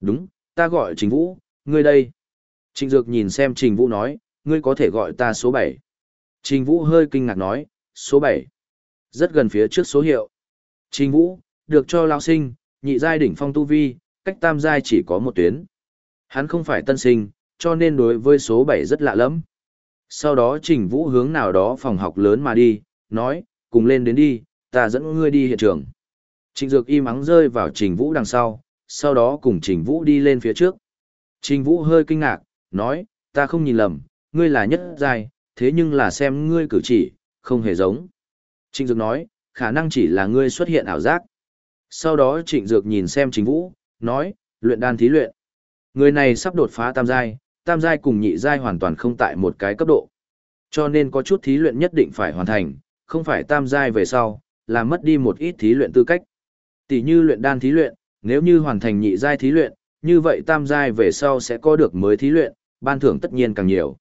Đúng, ta gọi Trình Vũ, ngươi đây. Trịnh Dược nhìn xem Trình Vũ nói, ngươi có thể gọi ta số 7. Trình Vũ hơi kinh ngạc nói, số 7. Rất gần phía trước số hiệu. Trình Vũ, được cho lao sinh, nhị giai đỉnh phong tu vi, cách tam giai chỉ có một tuyến. Hắn không phải tân sinh, cho nên đối với số 7 rất lạ lắm. Sau đó Trình Vũ hướng nào đó phòng học lớn mà đi, nói, cùng lên đến đi, ta dẫn ngươi đi hiện trường. Trịnh Dược im ắng rơi vào Trình Vũ đằng sau, sau đó cùng Trình Vũ đi lên phía trước. Trình Vũ hơi kinh ngạc, nói, ta không nhìn lầm, ngươi là nhất giai, thế nhưng là xem ngươi cử chỉ, không hề giống. Trịnh Dược nói, khả năng chỉ là ngươi xuất hiện ảo giác. Sau đó Trịnh Dược nhìn xem Trình Vũ, nói, luyện đan thí luyện. Người này sắp đột phá tam giai, tam giai cùng nhị giai hoàn toàn không tại một cái cấp độ. Cho nên có chút thí luyện nhất định phải hoàn thành, không phải tam giai về sau, là mất đi một ít thí luyện tư cách. Tỷ như luyện đan thí luyện, nếu như hoàn thành nhị giai thí luyện, như vậy tam giai về sau sẽ có được mới thí luyện, ban thưởng tất nhiên càng nhiều.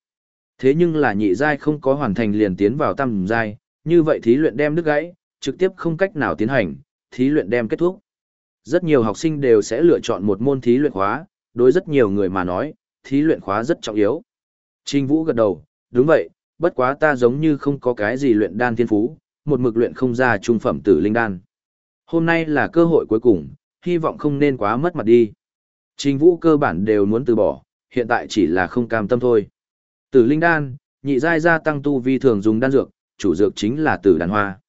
Thế nhưng là nhị giai không có hoàn thành liền tiến vào tam giai, như vậy thí luyện đem đứt gãy, trực tiếp không cách nào tiến hành, thí luyện đem kết thúc. Rất nhiều học sinh đều sẽ lựa chọn một môn thí luyện khóa, đối rất nhiều người mà nói, thí luyện khóa rất trọng yếu. Trình Vũ gật đầu, đúng vậy, bất quá ta giống như không có cái gì luyện đan thiên phú, một mực luyện không ra trung phẩm tử linh đan. Hôm nay là cơ hội cuối cùng, hy vọng không nên quá mất mặt đi. Trình Vũ cơ bản đều muốn từ bỏ, hiện tại chỉ là không cam tâm thôi. Tử linh đan, nhị giai gia tăng tu vi thường dùng đan dược, chủ dược chính là tử đàn hoa.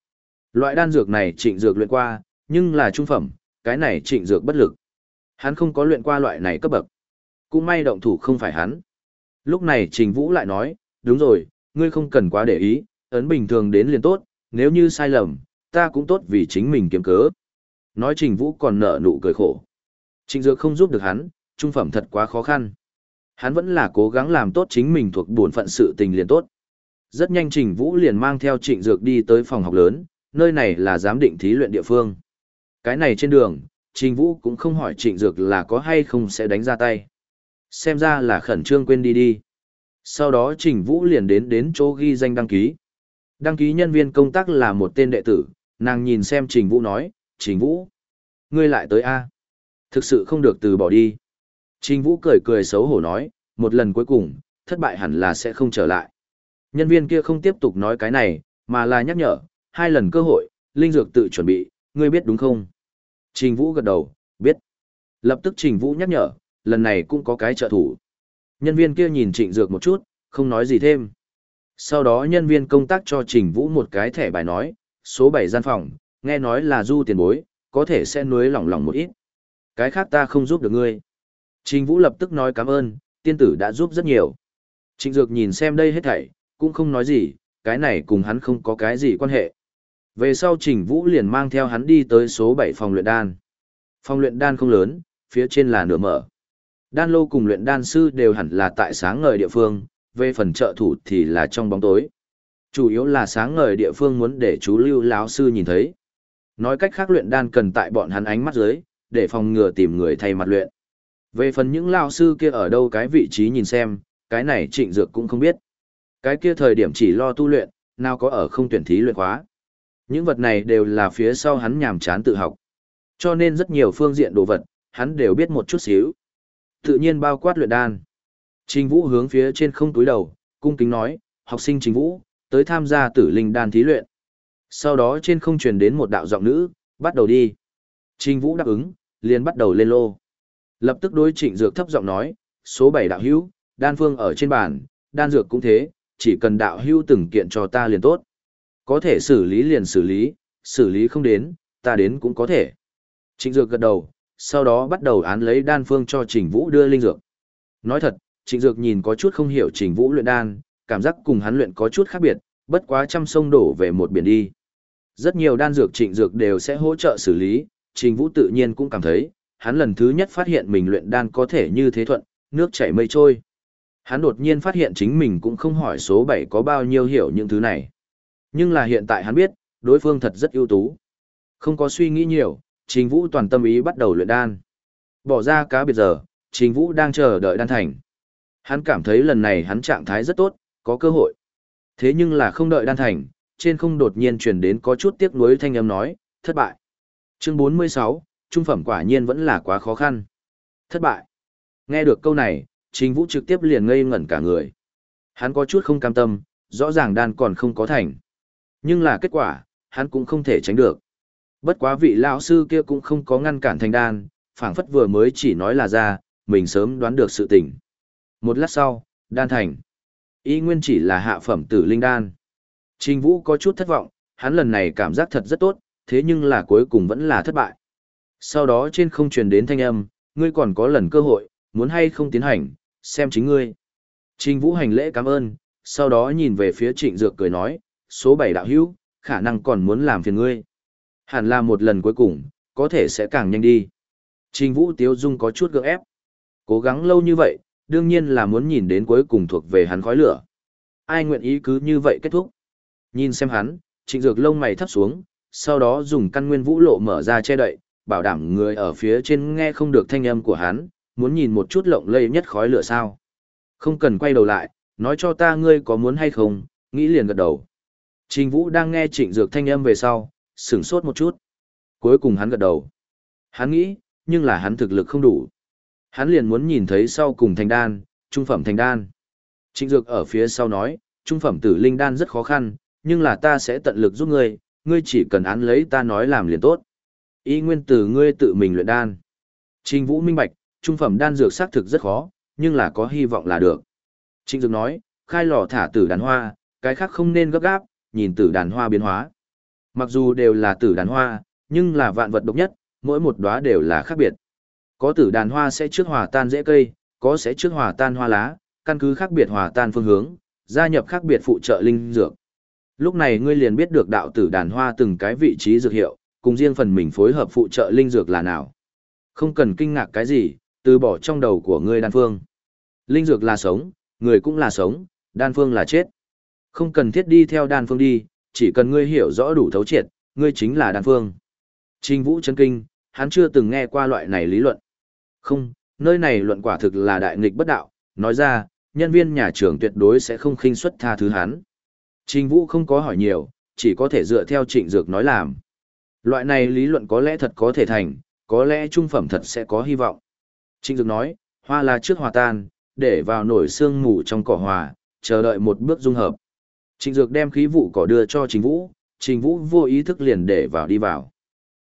Loại đan dược này trịnh dược luyện qua, nhưng là trung phẩm, cái này trịnh dược bất lực. Hắn không có luyện qua loại này cấp bậc. Cũng may động thủ không phải hắn. Lúc này Trình Vũ lại nói, đúng rồi, ngươi không cần quá để ý, ấn bình thường đến liền tốt, nếu như sai lầm, ta cũng tốt vì chính mình kiếm cớ. Nói Trình Vũ còn nở nụ cười khổ. Trình Dược không giúp được hắn, trung phẩm thật quá khó khăn. Hắn vẫn là cố gắng làm tốt chính mình thuộc buồn phận sự tình liền tốt. Rất nhanh Trình Vũ liền mang theo Trịnh Dược đi tới phòng học lớn, nơi này là giám định thí luyện địa phương. Cái này trên đường, Trình Vũ cũng không hỏi Trịnh Dược là có hay không sẽ đánh ra tay. Xem ra là khẩn trương quên đi đi. Sau đó Trình Vũ liền đến đến chỗ ghi danh đăng ký. Đăng ký nhân viên công tác là một tên đệ tử, nàng nhìn xem Trình Vũ nói, Trình Vũ, ngươi lại tới A. Thực sự không được từ bỏ đi. Trình Vũ cười cười xấu hổ nói, một lần cuối cùng, thất bại hẳn là sẽ không trở lại. Nhân viên kia không tiếp tục nói cái này, mà là nhắc nhở, hai lần cơ hội, Linh Dược tự chuẩn bị, ngươi biết đúng không? Trình Vũ gật đầu, biết. Lập tức Trình Vũ nhắc nhở, lần này cũng có cái trợ thủ. Nhân viên kia nhìn Trịnh Dược một chút, không nói gì thêm. Sau đó nhân viên công tác cho Trình Vũ một cái thẻ bài nói, số 7 gian phòng, nghe nói là du tiền bối, có thể sẽ nuối lòng lòng một ít. Cái khác ta không giúp được ngươi. Trình Vũ lập tức nói cảm ơn, tiên tử đã giúp rất nhiều. Trịnh Dược nhìn xem đây hết thảy, cũng không nói gì, cái này cùng hắn không có cái gì quan hệ. Về sau Trình Vũ liền mang theo hắn đi tới số 7 phòng luyện đan. Phòng luyện đan không lớn, phía trên là nửa mở. Đan lô cùng luyện đan sư đều hẳn là tại sáng ngời địa phương, về phần trợ thủ thì là trong bóng tối. Chủ yếu là sáng ngời địa phương muốn để chú lưu lão sư nhìn thấy. Nói cách khác luyện đan cần tại bọn hắn ánh mắt dưới, để phòng ngừa tìm người thay mặt luyện. Về phần những lao sư kia ở đâu cái vị trí nhìn xem, cái này trịnh dược cũng không biết. Cái kia thời điểm chỉ lo tu luyện, nào có ở không tuyển thí luyện khóa. Những vật này đều là phía sau hắn nhàm chán tự học. Cho nên rất nhiều phương diện đồ vật, hắn đều biết một chút xíu. Tự nhiên bao quát luyện đan. Trình Vũ hướng phía trên không túi đầu, cung kính nói, học sinh Trình Vũ, tới tham gia tử linh đan thí luyện. Sau đó trên không truyền đến một đạo giọng nữ, bắt đầu đi. Trình Vũ đáp ứng, liền bắt đầu lên lô. Lập tức đối trịnh dược thấp giọng nói, số 7 đạo hữu, đan phương ở trên bàn, đan dược cũng thế, chỉ cần đạo hữu từng kiện cho ta liền tốt. Có thể xử lý liền xử lý, xử lý không đến, ta đến cũng có thể. Trịnh dược gật đầu, sau đó bắt đầu án lấy đan phương cho Trình Vũ đưa linh dược. Nói thật, Trịnh Dược nhìn có chút không hiểu Trình Vũ luyện đan, cảm giác cùng hắn luyện có chút khác biệt, bất quá trăm sông đổ về một biển đi. Rất nhiều đan dược Trịnh Dược đều sẽ hỗ trợ xử lý, Trình Vũ tự nhiên cũng cảm thấy, hắn lần thứ nhất phát hiện mình luyện đan có thể như thế thuận, nước chảy mây trôi. Hắn đột nhiên phát hiện chính mình cũng không hỏi số 7 có bao nhiêu hiểu những thứ này. Nhưng là hiện tại hắn biết, đối phương thật rất ưu tú. Không có suy nghĩ nhiều, Trình Vũ toàn tâm ý bắt đầu luyện đan. Bỏ ra cá biệt giờ, Trình Vũ đang chờ đợi đan thành. Hắn cảm thấy lần này hắn trạng thái rất tốt, có cơ hội. Thế nhưng là không đợi đan thành, trên không đột nhiên truyền đến có chút tiếc nuối thanh âm nói, thất bại. Chương 46, trung phẩm quả nhiên vẫn là quá khó khăn. Thất bại. Nghe được câu này, Trình Vũ trực tiếp liền ngây ngẩn cả người. Hắn có chút không cam tâm, rõ ràng đan còn không có thành. Nhưng là kết quả, hắn cũng không thể tránh được. Bất quá vị lão sư kia cũng không có ngăn cản thành đan, phảng phất vừa mới chỉ nói là ra, mình sớm đoán được sự tình. Một lát sau, đan thành. Y nguyên chỉ là hạ phẩm tử linh đan. Trình Vũ có chút thất vọng, hắn lần này cảm giác thật rất tốt, thế nhưng là cuối cùng vẫn là thất bại. Sau đó trên không truyền đến thanh âm, ngươi còn có lần cơ hội, muốn hay không tiến hành, xem chính ngươi. Trình Vũ hành lễ cảm ơn, sau đó nhìn về phía Trịnh Dược cười nói, số 7 đạo hữu, khả năng còn muốn làm phiền ngươi. Hẳn là một lần cuối cùng, có thể sẽ càng nhanh đi. Trình Vũ Tiếu Dung có chút gượng ép. Cố gắng lâu như vậy, đương nhiên là muốn nhìn đến cuối cùng thuộc về hắn khói lửa. Ai nguyện ý cứ như vậy kết thúc. Nhìn xem hắn, trịnh dược lông mày thấp xuống, sau đó dùng căn nguyên vũ lộ mở ra che đậy, bảo đảm người ở phía trên nghe không được thanh âm của hắn, muốn nhìn một chút lộng lây nhất khói lửa sao. Không cần quay đầu lại, nói cho ta ngươi có muốn hay không, nghĩ liền gật đầu. Trình Vũ đang nghe trịnh dược thanh âm về sau, sửng sốt một chút. Cuối cùng hắn gật đầu. Hắn nghĩ, nhưng là hắn thực lực không đủ. Hắn liền muốn nhìn thấy sau cùng thành đan, trung phẩm thành đan. Trịnh dược ở phía sau nói, trung phẩm tử linh đan rất khó khăn, nhưng là ta sẽ tận lực giúp ngươi, ngươi chỉ cần án lấy ta nói làm liền tốt. Ý nguyên từ ngươi tự mình luyện đan. Trình Vũ minh bạch, trung phẩm đan dược xác thực rất khó, nhưng là có hy vọng là được. Trịnh Dược nói, khai lò thả tử đàn hoa, cái khác không nên gấp gáp, nhìn tử đàn hoa biến hóa. Mặc dù đều là tử đàn hoa, nhưng là vạn vật độc nhất, mỗi một đóa đều là khác biệt. Có tử đàn hoa sẽ trước hòa tan rễ cây, có sẽ trước hòa tan hoa lá, căn cứ khác biệt hòa tan phương hướng, gia nhập khác biệt phụ trợ linh dược. Lúc này ngươi liền biết được đạo tử đàn hoa từng cái vị trí dược hiệu, cùng riêng phần mình phối hợp phụ trợ linh dược là nào. Không cần kinh ngạc cái gì, từ bỏ trong đầu của ngươi đan phương. Linh dược là sống, người cũng là sống, đan phương là chết. Không cần thiết đi theo đan phương đi, chỉ cần ngươi hiểu rõ đủ thấu triệt, ngươi chính là đan phương. Trình Vũ chân kinh, hắn chưa từng nghe qua loại này lý luận. Không, nơi này luận quả thực là đại nghịch bất đạo, nói ra, nhân viên nhà trường tuyệt đối sẽ không khinh suất tha thứ hắn. Trình Vũ không có hỏi nhiều, chỉ có thể dựa theo trịnh dược nói làm. Loại này lý luận có lẽ thật có thể thành, có lẽ trung phẩm thật sẽ có hy vọng. Trịnh dược nói, hoa là trước hòa tan, để vào nổi xương mù trong cỏ hòa, chờ đợi một bước dung hợp. Trịnh dược đem khí vụ cỏ đưa cho Trình Vũ, Trình Vũ vô ý thức liền để vào đi vào.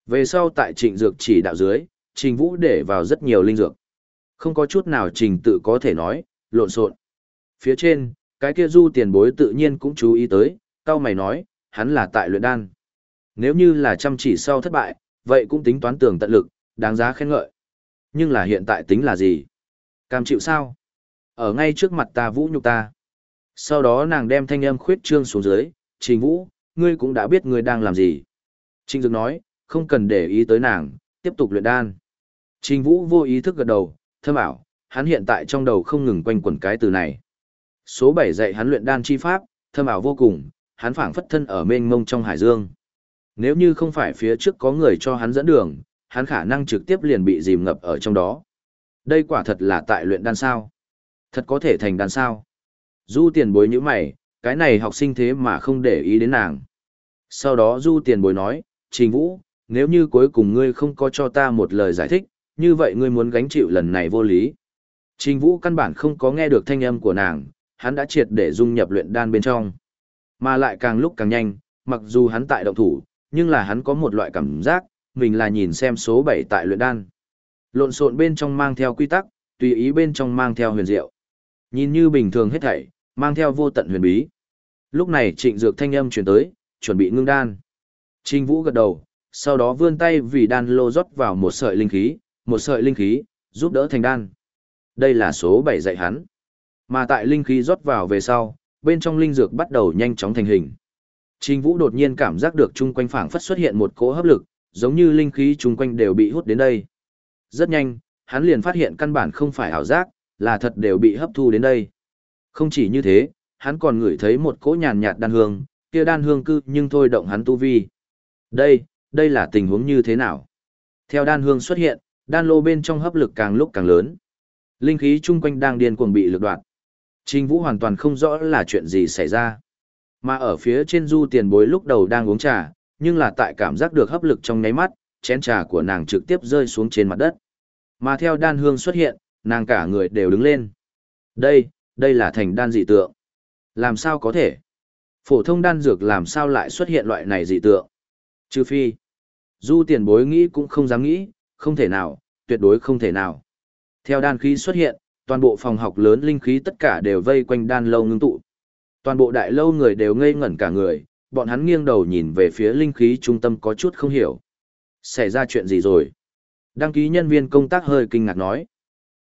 Về sau tại trịnh dược chỉ đạo dưới, Trình Vũ để vào rất nhiều linh dược. Không có chút nào trình tự có thể nói, lộn xộn. Phía trên, cái kia du tiền bối tự nhiên cũng chú ý tới, cao mày nói, hắn là tại luyện đan. Nếu như là chăm chỉ sau thất bại, vậy cũng tính toán tường tận lực, đáng giá khen ngợi. Nhưng là hiện tại tính là gì? Cam chịu sao? Ở ngay trước mặt ta vũ nhục ta. Sau đó nàng đem thanh âm khuyết trương xuống dưới, trình vũ, ngươi cũng đã biết ngươi đang làm gì. Trình dược nói, không cần để ý tới nàng, tiếp tục luyện đan. Trình vũ vô ý thức gật đầu, thơm ảo, hắn hiện tại trong đầu không ngừng quanh quẩn cái từ này. Số 7 dạy hắn luyện đan chi pháp, thâm ảo vô cùng, hắn phảng phất thân ở mênh mông trong hải dương. Nếu như không phải phía trước có người cho hắn dẫn đường, hắn khả năng trực tiếp liền bị dìm ngập ở trong đó. Đây quả thật là tại luyện đan sao. Thật có thể thành đan sao. Du tiền bối như mày, cái này học sinh thế mà không để ý đến nàng. Sau đó du tiền bối nói, Trình Vũ, nếu như cuối cùng ngươi không có cho ta một lời giải thích, như vậy ngươi muốn gánh chịu lần này vô lý. Trình Vũ căn bản không có nghe được thanh âm của nàng, hắn đã triệt để dung nhập luyện đan bên trong. Mà lại càng lúc càng nhanh, mặc dù hắn tại động thủ, nhưng là hắn có một loại cảm giác, mình là nhìn xem số 7 tại luyện đan. Lộn xộn bên trong mang theo quy tắc, tùy ý bên trong mang theo huyền diệu. Nhìn như bình thường hết thảy, mang theo vô tận huyền bí. Lúc này trịnh dược thanh âm chuyển tới, chuẩn bị ngưng đan. Trình Vũ gật đầu, sau đó vươn tay vì đan lô rót vào một sợi linh khí, một sợi linh khí, giúp đỡ thành đan. Đây là số 7 dạy hắn. Mà tại linh khí rót vào về sau, bên trong linh dược bắt đầu nhanh chóng thành hình. Trình Vũ đột nhiên cảm giác được chung quanh phảng phất xuất hiện một cỗ hấp lực, giống như linh khí chung quanh đều bị hút đến đây. Rất nhanh, hắn liền phát hiện căn bản không phải ảo giác, là thật đều bị hấp thu đến đây. Không chỉ như thế, hắn còn ngửi thấy một cỗ nhàn nhạt đan hương, kia đan hương cư nhưng thôi động hắn tu vi. Đây, đây là tình huống như thế nào? Theo đan hương xuất hiện, đan lô bên trong hấp lực càng lúc càng lớn. Linh khí chung quanh đang điên cuồng bị lực đoạn. Trình Vũ hoàn toàn không rõ là chuyện gì xảy ra. Mà ở phía trên du tiền bối lúc đầu đang uống trà, nhưng là tại cảm giác được hấp lực trong nháy mắt, chén trà của nàng trực tiếp rơi xuống trên mặt đất. Mà theo đan hương xuất hiện, nàng cả người đều đứng lên. Đây, đây là thành đan dị tượng. Làm sao có thể? Phổ thông đan dược làm sao lại xuất hiện loại này dị tượng? Trừ phi. Du tiền bối nghĩ cũng không dám nghĩ, không thể nào, tuyệt đối không thể nào. Theo đan khí xuất hiện, toàn bộ phòng học lớn linh khí tất cả đều vây quanh đan lâu ngưng tụ. Toàn bộ đại lâu người đều ngây ngẩn cả người, bọn hắn nghiêng đầu nhìn về phía linh khí trung tâm có chút không hiểu. Xảy ra chuyện gì rồi? Đăng ký nhân viên công tác hơi kinh ngạc nói.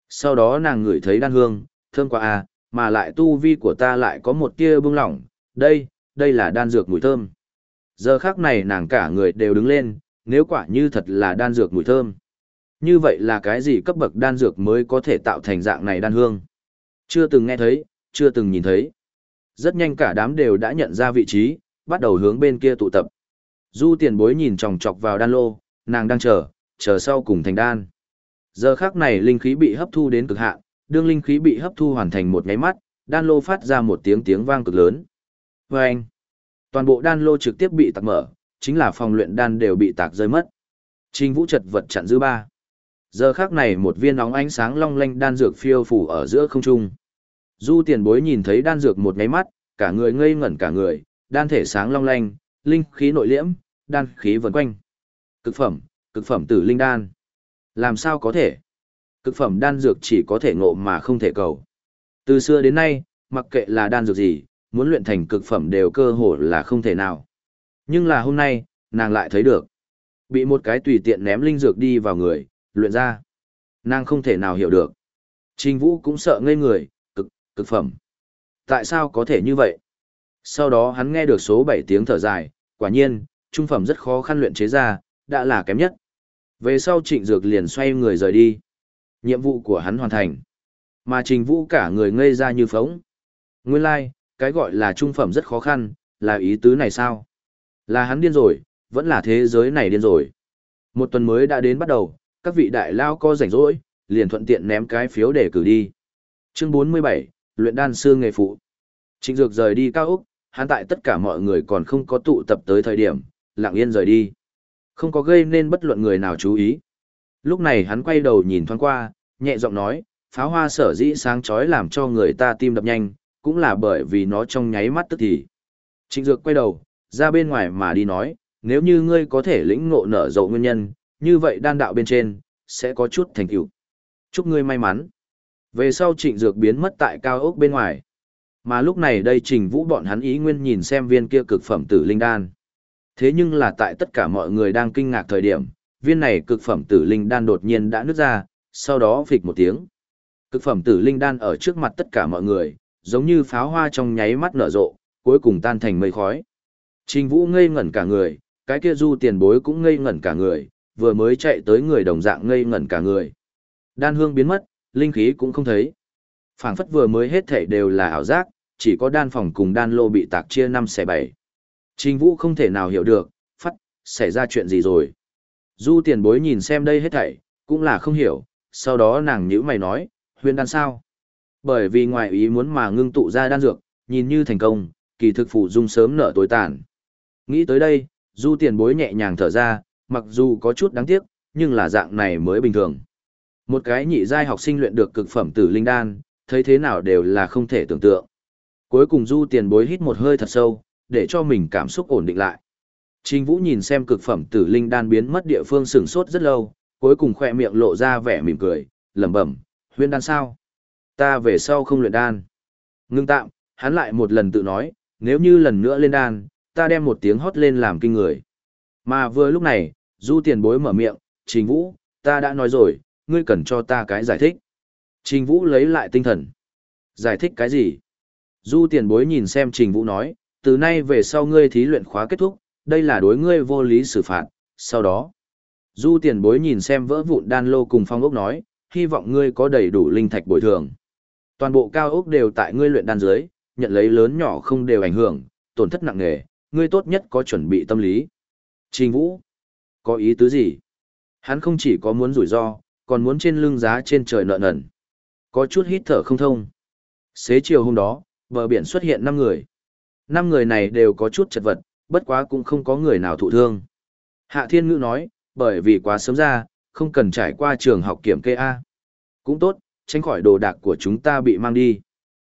Sau đó nàng ngửi thấy đan hương, thơm quá à, mà lại tu vi của ta lại có một tia bưng lỏng, đây, đây là đan dược mùi thơm. Giờ khác này nàng cả người đều đứng lên, nếu quả như thật là đan dược mùi thơm. Như vậy là cái gì cấp bậc đan dược mới có thể tạo thành dạng này đan hương? Chưa từng nghe thấy, chưa từng nhìn thấy. Rất nhanh cả đám đều đã nhận ra vị trí, bắt đầu hướng bên kia tụ tập. Du tiền bối nhìn chòng chọc vào đan lô, nàng đang chờ, chờ sau cùng thành đan. Giờ khác này linh khí bị hấp thu đến cực hạn, đương linh khí bị hấp thu hoàn thành một nháy mắt, đan lô phát ra một tiếng tiếng vang cực lớn. Vâng! Toàn bộ đan lô trực tiếp bị tạc mở, chính là phòng luyện đan đều bị tạc rơi mất. Trình vũ chật vật chặn giữ ba. Giờ khác này một viên nóng ánh sáng long lanh đan dược phiêu phủ ở giữa không trung. Du tiền bối nhìn thấy đan dược một nháy mắt, cả người ngây ngẩn cả người, đan thể sáng long lanh, linh khí nội liễm, đan khí vần quanh. Cực phẩm, cực phẩm tử linh đan. Làm sao có thể? Cực phẩm đan dược chỉ có thể ngộ mà không thể cầu. Từ xưa đến nay, mặc kệ là đan dược gì, muốn luyện thành cực phẩm đều cơ hồ là không thể nào. Nhưng là hôm nay, nàng lại thấy được. Bị một cái tùy tiện ném linh dược đi vào người, luyện ra. Nàng không thể nào hiểu được. Trình Vũ cũng sợ ngây người, cực, cực phẩm. Tại sao có thể như vậy? Sau đó hắn nghe được số 7 tiếng thở dài, quả nhiên, trung phẩm rất khó khăn luyện chế ra, đã là kém nhất. Về sau trịnh dược liền xoay người rời đi. Nhiệm vụ của hắn hoàn thành. Mà trình vũ cả người ngây ra như phóng. Nguyên lai, like, cái gọi là trung phẩm rất khó khăn, là ý tứ này sao? Là hắn điên rồi, vẫn là thế giới này điên rồi. Một tuần mới đã đến bắt đầu, các vị đại lao co rảnh rỗi, liền thuận tiện ném cái phiếu để cử đi. Chương 47, luyện đan sư nghề phụ. Trịnh Dược rời đi cao Úc, hắn tại tất cả mọi người còn không có tụ tập tới thời điểm, lặng yên rời đi. Không có gây nên bất luận người nào chú ý. Lúc này hắn quay đầu nhìn thoáng qua, nhẹ giọng nói, pháo hoa sở dĩ sáng chói làm cho người ta tim đập nhanh, cũng là bởi vì nó trong nháy mắt tức thì. Trịnh Dược quay đầu, ra bên ngoài mà đi nói, nếu như ngươi có thể lĩnh ngộ nở rộ nguyên nhân, như vậy đan đạo bên trên, sẽ có chút thành tựu. Chúc ngươi may mắn. Về sau trịnh dược biến mất tại cao ốc bên ngoài. Mà lúc này đây trình vũ bọn hắn ý nguyên nhìn xem viên kia cực phẩm tử linh đan. Thế nhưng là tại tất cả mọi người đang kinh ngạc thời điểm, viên này cực phẩm tử linh đan đột nhiên đã nứt ra, sau đó phịch một tiếng. Cực phẩm tử linh đan ở trước mặt tất cả mọi người, giống như pháo hoa trong nháy mắt nở rộ, cuối cùng tan thành mây khói. Trình Vũ ngây ngẩn cả người, cái kia du tiền bối cũng ngây ngẩn cả người, vừa mới chạy tới người đồng dạng ngây ngẩn cả người. Đan hương biến mất, linh khí cũng không thấy. phảng phất vừa mới hết thể đều là ảo giác, chỉ có đan phòng cùng đan lô bị tạc chia năm xẻ bảy. Trình Vũ không thể nào hiểu được, phát, xảy ra chuyện gì rồi. Du tiền bối nhìn xem đây hết thảy, cũng là không hiểu, sau đó nàng nhữ mày nói, huyền đan sao? Bởi vì ngoài ý muốn mà ngưng tụ ra đan dược, nhìn như thành công, kỳ thực phụ dung sớm nở tối tàn. Nghĩ tới đây, du tiền bối nhẹ nhàng thở ra, mặc dù có chút đáng tiếc, nhưng là dạng này mới bình thường. Một cái nhị giai học sinh luyện được cực phẩm tử linh đan, thấy thế nào đều là không thể tưởng tượng. Cuối cùng du tiền bối hít một hơi thật sâu, để cho mình cảm xúc ổn định lại. Trình Vũ nhìn xem cực phẩm tử linh đan biến mất địa phương sửng sốt rất lâu, cuối cùng khỏe miệng lộ ra vẻ mỉm cười, lẩm bẩm, huyên đan sao? Ta về sau không luyện đan. Ngưng tạm, hắn lại một lần tự nói, nếu như lần nữa lên đan, ta đem một tiếng hót lên làm kinh người. Mà vừa lúc này, du tiền bối mở miệng, Trình Vũ, ta đã nói rồi, ngươi cần cho ta cái giải thích. Trình Vũ lấy lại tinh thần. Giải thích cái gì? Du tiền bối nhìn xem Trình Vũ nói, từ nay về sau ngươi thí luyện khóa kết thúc, đây là đối ngươi vô lý xử phạt, sau đó. Du tiền bối nhìn xem vỡ vụn đan lô cùng phong ốc nói, hy vọng ngươi có đầy đủ linh thạch bồi thường. Toàn bộ cao ốc đều tại ngươi luyện đan dưới, nhận lấy lớn nhỏ không đều ảnh hưởng, tổn thất nặng nề, ngươi tốt nhất có chuẩn bị tâm lý. Trình Vũ, có ý tứ gì? Hắn không chỉ có muốn rủi ro, còn muốn trên lưng giá trên trời nợ nần. Có chút hít thở không thông. Xế chiều hôm đó, bờ biển xuất hiện 5 người. 5 người này đều có chút chật vật, bất quá cũng không có người nào thụ thương. Hạ Thiên Ngữ nói, bởi vì quá sớm ra, không cần trải qua trường học kiểm kê A. Cũng tốt, tránh khỏi đồ đạc của chúng ta bị mang đi.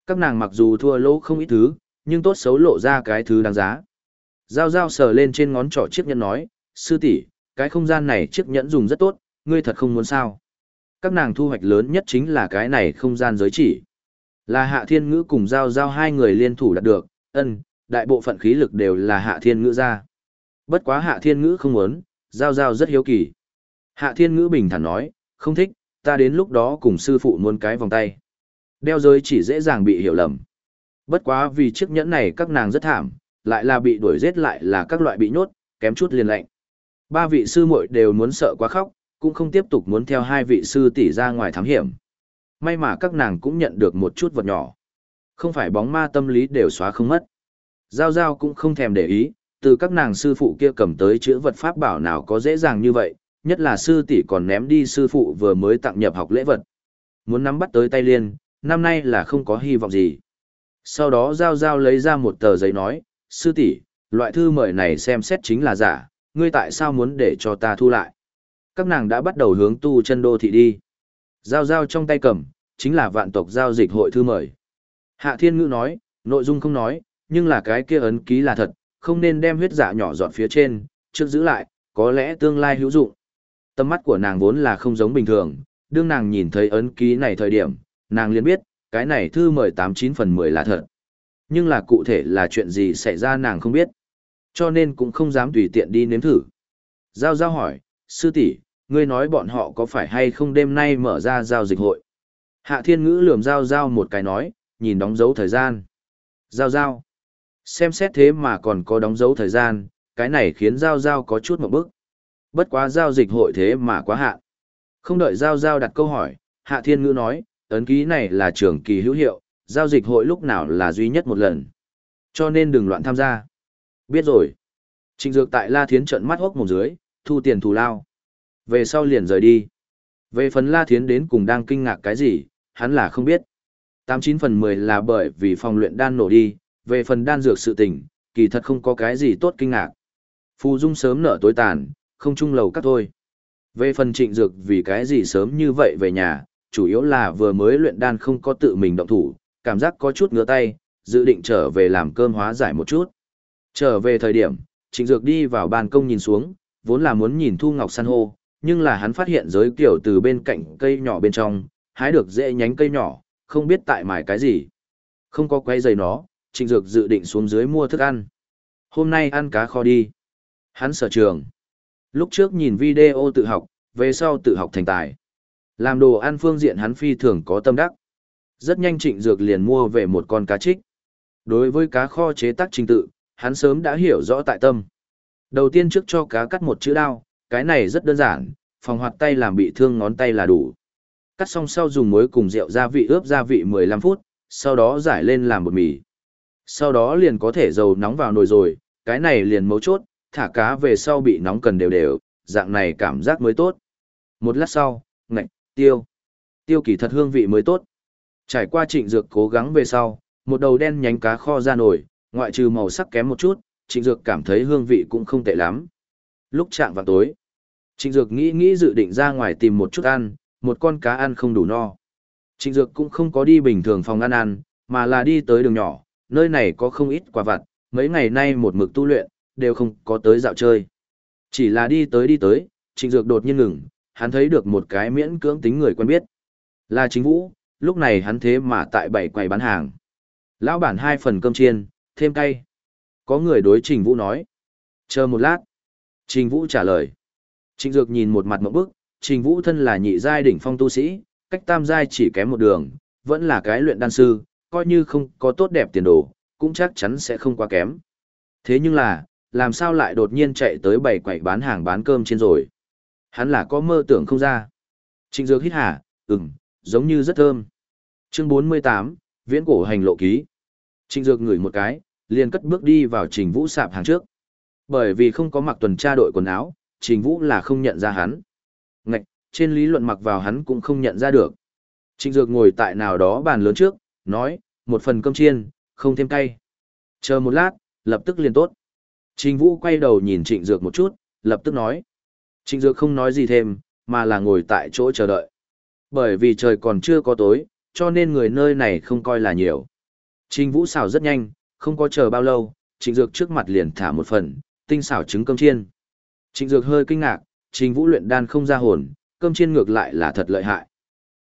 Các nàng mặc dù thua lỗ không ít thứ, nhưng tốt xấu lộ ra cái thứ đáng giá. Giao giao sờ lên trên ngón trỏ chiếc nhẫn nói, sư tỷ, cái không gian này chiếc nhẫn dùng rất tốt, ngươi thật không muốn sao. Các nàng thu hoạch lớn nhất chính là cái này không gian giới chỉ. Là hạ thiên ngữ cùng giao giao hai người liên thủ đạt được, ân, đại bộ phận khí lực đều là hạ thiên ngữ ra. Bất quá hạ thiên ngữ không muốn, giao giao rất hiếu kỳ. Hạ thiên ngữ bình thản nói, không thích, ta đến lúc đó cùng sư phụ muốn cái vòng tay. Đeo giới chỉ dễ dàng bị hiểu lầm. Bất quá vì chiếc nhẫn này các nàng rất thảm, lại là bị đuổi giết lại là các loại bị nhốt, kém chút liền lệnh. Ba vị sư muội đều muốn sợ quá khóc, cũng không tiếp tục muốn theo hai vị sư tỷ ra ngoài thám hiểm. May mà các nàng cũng nhận được một chút vật nhỏ. Không phải bóng ma tâm lý đều xóa không mất. Giao giao cũng không thèm để ý, từ các nàng sư phụ kia cầm tới chữ vật pháp bảo nào có dễ dàng như vậy, nhất là sư tỷ còn ném đi sư phụ vừa mới tặng nhập học lễ vật. Muốn nắm bắt tới tay liên, năm nay là không có hy vọng gì. Sau đó Giao Giao lấy ra một tờ giấy nói, sư tỷ, loại thư mời này xem xét chính là giả, ngươi tại sao muốn để cho ta thu lại? Các nàng đã bắt đầu hướng tu chân đô thị đi. Giao Giao trong tay cầm, chính là vạn tộc giao dịch hội thư mời. Hạ Thiên Ngữ nói, nội dung không nói, nhưng là cái kia ấn ký là thật, không nên đem huyết giả nhỏ dọn phía trên, trước giữ lại, có lẽ tương lai hữu dụng. Tâm mắt của nàng vốn là không giống bình thường, đương nàng nhìn thấy ấn ký này thời điểm, nàng liền biết, cái này thư mời 89 phần 10 là thật. Nhưng là cụ thể là chuyện gì xảy ra nàng không biết. Cho nên cũng không dám tùy tiện đi nếm thử. Giao giao hỏi, sư tỷ, ngươi nói bọn họ có phải hay không đêm nay mở ra giao dịch hội? Hạ thiên ngữ lườm giao giao một cái nói, nhìn đóng dấu thời gian. Giao giao. Xem xét thế mà còn có đóng dấu thời gian, cái này khiến giao giao có chút một bức. Bất quá giao dịch hội thế mà quá hạ. Không đợi giao giao đặt câu hỏi, hạ thiên ngữ nói, ấn ký này là trường kỳ hữu hiệu, giao dịch hội lúc nào là duy nhất một lần. Cho nên đừng loạn tham gia. Biết rồi. Trịnh Dược tại La Thiến trận mắt hốc mồm dưới, thu tiền thù lao. Về sau liền rời đi. Về phần La Thiến đến cùng đang kinh ngạc cái gì, hắn là không biết. 89 phần 10 là bởi vì phòng luyện đan nổ đi, về phần đan dược sự tình, kỳ thật không có cái gì tốt kinh ngạc. Phù Dung sớm nở tối tàn, không chung lầu cắt thôi. Về phần trịnh dược vì cái gì sớm như vậy về nhà, chủ yếu là vừa mới luyện đan không có tự mình động thủ, cảm giác có chút ngứa tay, dự định trở về làm cơm hóa giải một chút. Trở về thời điểm, trịnh dược đi vào ban công nhìn xuống, vốn là muốn nhìn thu ngọc san hô, nhưng là hắn phát hiện giới kiểu từ bên cạnh cây nhỏ bên trong, hái được dễ nhánh cây nhỏ, không biết tại mài cái gì. Không có quay giày nó, trịnh dược dự định xuống dưới mua thức ăn. Hôm nay ăn cá kho đi. Hắn sở trường. Lúc trước nhìn video tự học, về sau tự học thành tài. Làm đồ ăn phương diện hắn phi thường có tâm đắc. Rất nhanh trịnh dược liền mua về một con cá trích. Đối với cá kho chế tác trình tự, hắn sớm đã hiểu rõ tại tâm. Đầu tiên trước cho cá cắt một chữ đao, cái này rất đơn giản, phòng hoạt tay làm bị thương ngón tay là đủ. Cắt xong sau dùng muối cùng rượu gia vị ướp gia vị 15 phút, sau đó giải lên làm bột mì. Sau đó liền có thể dầu nóng vào nồi rồi, cái này liền mấu chốt, thả cá về sau bị nóng cần đều đều, dạng này cảm giác mới tốt. Một lát sau, ngạch, tiêu. Tiêu kỳ thật hương vị mới tốt. Trải qua trịnh dược cố gắng về sau, một đầu đen nhánh cá kho ra nổi, ngoại trừ màu sắc kém một chút, trịnh dược cảm thấy hương vị cũng không tệ lắm. Lúc chạm vào tối, trịnh dược nghĩ nghĩ dự định ra ngoài tìm một chút ăn, một con cá ăn không đủ no. Trịnh dược cũng không có đi bình thường phòng ăn ăn, mà là đi tới đường nhỏ, nơi này có không ít quả vặt, mấy ngày nay một mực tu luyện, đều không có tới dạo chơi. Chỉ là đi tới đi tới, trịnh dược đột nhiên ngừng, hắn thấy được một cái miễn cưỡng tính người quen biết. Là chính vũ, lúc này hắn thế mà tại bảy quầy bán hàng. Lão bản hai phần cơm chiên, thêm cay. Có người đối trình vũ nói. Chờ một lát. Trình vũ trả lời. Trình dược nhìn một mặt mộng bức, trình vũ thân là nhị giai đỉnh phong tu sĩ, cách tam giai chỉ kém một đường, vẫn là cái luyện đan sư, coi như không có tốt đẹp tiền đồ, cũng chắc chắn sẽ không quá kém. Thế nhưng là, làm sao lại đột nhiên chạy tới bảy quầy bán hàng bán cơm trên rồi. Hắn là có mơ tưởng không ra. Trình Dược hít hả, ừm, giống như rất thơm. Chương 48, Viễn cổ hành lộ ký. Trịnh Dược ngửi một cái, liền cất bước đi vào Trình Vũ sạp hàng trước. Bởi vì không có mặc tuần tra đội quần áo, Trình Vũ là không nhận ra hắn. Ngạch, trên lý luận mặc vào hắn cũng không nhận ra được. Trịnh Dược ngồi tại nào đó bàn lớn trước, nói, một phần cơm chiên, không thêm cay. Chờ một lát, lập tức liền tốt. Trình Vũ quay đầu nhìn Trịnh Dược một chút, lập tức nói. Trịnh Dược không nói gì thêm, mà là ngồi tại chỗ chờ đợi. Bởi vì trời còn chưa có tối, cho nên người nơi này không coi là nhiều. Trình Vũ xào rất nhanh, không có chờ bao lâu, Trịnh Dược trước mặt liền thả một phần, tinh xảo trứng cơm chiên. Trịnh Dược hơi kinh ngạc, Trình Vũ luyện đan không ra hồn, cơm chiên ngược lại là thật lợi hại.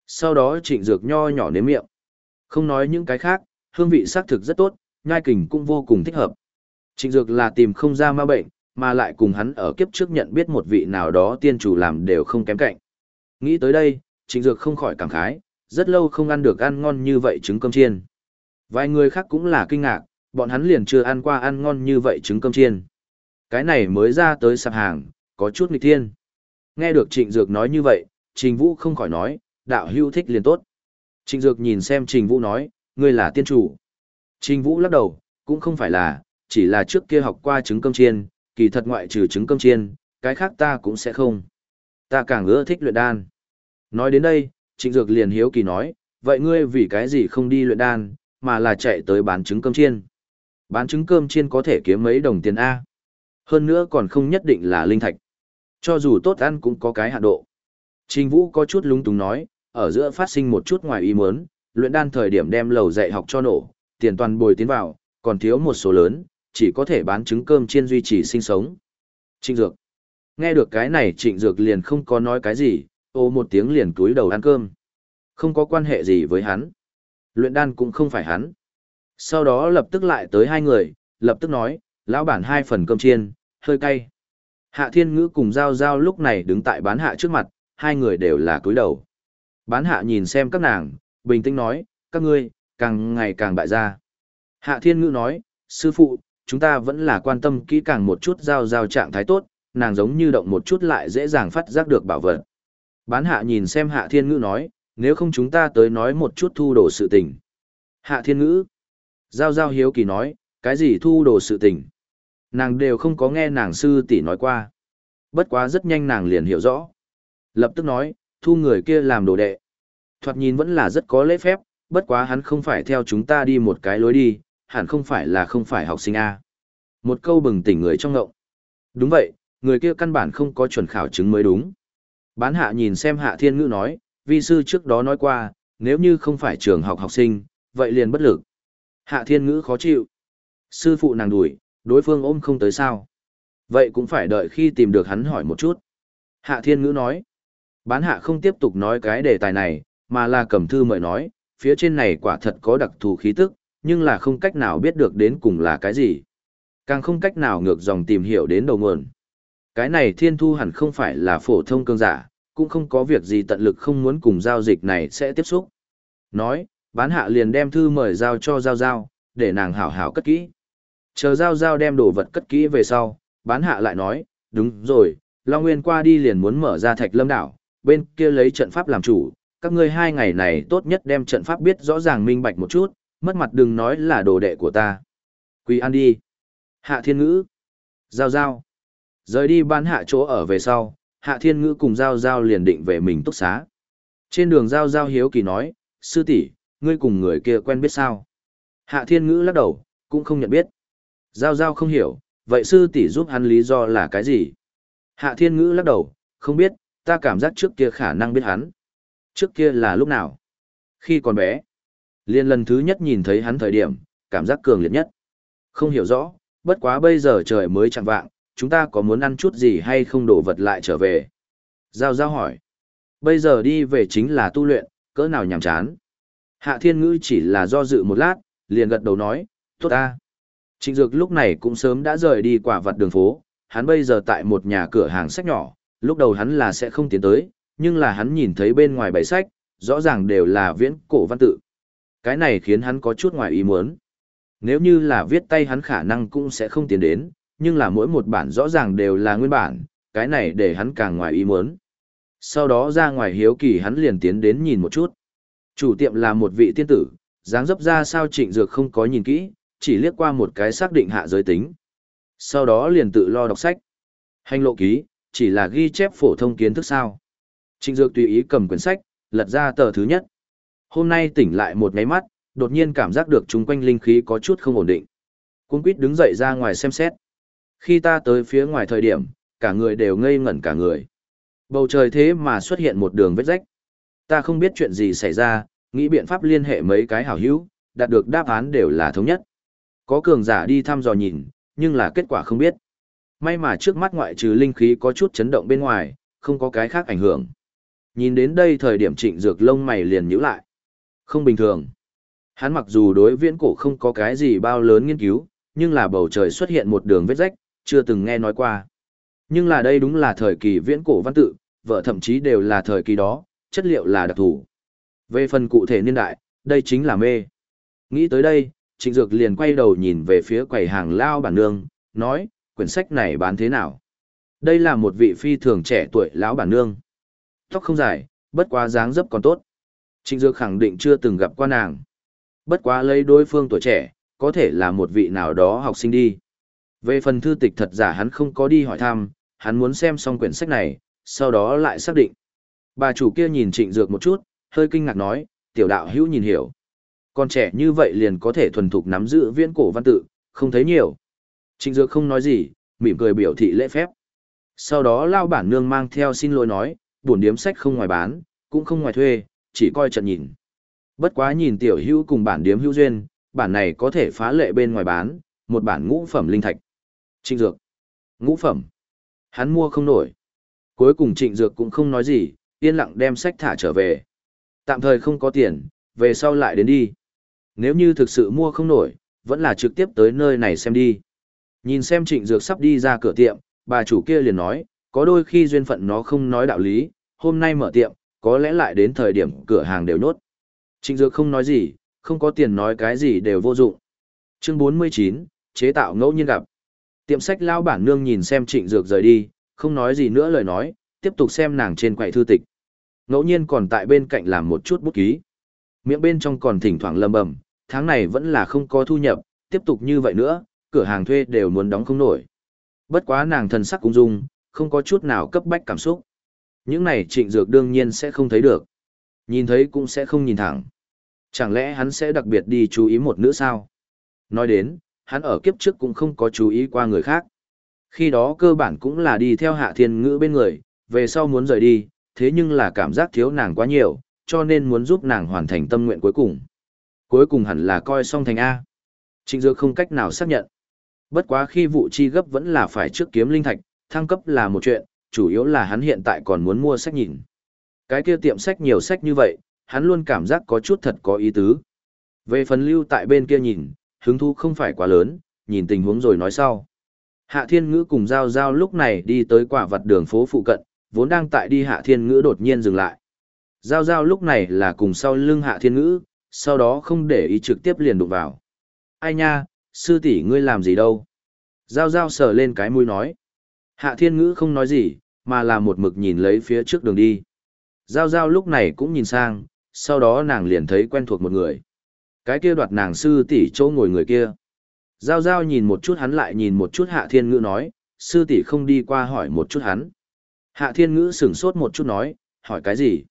Sau đó Trịnh Dược nho nhỏ nếm miệng. Không nói những cái khác, hương vị xác thực rất tốt, nhai kình cũng vô cùng thích hợp. Trịnh Dược là tìm không ra ma bệnh, mà lại cùng hắn ở kiếp trước nhận biết một vị nào đó tiên chủ làm đều không kém cạnh. Nghĩ tới đây, Trịnh Dược không khỏi cảm khái, rất lâu không ăn được ăn ngon như vậy trứng cơm chiên. Vài người khác cũng là kinh ngạc, bọn hắn liền chưa ăn qua ăn ngon như vậy trứng cơm chiên. Cái này mới ra tới sạp hàng, có chút nghịch thiên. Nghe được Trịnh Dược nói như vậy, Trình Vũ không khỏi nói, đạo hưu thích liền tốt. Trịnh Dược nhìn xem Trình Vũ nói, ngươi là tiên chủ. Trình Vũ lắc đầu, cũng không phải là, chỉ là trước kia học qua trứng cơm chiên, kỳ thật ngoại trừ trứng cơm chiên, cái khác ta cũng sẽ không. Ta càng ưa thích luyện đan. Nói đến đây, Trịnh Dược liền hiếu kỳ nói, vậy ngươi vì cái gì không đi luyện đan, mà là chạy tới bán trứng cơm chiên. Bán trứng cơm chiên có thể kiếm mấy đồng tiền A. Hơn nữa còn không nhất định là linh thạch. Cho dù tốt ăn cũng có cái hạn độ. Trình Vũ có chút lúng túng nói, ở giữa phát sinh một chút ngoài ý muốn, luyện đan thời điểm đem lầu dạy học cho nổ, tiền toàn bồi tiến vào, còn thiếu một số lớn, chỉ có thể bán trứng cơm chiên duy trì sinh sống. Trịnh Dược. Nghe được cái này Trịnh Dược liền không có nói cái gì, ô một tiếng liền túi đầu ăn cơm. Không có quan hệ gì với hắn. Luyện đan cũng không phải hắn. Sau đó lập tức lại tới hai người, lập tức nói, lão bản hai phần cơm chiên, hơi cay. Hạ thiên ngữ cùng giao giao lúc này đứng tại bán hạ trước mặt, hai người đều là cúi đầu. Bán hạ nhìn xem các nàng, bình tĩnh nói, các ngươi, càng ngày càng bại ra. Hạ thiên ngữ nói, sư phụ, chúng ta vẫn là quan tâm kỹ càng một chút giao giao trạng thái tốt, nàng giống như động một chút lại dễ dàng phát giác được bảo vật. Bán hạ nhìn xem hạ thiên ngữ nói, nếu không chúng ta tới nói một chút thu đồ sự tình. Hạ thiên ngữ. Giao giao hiếu kỳ nói, cái gì thu đồ sự tình. Nàng đều không có nghe nàng sư tỷ nói qua. Bất quá rất nhanh nàng liền hiểu rõ. Lập tức nói, thu người kia làm đồ đệ. Thoạt nhìn vẫn là rất có lễ phép, bất quá hắn không phải theo chúng ta đi một cái lối đi, hẳn không phải là không phải học sinh A. Một câu bừng tỉnh người trong ngộng. Đúng vậy, người kia căn bản không có chuẩn khảo chứng mới đúng. Bán hạ nhìn xem hạ thiên ngữ nói, vi sư trước đó nói qua, nếu như không phải trường học học sinh, vậy liền bất lực. Hạ thiên ngữ khó chịu. Sư phụ nàng đuổi, đối phương ôm không tới sao. Vậy cũng phải đợi khi tìm được hắn hỏi một chút. Hạ thiên ngữ nói. Bán hạ không tiếp tục nói cái đề tài này, mà là cầm thư mời nói, phía trên này quả thật có đặc thù khí tức, nhưng là không cách nào biết được đến cùng là cái gì. Càng không cách nào ngược dòng tìm hiểu đến đầu nguồn. Cái này thiên thu hẳn không phải là phổ thông cương giả, cũng không có việc gì tận lực không muốn cùng giao dịch này sẽ tiếp xúc. Nói, bán hạ liền đem thư mời giao cho giao giao, để nàng hảo hảo cất kỹ. Chờ giao giao đem đồ vật cất kỹ về sau, bán hạ lại nói, đúng rồi, Long Nguyên qua đi liền muốn mở ra thạch lâm đảo, bên kia lấy trận pháp làm chủ, các ngươi hai ngày này tốt nhất đem trận pháp biết rõ ràng minh bạch một chút, mất mặt đừng nói là đồ đệ của ta. Quỳ ăn đi. Hạ thiên ngữ. Giao giao. Rời đi bán hạ chỗ ở về sau, hạ thiên ngữ cùng giao giao liền định về mình túc xá. Trên đường giao giao hiếu kỳ nói, sư tỷ ngươi cùng người kia quen biết sao? Hạ thiên ngữ lắc đầu, cũng không nhận biết. Giao giao không hiểu, vậy sư tỷ giúp hắn lý do là cái gì? Hạ thiên ngữ lắc đầu, không biết, ta cảm giác trước kia khả năng biết hắn. Trước kia là lúc nào? Khi còn bé. Liên lần thứ nhất nhìn thấy hắn thời điểm, cảm giác cường liệt nhất. Không hiểu rõ, bất quá bây giờ trời mới chẳng vạng, chúng ta có muốn ăn chút gì hay không đổ vật lại trở về? Giao giao hỏi. Bây giờ đi về chính là tu luyện, cỡ nào nhàm chán. Hạ thiên ngữ chỉ là do dự một lát, liền gật đầu nói, tốt ta. Trịnh Dược lúc này cũng sớm đã rời đi quả vật đường phố, hắn bây giờ tại một nhà cửa hàng sách nhỏ, lúc đầu hắn là sẽ không tiến tới, nhưng là hắn nhìn thấy bên ngoài bày sách, rõ ràng đều là viễn cổ văn tự. Cái này khiến hắn có chút ngoài ý muốn. Nếu như là viết tay hắn khả năng cũng sẽ không tiến đến, nhưng là mỗi một bản rõ ràng đều là nguyên bản, cái này để hắn càng ngoài ý muốn. Sau đó ra ngoài hiếu kỳ hắn liền tiến đến nhìn một chút. Chủ tiệm là một vị tiên tử, dáng dấp ra sao trịnh dược không có nhìn kỹ, chỉ liếc qua một cái xác định hạ giới tính. Sau đó liền tự lo đọc sách. Hành lộ ký, chỉ là ghi chép phổ thông kiến thức sao. Trịnh dược tùy ý cầm quyển sách, lật ra tờ thứ nhất. Hôm nay tỉnh lại một ngáy mắt, đột nhiên cảm giác được chung quanh linh khí có chút không ổn định. Cung quýt đứng dậy ra ngoài xem xét. Khi ta tới phía ngoài thời điểm, cả người đều ngây ngẩn cả người. Bầu trời thế mà xuất hiện một đường vết rách. Ta không biết chuyện gì xảy ra, nghĩ biện pháp liên hệ mấy cái hảo hữu, đạt được đáp án đều là thống nhất. Có cường giả đi thăm dò nhìn, nhưng là kết quả không biết. May mà trước mắt ngoại trừ linh khí có chút chấn động bên ngoài, không có cái khác ảnh hưởng. Nhìn đến đây thời điểm trịnh dược lông mày liền nhíu lại. Không bình thường. Hắn mặc dù đối viễn cổ không có cái gì bao lớn nghiên cứu, nhưng là bầu trời xuất hiện một đường vết rách, chưa từng nghe nói qua. Nhưng là đây đúng là thời kỳ viễn cổ văn tự, vợ thậm chí đều là thời kỳ đó, chất liệu là đặc thù. Về phần cụ thể niên đại, đây chính là mê. Nghĩ tới đây, Trịnh Dược liền quay đầu nhìn về phía quầy hàng lao bản nương, nói, quyển sách này bán thế nào? Đây là một vị phi thường trẻ tuổi lão bản nương. Tóc không dài, bất quá dáng dấp còn tốt. Trịnh Dược khẳng định chưa từng gặp qua nàng. Bất quá lấy đối phương tuổi trẻ, có thể là một vị nào đó học sinh đi. Về phần thư tịch thật giả hắn không có đi hỏi thăm, hắn muốn xem xong quyển sách này, sau đó lại xác định. Bà chủ kia nhìn Trịnh Dược một chút, hơi kinh ngạc nói, tiểu đạo hữu nhìn hiểu. Con trẻ như vậy liền có thể thuần thục nắm giữ viễn cổ văn tự, không thấy nhiều. Trịnh Dược không nói gì, mỉm cười biểu thị lễ phép. Sau đó lao bản nương mang theo xin lỗi nói, buồn điếm sách không ngoài bán, cũng không ngoài thuê, chỉ coi trận nhìn. Bất quá nhìn tiểu hữu cùng bản điếm hữu duyên, bản này có thể phá lệ bên ngoài bán, một bản ngũ phẩm linh thạch. Trịnh Dược. Ngũ phẩm. Hắn mua không nổi. Cuối cùng Trịnh Dược cũng không nói gì, yên lặng đem sách thả trở về. Tạm thời không có tiền, về sau lại đến đi. Nếu như thực sự mua không nổi, vẫn là trực tiếp tới nơi này xem đi. Nhìn xem Trịnh Dược sắp đi ra cửa tiệm, bà chủ kia liền nói, có đôi khi duyên phận nó không nói đạo lý, hôm nay mở tiệm, có lẽ lại đến thời điểm cửa hàng đều nốt. Trịnh Dược không nói gì, không có tiền nói cái gì đều vô dụng. Chương 49, chế tạo ngẫu nhiên gặp. Tiệm sách lao bản nương nhìn xem Trịnh Dược rời đi, không nói gì nữa lời nói, tiếp tục xem nàng trên quầy thư tịch. Ngẫu nhiên còn tại bên cạnh làm một chút bút ký. Miệng bên trong còn thỉnh thoảng lầm bầm, tháng này vẫn là không có thu nhập, tiếp tục như vậy nữa, cửa hàng thuê đều muốn đóng không nổi. Bất quá nàng thần sắc cũng dung, không có chút nào cấp bách cảm xúc. Những này trịnh dược đương nhiên sẽ không thấy được. Nhìn thấy cũng sẽ không nhìn thẳng. Chẳng lẽ hắn sẽ đặc biệt đi chú ý một nữ sao? Nói đến, hắn ở kiếp trước cũng không có chú ý qua người khác. Khi đó cơ bản cũng là đi theo hạ thiên ngữ bên người, về sau muốn rời đi, thế nhưng là cảm giác thiếu nàng quá nhiều, cho nên muốn giúp nàng hoàn thành tâm nguyện cuối cùng. Cuối cùng hẳn là coi xong thành A. Trịnh Dược không cách nào xác nhận. Bất quá khi vụ chi gấp vẫn là phải trước kiếm linh thạch, thăng cấp là một chuyện, chủ yếu là hắn hiện tại còn muốn mua sách nhìn. Cái kia tiệm sách nhiều sách như vậy, hắn luôn cảm giác có chút thật có ý tứ. Về phần lưu tại bên kia nhìn, hứng thú không phải quá lớn, nhìn tình huống rồi nói sau. Hạ Thiên Ngữ cùng Giao Giao lúc này đi tới quả vật đường phố phụ cận, vốn đang tại đi Hạ Thiên Ngữ đột nhiên dừng lại. Giao Giao lúc này là cùng sau lưng Hạ Thiên Ngữ, sau đó không để ý trực tiếp liền đụng vào. Ai nha, sư tỷ ngươi làm gì đâu? Giao Giao sờ lên cái mũi nói. Hạ Thiên Ngữ không nói gì, mà là một mực nhìn lấy phía trước đường đi. Giao Giao lúc này cũng nhìn sang, sau đó nàng liền thấy quen thuộc một người. Cái kia đoạt nàng sư tỷ chỗ ngồi người kia. Giao Giao nhìn một chút hắn lại nhìn một chút Hạ Thiên Ngữ nói, sư tỷ không đi qua hỏi một chút hắn. Hạ Thiên Ngữ sửng sốt một chút nói, hỏi cái gì?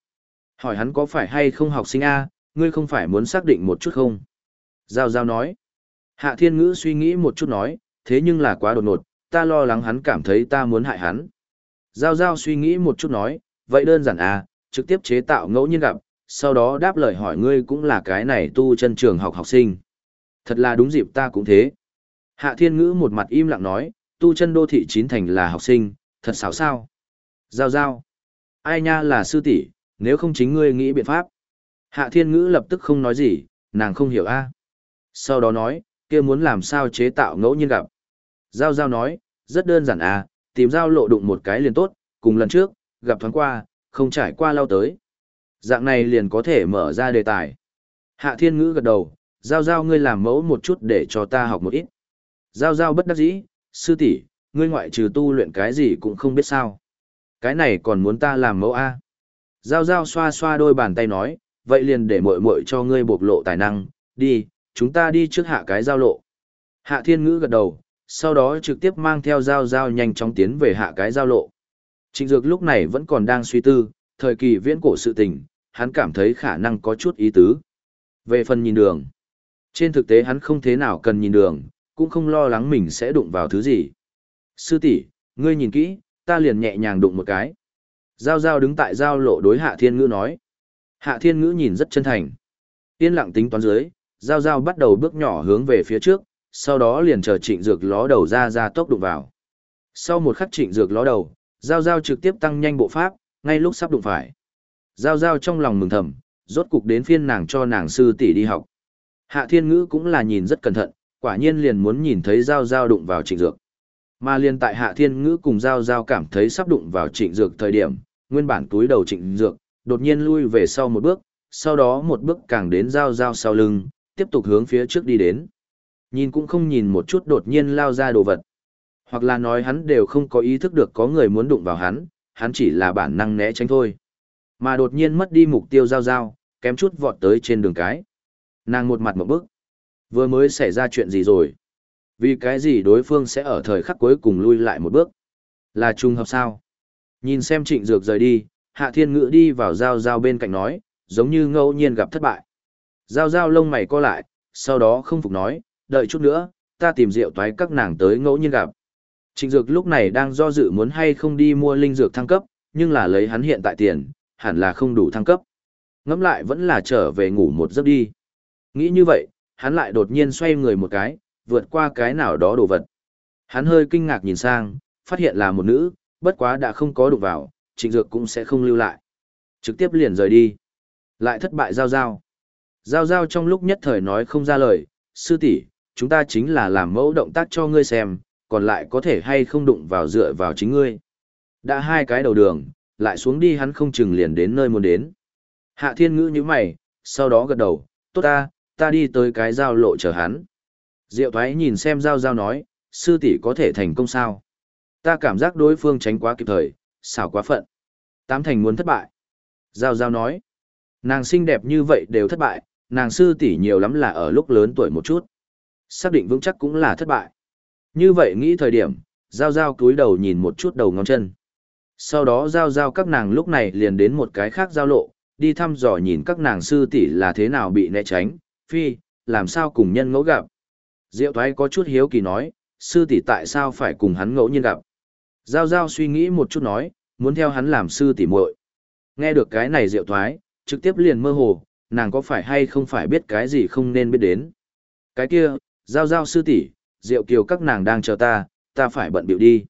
Hỏi hắn có phải hay không học sinh A, ngươi không phải muốn xác định một chút không? Giao Giao nói. Hạ Thiên Ngữ suy nghĩ một chút nói, thế nhưng là quá đột ngột, ta lo lắng hắn cảm thấy ta muốn hại hắn. Giao Giao suy nghĩ một chút nói, vậy đơn giản à, trực tiếp chế tạo ngẫu nhiên gặp, sau đó đáp lời hỏi ngươi cũng là cái này tu chân trường học học sinh. Thật là đúng dịp ta cũng thế. Hạ Thiên Ngữ một mặt im lặng nói, tu chân đô thị chín thành là học sinh, thật xảo sao. Giao giao. Ai nha là sư tỷ, nếu không chính ngươi nghĩ biện pháp. Hạ Thiên Ngữ lập tức không nói gì, nàng không hiểu a. Sau đó nói, kia muốn làm sao chế tạo ngẫu nhiên gặp. Giao giao nói, rất đơn giản à, tìm giao lộ đụng một cái liền tốt, cùng lần trước, gặp thoáng qua, không trải qua lao tới. Dạng này liền có thể mở ra đề tài. Hạ Thiên Ngữ gật đầu, giao giao ngươi làm mẫu một chút để cho ta học một ít. Giao giao bất đắc dĩ, sư tỷ, ngươi ngoại trừ tu luyện cái gì cũng không biết sao. Cái này còn muốn ta làm mẫu A. Giao giao xoa xoa đôi bàn tay nói, vậy liền để muội muội cho ngươi bộc lộ tài năng, đi, chúng ta đi trước hạ cái giao lộ. Hạ thiên ngữ gật đầu, sau đó trực tiếp mang theo giao giao nhanh chóng tiến về hạ cái giao lộ. Trịnh Dược lúc này vẫn còn đang suy tư, thời kỳ viễn cổ sự tình, hắn cảm thấy khả năng có chút ý tứ. Về phần nhìn đường, trên thực tế hắn không thế nào cần nhìn đường, cũng không lo lắng mình sẽ đụng vào thứ gì. Sư tỷ, ngươi nhìn kỹ, ta liền nhẹ nhàng đụng một cái. Giao giao đứng tại giao lộ đối hạ thiên ngữ nói. Hạ thiên ngữ nhìn rất chân thành. Yên lặng tính toán dưới, giao giao bắt đầu bước nhỏ hướng về phía trước, sau đó liền chờ trịnh dược ló đầu ra ra tốc đụng vào. Sau một khắc trịnh dược ló đầu, giao giao trực tiếp tăng nhanh bộ pháp, ngay lúc sắp đụng phải. Giao giao trong lòng mừng thầm, rốt cục đến phiên nàng cho nàng sư tỷ đi học. Hạ thiên ngữ cũng là nhìn rất cẩn thận, quả nhiên liền muốn nhìn thấy giao giao đụng vào trịnh dược. Mà liền tại hạ thiên ngữ cùng giao giao cảm thấy sắp đụng vào trịnh dược thời điểm, nguyên bản túi đầu trịnh dược, đột nhiên lui về sau một bước, sau đó một bước càng đến giao giao sau lưng, tiếp tục hướng phía trước đi đến. Nhìn cũng không nhìn một chút đột nhiên lao ra đồ vật. Hoặc là nói hắn đều không có ý thức được có người muốn đụng vào hắn, hắn chỉ là bản năng né tránh thôi. Mà đột nhiên mất đi mục tiêu giao giao, kém chút vọt tới trên đường cái. Nàng một mặt một bước. Vừa mới xảy ra chuyện gì rồi? Vì cái gì đối phương sẽ ở thời khắc cuối cùng lui lại một bước? Là trùng hợp sao? Nhìn xem trịnh dược rời đi, hạ thiên ngữ đi vào giao giao bên cạnh nói, giống như ngẫu nhiên gặp thất bại. Giao giao lông mày co lại, sau đó không phục nói, đợi chút nữa, ta tìm rượu toái các nàng tới ngẫu nhiên gặp. Trịnh dược lúc này đang do dự muốn hay không đi mua linh dược thăng cấp, nhưng là lấy hắn hiện tại tiền, hẳn là không đủ thăng cấp. Ngẫm lại vẫn là trở về ngủ một giấc đi. Nghĩ như vậy, hắn lại đột nhiên xoay người một cái, vượt qua cái nào đó đồ vật. Hắn hơi kinh ngạc nhìn sang, phát hiện là một nữ, bất quá đã không có đụng vào, trịnh dược cũng sẽ không lưu lại. Trực tiếp liền rời đi. Lại thất bại giao giao. Giao giao trong lúc nhất thời nói không ra lời, sư tỷ, chúng ta chính là làm mẫu động tác cho ngươi xem, còn lại có thể hay không đụng vào dựa vào chính ngươi. Đã hai cái đầu đường, lại xuống đi hắn không chừng liền đến nơi muốn đến. Hạ thiên ngữ như mày, sau đó gật đầu, tốt ta, ta đi tới cái giao lộ chờ hắn. Diệu thoái nhìn xem giao giao nói, sư tỷ có thể thành công sao? Ta cảm giác đối phương tránh quá kịp thời, xảo quá phận. Tám thành muốn thất bại. Giao giao nói, nàng xinh đẹp như vậy đều thất bại, nàng sư tỷ nhiều lắm là ở lúc lớn tuổi một chút. Xác định vững chắc cũng là thất bại. Như vậy nghĩ thời điểm, giao giao cúi đầu nhìn một chút đầu ngón chân. Sau đó giao giao các nàng lúc này liền đến một cái khác giao lộ, đi thăm dò nhìn các nàng sư tỷ là thế nào bị né tránh, phi, làm sao cùng nhân ngẫu gặp. Diệu thoái có chút hiếu kỳ nói, sư tỷ tại sao phải cùng hắn ngẫu nhiên gặp. Giao giao suy nghĩ một chút nói, muốn theo hắn làm sư tỷ muội. Nghe được cái này diệu thoái, trực tiếp liền mơ hồ, nàng có phải hay không phải biết cái gì không nên biết đến. Cái kia, giao giao sư tỷ, diệu kiều các nàng đang chờ ta, ta phải bận biểu đi.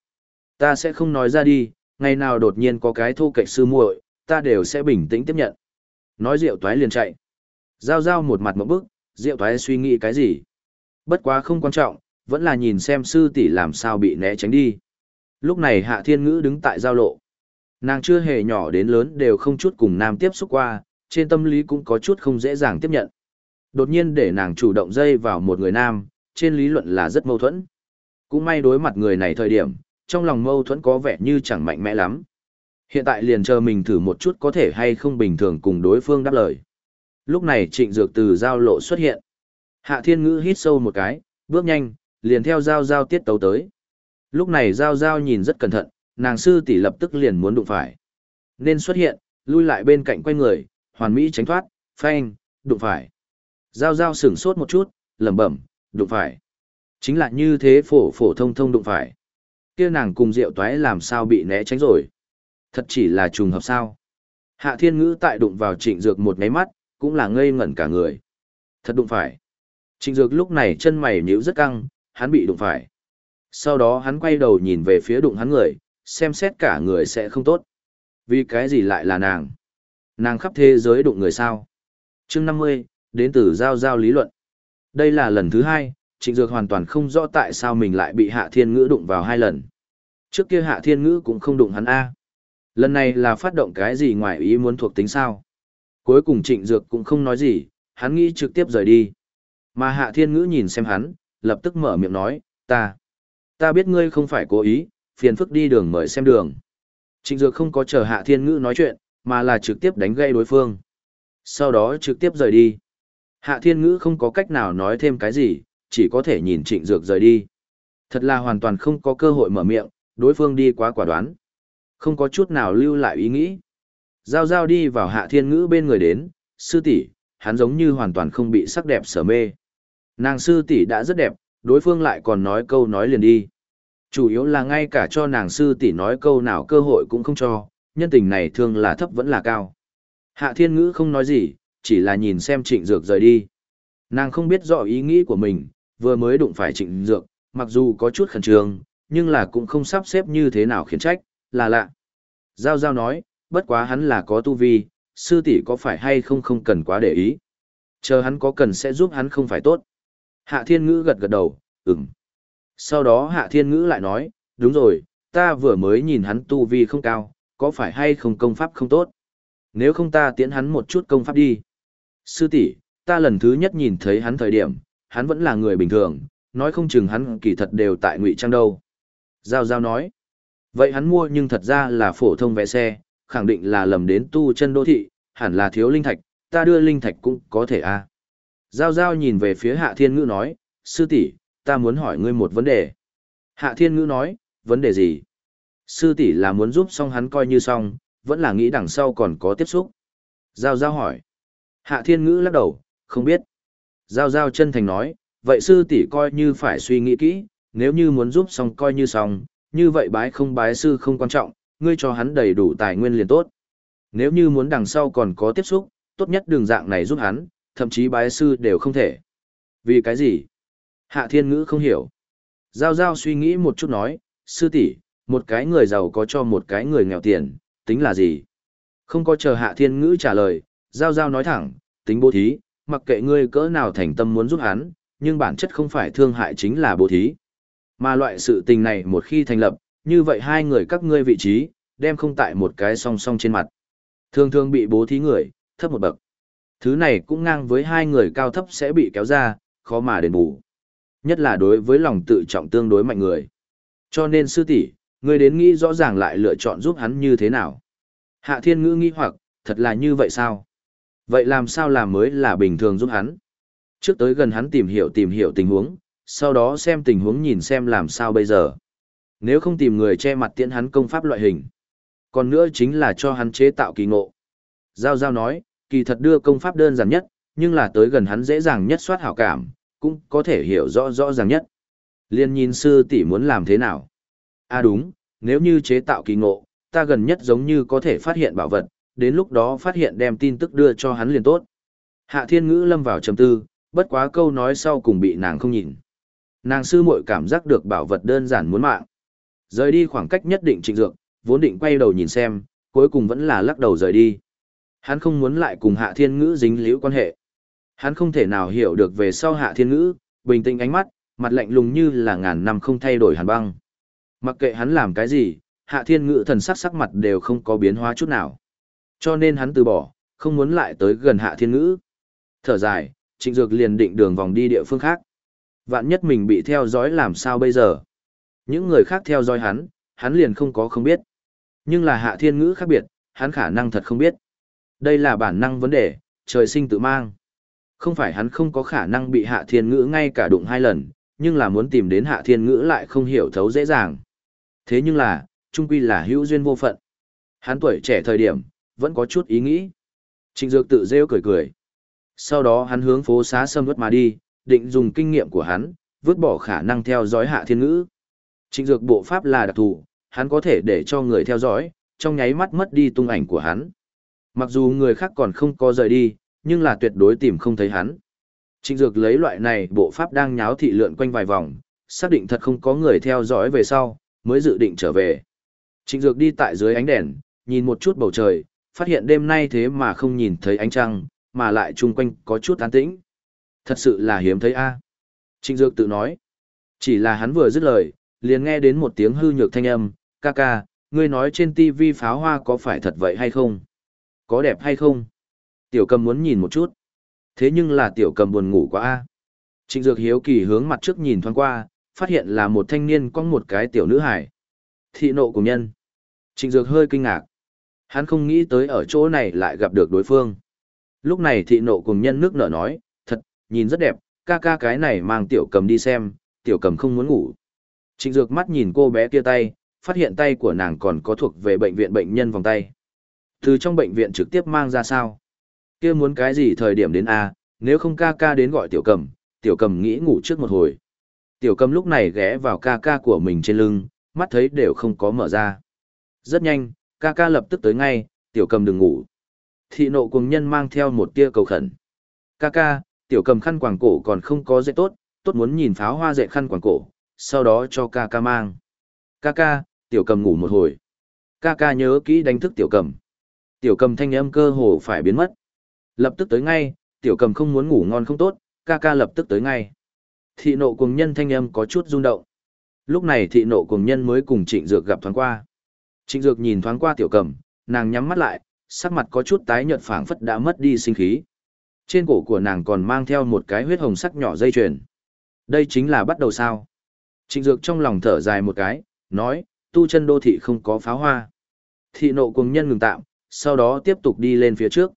Ta sẽ không nói ra đi, ngày nào đột nhiên có cái thu cạnh sư muội, ta đều sẽ bình tĩnh tiếp nhận. Nói diệu toái liền chạy. Giao giao một mặt một bức, diệu toái suy nghĩ cái gì. Bất quá không quan trọng, vẫn là nhìn xem sư tỷ làm sao bị né tránh đi. Lúc này hạ thiên ngữ đứng tại giao lộ. Nàng chưa hề nhỏ đến lớn đều không chút cùng nam tiếp xúc qua, trên tâm lý cũng có chút không dễ dàng tiếp nhận. Đột nhiên để nàng chủ động dây vào một người nam, trên lý luận là rất mâu thuẫn. Cũng may đối mặt người này thời điểm, trong lòng mâu thuẫn có vẻ như chẳng mạnh mẽ lắm. Hiện tại liền chờ mình thử một chút có thể hay không bình thường cùng đối phương đáp lời. Lúc này trịnh dược từ giao lộ xuất hiện. Hạ thiên ngữ hít sâu một cái, bước nhanh, liền theo giao giao tiết tấu tới. Lúc này giao giao nhìn rất cẩn thận, nàng sư tỷ lập tức liền muốn đụng phải. Nên xuất hiện, lui lại bên cạnh quay người, hoàn mỹ tránh thoát, phanh, đụng phải. Giao giao sửng sốt một chút, lẩm bẩm, đụng phải. Chính là như thế phổ phổ thông thông đụng phải. kia nàng cùng rượu toái làm sao bị né tránh rồi. Thật chỉ là trùng hợp sao. Hạ thiên ngữ tại đụng vào trịnh dược một máy mắt, cũng là ngây ngẩn cả người. Thật đụng phải. Trịnh dược lúc này chân mày nhíu rất căng, hắn bị đụng phải. Sau đó hắn quay đầu nhìn về phía đụng hắn người, xem xét cả người sẽ không tốt. Vì cái gì lại là nàng? Nàng khắp thế giới đụng người sao? chương 50, đến từ giao giao lý luận. Đây là lần thứ hai, trịnh dược hoàn toàn không rõ tại sao mình lại bị hạ thiên ngữ đụng vào hai lần. Trước kia hạ thiên ngữ cũng không đụng hắn A. Lần này là phát động cái gì ngoài ý muốn thuộc tính sao? Cuối cùng trịnh dược cũng không nói gì, hắn nghĩ trực tiếp rời đi. Mà hạ thiên ngữ nhìn xem hắn, lập tức mở miệng nói, ta, ta biết ngươi không phải cố ý, phiền phức đi đường mời xem đường. Trịnh dược không có chờ hạ thiên ngữ nói chuyện, mà là trực tiếp đánh gây đối phương. Sau đó trực tiếp rời đi. Hạ thiên ngữ không có cách nào nói thêm cái gì, chỉ có thể nhìn trịnh dược rời đi. Thật là hoàn toàn không có cơ hội mở miệng, đối phương đi quá quả đoán. Không có chút nào lưu lại ý nghĩ. Giao giao đi vào hạ thiên ngữ bên người đến, sư tỷ hắn giống như hoàn toàn không bị sắc đẹp sở mê. Nàng sư tỷ đã rất đẹp, đối phương lại còn nói câu nói liền đi. Chủ yếu là ngay cả cho nàng sư tỷ nói câu nào cơ hội cũng không cho, nhân tình này thường là thấp vẫn là cao. Hạ thiên ngữ không nói gì, chỉ là nhìn xem trịnh dược rời đi. Nàng không biết rõ ý nghĩ của mình, vừa mới đụng phải trịnh dược, mặc dù có chút khẩn trương, nhưng là cũng không sắp xếp như thế nào khiến trách, là lạ. Giao Giao nói, bất quá hắn là có tu vi, sư tỷ có phải hay không không cần quá để ý. Chờ hắn có cần sẽ giúp hắn không phải tốt. Hạ thiên ngữ gật gật đầu, ừm. Sau đó hạ thiên ngữ lại nói, đúng rồi, ta vừa mới nhìn hắn tu vi không cao, có phải hay không công pháp không tốt. Nếu không ta tiễn hắn một chút công pháp đi. Sư tỷ, ta lần thứ nhất nhìn thấy hắn thời điểm, hắn vẫn là người bình thường, nói không chừng hắn kỳ thật đều tại ngụy trang đâu. Giao Giao nói, vậy hắn mua nhưng thật ra là phổ thông vé xe, khẳng định là lầm đến tu chân đô thị, hẳn là thiếu linh thạch, ta đưa linh thạch cũng có thể a. À. Giao Giao nhìn về phía Hạ Thiên Ngữ nói, sư tỷ, ta muốn hỏi ngươi một vấn đề. Hạ Thiên Ngữ nói, vấn đề gì? Sư tỷ là muốn giúp xong hắn coi như xong, vẫn là nghĩ đằng sau còn có tiếp xúc. Giao Giao hỏi. Hạ Thiên Ngữ lắc đầu, không biết. Giao Giao chân thành nói, vậy sư tỷ coi như phải suy nghĩ kỹ, nếu như muốn giúp xong coi như xong, như vậy bái không bái sư không quan trọng, ngươi cho hắn đầy đủ tài nguyên liền tốt. Nếu như muốn đằng sau còn có tiếp xúc, tốt nhất đường dạng này giúp hắn, thậm chí bái sư đều không thể. Vì cái gì? Hạ thiên ngữ không hiểu. Giao giao suy nghĩ một chút nói, sư tỷ, một cái người giàu có cho một cái người nghèo tiền, tính là gì? Không có chờ hạ thiên ngữ trả lời, giao giao nói thẳng, tính bố thí, mặc kệ ngươi cỡ nào thành tâm muốn giúp hắn, nhưng bản chất không phải thương hại chính là bố thí. Mà loại sự tình này một khi thành lập, như vậy hai người các ngươi vị trí, đem không tại một cái song song trên mặt. Thường thường bị bố thí người, thấp một bậc. Thứ này cũng ngang với hai người cao thấp sẽ bị kéo ra, khó mà đền bù. Nhất là đối với lòng tự trọng tương đối mạnh người. Cho nên sư tỷ, ngươi đến nghĩ rõ ràng lại lựa chọn giúp hắn như thế nào. Hạ thiên ngữ nghi hoặc, thật là như vậy sao? Vậy làm sao làm mới là bình thường giúp hắn? Trước tới gần hắn tìm hiểu tìm hiểu tình huống, sau đó xem tình huống nhìn xem làm sao bây giờ. Nếu không tìm người che mặt tiễn hắn công pháp loại hình. Còn nữa chính là cho hắn chế tạo kỳ ngộ. Giao Giao nói, kỳ thật đưa công pháp đơn giản nhất, nhưng là tới gần hắn dễ dàng nhất soát hảo cảm, cũng có thể hiểu rõ rõ ràng nhất. Liên nhìn sư tỷ muốn làm thế nào? À đúng, nếu như chế tạo kỳ ngộ, ta gần nhất giống như có thể phát hiện bảo vật, đến lúc đó phát hiện đem tin tức đưa cho hắn liền tốt. Hạ thiên ngữ lâm vào trầm tư, bất quá câu nói sau cùng bị nàng không nhìn. Nàng sư muội cảm giác được bảo vật đơn giản muốn mạng. Rời đi khoảng cách nhất định trịnh dược, vốn định quay đầu nhìn xem, cuối cùng vẫn là lắc đầu rời đi. Hắn không muốn lại cùng hạ thiên ngữ dính liễu quan hệ. Hắn không thể nào hiểu được về sau hạ thiên ngữ, bình tĩnh ánh mắt, mặt lạnh lùng như là ngàn năm không thay đổi hàn băng. Mặc kệ hắn làm cái gì, hạ thiên ngữ thần sắc sắc mặt đều không có biến hóa chút nào. Cho nên hắn từ bỏ, không muốn lại tới gần hạ thiên ngữ. Thở dài, trịnh dược liền định đường vòng đi địa phương khác. Vạn nhất mình bị theo dõi làm sao bây giờ? Những người khác theo dõi hắn, hắn liền không có không biết. Nhưng là hạ thiên ngữ khác biệt, hắn khả năng thật không biết. Đây là bản năng vấn đề, trời sinh tự mang. Không phải hắn không có khả năng bị hạ thiên ngữ ngay cả đụng hai lần, nhưng là muốn tìm đến hạ thiên ngữ lại không hiểu thấu dễ dàng. Thế nhưng là, trung quy là hữu duyên vô phận. Hắn tuổi trẻ thời điểm, vẫn có chút ý nghĩ. Trịnh Dược tự rêu cười cười. Sau đó hắn hướng phố xá sâm vất mà đi, định dùng kinh nghiệm của hắn, vứt bỏ khả năng theo dõi hạ thiên ngữ. Trịnh Dược bộ pháp là đặc thù, hắn có thể để cho người theo dõi, trong nháy mắt mất đi tung ảnh của hắn. Mặc dù người khác còn không có rời đi, nhưng là tuyệt đối tìm không thấy hắn. Trịnh Dược lấy loại này bộ pháp đang nháo thị lượn quanh vài vòng, xác định thật không có người theo dõi về sau, mới dự định trở về. Trịnh Dược đi tại dưới ánh đèn, nhìn một chút bầu trời, phát hiện đêm nay thế mà không nhìn thấy ánh trăng, mà lại chung quanh có chút an tĩnh. Thật sự là hiếm thấy a. Trịnh Dược tự nói. Chỉ là hắn vừa dứt lời, liền nghe đến một tiếng hư nhược thanh âm, ca ca, ngươi nói trên tivi pháo hoa có phải thật vậy hay không? Có đẹp hay không? Tiểu cầm muốn nhìn một chút. Thế nhưng là tiểu cầm buồn ngủ quá a. Trịnh Dược hiếu kỳ hướng mặt trước nhìn thoáng qua, phát hiện là một thanh niên có một cái tiểu nữ hải. Thị nộ của nhân. Trịnh Dược hơi kinh ngạc. Hắn không nghĩ tới ở chỗ này lại gặp được đối phương. Lúc này thị nộ cùng nhân nước nở nói, thật, nhìn rất đẹp, ca ca cái này mang tiểu cầm đi xem, tiểu cầm không muốn ngủ. Trịnh Dược mắt nhìn cô bé kia tay, phát hiện tay của nàng còn có thuộc về bệnh viện bệnh nhân vòng tay. Từ trong bệnh viện trực tiếp mang ra sao? Kia muốn cái gì thời điểm đến A, nếu không ca ca đến gọi tiểu cầm, tiểu cầm nghĩ ngủ trước một hồi. Tiểu cầm lúc này ghé vào ca ca của mình trên lưng, mắt thấy đều không có mở ra. Rất nhanh, ca ca lập tức tới ngay, tiểu cầm đừng ngủ. Thị nộ cùng nhân mang theo một tia cầu khẩn. Ca ca, tiểu cầm khăn quàng cổ còn không có dễ tốt, tốt muốn nhìn pháo hoa dệt khăn quàng cổ, sau đó cho ca ca mang. Ca ca, tiểu cầm ngủ một hồi. Ca ca nhớ kỹ đánh thức tiểu cầm. Tiểu cầm thanh âm cơ hồ phải biến mất. Lập tức tới ngay, tiểu cầm không muốn ngủ ngon không tốt, ca ca lập tức tới ngay. Thị nộ cùng nhân thanh âm có chút rung động. Lúc này thị nộ cùng nhân mới cùng trịnh dược gặp thoáng qua. Trịnh dược nhìn thoáng qua tiểu cầm, nàng nhắm mắt lại, sắc mặt có chút tái nhợt phảng phất đã mất đi sinh khí. Trên cổ của nàng còn mang theo một cái huyết hồng sắc nhỏ dây chuyền. Đây chính là bắt đầu sao. Trịnh dược trong lòng thở dài một cái, nói, tu chân đô thị không có pháo hoa. Thị nộ cùng nhân ngừng tạm, sau đó tiếp tục đi lên phía trước.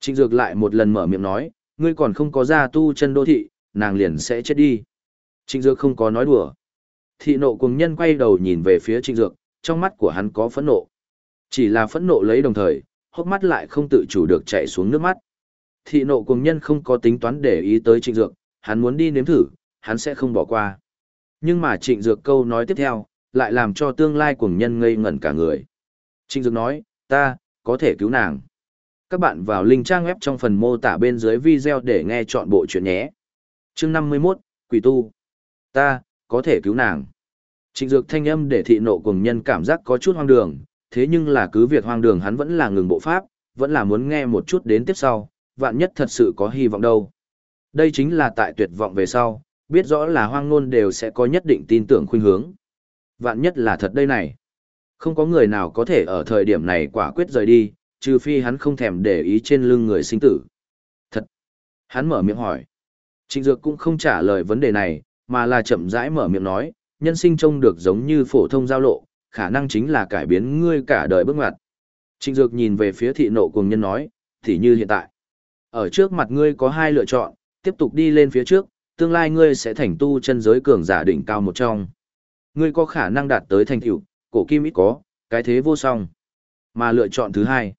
Trịnh dược lại một lần mở miệng nói, ngươi còn không có ra tu chân đô thị, nàng liền sẽ chết đi. Trịnh dược không có nói đùa. Thị nộ cùng nhân quay đầu nhìn về phía trịnh dược, trong mắt của hắn có phẫn nộ. Chỉ là phẫn nộ lấy đồng thời, hốc mắt lại không tự chủ được chạy xuống nước mắt. Thị nộ cùng nhân không có tính toán để ý tới trịnh dược, hắn muốn đi nếm thử, hắn sẽ không bỏ qua. Nhưng mà trịnh dược câu nói tiếp theo, lại làm cho tương lai cùng nhân ngây ngẩn cả người. Trịnh dược nói, ta, có thể cứu nàng. Các bạn vào link trang web trong phần mô tả bên dưới video để nghe chọn bộ chuyện nhé. chương 51, Quỷ Tu. Ta, có thể cứu nàng. Trịnh dược thanh âm để thị nộ cùng nhân cảm giác có chút hoang đường, thế nhưng là cứ việc hoang đường hắn vẫn là ngừng bộ pháp, vẫn là muốn nghe một chút đến tiếp sau, vạn nhất thật sự có hy vọng đâu. Đây chính là tại tuyệt vọng về sau, biết rõ là hoang ngôn đều sẽ có nhất định tin tưởng khuynh hướng. Vạn nhất là thật đây này. Không có người nào có thể ở thời điểm này quả quyết rời đi, trừ phi hắn không thèm để ý trên lưng người sinh tử. Thật. Hắn mở miệng hỏi. Trịnh Dược cũng không trả lời vấn đề này, mà là chậm rãi mở miệng nói, nhân sinh trông được giống như phổ thông giao lộ, khả năng chính là cải biến ngươi cả đời bước ngoặt. Trịnh Dược nhìn về phía thị nộ cùng nhân nói, thì như hiện tại. Ở trước mặt ngươi có hai lựa chọn, tiếp tục đi lên phía trước, tương lai ngươi sẽ thành tu chân giới cường giả đỉnh cao một trong. Ngươi có khả năng đạt tới thành tựu, cổ kim ít có, cái thế vô song. Mà lựa chọn thứ hai.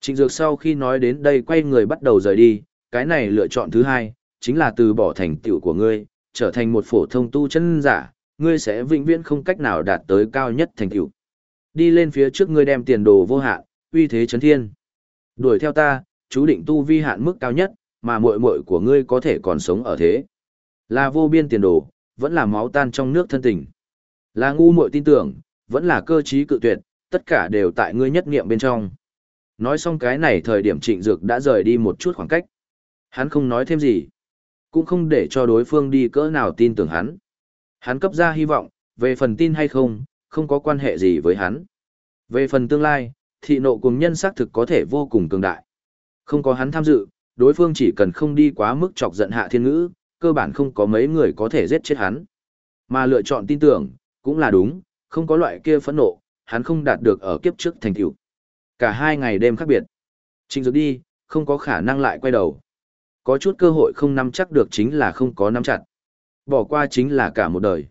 Trịnh Dược sau khi nói đến đây quay người bắt đầu rời đi, cái này lựa chọn thứ hai, chính là từ bỏ thành tựu của ngươi, trở thành một phổ thông tu chân giả, ngươi sẽ vĩnh viễn không cách nào đạt tới cao nhất thành tựu. Đi lên phía trước ngươi đem tiền đồ vô hạn, uy thế chấn thiên. Đuổi theo ta, chú định tu vi hạn mức cao nhất, mà muội muội của ngươi có thể còn sống ở thế. Là vô biên tiền đồ, vẫn là máu tan trong nước thân tình. Là ngu muội tin tưởng, vẫn là cơ trí cự tuyệt, tất cả đều tại ngươi nhất niệm bên trong. Nói xong cái này thời điểm trịnh dược đã rời đi một chút khoảng cách. Hắn không nói thêm gì. Cũng không để cho đối phương đi cỡ nào tin tưởng hắn. Hắn cấp ra hy vọng, về phần tin hay không, không có quan hệ gì với hắn. Về phần tương lai, thị nộ cùng nhân xác thực có thể vô cùng cường đại. Không có hắn tham dự, đối phương chỉ cần không đi quá mức chọc giận hạ thiên ngữ, cơ bản không có mấy người có thể giết chết hắn. Mà lựa chọn tin tưởng, cũng là đúng, không có loại kia phẫn nộ, hắn không đạt được ở kiếp trước thành tựu. Cả hai ngày đêm khác biệt. Trình dược đi, không có khả năng lại quay đầu. Có chút cơ hội không nắm chắc được chính là không có nắm chặt. Bỏ qua chính là cả một đời.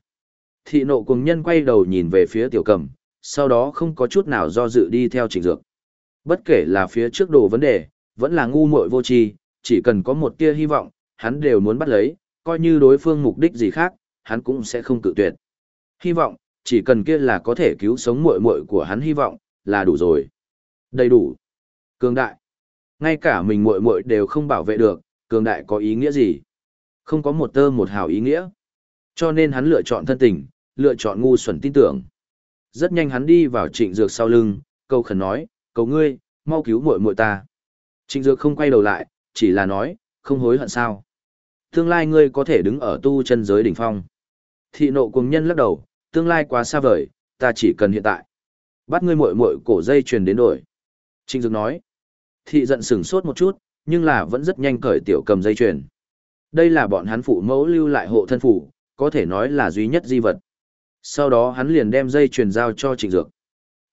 Thị nộ cùng nhân quay đầu nhìn về phía tiểu cầm, sau đó không có chút nào do dự đi theo trình dược. Bất kể là phía trước đồ vấn đề, vẫn là ngu muội vô tri, chỉ cần có một tia hy vọng, hắn đều muốn bắt lấy, coi như đối phương mục đích gì khác, hắn cũng sẽ không cự tuyệt. Hy vọng, chỉ cần kia là có thể cứu sống muội muội của hắn hy vọng, là đủ rồi. Đầy đủ. Cường đại. Ngay cả mình muội muội đều không bảo vệ được, cường đại có ý nghĩa gì? Không có một tơ một hào ý nghĩa. Cho nên hắn lựa chọn thân tình, lựa chọn ngu xuẩn tin tưởng. Rất nhanh hắn đi vào trịnh dược sau lưng, câu khẩn nói, cầu ngươi, mau cứu muội muội ta. Trịnh dược không quay đầu lại, chỉ là nói, không hối hận sao. Tương lai ngươi có thể đứng ở tu chân giới đỉnh phong. Thị nộ cùng nhân lắc đầu, tương lai quá xa vời, ta chỉ cần hiện tại. Bắt ngươi muội muội cổ dây truyền đến đổi. Trịnh Dược nói. Thị giận sửng sốt một chút, nhưng là vẫn rất nhanh cởi tiểu cầm dây truyền. Đây là bọn hắn phụ mẫu lưu lại hộ thân phủ, có thể nói là duy nhất di vật. Sau đó hắn liền đem dây truyền giao cho Trịnh Dược.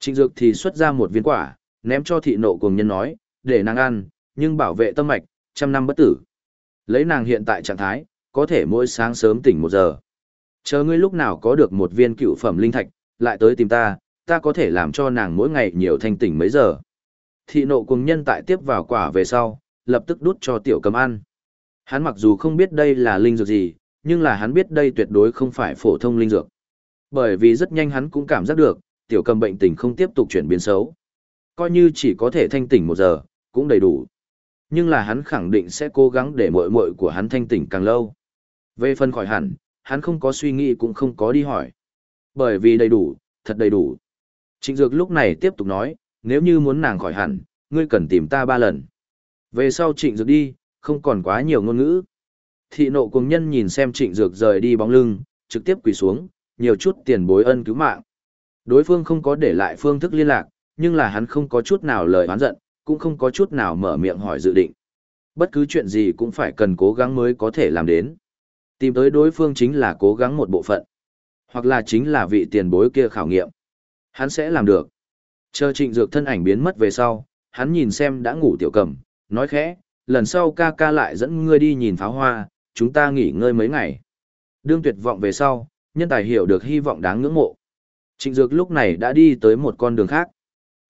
Trịnh Dược thì xuất ra một viên quả, ném cho thị nộ cùng nhân nói, để nàng ăn, nhưng bảo vệ tâm mạch, trăm năm bất tử. Lấy nàng hiện tại trạng thái, có thể mỗi sáng sớm tỉnh một giờ. Chờ ngươi lúc nào có được một viên cựu phẩm linh thạch, lại tới tìm ta, ta có thể làm cho nàng mỗi ngày nhiều thanh tỉnh mấy giờ. Thị nộ cùng nhân tại tiếp vào quả về sau, lập tức đút cho tiểu cầm ăn. Hắn mặc dù không biết đây là linh dược gì, nhưng là hắn biết đây tuyệt đối không phải phổ thông linh dược. Bởi vì rất nhanh hắn cũng cảm giác được, tiểu cầm bệnh tình không tiếp tục chuyển biến xấu. Coi như chỉ có thể thanh tỉnh một giờ, cũng đầy đủ. Nhưng là hắn khẳng định sẽ cố gắng để muội muội của hắn thanh tỉnh càng lâu. Về phần khỏi hẳn, hắn không có suy nghĩ cũng không có đi hỏi. Bởi vì đầy đủ, thật đầy đủ. Trịnh Dược lúc này tiếp tục nói, nếu như muốn nàng khỏi hẳn, ngươi cần tìm ta ba lần. Về sau Trịnh Dược đi, không còn quá nhiều ngôn ngữ. Thị nộ cùng nhân nhìn xem Trịnh Dược rời đi bóng lưng, trực tiếp quỳ xuống, nhiều chút tiền bối ân cứu mạng. Đối phương không có để lại phương thức liên lạc, nhưng là hắn không có chút nào lời oán giận, cũng không có chút nào mở miệng hỏi dự định. Bất cứ chuyện gì cũng phải cần cố gắng mới có thể làm đến. Tìm tới đối phương chính là cố gắng một bộ phận, hoặc là chính là vị tiền bối kia khảo nghiệm. Hắn sẽ làm được. Chờ trịnh dược thân ảnh biến mất về sau, hắn nhìn xem đã ngủ tiểu cầm, nói khẽ, lần sau ca ca lại dẫn ngươi đi nhìn pháo hoa, chúng ta nghỉ ngơi mấy ngày. Đương tuyệt vọng về sau, nhân tài hiểu được hy vọng đáng ngưỡng mộ. Trịnh Dược lúc này đã đi tới một con đường khác.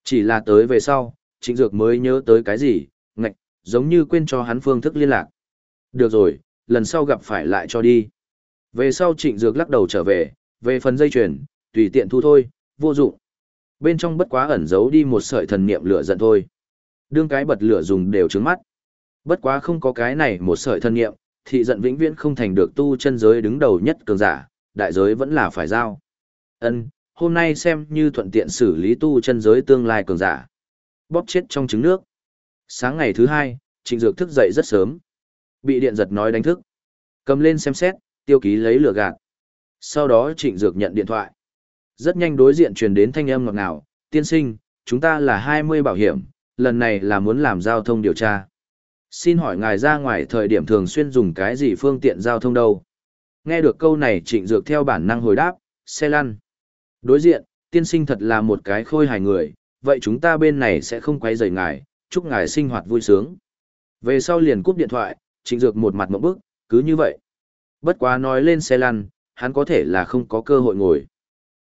Chỉ là tới về sau, Trịnh Dược mới nhớ tới cái gì, ngạch, giống như quên cho hắn phương thức liên lạc. Được rồi, lần sau gặp phải lại cho đi. Về sau Trịnh Dược lắc đầu trở về, về phần dây chuyền, tùy tiện thu thôi, vô dụng. Bên trong bất quá ẩn giấu đi một sợi thần niệm lửa giận thôi. Đương cái bật lửa dùng đều trứng mắt. Bất quá không có cái này một sợi thân niệm, thị giận vĩnh viễn không thành được tu chân giới đứng đầu nhất cường giả, đại giới vẫn là phải giao. Ân, hôm nay xem như thuận tiện xử lý tu chân giới tương lai cường giả. Bóp chết trong trứng nước. Sáng ngày thứ hai, Trịnh Dược thức dậy rất sớm. Bị điện giật nói đánh thức. Cầm lên xem xét, tiêu ký lấy lửa gạt. Sau đó Trịnh Dược nhận điện thoại. Rất nhanh đối diện truyền đến thanh âm ngọt ngào, tiên sinh, chúng ta là 20 bảo hiểm, lần này là muốn làm giao thông điều tra. Xin hỏi ngài ra ngoài thời điểm thường xuyên dùng cái gì phương tiện giao thông đâu? Nghe được câu này trịnh dược theo bản năng hồi đáp, xe lăn. Đối diện, tiên sinh thật là một cái khôi hài người, vậy chúng ta bên này sẽ không quay rời ngài, chúc ngài sinh hoạt vui sướng. Về sau liền cúp điện thoại, trịnh dược một mặt mộng bức, cứ như vậy. Bất quá nói lên xe lăn, hắn có thể là không có cơ hội ngồi.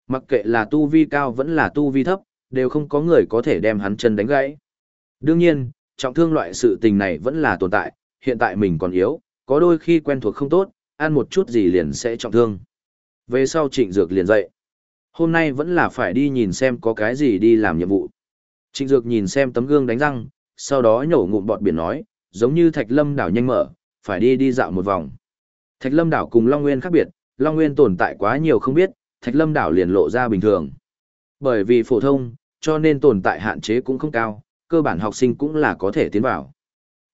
Mặc kệ là tu vi cao vẫn là tu vi thấp, đều không có người có thể đem hắn chân đánh gãy. Đương nhiên, trọng thương loại sự tình này vẫn là tồn tại, hiện tại mình còn yếu, có đôi khi quen thuộc không tốt, ăn một chút gì liền sẽ trọng thương. Về sau trịnh dược liền dậy. Hôm nay vẫn là phải đi nhìn xem có cái gì đi làm nhiệm vụ. Trịnh dược nhìn xem tấm gương đánh răng, sau đó nhổ ngụm bọt biển nói, giống như thạch lâm đảo nhanh mở, phải đi đi dạo một vòng. Thạch lâm đảo cùng Long Nguyên khác biệt, Long Nguyên tồn tại quá nhiều không biết, thạch lâm đảo liền lộ ra bình thường. Bởi vì phổ thông, cho nên tồn tại hạn chế cũng không cao, cơ bản học sinh cũng là có thể tiến vào.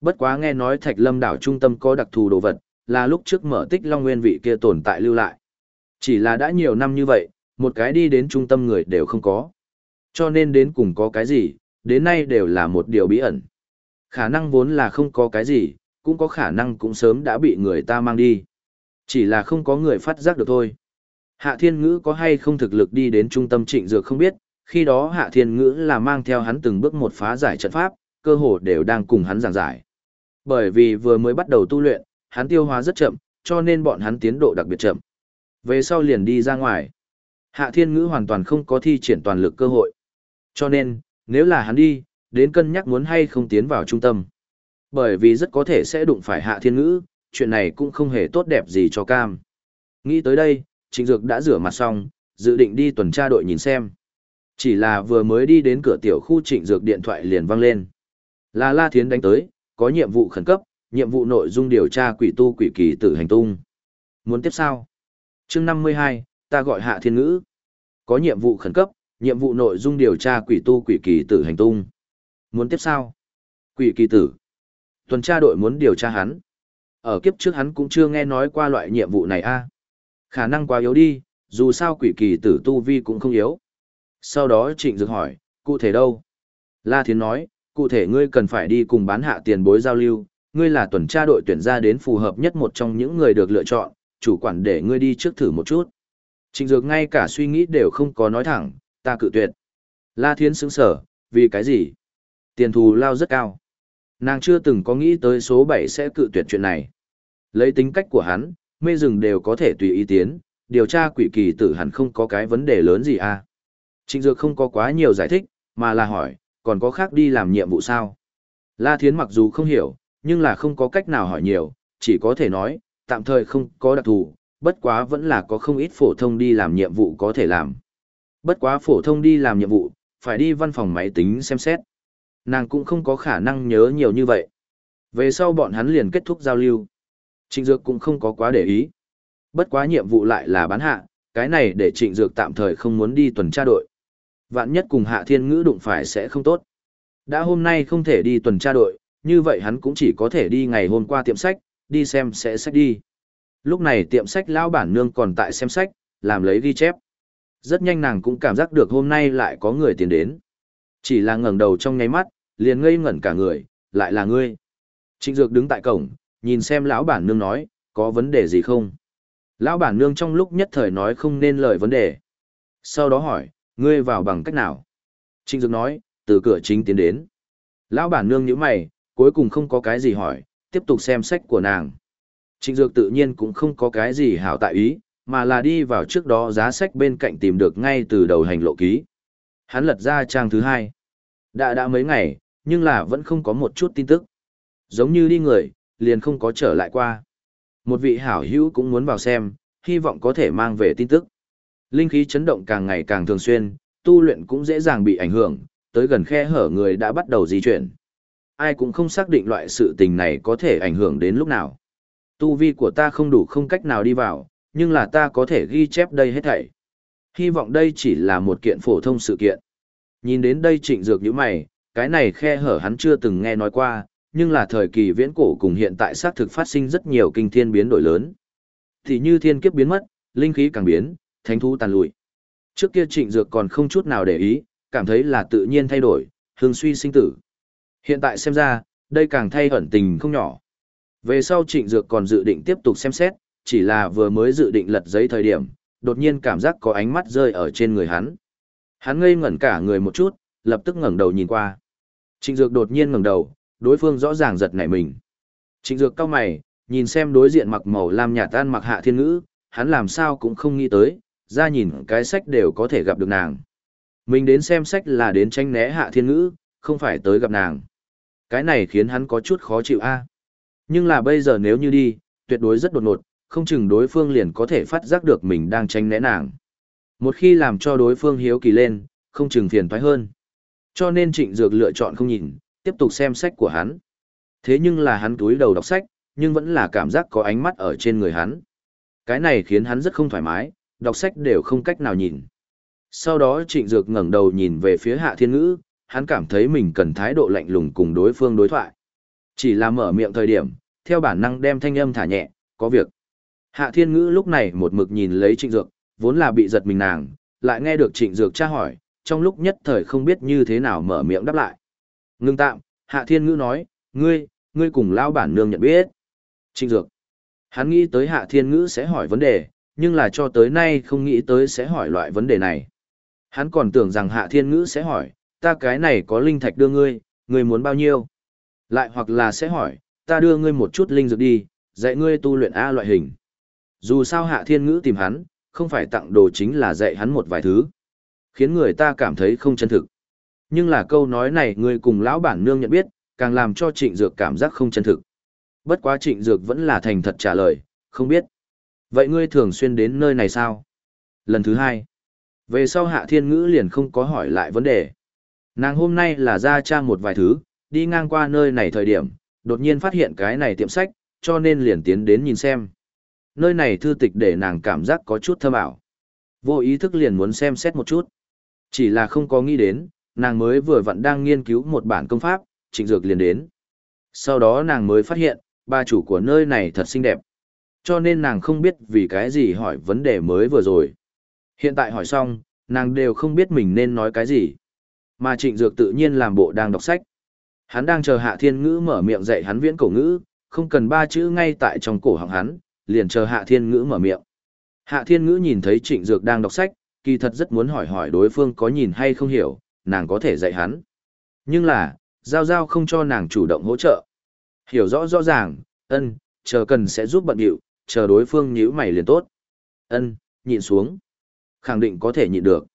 Bất quá nghe nói Thạch Lâm đảo trung tâm có đặc thù đồ vật, là lúc trước mở tích Long Nguyên vị kia tồn tại lưu lại. Chỉ là đã nhiều năm như vậy, một cái đi đến trung tâm người đều không có. Cho nên đến cùng có cái gì, đến nay đều là một điều bí ẩn. Khả năng vốn là không có cái gì, cũng có khả năng cũng sớm đã bị người ta mang đi. Chỉ là không có người phát giác được thôi. Hạ Thiên Ngữ có hay không thực lực đi đến trung tâm trịnh dược không biết, khi đó Hạ Thiên Ngữ là mang theo hắn từng bước một phá giải trận pháp, cơ hồ đều đang cùng hắn giảng giải. Bởi vì vừa mới bắt đầu tu luyện, hắn tiêu hóa rất chậm, cho nên bọn hắn tiến độ đặc biệt chậm. Về sau liền đi ra ngoài. Hạ Thiên Ngữ hoàn toàn không có thi triển toàn lực cơ hội. Cho nên, nếu là hắn đi, đến cân nhắc muốn hay không tiến vào trung tâm. Bởi vì rất có thể sẽ đụng phải Hạ Thiên Ngữ, chuyện này cũng không hề tốt đẹp gì cho cam. Nghĩ tới đây, Trịnh Dược đã rửa mặt xong, dự định đi tuần tra đội nhìn xem. Chỉ là vừa mới đi đến cửa tiểu khu trịnh dược điện thoại liền vang lên. Là La Thiến đánh tới, có nhiệm vụ khẩn cấp, nhiệm vụ nội dung điều tra quỷ tu quỷ kỳ tử hành tung. Muốn tiếp sao? chương 52, ta gọi hạ thiên ngữ. Có nhiệm vụ khẩn cấp, nhiệm vụ nội dung điều tra quỷ tu quỷ kỳ tử hành tung. Muốn tiếp sao? Quỷ kỳ tử. Tuần tra đội muốn điều tra hắn. Ở kiếp trước hắn cũng chưa nghe nói qua loại nhiệm vụ này a Khả năng quá yếu đi, dù sao quỷ kỳ tử tu vi cũng không yếu. Sau đó Trịnh Dược hỏi, cụ thể đâu? La Thiến nói, cụ thể ngươi cần phải đi cùng bán hạ tiền bối giao lưu, ngươi là tuần tra đội tuyển ra đến phù hợp nhất một trong những người được lựa chọn, chủ quản để ngươi đi trước thử một chút. Trịnh Dược ngay cả suy nghĩ đều không có nói thẳng, ta cự tuyệt. La Thiến sững sở, vì cái gì? Tiền thù lao rất cao. Nàng chưa từng có nghĩ tới số 7 sẽ cự tuyệt chuyện này. Lấy tính cách của hắn, mê rừng đều có thể tùy ý tiến, điều tra quỷ kỳ tử hẳn không có cái vấn đề lớn gì à. Trịnh Dược không có quá nhiều giải thích, mà là hỏi, còn có khác đi làm nhiệm vụ sao? La Thiến mặc dù không hiểu, nhưng là không có cách nào hỏi nhiều, chỉ có thể nói, tạm thời không có đặc thù, bất quá vẫn là có không ít phổ thông đi làm nhiệm vụ có thể làm. Bất quá phổ thông đi làm nhiệm vụ, phải đi văn phòng máy tính xem xét. Nàng cũng không có khả năng nhớ nhiều như vậy. Về sau bọn hắn liền kết thúc giao lưu. Trịnh Dược cũng không có quá để ý. Bất quá nhiệm vụ lại là bán hạ, cái này để Trịnh Dược tạm thời không muốn đi tuần tra đội. Vạn nhất cùng Hạ Thiên Ngữ đụng phải sẽ không tốt. Đã hôm nay không thể đi tuần tra đội, như vậy hắn cũng chỉ có thể đi ngày hôm qua tiệm sách, đi xem sẽ sách đi. Lúc này tiệm sách lão bản nương còn tại xem sách, làm lấy ghi chép. Rất nhanh nàng cũng cảm giác được hôm nay lại có người tiến đến. Chỉ là ngẩng đầu trong nháy mắt, liền ngây ngẩn cả người, lại là ngươi. Trịnh Dược đứng tại cổng, nhìn xem lão bản nương nói, có vấn đề gì không? Lão bản nương trong lúc nhất thời nói không nên lời vấn đề. Sau đó hỏi, ngươi vào bằng cách nào? Trịnh Dược nói, từ cửa chính tiến đến. Lão bản nương nhíu mày, cuối cùng không có cái gì hỏi, tiếp tục xem sách của nàng. Trịnh Dược tự nhiên cũng không có cái gì hảo tại ý, mà là đi vào trước đó giá sách bên cạnh tìm được ngay từ đầu hành lộ ký. Hắn lật ra trang thứ hai. Đã đã mấy ngày, nhưng là vẫn không có một chút tin tức. Giống như đi người, liền không có trở lại qua. Một vị hảo hữu cũng muốn vào xem, hy vọng có thể mang về tin tức. Linh khí chấn động càng ngày càng thường xuyên, tu luyện cũng dễ dàng bị ảnh hưởng, tới gần khe hở người đã bắt đầu di chuyển. Ai cũng không xác định loại sự tình này có thể ảnh hưởng đến lúc nào. Tu vi của ta không đủ không cách nào đi vào, nhưng là ta có thể ghi chép đây hết thảy. Hy vọng đây chỉ là một kiện phổ thông sự kiện. Nhìn đến đây trịnh dược như mày, cái này khe hở hắn chưa từng nghe nói qua, nhưng là thời kỳ viễn cổ cùng hiện tại xác thực phát sinh rất nhiều kinh thiên biến đổi lớn. Thì như thiên kiếp biến mất, linh khí càng biến, thánh thú tàn lụi. Trước kia trịnh dược còn không chút nào để ý, cảm thấy là tự nhiên thay đổi, hương suy sinh tử. Hiện tại xem ra, đây càng thay ẩn tình không nhỏ. Về sau trịnh dược còn dự định tiếp tục xem xét, chỉ là vừa mới dự định lật giấy thời điểm, đột nhiên cảm giác có ánh mắt rơi ở trên người hắn. Hắn ngây ngẩn cả người một chút, lập tức ngẩng đầu nhìn qua. Trịnh dược đột nhiên ngẩng đầu, đối phương rõ ràng giật nảy mình. Trịnh dược cao mày, nhìn xem đối diện mặc màu lam nhạt tan mặc hạ thiên ngữ, hắn làm sao cũng không nghĩ tới, ra nhìn cái sách đều có thể gặp được nàng. Mình đến xem sách là đến tranh né hạ thiên ngữ, không phải tới gặp nàng. Cái này khiến hắn có chút khó chịu a. Nhưng là bây giờ nếu như đi, tuyệt đối rất đột ngột, không chừng đối phương liền có thể phát giác được mình đang tranh né nàng. Một khi làm cho đối phương hiếu kỳ lên, không chừng phiền toái hơn. Cho nên trịnh dược lựa chọn không nhìn, tiếp tục xem sách của hắn. Thế nhưng là hắn túi đầu đọc sách, nhưng vẫn là cảm giác có ánh mắt ở trên người hắn. Cái này khiến hắn rất không thoải mái, đọc sách đều không cách nào nhìn. Sau đó trịnh dược ngẩng đầu nhìn về phía hạ thiên ngữ, hắn cảm thấy mình cần thái độ lạnh lùng cùng đối phương đối thoại. Chỉ là mở miệng thời điểm, theo bản năng đem thanh âm thả nhẹ, có việc. Hạ thiên ngữ lúc này một mực nhìn lấy trịnh dược, vốn là bị giật mình nàng, lại nghe được trịnh dược tra hỏi, trong lúc nhất thời không biết như thế nào mở miệng đáp lại. Ngưng tạm, hạ thiên ngữ nói, ngươi, ngươi cùng lao bản nương nhận biết. Trịnh dược. Hắn nghĩ tới hạ thiên ngữ sẽ hỏi vấn đề, nhưng là cho tới nay không nghĩ tới sẽ hỏi loại vấn đề này. Hắn còn tưởng rằng hạ thiên ngữ sẽ hỏi, ta cái này có linh thạch đưa ngươi, ngươi muốn bao nhiêu? Lại hoặc là sẽ hỏi, ta đưa ngươi một chút linh dược đi, dạy ngươi tu luyện A loại hình. Dù sao hạ thiên ngữ tìm hắn, không phải tặng đồ chính là dạy hắn một vài thứ. Khiến người ta cảm thấy không chân thực. Nhưng là câu nói này người cùng lão bản nương nhận biết, càng làm cho trịnh dược cảm giác không chân thực. Bất quá trịnh dược vẫn là thành thật trả lời, không biết. Vậy ngươi thường xuyên đến nơi này sao? Lần thứ hai. Về sau hạ thiên ngữ liền không có hỏi lại vấn đề. Nàng hôm nay là ra trang một vài thứ, đi ngang qua nơi này thời điểm, đột nhiên phát hiện cái này tiệm sách, cho nên liền tiến đến nhìn xem. Nơi này thư tịch để nàng cảm giác có chút thơm ảo. Vô ý thức liền muốn xem xét một chút. Chỉ là không có nghĩ đến, nàng mới vừa vặn đang nghiên cứu một bản công pháp, trịnh dược liền đến. Sau đó nàng mới phát hiện, bà chủ của nơi này thật xinh đẹp. Cho nên nàng không biết vì cái gì hỏi vấn đề mới vừa rồi. Hiện tại hỏi xong, nàng đều không biết mình nên nói cái gì. Mà trịnh dược tự nhiên làm bộ đang đọc sách. Hắn đang chờ hạ thiên ngữ mở miệng dạy hắn viễn cổ ngữ, không cần ba chữ ngay tại trong cổ họng hắn, liền chờ hạ thiên ngữ mở miệng. Hạ thiên ngữ nhìn thấy trịnh dược đang đọc sách, kỳ thật rất muốn hỏi hỏi đối phương có nhìn hay không hiểu, nàng có thể dạy hắn. Nhưng là, Giao Giao không cho nàng chủ động hỗ trợ. Hiểu rõ rõ ràng, ân, chờ cần sẽ giúp bận điệu, chờ đối phương nhíu mày liền tốt. Ân, nhịn xuống. Khẳng định có thể nhịn được.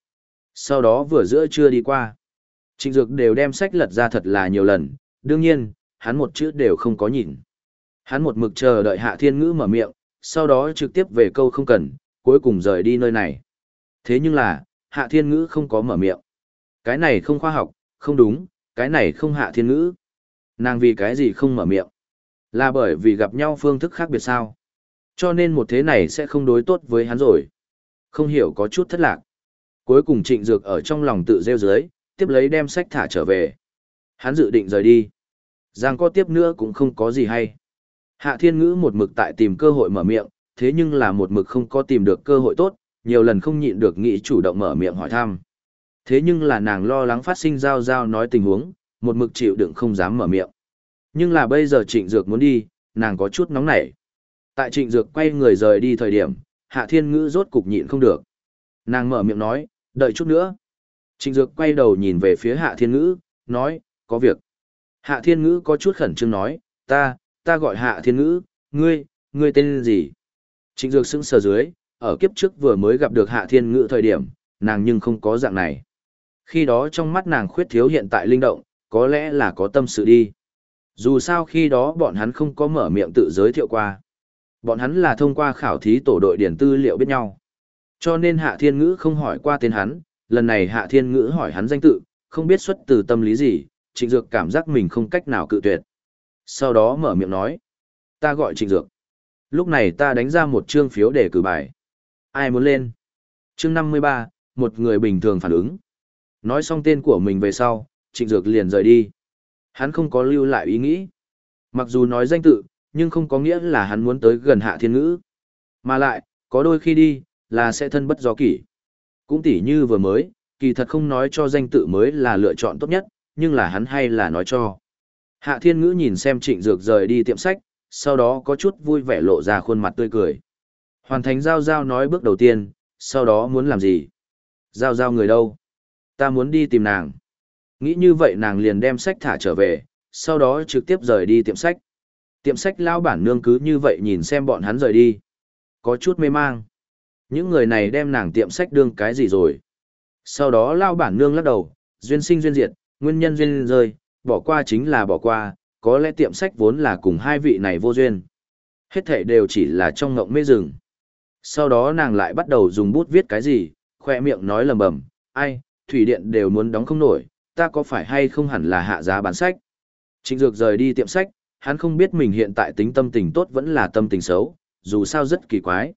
Sau đó vừa giữa trưa đi qua. Trịnh Dược đều đem sách lật ra thật là nhiều lần, đương nhiên, hắn một chữ đều không có nhìn. Hắn một mực chờ đợi Hạ Thiên Ngữ mở miệng, sau đó trực tiếp về câu không cần, cuối cùng rời đi nơi này. Thế nhưng là, Hạ Thiên Ngữ không có mở miệng. Cái này không khoa học, không đúng, cái này không hạ thiên ngữ. Nàng vì cái gì không mở miệng? Là bởi vì gặp nhau phương thức khác biệt sao? Cho nên một thế này sẽ không đối tốt với hắn rồi. Không hiểu có chút thất lạc. Cuối cùng trịnh dược ở trong lòng tự rêu dưới, tiếp lấy đem sách thả trở về. Hắn dự định rời đi. Giang có tiếp nữa cũng không có gì hay. Hạ thiên ngữ một mực tại tìm cơ hội mở miệng, thế nhưng là một mực không có tìm được cơ hội tốt, nhiều lần không nhịn được nghĩ chủ động mở miệng hỏi thăm. Thế nhưng là nàng lo lắng phát sinh giao giao nói tình huống, một mực chịu đựng không dám mở miệng. Nhưng là bây giờ trịnh dược muốn đi, nàng có chút nóng nảy. Tại trịnh dược quay người rời đi thời điểm, hạ thiên ngữ rốt cục nhịn không được. Nàng mở miệng nói, đợi chút nữa. Trịnh dược quay đầu nhìn về phía hạ thiên ngữ, nói, có việc. Hạ thiên ngữ có chút khẩn trương nói, ta, ta gọi hạ thiên ngữ, ngươi, ngươi tên gì? Trịnh dược sững sờ dưới, ở kiếp trước vừa mới gặp được hạ thiên ngữ thời điểm, nàng nhưng không có dạng này. Khi đó trong mắt nàng khuyết thiếu hiện tại linh động, có lẽ là có tâm sự đi. Dù sao khi đó bọn hắn không có mở miệng tự giới thiệu qua. Bọn hắn là thông qua khảo thí tổ đội điển tư liệu biết nhau. Cho nên Hạ Thiên Ngữ không hỏi qua tên hắn, lần này Hạ Thiên Ngữ hỏi hắn danh tự, không biết xuất từ tâm lý gì, Trịnh Dược cảm giác mình không cách nào cự tuyệt. Sau đó mở miệng nói, ta gọi Trịnh Dược. Lúc này ta đánh ra một chương phiếu để cử bài. Ai muốn lên? Chương 53, một người bình thường phản ứng. Nói xong tên của mình về sau, Trịnh Dược liền rời đi. Hắn không có lưu lại ý nghĩ. Mặc dù nói danh tự, nhưng không có nghĩa là hắn muốn tới gần hạ thiên ngữ. Mà lại, có đôi khi đi, là sẽ thân bất do kỷ. Cũng tỉ như vừa mới, kỳ thật không nói cho danh tự mới là lựa chọn tốt nhất, nhưng là hắn hay là nói cho. Hạ thiên ngữ nhìn xem trịnh dược rời đi tiệm sách, sau đó có chút vui vẻ lộ ra khuôn mặt tươi cười. Hoàn thành giao giao nói bước đầu tiên, sau đó muốn làm gì? Giao giao người đâu? Ta muốn đi tìm nàng. Nghĩ như vậy nàng liền đem sách thả trở về, sau đó trực tiếp rời đi tiệm sách. Tiệm sách lao bản nương cứ như vậy nhìn xem bọn hắn rời đi. Có chút mê mang. Những người này đem nàng tiệm sách đương cái gì rồi. Sau đó lao bản nương lắc đầu, duyên sinh duyên diệt, nguyên nhân duyên rơi, bỏ qua chính là bỏ qua, có lẽ tiệm sách vốn là cùng hai vị này vô duyên. Hết thể đều chỉ là trong ngộng mê rừng. Sau đó nàng lại bắt đầu dùng bút viết cái gì, khoe miệng nói lầm bầm, ai, thủy điện đều muốn đóng không nổi, ta có phải hay không hẳn là hạ giá bán sách. Trịnh Dược rời đi tiệm sách, hắn không biết mình hiện tại tính tâm tình tốt vẫn là tâm tình xấu, dù sao rất kỳ quái.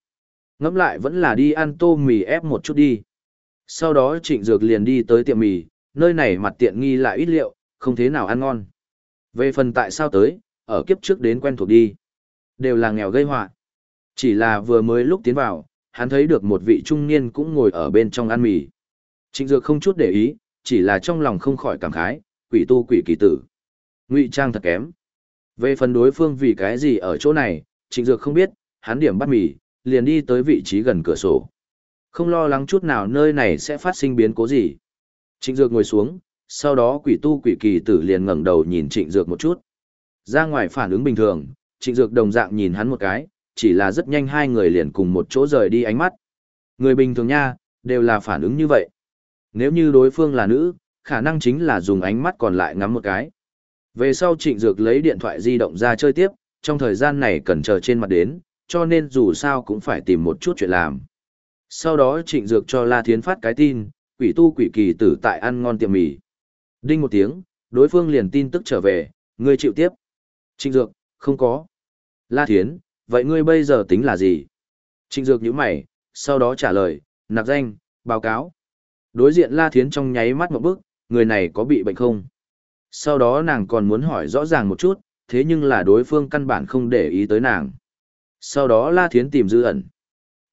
Ngẫm lại vẫn là đi ăn tô mì ép một chút đi. Sau đó Trịnh Dược liền đi tới tiệm mì, nơi này mặt tiện nghi lại ít liệu, không thế nào ăn ngon. Về phần tại sao tới, ở kiếp trước đến quen thuộc đi. Đều là nghèo gây họa. Chỉ là vừa mới lúc tiến vào, hắn thấy được một vị trung niên cũng ngồi ở bên trong ăn mì. Trịnh Dược không chút để ý, chỉ là trong lòng không khỏi cảm khái, quỷ tu quỷ kỳ tử. Ngụy trang thật kém. Về phần đối phương vì cái gì ở chỗ này, Trịnh Dược không biết, hắn điểm bắt mì, liền đi tới vị trí gần cửa sổ. Không lo lắng chút nào nơi này sẽ phát sinh biến cố gì. Trịnh Dược ngồi xuống, sau đó quỷ tu quỷ kỳ tử liền ngẩng đầu nhìn Trịnh Dược một chút. Ra ngoài phản ứng bình thường, Trịnh Dược đồng dạng nhìn hắn một cái, chỉ là rất nhanh hai người liền cùng một chỗ rời đi ánh mắt. Người bình thường nha, đều là phản ứng như vậy. Nếu như đối phương là nữ, khả năng chính là dùng ánh mắt còn lại ngắm một cái. Về sau Trịnh Dược lấy điện thoại di động ra chơi tiếp, trong thời gian này cần chờ trên mặt đến, cho nên dù sao cũng phải tìm một chút chuyện làm. Sau đó Trịnh Dược cho La Thiến phát cái tin, quỷ tu quỷ kỳ tử tại ăn ngon tiệm mì. Đinh một tiếng, đối phương liền tin tức trở về, ngươi chịu tiếp. Trịnh Dược, không có. La Thiến, vậy ngươi bây giờ tính là gì? Trịnh Dược nhíu mày, sau đó trả lời, nạp danh, báo cáo. Đối diện La Thiến trong nháy mắt một bước, người này có bị bệnh không? Sau đó nàng còn muốn hỏi rõ ràng một chút, thế nhưng là đối phương căn bản không để ý tới nàng. Sau đó La Thiến tìm Dư ẩn.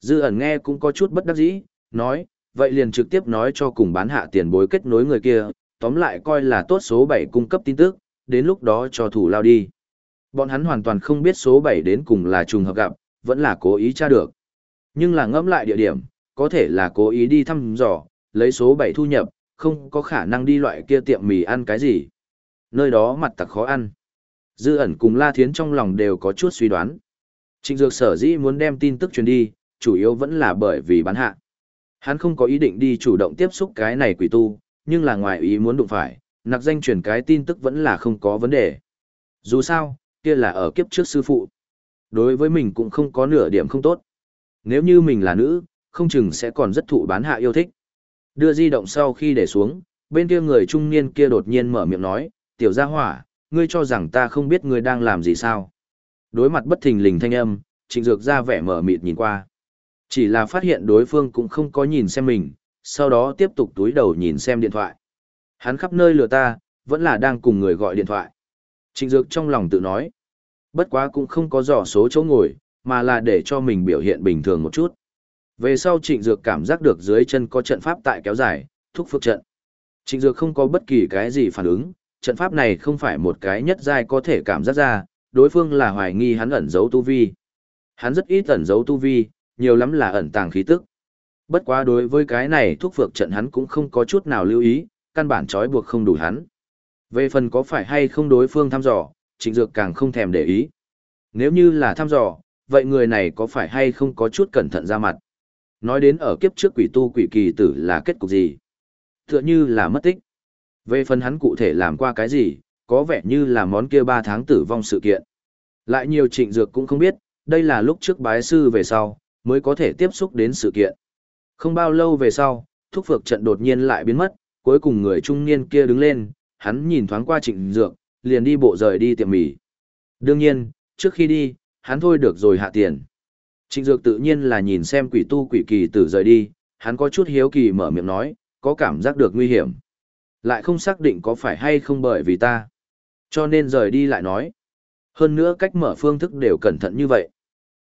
Dư ẩn nghe cũng có chút bất đắc dĩ, nói, vậy liền trực tiếp nói cho cùng bán hạ tiền bối kết nối người kia, tóm lại coi là tốt số 7 cung cấp tin tức, đến lúc đó cho thủ lao đi. Bọn hắn hoàn toàn không biết số 7 đến cùng là trùng hợp gặp, vẫn là cố ý tra được. Nhưng là ngẫm lại địa điểm, có thể là cố ý đi thăm dò, lấy số 7 thu nhập, không có khả năng đi loại kia tiệm mì ăn cái gì. Nơi đó mặt tặc khó ăn. Dư ẩn cùng La Thiến trong lòng đều có chút suy đoán. Trịnh Dược sở dĩ muốn đem tin tức truyền đi, chủ yếu vẫn là bởi vì bán hạ. Hắn không có ý định đi chủ động tiếp xúc cái này quỷ tu, nhưng là ngoài ý muốn đụng phải, nặc danh truyền cái tin tức vẫn là không có vấn đề. Dù sao, kia là ở kiếp trước sư phụ. Đối với mình cũng không có nửa điểm không tốt. Nếu như mình là nữ, không chừng sẽ còn rất thụ bán hạ yêu thích. Đưa di động sau khi để xuống, Bên kia người trung niên kia đột nhiên mở miệng nói, tiểu gia hỏa, ngươi cho rằng ta không biết ngươi đang làm gì sao. Đối mặt bất thình lình thanh âm, trịnh dược ra vẻ mở mịt nhìn qua. Chỉ là phát hiện đối phương cũng không có nhìn xem mình, sau đó tiếp tục túi đầu nhìn xem điện thoại. Hắn khắp nơi lừa ta, vẫn là đang cùng người gọi điện thoại. Trịnh dược trong lòng tự nói. Bất quá cũng không có dò số chỗ ngồi, mà là để cho mình biểu hiện bình thường một chút. Về sau trịnh dược cảm giác được dưới chân có trận pháp tại kéo dài, thúc phước trận. Trịnh dược không có bất kỳ cái gì phản ứng, trận pháp này không phải một cái nhất giai có thể cảm giác ra, đối phương là hoài nghi hắn ẩn giấu tu vi. Hắn rất ít ẩn giấu tu vi, nhiều lắm là ẩn tàng khí tức. Bất quá đối với cái này thuốc phược trận hắn cũng không có chút nào lưu ý, căn bản trói buộc không đủ hắn. Về phần có phải hay không đối phương thăm dò, trịnh dược càng không thèm để ý. Nếu như là thăm dò, vậy người này có phải hay không có chút cẩn thận ra mặt? Nói đến ở kiếp trước quỷ tu quỷ kỳ tử là kết cục gì? Tựa như là mất tích. Về phần hắn cụ thể làm qua cái gì, có vẻ như là món kia 3 tháng tử vong sự kiện. Lại nhiều trịnh dược cũng không biết, đây là lúc trước bái sư về sau, mới có thể tiếp xúc đến sự kiện. Không bao lâu về sau, thúc phược trận đột nhiên lại biến mất, cuối cùng người trung niên kia đứng lên, hắn nhìn thoáng qua trịnh dược, liền đi bộ rời đi tiệm mì. Đương nhiên, trước khi đi, hắn thôi được rồi hạ tiền. Trịnh dược tự nhiên là nhìn xem quỷ tu quỷ kỳ tử rời đi, hắn có chút hiếu kỳ mở miệng nói, có cảm giác được nguy hiểm. Lại không xác định có phải hay không bởi vì ta. Cho nên rời đi lại nói. Hơn nữa cách mở phương thức đều cẩn thận như vậy.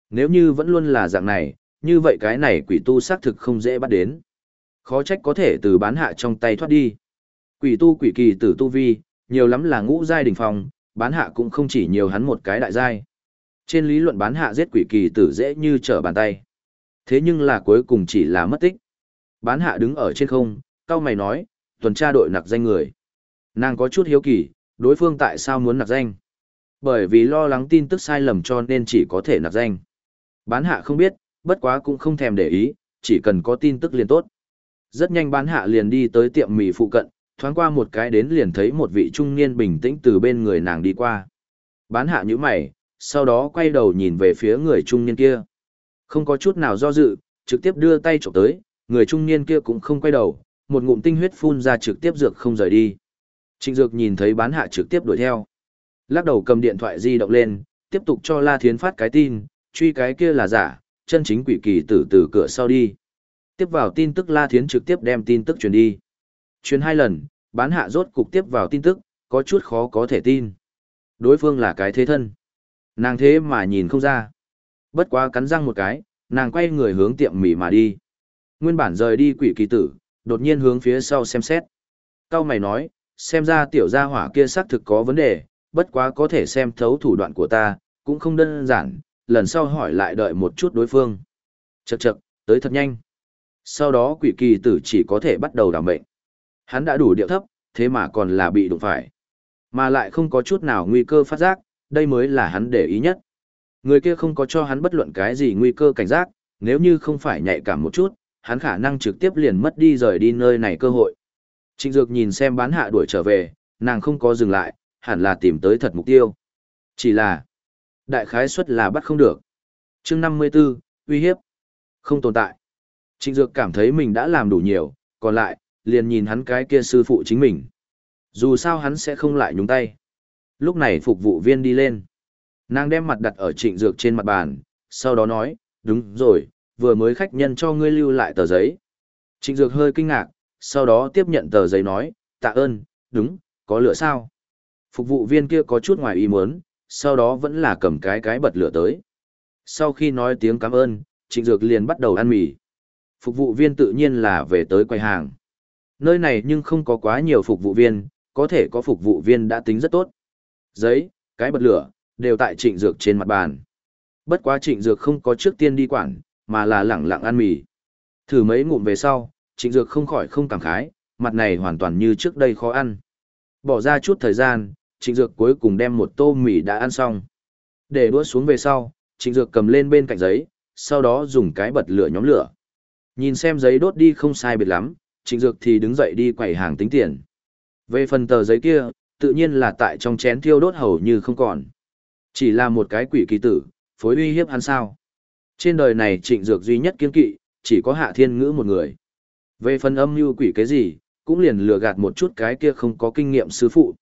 Nếu như vẫn luôn là dạng này, như vậy cái này quỷ tu xác thực không dễ bắt đến. Khó trách có thể từ bán hạ trong tay thoát đi. Quỷ tu quỷ kỳ tử tu vi, nhiều lắm là ngũ giai đỉnh phòng, bán hạ cũng không chỉ nhiều hắn một cái đại giai. Trên lý luận bán hạ giết quỷ kỳ tử dễ như trở bàn tay. Thế nhưng là cuối cùng chỉ là mất tích. Bán hạ đứng ở trên không, cao mày nói, tuần tra đội nặc danh người. Nàng có chút hiếu kỳ, đối phương tại sao muốn nặc danh. Bởi vì lo lắng tin tức sai lầm cho nên chỉ có thể nặc danh. Bán hạ không biết, bất quá cũng không thèm để ý, chỉ cần có tin tức liền tốt. Rất nhanh bán hạ liền đi tới tiệm mì phụ cận, thoáng qua một cái đến liền thấy một vị trung niên bình tĩnh từ bên người nàng đi qua. Bán hạ như mày, sau đó quay đầu nhìn về phía người trung niên kia. Không có chút nào do dự, trực tiếp đưa tay chụp tới, người trung niên kia cũng không quay đầu, một ngụm tinh huyết phun ra trực tiếp dược không rời đi. Trịnh Dược nhìn thấy bán hạ trực tiếp đuổi theo. Lắc đầu cầm điện thoại di động lên, tiếp tục cho La Thiến phát cái tin, truy cái kia là giả, chân chính quỷ kỳ tử từ cửa sau đi. Tiếp vào tin tức La Thiến trực tiếp đem tin tức truyền đi. Truyền hai lần, bán hạ rốt cục tiếp vào tin tức, có chút khó có thể tin. Đối phương là cái thế thân. Nàng thế mà nhìn không ra. Bất quá cắn răng một cái, nàng quay người hướng tiệm mì mà đi. Nguyên bản rời đi quỷ kỳ tử, đột nhiên hướng phía sau xem xét. Cao mày nói, xem ra tiểu gia hỏa kia xác thực có vấn đề, bất quá có thể xem thấu thủ đoạn của ta, cũng không đơn giản, lần sau hỏi lại đợi một chút đối phương. Chậc chậc, tới thật nhanh. Sau đó quỷ kỳ tử chỉ có thể bắt đầu đảm mệnh. Hắn đã đủ điệu thấp, thế mà còn là bị đụng phải. Mà lại không có chút nào nguy cơ phát giác, đây mới là hắn để ý nhất. Người kia không có cho hắn bất luận cái gì nguy cơ cảnh giác, nếu như không phải nhạy cảm một chút, hắn khả năng trực tiếp liền mất đi rời đi nơi này cơ hội. Trịnh Dược nhìn xem bán hạ đuổi trở về, nàng không có dừng lại, hẳn là tìm tới thật mục tiêu. Chỉ là, đại khái suất là bắt không được. chương 54, uy hiếp, không tồn tại. Trịnh Dược cảm thấy mình đã làm đủ nhiều, còn lại, liền nhìn hắn cái kia sư phụ chính mình. Dù sao hắn sẽ không lại nhúng tay. Lúc này phục vụ viên đi lên. Nàng đem mặt đặt ở trịnh dược trên mặt bàn, sau đó nói, đúng rồi, vừa mới khách nhân cho ngươi lưu lại tờ giấy. Trịnh dược hơi kinh ngạc, sau đó tiếp nhận tờ giấy nói, tạ ơn, đúng, có lửa sao? Phục vụ viên kia có chút ngoài ý muốn, sau đó vẫn là cầm cái cái bật lửa tới. Sau khi nói tiếng cảm ơn, trịnh dược liền bắt đầu ăn mì. Phục vụ viên tự nhiên là về tới quầy hàng. Nơi này nhưng không có quá nhiều phục vụ viên, có thể có phục vụ viên đã tính rất tốt. Giấy, cái bật lửa, đều tại trịnh dược trên mặt bàn. Bất quá trịnh dược không có trước tiên đi quản, mà là lẳng lặng ăn mì. Thử mấy ngụm về sau, trịnh dược không khỏi không cảm khái, mặt này hoàn toàn như trước đây khó ăn. Bỏ ra chút thời gian, trịnh dược cuối cùng đem một tô mì đã ăn xong. Để đũa xuống về sau, trịnh dược cầm lên bên cạnh giấy, sau đó dùng cái bật lửa nhóm lửa. Nhìn xem giấy đốt đi không sai biệt lắm, trịnh dược thì đứng dậy đi quầy hàng tính tiền. Về phần tờ giấy kia, tự nhiên là tại trong chén thiêu đốt hầu như không còn. Chỉ là một cái quỷ kỳ tử, phối uy hiếp hắn sao. Trên đời này trịnh dược duy nhất kiên kỵ, chỉ có hạ thiên ngữ một người. Về phần âm mưu quỷ cái gì, cũng liền lừa gạt một chút cái kia không có kinh nghiệm sư phụ.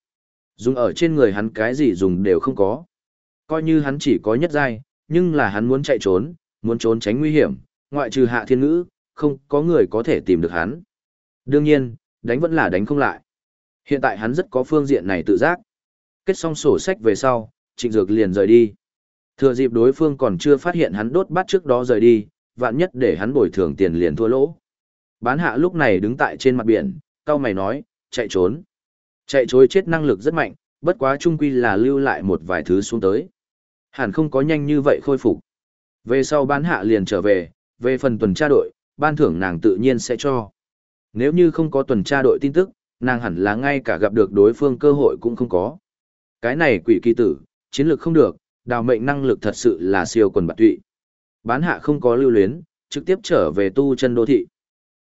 Dùng ở trên người hắn cái gì dùng đều không có. Coi như hắn chỉ có nhất giai, nhưng là hắn muốn chạy trốn, muốn trốn tránh nguy hiểm, ngoại trừ hạ thiên ngữ, không có người có thể tìm được hắn. Đương nhiên, đánh vẫn là đánh không lại. Hiện tại hắn rất có phương diện này tự giác. Kết xong sổ sách về sau, trịnh dược liền rời đi. Thừa dịp đối phương còn chưa phát hiện hắn đốt bát trước đó rời đi, vạn nhất để hắn bồi thường tiền liền thua lỗ. Bán hạ lúc này đứng tại trên mặt biển, cao mày nói, chạy trốn. Chạy trối chết năng lực rất mạnh, bất quá trung quy là lưu lại một vài thứ xuống tới. Hẳn không có nhanh như vậy khôi phục. Về sau bán hạ liền trở về, về phần tuần tra đội, ban thưởng nàng tự nhiên sẽ cho. Nếu như không có tuần tra đội tin tức, nàng hẳn là ngay cả gặp được đối phương cơ hội cũng không có. Cái này quỷ kỳ tử, chiến lược không được, đào mệnh năng lực thật sự là siêu quần bạc tụy. Bán hạ không có lưu luyến, trực tiếp trở về tu chân đô thị.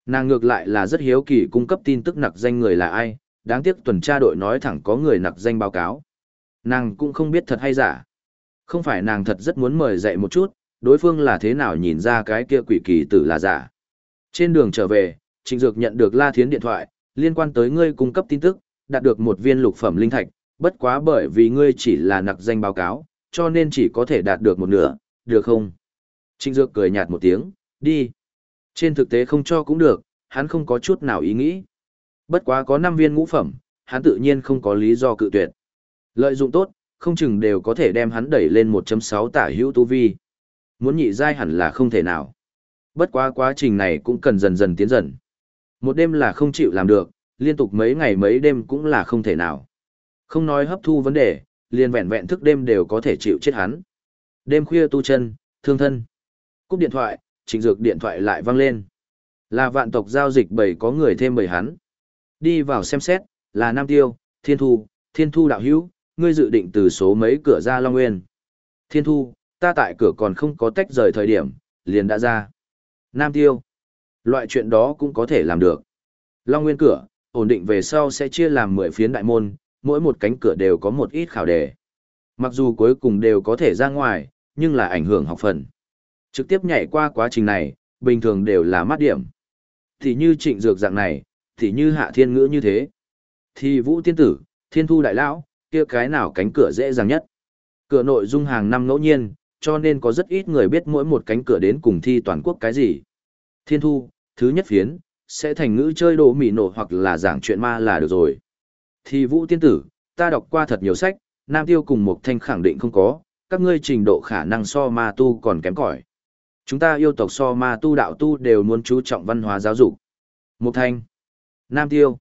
Nàng ngược lại là rất hiếu kỳ cung cấp tin tức nặc danh người là ai, đáng tiếc tuần tra đội nói thẳng có người nặc danh báo cáo. Nàng cũng không biết thật hay giả. Không phải nàng thật rất muốn mời dạy một chút, đối phương là thế nào nhìn ra cái kia quỷ kỳ tử là giả. Trên đường trở về, Trịnh Dược nhận được La Thiến điện thoại, liên quan tới ngươi cung cấp tin tức, đạt được một viên lục phẩm linh thạch, bất quá bởi vì ngươi chỉ là nặc danh báo cáo, cho nên chỉ có thể đạt được một nửa, được không? Trịnh Dược cười nhạt một tiếng, đi. Trên thực tế không cho cũng được, hắn không có chút nào ý nghĩ. Bất quá có 5 viên ngũ phẩm, hắn tự nhiên không có lý do cự tuyệt. Lợi dụng tốt, không chừng đều có thể đem hắn đẩy lên 1.6 tả hữu tu vi. Muốn nhị giai hẳn là không thể nào. Bất quá quá trình này cũng cần dần dần tiến dần. Một đêm là không chịu làm được, liên tục mấy ngày mấy đêm cũng là không thể nào. Không nói hấp thu vấn đề, liền vẹn vẹn thức đêm đều có thể chịu chết hắn. Đêm khuya tu chân, thương thân. Cúp điện thoại, trịnh dược điện thoại lại vang lên. Là vạn tộc giao dịch bảy có người thêm bảy hắn. Đi vào xem xét, là Nam Tiêu, Thiên Thu, Thiên Thu đạo hữu, ngươi dự định từ số mấy cửa ra Long Nguyên. Thiên Thu, ta tại cửa còn không có tách rời thời điểm, liền đã ra. Nam Tiêu, loại chuyện đó cũng có thể làm được. Long Nguyên cửa, ổn định về sau sẽ chia làm 10 phiến đại môn, mỗi một cánh cửa đều có một ít khảo đề. Mặc dù cuối cùng đều có thể ra ngoài, nhưng là ảnh hưởng học phần. Trực tiếp nhảy qua quá trình này, bình thường đều là mát điểm. Thì như trịnh dược dạng này, thì như hạ thiên ngữ như thế. Thì vũ tiên tử, thiên thu đại lão, kia cái nào cánh cửa dễ dàng nhất. Cửa nội dung hàng năm ngẫu nhiên, cho nên có rất ít người biết mỗi một cánh cửa đến cùng thi toàn quốc cái gì. Thiên thu, thứ nhất phiến, sẽ thành ngữ chơi đồ mì nổ hoặc là giảng chuyện ma là được rồi. Thì vũ tiên tử, ta đọc qua thật nhiều sách, Nam Tiêu cùng một thanh khẳng định không có, các ngươi trình độ khả năng so ma tu còn kém cỏi. Chúng ta yêu tộc so ma tu đạo tu đều muốn chú trọng văn hóa giáo dục. một Thanh, Nam Tiêu,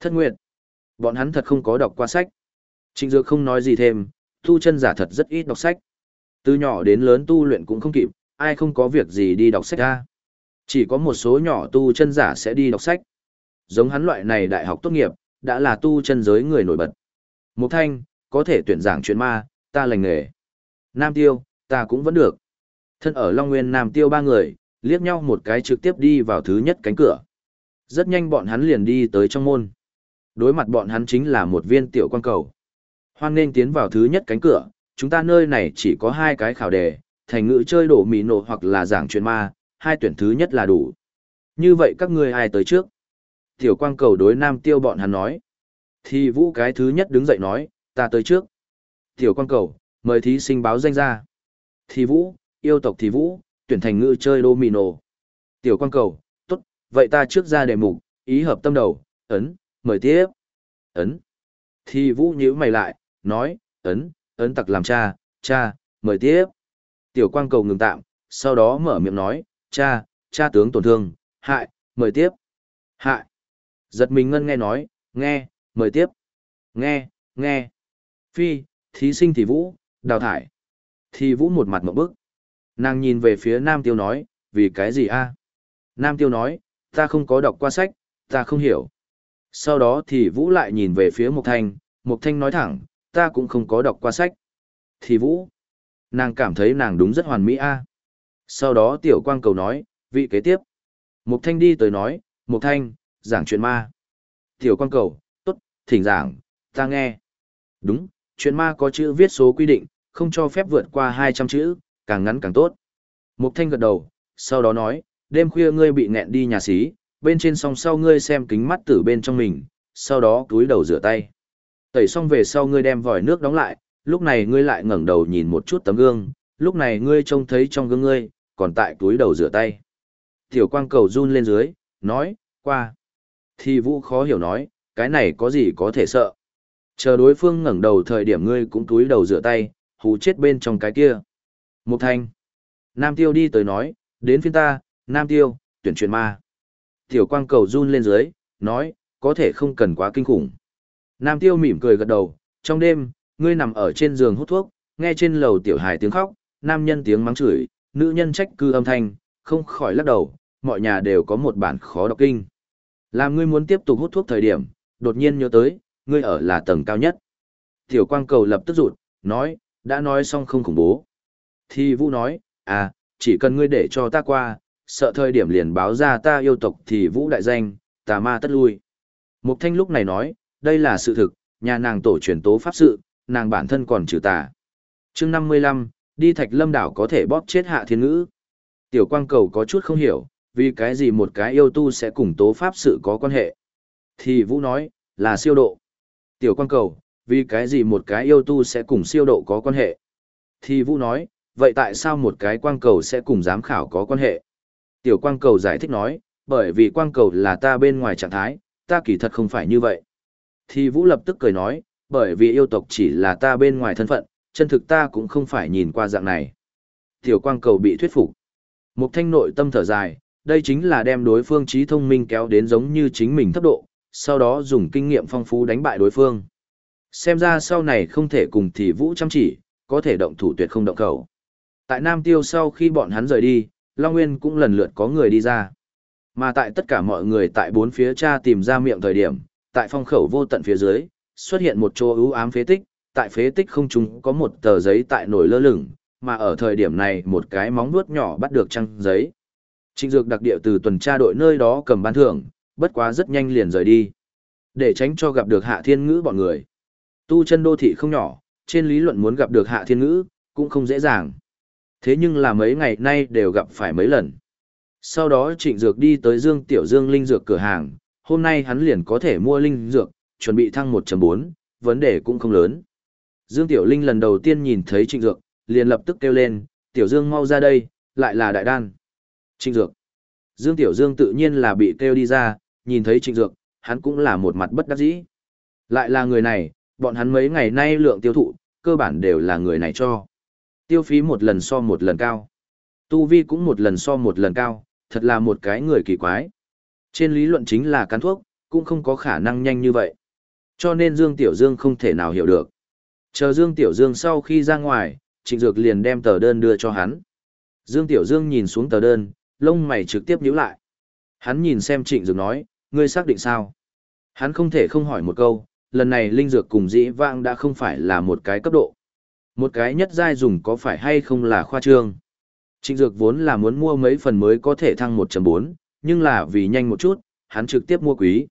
Thất Nguyệt, bọn hắn thật không có đọc qua sách. Trịnh Dược không nói gì thêm, tu chân giả thật rất ít đọc sách. Từ nhỏ đến lớn tu luyện cũng không kịp, ai không có việc gì đi đọc sách ra. Chỉ có một số nhỏ tu chân giả sẽ đi đọc sách. Giống hắn loại này đại học tốt nghiệp, đã là tu chân giới người nổi bật. Mục Thanh, có thể tuyển giảng chuyện ma, ta lành nghề. Nam Tiêu, ta cũng vẫn được. Thân ở Long Nguyên Nam Tiêu ba người, liếc nhau một cái trực tiếp đi vào thứ nhất cánh cửa. Rất nhanh bọn hắn liền đi tới trong môn. Đối mặt bọn hắn chính là một viên tiểu quan cầu. Hoan nên tiến vào thứ nhất cánh cửa, chúng ta nơi này chỉ có hai cái khảo đề, thành ngữ chơi đổ mì nổ hoặc là giảng chuyện ma, hai tuyển thứ nhất là đủ. Như vậy các ngươi ai tới trước? Tiểu quang cầu đối nam tiêu bọn hắn nói. Thì vũ cái thứ nhất đứng dậy nói, ta tới trước. Tiểu quang cầu, mời thí sinh báo danh ra. Thì vũ, yêu tộc thì vũ, tuyển thành ngữ chơi domino. Tiểu Quang cầu, tốt, vậy ta trước ra đề mục, ý hợp tâm đầu, ấn, mời tiếp. Ấn. Thì vũ nhíu mày lại, nói, ấn, ấn tặc làm cha, cha, mời tiếp. Tiểu Quang cầu ngừng tạm, sau đó mở miệng nói, cha, cha tướng tổn thương, hại, mời tiếp. Hại. Giật mình ngân nghe nói, nghe, mời tiếp. Nghe, nghe. Phi, thí sinh thì vũ, đào thải. Thì vũ một mặt một bức. Nàng nhìn về phía Nam Tiêu nói, vì cái gì a? Nam Tiêu nói, ta không có đọc qua sách, ta không hiểu. Sau đó thì Vũ lại nhìn về phía Mục Thanh, Mục Thanh nói thẳng, ta cũng không có đọc qua sách. Thì Vũ, nàng cảm thấy nàng đúng rất hoàn mỹ a. Sau đó Tiểu Quang Cầu nói, vị kế tiếp. Mục Thanh đi tới nói, Mục Thanh, giảng chuyện ma. Tiểu quan Cầu, tốt, thỉnh giảng, ta nghe. Đúng, chuyện ma có chữ viết số quy định, không cho phép vượt qua 200 chữ, càng ngắn càng tốt. Mục Thanh gật đầu, sau đó nói, đêm khuya ngươi bị nghẹn đi nhà xí, bên trên song sau ngươi xem kính mắt từ bên trong mình, sau đó túi đầu rửa tay. Tẩy xong về sau ngươi đem vòi nước đóng lại, lúc này ngươi lại ngẩng đầu nhìn một chút tấm gương, lúc này ngươi trông thấy trong gương ngươi, còn tại túi đầu rửa tay. Tiểu quang cầu run lên dưới, nói, qua. Thì vũ khó hiểu nói, cái này có gì có thể sợ. Chờ đối phương ngẩng đầu thời điểm ngươi cũng túi đầu rửa tay, hù chết bên trong cái kia. Mục thanh. Nam tiêu đi tới nói, đến phiên ta, Nam tiêu, tuyển truyền ma. Tiểu quang cầu run lên dưới, nói, có thể không cần quá kinh khủng. Nam tiêu mỉm cười gật đầu, trong đêm, ngươi nằm ở trên giường hút thuốc, nghe trên lầu tiểu hài tiếng khóc, nam nhân tiếng mắng chửi, nữ nhân trách cư âm thanh, không khỏi lắc đầu, mọi nhà đều có một bản khó đọc kinh. Làm ngươi muốn tiếp tục hút thuốc thời điểm, đột nhiên nhớ tới, ngươi ở là tầng cao nhất. Tiểu quang cầu lập tức rụt, nói, đã nói xong không khủng bố. Thì Vũ nói, à, chỉ cần ngươi để cho ta qua, sợ thời điểm liền báo ra ta yêu tộc thì Vũ đại danh, tà ma tất lui. Mục Thanh lúc này nói, đây là sự thực, nhà nàng tổ truyền tố pháp sự, nàng bản thân còn trừ tà. chương 55, đi thạch lâm đảo có thể bóp chết hạ thiên ngữ. Tiểu quang cầu có chút không hiểu, vì cái gì một cái yêu tu sẽ cùng tố pháp sự có quan hệ. Thì Vũ nói, là siêu độ. Tiểu quan cầu, vì cái gì một cái yêu tu sẽ cùng siêu độ có quan hệ. Thì Vũ nói, vậy tại sao một cái quang cầu sẽ cùng giám khảo có quan hệ? Tiểu quang cầu giải thích nói, bởi vì quang cầu là ta bên ngoài trạng thái, ta kỳ thật không phải như vậy. Thì Vũ lập tức cười nói, bởi vì yêu tộc chỉ là ta bên ngoài thân phận, chân thực ta cũng không phải nhìn qua dạng này. Tiểu quang cầu bị thuyết phục. Mục thanh nội tâm thở dài, đây chính là đem đối phương trí thông minh kéo đến giống như chính mình thấp độ, sau đó dùng kinh nghiệm phong phú đánh bại đối phương. Xem ra sau này không thể cùng thì vũ chăm chỉ, có thể động thủ tuyệt không động khẩu. Tại Nam Tiêu sau khi bọn hắn rời đi, Long Nguyên cũng lần lượt có người đi ra. Mà tại tất cả mọi người tại bốn phía cha tìm ra miệng thời điểm, tại phong khẩu vô tận phía dưới, xuất hiện một chỗ ưu ám phế tích, tại phế tích không trung có một tờ giấy tại nổi lơ lửng, mà ở thời điểm này một cái móng vuốt nhỏ bắt được trăng giấy. Trịnh Dược đặc địa từ tuần tra đội nơi đó cầm ban thưởng, bất quá rất nhanh liền rời đi. Để tránh cho gặp được Hạ Thiên Ngữ bọn người. Tu chân đô thị không nhỏ, trên lý luận muốn gặp được Hạ Thiên Ngữ, cũng không dễ dàng. Thế nhưng là mấy ngày nay đều gặp phải mấy lần. Sau đó Trịnh Dược đi tới Dương Tiểu Dương Linh Dược cửa hàng, hôm nay hắn liền có thể mua Linh Dược, chuẩn bị thăng 1.4, vấn đề cũng không lớn. Dương Tiểu Linh lần đầu tiên nhìn thấy Trịnh Dược, liền lập tức kêu lên, Tiểu Dương mau ra đây, lại là đại đan. Trịnh Dược. Dương Tiểu Dương tự nhiên là bị kêu đi ra, nhìn thấy Trịnh Dược, hắn cũng là một mặt bất đắc dĩ. Lại là người này, bọn hắn mấy ngày nay lượng tiêu thụ, cơ bản đều là người này cho. Tiêu phí một lần so một lần cao. Tu vi cũng một lần so một lần cao, thật là một cái người kỳ quái. Trên lý luận chính là cán thuốc, cũng không có khả năng nhanh như vậy. Cho nên Dương Tiểu Dương không thể nào hiểu được. Chờ Dương Tiểu Dương sau khi ra ngoài, Trịnh Dược liền đem tờ đơn đưa cho hắn. Dương Tiểu Dương nhìn xuống tờ đơn, lông mày trực tiếp nhíu lại. Hắn nhìn xem Trịnh Dược nói, ngươi xác định sao? Hắn không thể không hỏi một câu, lần này linh dược cùng dĩ vãng đã không phải là một cái cấp độ. Một cái nhất giai dùng có phải hay không là khoa trương. Trịnh Dược vốn là muốn mua mấy phần mới có thể thăng 1.4, nhưng là vì nhanh một chút, hắn trực tiếp mua quý.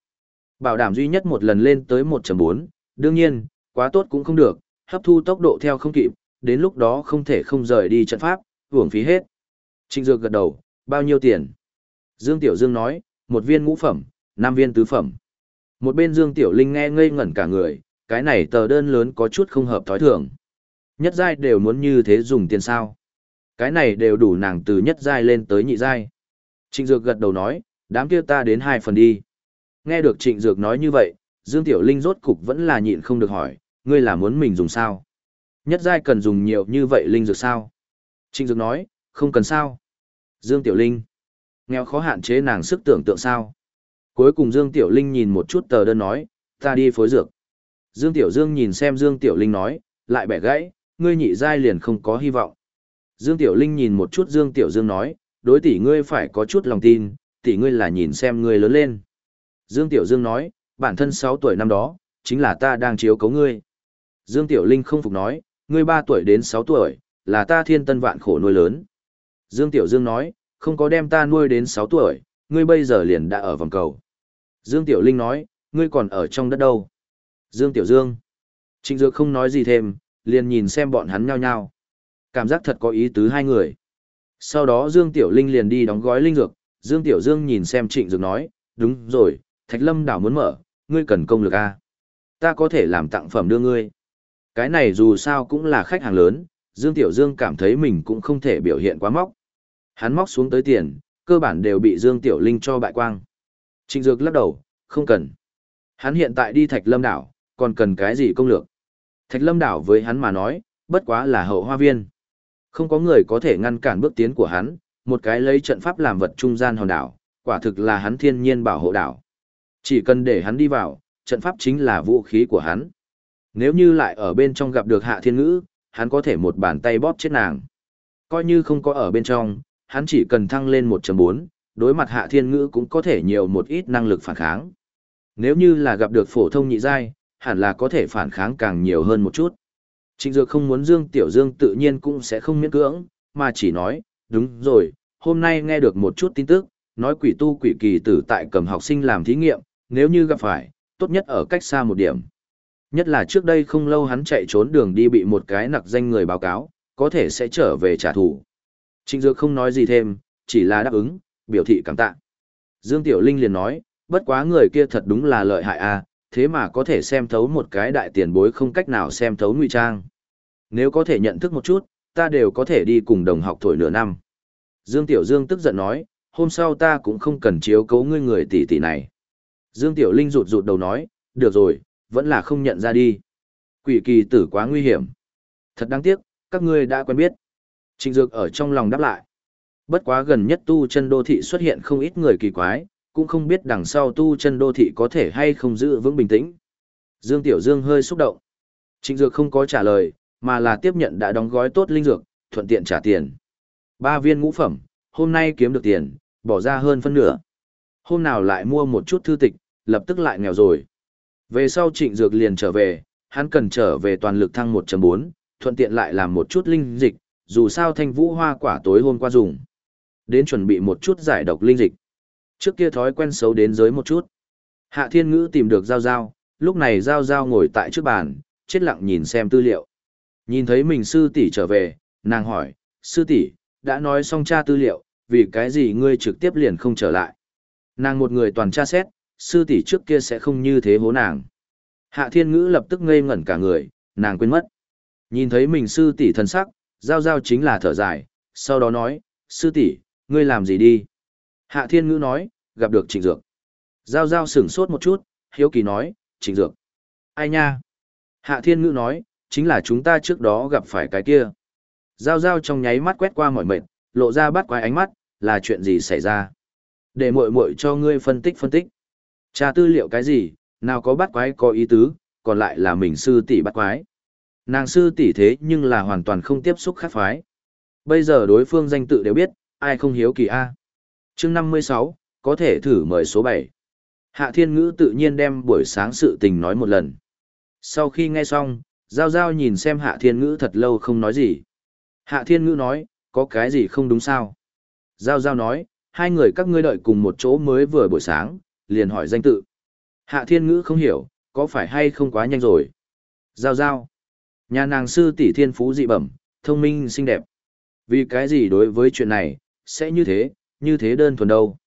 Bảo đảm duy nhất một lần lên tới 1.4, đương nhiên, quá tốt cũng không được, hấp thu tốc độ theo không kịp, đến lúc đó không thể không rời đi trận pháp, hưởng phí hết. Trịnh Dược gật đầu, bao nhiêu tiền? Dương Tiểu Dương nói, một viên ngũ phẩm, năm viên tứ phẩm. Một bên Dương Tiểu Linh nghe ngây ngẩn cả người, cái này tờ đơn lớn có chút không hợp thói thường. Nhất giai đều muốn như thế dùng tiền sao. Cái này đều đủ nàng từ nhất giai lên tới nhị giai. Trịnh Dược gật đầu nói, đám kia ta đến hai phần đi. Nghe được Trịnh Dược nói như vậy, Dương Tiểu Linh rốt cục vẫn là nhịn không được hỏi, ngươi là muốn mình dùng sao? Nhất giai cần dùng nhiều như vậy linh dược sao? Trịnh Dược nói, không cần sao. Dương Tiểu Linh, nghèo khó hạn chế nàng sức tưởng tượng sao? Cuối cùng Dương Tiểu Linh nhìn một chút tờ đơn nói, ta đi phối dược. Dương Tiểu Dương nhìn xem Dương Tiểu Linh nói, lại bẻ gãy, ngươi nhị giai liền không có hy vọng. Dương Tiểu Linh nhìn một chút Dương Tiểu Dương nói, đối tỷ ngươi phải có chút lòng tin, tỷ ngươi là nhìn xem ngươi lớn lên. Dương Tiểu Dương nói, bản thân 6 tuổi năm đó, chính là ta đang chiếu cấu ngươi. Dương Tiểu Linh không phục nói, ngươi 3 tuổi đến 6 tuổi, là ta thiên tân vạn khổ nuôi lớn. Dương Tiểu Dương nói, không có đem ta nuôi đến 6 tuổi, ngươi bây giờ liền đã ở vòng cầu. Dương Tiểu Linh nói, ngươi còn ở trong đất đâu? Dương Tiểu Dương. Trịnh Dược không nói gì thêm, liền nhìn xem bọn hắn nhao nhao. Cảm giác thật có ý tứ hai người. Sau đó Dương Tiểu Linh liền đi đóng gói linh dược, Dương Tiểu Dương nhìn xem Trịnh Dược nói, đúng rồi, Thạch Lâm đảo muốn mở, ngươi cần công lực A. Ta có thể làm tặng phẩm đưa ngươi. Cái này dù sao cũng là khách hàng lớn, Dương Tiểu Dương cảm thấy mình cũng không thể biểu hiện quá móc. Hắn móc xuống tới tiền, cơ bản đều bị Dương Tiểu Linh cho bại quang. Trịnh Dược lắc đầu, không cần. Hắn hiện tại đi Thạch Lâm đảo, còn cần cái gì công lược. Thạch Lâm đảo với hắn mà nói, bất quá là hậu hoa viên. Không có người có thể ngăn cản bước tiến của hắn, một cái lấy trận pháp làm vật trung gian hòn đảo, quả thực là hắn thiên nhiên bảo hộ đảo. Chỉ cần để hắn đi vào, trận pháp chính là vũ khí của hắn. Nếu như lại ở bên trong gặp được hạ thiên ngữ, hắn có thể một bàn tay bóp chết nàng. Coi như không có ở bên trong, hắn chỉ cần thăng lên 1.4, đối mặt hạ thiên ngữ cũng có thể nhiều một ít năng lực phản kháng. Nếu như là gặp được phổ thông nhị giai, hẳn là có thể phản kháng càng nhiều hơn một chút. Trịnh Dược không muốn Dương Tiểu Dương tự nhiên cũng sẽ không miễn cưỡng, mà chỉ nói, đúng rồi, hôm nay nghe được một chút tin tức, nói quỷ tu quỷ kỳ tử tại cầm học sinh làm thí nghiệm, nếu như gặp phải, tốt nhất ở cách xa một điểm. Nhất là trước đây không lâu hắn chạy trốn đường đi bị một cái nặc danh người báo cáo, có thể sẽ trở về trả thù. Trịnh Dược không nói gì thêm, chỉ là đáp ứng, biểu thị cảm tạ. Dương Tiểu Linh liền nói, bất quá người kia thật đúng là lợi hại a, thế mà có thể xem thấu một cái đại tiền bối không cách nào xem thấu ngụy trang. Nếu có thể nhận thức một chút, ta đều có thể đi cùng đồng học thổi nửa năm. Dương Tiểu Dương tức giận nói, hôm sau ta cũng không cần chiếu cấu ngươi người tỷ tỷ này. Dương Tiểu Linh rụt rụt đầu nói, được rồi, vẫn là không nhận ra đi. Quỷ kỳ tử quá nguy hiểm. Thật đáng tiếc, các ngươi đã quen biết. Trịnh Dược ở trong lòng đáp lại. Bất quá gần nhất tu chân đô thị xuất hiện không ít người kỳ quái, cũng không biết đằng sau tu chân đô thị có thể hay không giữ vững bình tĩnh. Dương Tiểu Dương hơi xúc động. Trịnh Dược không có trả lời, mà là tiếp nhận đã đóng gói tốt linh dược, thuận tiện trả tiền. Ba viên ngũ phẩm, hôm nay kiếm được tiền, bỏ ra hơn phân nửa. Hôm nào lại mua một chút thư tịch, lập tức lại nghèo rồi. Về sau trịnh dược liền trở về, hắn cần trở về toàn lực thăng 1.4, thuận tiện lại làm một chút linh dịch, dù sao thanh vũ hoa quả tối hôm qua dùng. Đến chuẩn bị một chút giải độc linh dịch. Trước kia thói quen xấu đến giới một chút. Hạ thiên ngữ tìm được Giao Giao, lúc này Giao Giao ngồi tại trước bàn, chết lặng nhìn xem tư liệu. Nhìn thấy mình sư tỷ trở về, nàng hỏi, sư tỷ, đã nói xong tra tư liệu, vì cái gì ngươi trực tiếp liền không trở lại. Nàng một người toàn tra xét, sư tỷ trước kia sẽ không như thế hố nàng. Hạ thiên ngữ lập tức ngây ngẩn cả người, nàng quên mất. Nhìn thấy mình sư tỷ thân sắc, giao giao chính là thở dài, sau đó nói, sư tỷ, ngươi làm gì đi? Hạ thiên ngữ nói, gặp được trịnh dược. Giao giao sửng sốt một chút, hiếu kỳ nói, trịnh dược. Ai nha? Hạ thiên ngữ nói, chính là chúng ta trước đó gặp phải cái kia. Giao giao trong nháy mắt quét qua mọi mệt, lộ ra bắt quái ánh mắt, là chuyện gì xảy ra? Để muội muội cho ngươi phân tích phân tích. Tra tư liệu cái gì, nào có bắt quái có ý tứ, còn lại là mình sư tỷ bắt quái. Nàng sư tỷ thế nhưng là hoàn toàn không tiếp xúc khác phái. Bây giờ đối phương danh tự đều biết, ai không hiếu kỳ A. chương 56, có thể thử mời số 7. Hạ Thiên Ngữ tự nhiên đem buổi sáng sự tình nói một lần. Sau khi nghe xong, Giao Giao nhìn xem Hạ Thiên Ngữ thật lâu không nói gì. Hạ Thiên Ngữ nói, có cái gì không đúng sao? Giao Giao nói, hai người các ngươi đợi cùng một chỗ mới vừa buổi sáng, liền hỏi danh tự. Hạ Thiên Ngữ không hiểu, có phải hay không quá nhanh rồi? Giao Giao. Nhà nàng sư tỷ thiên phú dị bẩm, thông minh xinh đẹp. Vì cái gì đối với chuyện này, sẽ như thế, như thế đơn thuần đâu.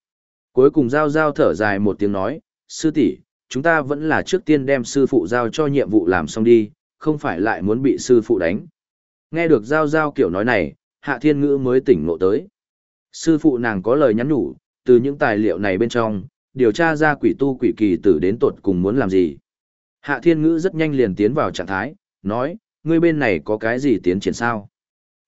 Cuối cùng Giao Giao thở dài một tiếng nói, sư tỷ, chúng ta vẫn là trước tiên đem sư phụ giao cho nhiệm vụ làm xong đi, không phải lại muốn bị sư phụ đánh. Nghe được Giao Giao kiểu nói này, Hạ Thiên Ngữ mới tỉnh ngộ tới. Sư phụ nàng có lời nhắn nhủ, từ những tài liệu này bên trong, điều tra ra quỷ tu quỷ kỳ tử đến tột cùng muốn làm gì. Hạ Thiên Ngữ rất nhanh liền tiến vào trạng thái, nói, ngươi bên này có cái gì tiến triển sao?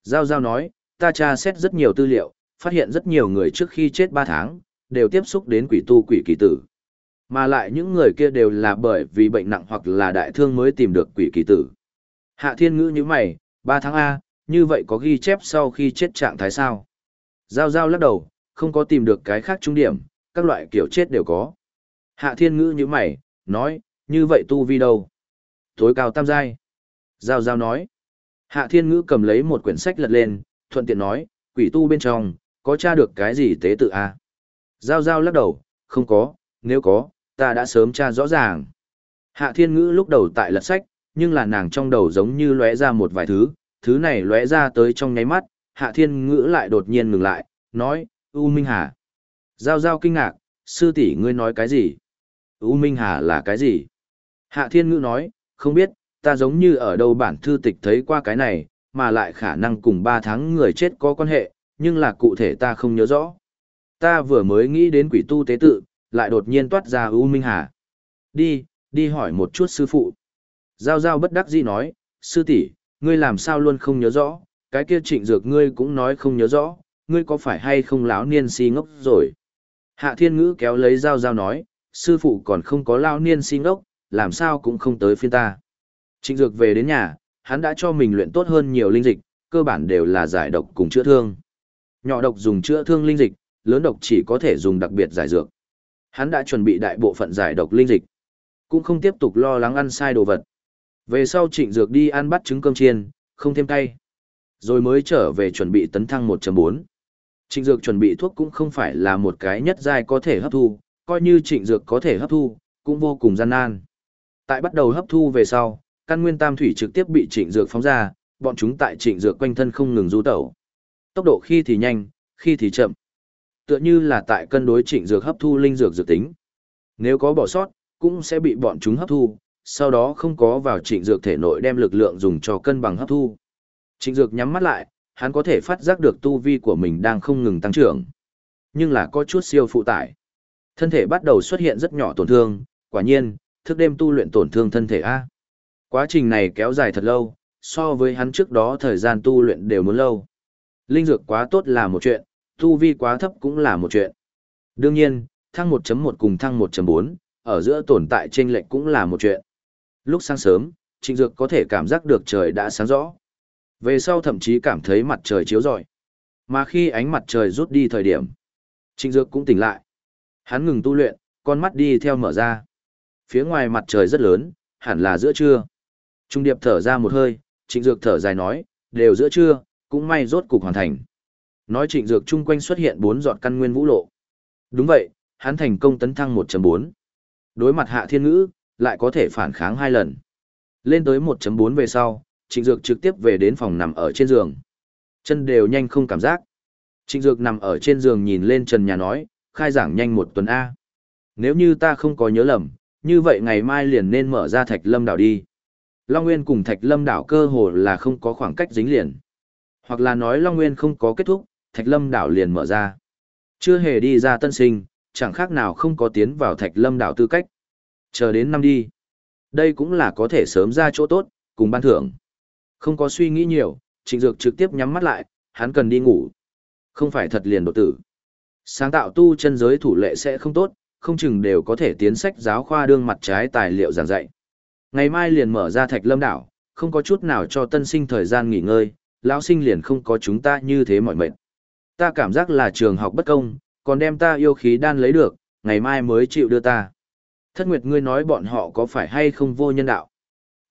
Giao Giao nói, ta tra xét rất nhiều tư liệu, phát hiện rất nhiều người trước khi chết 3 tháng, đều tiếp xúc đến quỷ tu quỷ kỳ tử. Mà lại những người kia đều là bởi vì bệnh nặng hoặc là đại thương mới tìm được quỷ kỳ tử. Hạ Thiên Ngữ như mày, 3 tháng A, như vậy có ghi chép sau khi chết trạng thái sao? Giao Giao lắc đầu, không có tìm được cái khác trung điểm, các loại kiểu chết đều có. Hạ Thiên Ngữ như mày, nói, như vậy tu vi đâu? Tối cao tam giai. Giao Giao nói. Hạ Thiên Ngữ cầm lấy một quyển sách lật lên, thuận tiện nói, quỷ tu bên trong, có tra được cái gì tế tự a? Giao Giao lắc đầu, không có, nếu có, ta đã sớm tra rõ ràng. Hạ Thiên Ngữ lúc đầu tại lật sách, nhưng là nàng trong đầu giống như lóe ra một vài thứ, thứ này lóe ra tới trong nháy mắt, Hạ Thiên Ngữ lại đột nhiên ngừng lại, nói, U Minh Hà. Giao Giao kinh ngạc, sư tỷ ngươi nói cái gì? U Minh Hà là cái gì? Hạ Thiên Ngữ nói, không biết, ta giống như ở đâu bản thư tịch thấy qua cái này, mà lại khả năng cùng ba tháng người chết có quan hệ, nhưng là cụ thể ta không nhớ rõ. Ta vừa mới nghĩ đến quỷ tu tế tự, lại đột nhiên toát ra U Minh Hà. Đi, đi hỏi một chút sư phụ. Giao giao bất đắc dĩ nói, sư tỷ, ngươi làm sao luôn không nhớ rõ, cái kia trịnh dược ngươi cũng nói không nhớ rõ, ngươi có phải hay không lão niên si ngốc rồi. Hạ thiên ngữ kéo lấy giao giao nói, sư phụ còn không có lao niên si ngốc, làm sao cũng không tới phiên ta. Trịnh dược về đến nhà, hắn đã cho mình luyện tốt hơn nhiều linh dịch, cơ bản đều là giải độc cùng chữa thương. Nhỏ độc dùng chữa thương linh dịch, lớn độc chỉ có thể dùng đặc biệt giải dược. Hắn đã chuẩn bị đại bộ phận giải độc linh dịch, cũng không tiếp tục lo lắng ăn sai đồ vật. Về sau trịnh dược đi ăn bắt trứng cơm chiên, không thêm cay. Rồi mới trở về chuẩn bị tấn thăng 1.4. Trịnh dược chuẩn bị thuốc cũng không phải là một cái nhất giai có thể hấp thu, coi như trịnh dược có thể hấp thu, cũng vô cùng gian nan. Tại bắt đầu hấp thu về sau, căn nguyên tam thủy trực tiếp bị trịnh dược phóng ra, bọn chúng tại trịnh dược quanh thân không ngừng du tẩu. Tốc độ khi thì nhanh, khi thì chậm. Tựa như là tại cân đối trịnh dược hấp thu linh dược dược tính. Nếu có bỏ sót, cũng sẽ bị bọn chúng hấp thu, sau đó không có vào trịnh dược thể nội đem lực lượng dùng cho cân bằng hấp thu. Trịnh dược nhắm mắt lại, hắn có thể phát giác được tu vi của mình đang không ngừng tăng trưởng. Nhưng là có chút siêu phụ tải. Thân thể bắt đầu xuất hiện rất nhỏ tổn thương, quả nhiên, thức đêm tu luyện tổn thương thân thể A. Quá trình này kéo dài thật lâu, so với hắn trước đó thời gian tu luyện đều muốn lâu. Linh dược quá tốt là một chuyện, tu vi quá thấp cũng là một chuyện. Đương nhiên, thăng 1.1 cùng thăng 1.4, ở giữa tồn tại chênh lệch cũng là một chuyện. Lúc sáng sớm, Trịnh Dược có thể cảm giác được trời đã sáng rõ. Về sau thậm chí cảm thấy mặt trời chiếu rọi. Mà khi ánh mặt trời rút đi thời điểm, Trịnh Dược cũng tỉnh lại. Hắn ngừng tu luyện, con mắt đi theo mở ra. Phía ngoài mặt trời rất lớn, hẳn là giữa trưa. Trung điệp thở ra một hơi, Trịnh Dược thở dài nói, đều giữa trưa, cũng may rốt cục hoàn thành. Nói Trịnh Dược chung quanh xuất hiện bốn giọt căn nguyên vũ lộ. Đúng vậy, hắn thành công tấn thăng 1.4. Đối mặt Hạ Thiên Ngữ, lại có thể phản kháng hai lần. Lên tới 1.4 về sau, Trịnh Dược trực tiếp về đến phòng nằm ở trên giường. Chân đều nhanh không cảm giác. Trịnh Dược nằm ở trên giường nhìn lên trần nhà nói, khai giảng nhanh một tuần A. Nếu như ta không có nhớ lầm, như vậy ngày mai liền nên mở ra Thạch Lâm đảo đi. Long Nguyên cùng Thạch Lâm đảo cơ hồ là không có khoảng cách dính liền. Hoặc là nói Long Nguyên không có kết thúc, Thạch Lâm đảo liền mở ra. Chưa hề đi ra tân sinh, chẳng khác nào không có tiến vào Thạch Lâm đảo tư cách. Chờ đến năm đi. Đây cũng là có thể sớm ra chỗ tốt, cùng ban thưởng. Không có suy nghĩ nhiều, Trịnh Dược trực tiếp nhắm mắt lại, hắn cần đi ngủ. Không phải thật liền đột tử. Sáng tạo tu chân giới thủ lệ sẽ không tốt, không chừng đều có thể tiến sách giáo khoa đương mặt trái tài liệu giảng dạy. Ngày mai liền mở ra Thạch Lâm đảo, không có chút nào cho tân sinh thời gian nghỉ ngơi, lão sinh liền không có chúng ta như thế mọi mệnh. Ta cảm giác là trường học bất công, còn đem ta yêu khí đan lấy được, ngày mai mới chịu đưa ta. Thất Nguyệt ngươi nói bọn họ có phải hay không vô nhân đạo?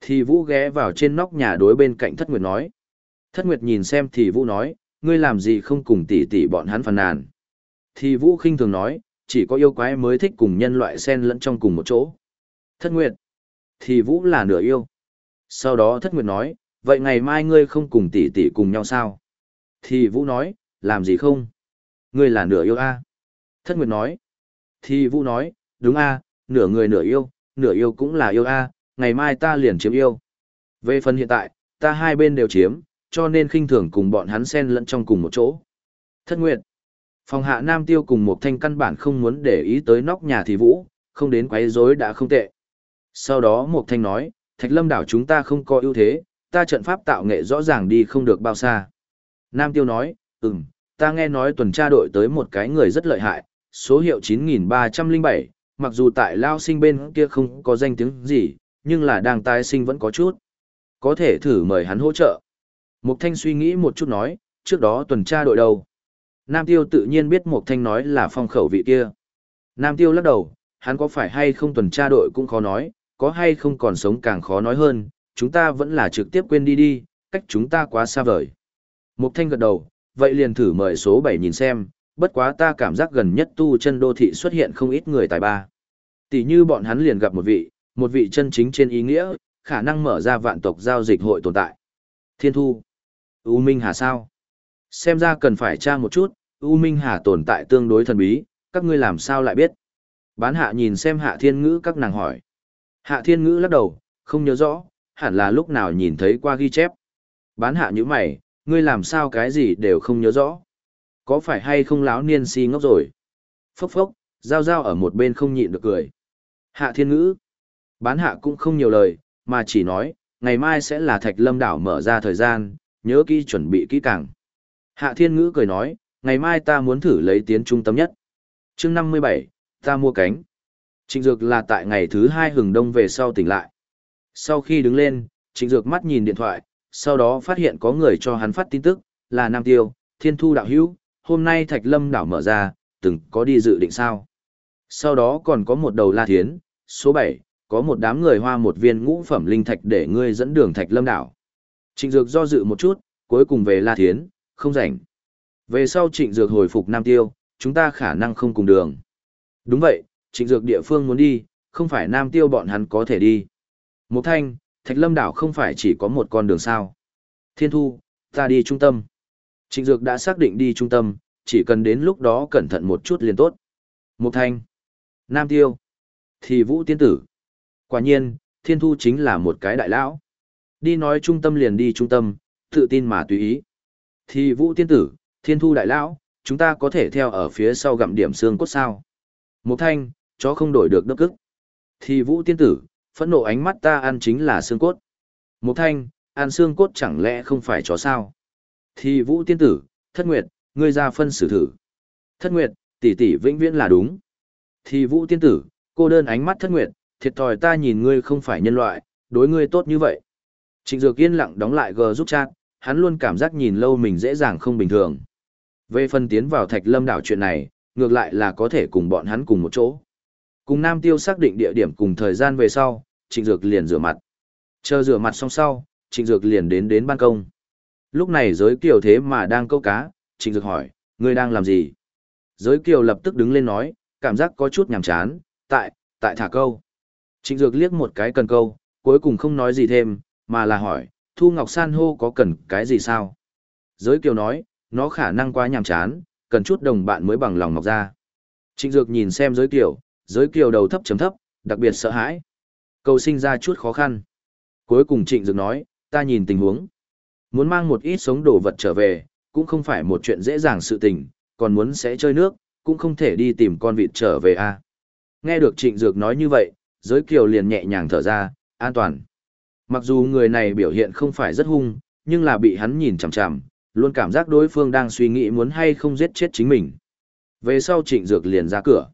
Thì Vũ ghé vào trên nóc nhà đối bên cạnh Thất Nguyệt nói. Thất Nguyệt nhìn xem thì Vũ nói, ngươi làm gì không cùng tỷ tỷ bọn hắn phàn nàn. Thì Vũ khinh thường nói, chỉ có yêu quái mới thích cùng nhân loại xen lẫn trong cùng một chỗ. Thất Nguyệt. Thì Vũ là nửa yêu. Sau đó Thất Nguyệt nói, vậy ngày mai ngươi không cùng tỷ tỷ cùng nhau sao? Thì Vũ nói, làm gì không? Ngươi là nửa yêu a Thất Nguyệt nói. Thì Vũ nói, đúng a nửa người nửa yêu, nửa yêu cũng là yêu a, ngày mai ta liền chiếm yêu. Về phần hiện tại, ta hai bên đều chiếm, cho nên khinh thường cùng bọn hắn xen lẫn trong cùng một chỗ. Thất Nguyệt. Phòng hạ Nam Tiêu cùng một thanh căn bản không muốn để ý tới nóc nhà thì vũ, không đến quấy rối đã không tệ. Sau đó mục thanh nói, Thạch Lâm đảo chúng ta không có ưu thế, ta trận pháp tạo nghệ rõ ràng đi không được bao xa. Nam Tiêu nói, ừm, ta nghe nói tuần tra đội tới một cái người rất lợi hại, số hiệu 9307, mặc dù tại lao sinh bên kia không có danh tiếng gì, nhưng là đang tái sinh vẫn có chút. Có thể thử mời hắn hỗ trợ. Mục Thanh suy nghĩ một chút nói, trước đó tuần tra đội đâu. Nam Tiêu tự nhiên biết Mục Thanh nói là phong khẩu vị kia. Nam Tiêu lắc đầu, hắn có phải hay không tuần tra đội cũng khó nói, có hay không còn sống càng khó nói hơn, chúng ta vẫn là trực tiếp quên đi đi, cách chúng ta quá xa vời. Mục Thanh gật đầu, vậy liền thử mời số 7 nhìn xem, bất quá ta cảm giác gần nhất tu chân đô thị xuất hiện không ít người tài ba. Tỷ như bọn hắn liền gặp một vị, một vị chân chính trên ý nghĩa, khả năng mở ra vạn tộc giao dịch hội tồn tại. Thiên thu. U Minh Hà sao? Xem ra cần phải tra một chút, U Minh Hà tồn tại tương đối thần bí, các ngươi làm sao lại biết? Bán hạ nhìn xem hạ thiên ngữ các nàng hỏi. Hạ thiên ngữ lắc đầu, không nhớ rõ, hẳn là lúc nào nhìn thấy qua ghi chép. Bán hạ như mày, ngươi làm sao cái gì đều không nhớ rõ. Có phải hay không láo niên si ngốc rồi? Phốc phốc, giao giao ở một bên không nhịn được cười. Hạ thiên ngữ. Bán hạ cũng không nhiều lời, mà chỉ nói, ngày mai sẽ là thạch lâm đảo mở ra thời gian, nhớ kỹ chuẩn bị kỹ càng. Hạ thiên ngữ cười nói, ngày mai ta muốn thử lấy tiến trung tâm nhất. chương 57, ta mua cánh. Trịnh Dược là tại ngày thứ hai hừng đông về sau tỉnh lại. Sau khi đứng lên, Trịnh Dược mắt nhìn điện thoại, sau đó phát hiện có người cho hắn phát tin tức, là Nam Tiêu, Thiên Thu Đạo Hữu, hôm nay Thạch Lâm đảo mở ra, từng có đi dự định sao. Sau đó còn có một đầu La Thiến, số 7, có một đám người hoa một viên ngũ phẩm linh thạch để ngươi dẫn đường Thạch Lâm đảo. Trịnh Dược do dự một chút, cuối cùng về La Thiến, không rảnh. Về sau Trịnh Dược hồi phục Nam Tiêu, chúng ta khả năng không cùng đường. Đúng vậy, Trịnh Dược địa phương muốn đi, không phải Nam Tiêu bọn hắn có thể đi. Mục Thanh, Thạch Lâm đảo không phải chỉ có một con đường sao. Thiên Thu, ta đi trung tâm. Trịnh Dược đã xác định đi trung tâm, chỉ cần đến lúc đó cẩn thận một chút liền tốt. Mục Thanh, Nam Tiêu, thì Vũ Tiên Tử. Quả nhiên, Thiên Thu chính là một cái đại lão. Đi nói trung tâm liền đi trung tâm, tự tin mà tùy ý. Thì Vũ Tiên Tử, Thiên Thu đại lão, chúng ta có thể theo ở phía sau gặm điểm xương cốt sao. Mục Thanh, chó không đổi được đốc cức. Thì Vũ Tiên Tử, phẫn nộ ánh mắt ta ăn chính là xương cốt. Mục thanh, ăn xương cốt chẳng lẽ không phải chó sao? Thì vũ tiên tử, thất nguyệt, ngươi ra phân xử thử. Thất nguyệt, tỷ tỷ vĩnh viễn là đúng. Thì vũ tiên tử, cô đơn ánh mắt thất nguyệt, thiệt thòi ta nhìn ngươi không phải nhân loại, đối ngươi tốt như vậy. Trịnh Dược yên lặng đóng lại gờ giúp chat, hắn luôn cảm giác nhìn lâu mình dễ dàng không bình thường. Về phần tiến vào Thạch Lâm đảo chuyện này, ngược lại là có thể cùng bọn hắn cùng một chỗ. Cùng Nam Tiêu xác định địa điểm cùng thời gian về sau, Trịnh Dược liền rửa mặt. Chờ rửa mặt xong sau, Trịnh Dược liền đến đến ban công. Lúc này giới kiều thế mà đang câu cá, Trịnh Dược hỏi, ngươi đang làm gì? Giới kiều lập tức đứng lên nói, cảm giác có chút nhàm chán, tại, tại thả câu. Trịnh Dược liếc một cái cần câu, cuối cùng không nói gì thêm, mà là hỏi, Thu Ngọc San hô có cần cái gì sao? Giới kiều nói, nó khả năng quá nhàm chán, cần chút đồng bạn mới bằng lòng ngọc ra. Trịnh Dược nhìn xem giới kiều, giới kiều đầu thấp chấm thấp, đặc biệt sợ hãi. Cầu sinh ra chút khó khăn. Cuối cùng Trịnh Dược nói, ta nhìn tình huống. Muốn mang một ít sống đồ vật trở về, cũng không phải một chuyện dễ dàng sự tình, còn muốn sẽ chơi nước, cũng không thể đi tìm con vịt trở về a. À. Nghe được Trịnh Dược nói như vậy, giới kiều liền nhẹ nhàng thở ra, an toàn. Mặc dù người này biểu hiện không phải rất hung, nhưng là bị hắn nhìn chằm chằm, luôn cảm giác đối phương đang suy nghĩ muốn hay không giết chết chính mình. Về sau Trịnh Dược liền ra cửa.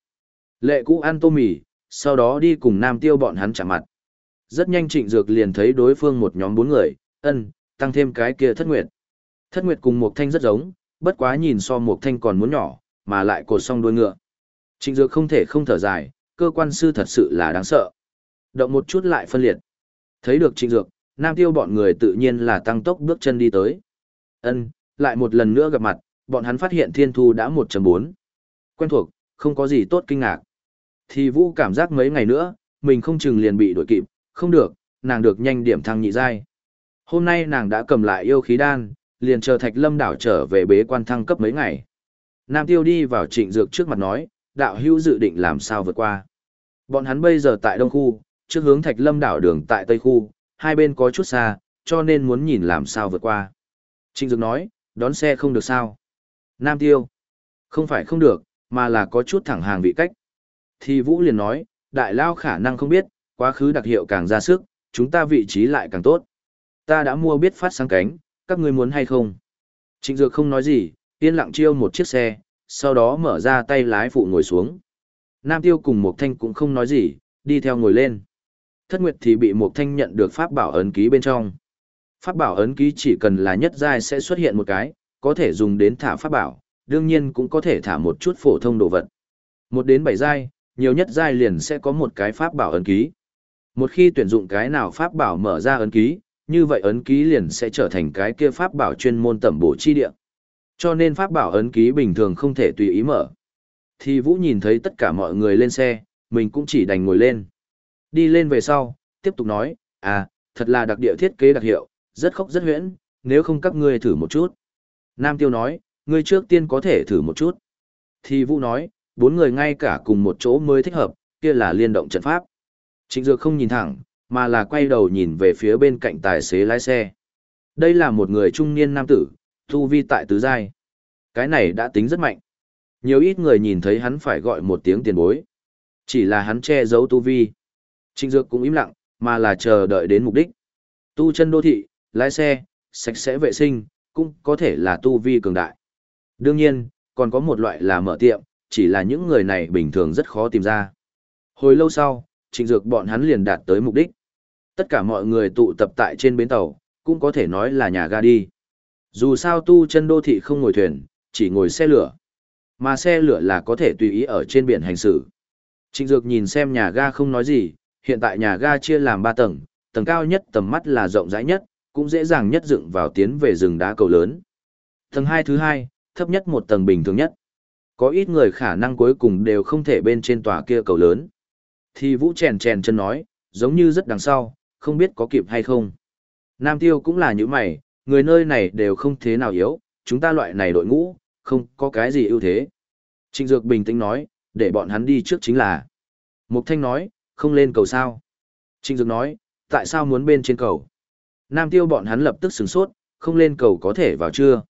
Lệ cũ ăn tô mì, sau đó đi cùng Nam Tiêu bọn hắn chạm mặt. Rất nhanh Trịnh Dược liền thấy đối phương một nhóm bốn người, ân, tăng thêm cái kia thất nguyệt. Thất nguyệt cùng một thanh rất giống, bất quá nhìn so một thanh còn muốn nhỏ, mà lại cột song đuôi ngựa. Trịnh Dược không thể không thở dài, cơ quan sư thật sự là đáng sợ. Động một chút lại phân liệt. Thấy được Trịnh Dược, Nam Tiêu bọn người tự nhiên là tăng tốc bước chân đi tới. Ân, lại một lần nữa gặp mặt, bọn hắn phát hiện Thiên Thu đã 1.4. Quen thuộc, không có gì tốt kinh ngạc. Thì Vũ cảm giác mấy ngày nữa, mình không chừng liền bị đuổi kịp, không được, nàng được nhanh điểm thăng nhị giai. Hôm nay nàng đã cầm lại yêu khí đan, liền chờ Thạch Lâm đảo trở về bế quan thăng cấp mấy ngày. Nam Tiêu đi vào Trịnh Dược trước mặt nói, đạo hữu dự định làm sao vượt qua. Bọn hắn bây giờ tại Đông khu, trước hướng Thạch Lâm đảo đường tại Tây khu, hai bên có chút xa, cho nên muốn nhìn làm sao vượt qua. Trịnh Dược nói, đón xe không được sao. Nam Tiêu, không phải không được, mà là có chút thẳng hàng vị cách. Thì Vũ liền nói, đại lao khả năng không biết, quá khứ đặc hiệu càng ra sức, chúng ta vị trí lại càng tốt. Ta đã mua biết phát sáng cánh, các ngươi muốn hay không? Trịnh Dược không nói gì, yên lặng chiêu một chiếc xe, sau đó mở ra tay lái phụ ngồi xuống. Nam Tiêu cùng Mộc Thanh cũng không nói gì, đi theo ngồi lên. Thất Nguyệt thì bị Mộc Thanh nhận được pháp bảo ấn ký bên trong. Pháp bảo ấn ký chỉ cần là nhất giai sẽ xuất hiện một cái, có thể dùng đến thả pháp bảo, đương nhiên cũng có thể thả một chút phổ thông đồ vật. Một đến bảy giai, nhiều nhất giai liền sẽ có một cái pháp bảo ấn ký. Một khi tuyển dụng cái nào pháp bảo mở ra ấn ký, như vậy ấn ký liền sẽ trở thành cái kia pháp bảo chuyên môn tẩm bổ chi địa. Cho nên pháp bảo ấn ký bình thường không thể tùy ý mở. Thì Vũ nhìn thấy tất cả mọi người lên xe, mình cũng chỉ đành ngồi lên. Đi lên về sau, tiếp tục nói, à, thật là đặc địa thiết kế đặc hiệu, rất khốc rất huyễn, nếu không các ngươi thử một chút. Nam Tiêu nói, ngươi trước tiên có thể thử một chút. Thì Vũ nói, bốn người ngay cả cùng một chỗ mới thích hợp, kia là liên động trận pháp. Trịnh Dược không nhìn thẳng, mà là quay đầu nhìn về phía bên cạnh tài xế lái xe. Đây là một người trung niên nam tử, tu vi tại tứ giai. Cái này đã tính rất mạnh. Nhiều ít người nhìn thấy hắn phải gọi một tiếng tiền bối. Chỉ là hắn che giấu tu vi. Trịnh Dược cũng im lặng, mà là chờ đợi đến mục đích. Tu chân đô thị, lái xe, sạch sẽ vệ sinh, cũng có thể là tu vi cường đại. Đương nhiên, còn có một loại là mở tiệm, chỉ là những người này bình thường rất khó tìm ra. Hồi lâu sau, trịnh dược bọn hắn liền đạt tới mục đích. Tất cả mọi người tụ tập tại trên bến tàu, cũng có thể nói là nhà ga đi. Dù sao tu chân đô thị không ngồi thuyền, chỉ ngồi xe lửa. Mà xe lửa là có thể tùy ý ở trên biển hành xử. Trịnh Dược nhìn xem nhà ga không nói gì, hiện tại nhà ga chia làm 3 tầng, tầng cao nhất tầm mắt là rộng rãi nhất, cũng dễ dàng nhất dựng vào tiến về rừng đá cầu lớn. Tầng 2 thứ hai, thấp nhất một tầng bình thường nhất. Có ít người khả năng cuối cùng đều không thể bên trên tòa kia cầu lớn. Thì Vũ chèn chèn chân nói, giống như rất đằng sau, không biết có kịp hay không. Nam Tiêu cũng là như mày, người nơi này đều không thế nào yếu, chúng ta loại này đội ngũ, không có cái gì ưu thế. Trịnh Dược bình tĩnh nói, để bọn hắn đi trước chính là. Mục Thanh nói, không lên cầu sao. Trịnh Dược nói, tại sao muốn bên trên cầu? Nam Tiêu bọn hắn lập tức sửng sốt, không lên cầu có thể vào chưa?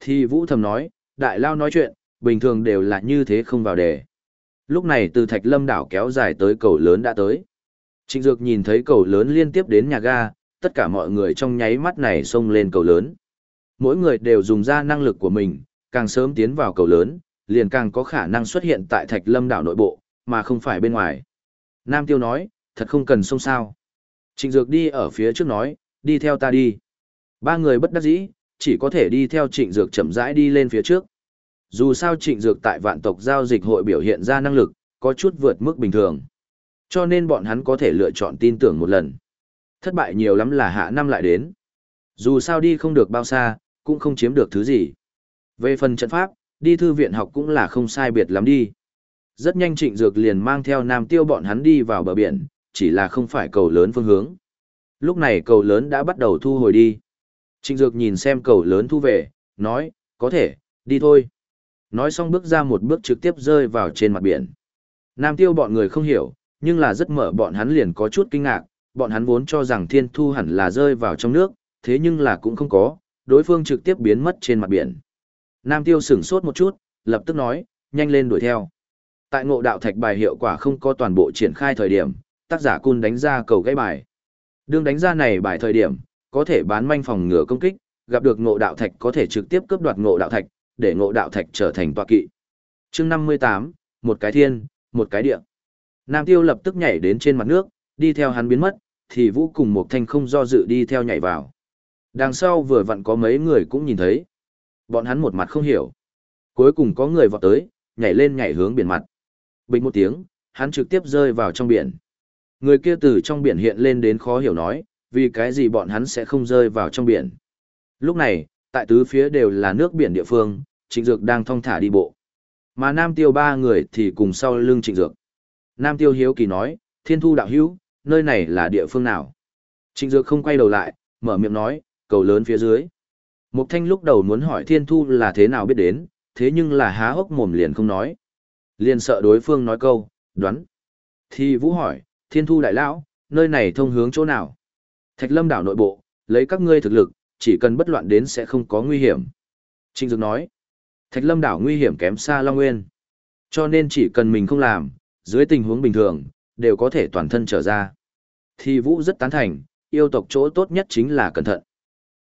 Thì Vũ thầm nói, đại lao nói chuyện, bình thường đều là như thế không vào đề. Lúc này từ Thạch Lâm đảo kéo dài tới cầu lớn đã tới. Trịnh Dược nhìn thấy cầu lớn liên tiếp đến nhà ga, tất cả mọi người trong nháy mắt này xông lên cầu lớn. Mỗi người đều dùng ra năng lực của mình, càng sớm tiến vào cầu lớn, liền càng có khả năng xuất hiện tại Thạch Lâm đảo nội bộ, mà không phải bên ngoài. Nam Tiêu nói, thật không cần xông sao. Trịnh Dược đi ở phía trước nói, đi theo ta đi. Ba người bất đắc dĩ, chỉ có thể đi theo Trịnh Dược chậm rãi đi lên phía trước. Dù sao Trịnh Dược tại vạn tộc giao dịch hội biểu hiện ra năng lực, có chút vượt mức bình thường. Cho nên bọn hắn có thể lựa chọn tin tưởng một lần. Thất bại nhiều lắm là hạ năm lại đến. Dù sao đi không được bao xa, cũng không chiếm được thứ gì. Về phần trận pháp, đi thư viện học cũng là không sai biệt lắm đi. Rất nhanh trịnh dược liền mang theo nam tiêu bọn hắn đi vào bờ biển, chỉ là không phải cầu lớn phương hướng. Lúc này cầu lớn đã bắt đầu thu hồi đi. Trịnh dược nhìn xem cầu lớn thu về, nói, có thể, đi thôi. Nói xong bước ra một bước trực tiếp rơi vào trên mặt biển. Nam tiêu bọn người không hiểu, nhưng là rất mở bọn hắn liền có chút kinh ngạc, bọn hắn vốn cho rằng thiên thu hẳn là rơi vào trong nước, thế nhưng là cũng không có, đối phương trực tiếp biến mất trên mặt biển. Nam tiêu sửng sốt một chút, lập tức nói, nhanh lên đuổi theo. Tại ngộ đạo thạch bài hiệu quả không có toàn bộ triển khai thời điểm, tác giả cun đánh ra cầu gãy bài. Đương đánh ra này bài thời điểm, có thể bán manh phòng ngừa công kích, gặp được ngộ đạo thạch có thể trực tiếp cướp đoạt ngộ đạo thạch, để ngộ đạo thạch trở thành tọa kỵ. Chương 58, một cái thiên, một cái địa. Nam Tiêu lập tức nhảy đến trên mặt nước, đi theo hắn biến mất, thì Vũ cùng một thanh không do dự đi theo nhảy vào. Đằng sau vừa vặn có mấy người cũng nhìn thấy. Bọn hắn một mặt không hiểu. Cuối cùng có người vọt tới, nhảy lên nhảy hướng biển mặt. Bình một tiếng, hắn trực tiếp rơi vào trong biển. Người kia từ trong biển hiện lên đến khó hiểu nói, vì cái gì bọn hắn sẽ không rơi vào trong biển. Lúc này, tại tứ phía đều là nước biển địa phương, Trịnh Dược đang thong thả đi bộ. Mà Nam Tiêu ba người thì cùng sau lưng Trịnh Dược. Nam Tiêu hiếu kỳ nói, Thiên Thu đạo hữu, nơi này là địa phương nào? Trịnh Dược không quay đầu lại, mở miệng nói, cầu lớn phía dưới. Mục Thanh lúc đầu muốn hỏi Thiên Thu là thế nào biết đến, thế nhưng là há hốc mồm liền không nói. Liền sợ đối phương nói câu, đoán. Thì Vũ hỏi, Thiên Thu đại lão, nơi này thông hướng chỗ nào? Thạch Lâm đảo nội bộ, lấy các ngươi thực lực, chỉ cần bất loạn đến sẽ không có nguy hiểm. Trịnh Dược nói, Thạch Lâm đảo nguy hiểm kém xa Long Nguyên. Cho nên chỉ cần mình không làm, dưới tình huống bình thường, đều có thể toàn thân trở ra. Thì Vũ rất tán thành, yêu tộc chỗ tốt nhất chính là cẩn thận.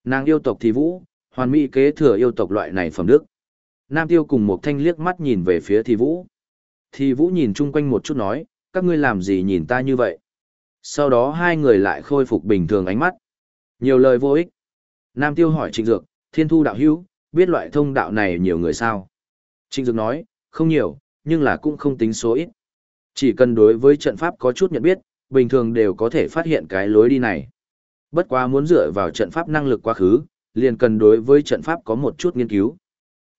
Nàng yêu tộc thì Vũ, hoàn mỹ kế thừa yêu tộc loại này phẩm đức. Nam Tiêu cùng một thanh liếc mắt nhìn về phía Thì Vũ. Thì Vũ nhìn chung quanh một chút nói, các ngươi làm gì nhìn ta như vậy? Sau đó hai người lại khôi phục bình thường ánh mắt. Nhiều lời vô ích. Nam Tiêu hỏi Trịnh Dược, Thiên Thu đạo hữu, biết loại thông đạo này nhiều người sao? Trịnh Dược nói, không nhiều, nhưng là cũng không tính số ít. Chỉ cần đối với trận pháp có chút nhận biết, bình thường đều có thể phát hiện cái lối đi này. Bất quá muốn dựa vào trận pháp năng lực quá khứ, liền cần đối với trận pháp có một chút nghiên cứu.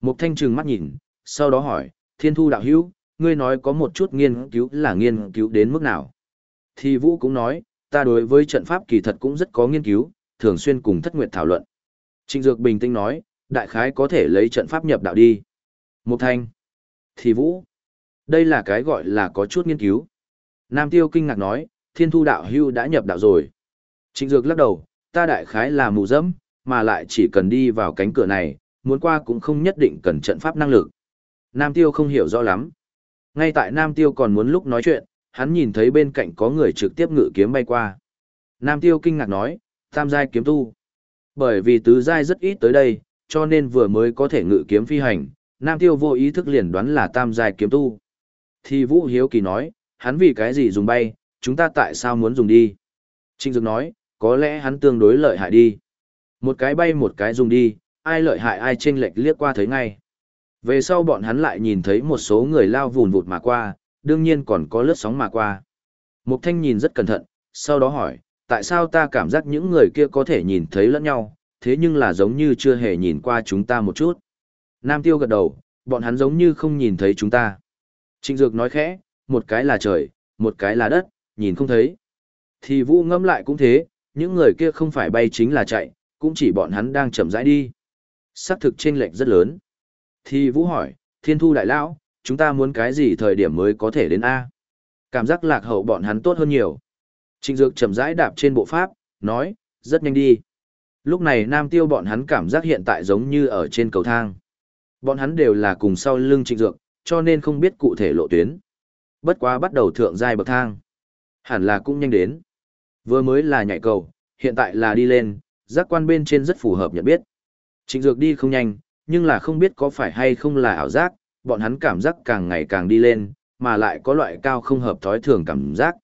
Mục Thanh trừng mắt nhìn, sau đó hỏi, Thiên Thu đạo hữu, ngươi nói có một chút nghiên cứu là nghiên cứu đến mức nào? Thì Vũ cũng nói, ta đối với trận pháp kỳ thật cũng rất có nghiên cứu, thường xuyên cùng thất nguyệt thảo luận. Trịnh Dược bình tĩnh nói, đại khái có thể lấy trận pháp nhập đạo đi. Mục Thanh. Thì Vũ. Đây là cái gọi là có chút nghiên cứu. Nam Tiêu kinh ngạc nói, thiên thu đạo hưu đã nhập đạo rồi. Trịnh Dược lắc đầu, ta đại khái là mù dẫm, mà lại chỉ cần đi vào cánh cửa này, muốn qua cũng không nhất định cần trận pháp năng lực. Nam Tiêu không hiểu rõ lắm. Ngay tại Nam Tiêu còn muốn lúc nói chuyện, hắn nhìn thấy bên cạnh có người trực tiếp ngự kiếm bay qua. Nam Tiêu kinh ngạc nói, tam giai kiếm tu. Bởi vì tứ giai rất ít tới đây, cho nên vừa mới có thể ngự kiếm phi hành, Nam Tiêu vô ý thức liền đoán là tam giai kiếm tu. Thì Vũ Hiếu Kỳ nói, hắn vì cái gì dùng bay, chúng ta tại sao muốn dùng đi? Trịnh Dược nói, có lẽ hắn tương đối lợi hại đi. Một cái bay một cái dùng đi, ai lợi hại ai chênh lệch liếc qua thấy ngay. Về sau bọn hắn lại nhìn thấy một số người lao vùn vụt mà qua, đương nhiên còn có lướt sóng mà qua. Mục Thanh nhìn rất cẩn thận, sau đó hỏi, tại sao ta cảm giác những người kia có thể nhìn thấy lẫn nhau, thế nhưng là giống như chưa hề nhìn qua chúng ta một chút. Nam Tiêu gật đầu, bọn hắn giống như không nhìn thấy chúng ta. Trịnh Dược nói khẽ, một cái là trời, một cái là đất, nhìn không thấy. Thì Vũ ngâm lại cũng thế, những người kia không phải bay chính là chạy, cũng chỉ bọn hắn đang chậm rãi đi. Sắc thực chênh lệch rất lớn. Thì Vũ hỏi, Thiên Thu Đại Lão, chúng ta muốn cái gì thời điểm mới có thể đến A? Cảm giác lạc hậu bọn hắn tốt hơn nhiều. Trịnh Dược chậm rãi đạp trên bộ pháp, nói, rất nhanh đi. Lúc này Nam Tiêu bọn hắn cảm giác hiện tại giống như ở trên cầu thang. Bọn hắn đều là cùng sau lưng Trịnh Dược, cho nên không biết cụ thể lộ tuyến. Bất quá bắt đầu thượng giai bậc thang. Hẳn là cũng nhanh đến. Vừa mới là nhảy cầu, hiện tại là đi lên, giác quan bên trên rất phù hợp nhận biết. Trịnh Dược đi không nhanh, nhưng là không biết có phải hay không là ảo giác, bọn hắn cảm giác càng ngày càng đi lên, mà lại có loại cao không hợp thói thường cảm giác.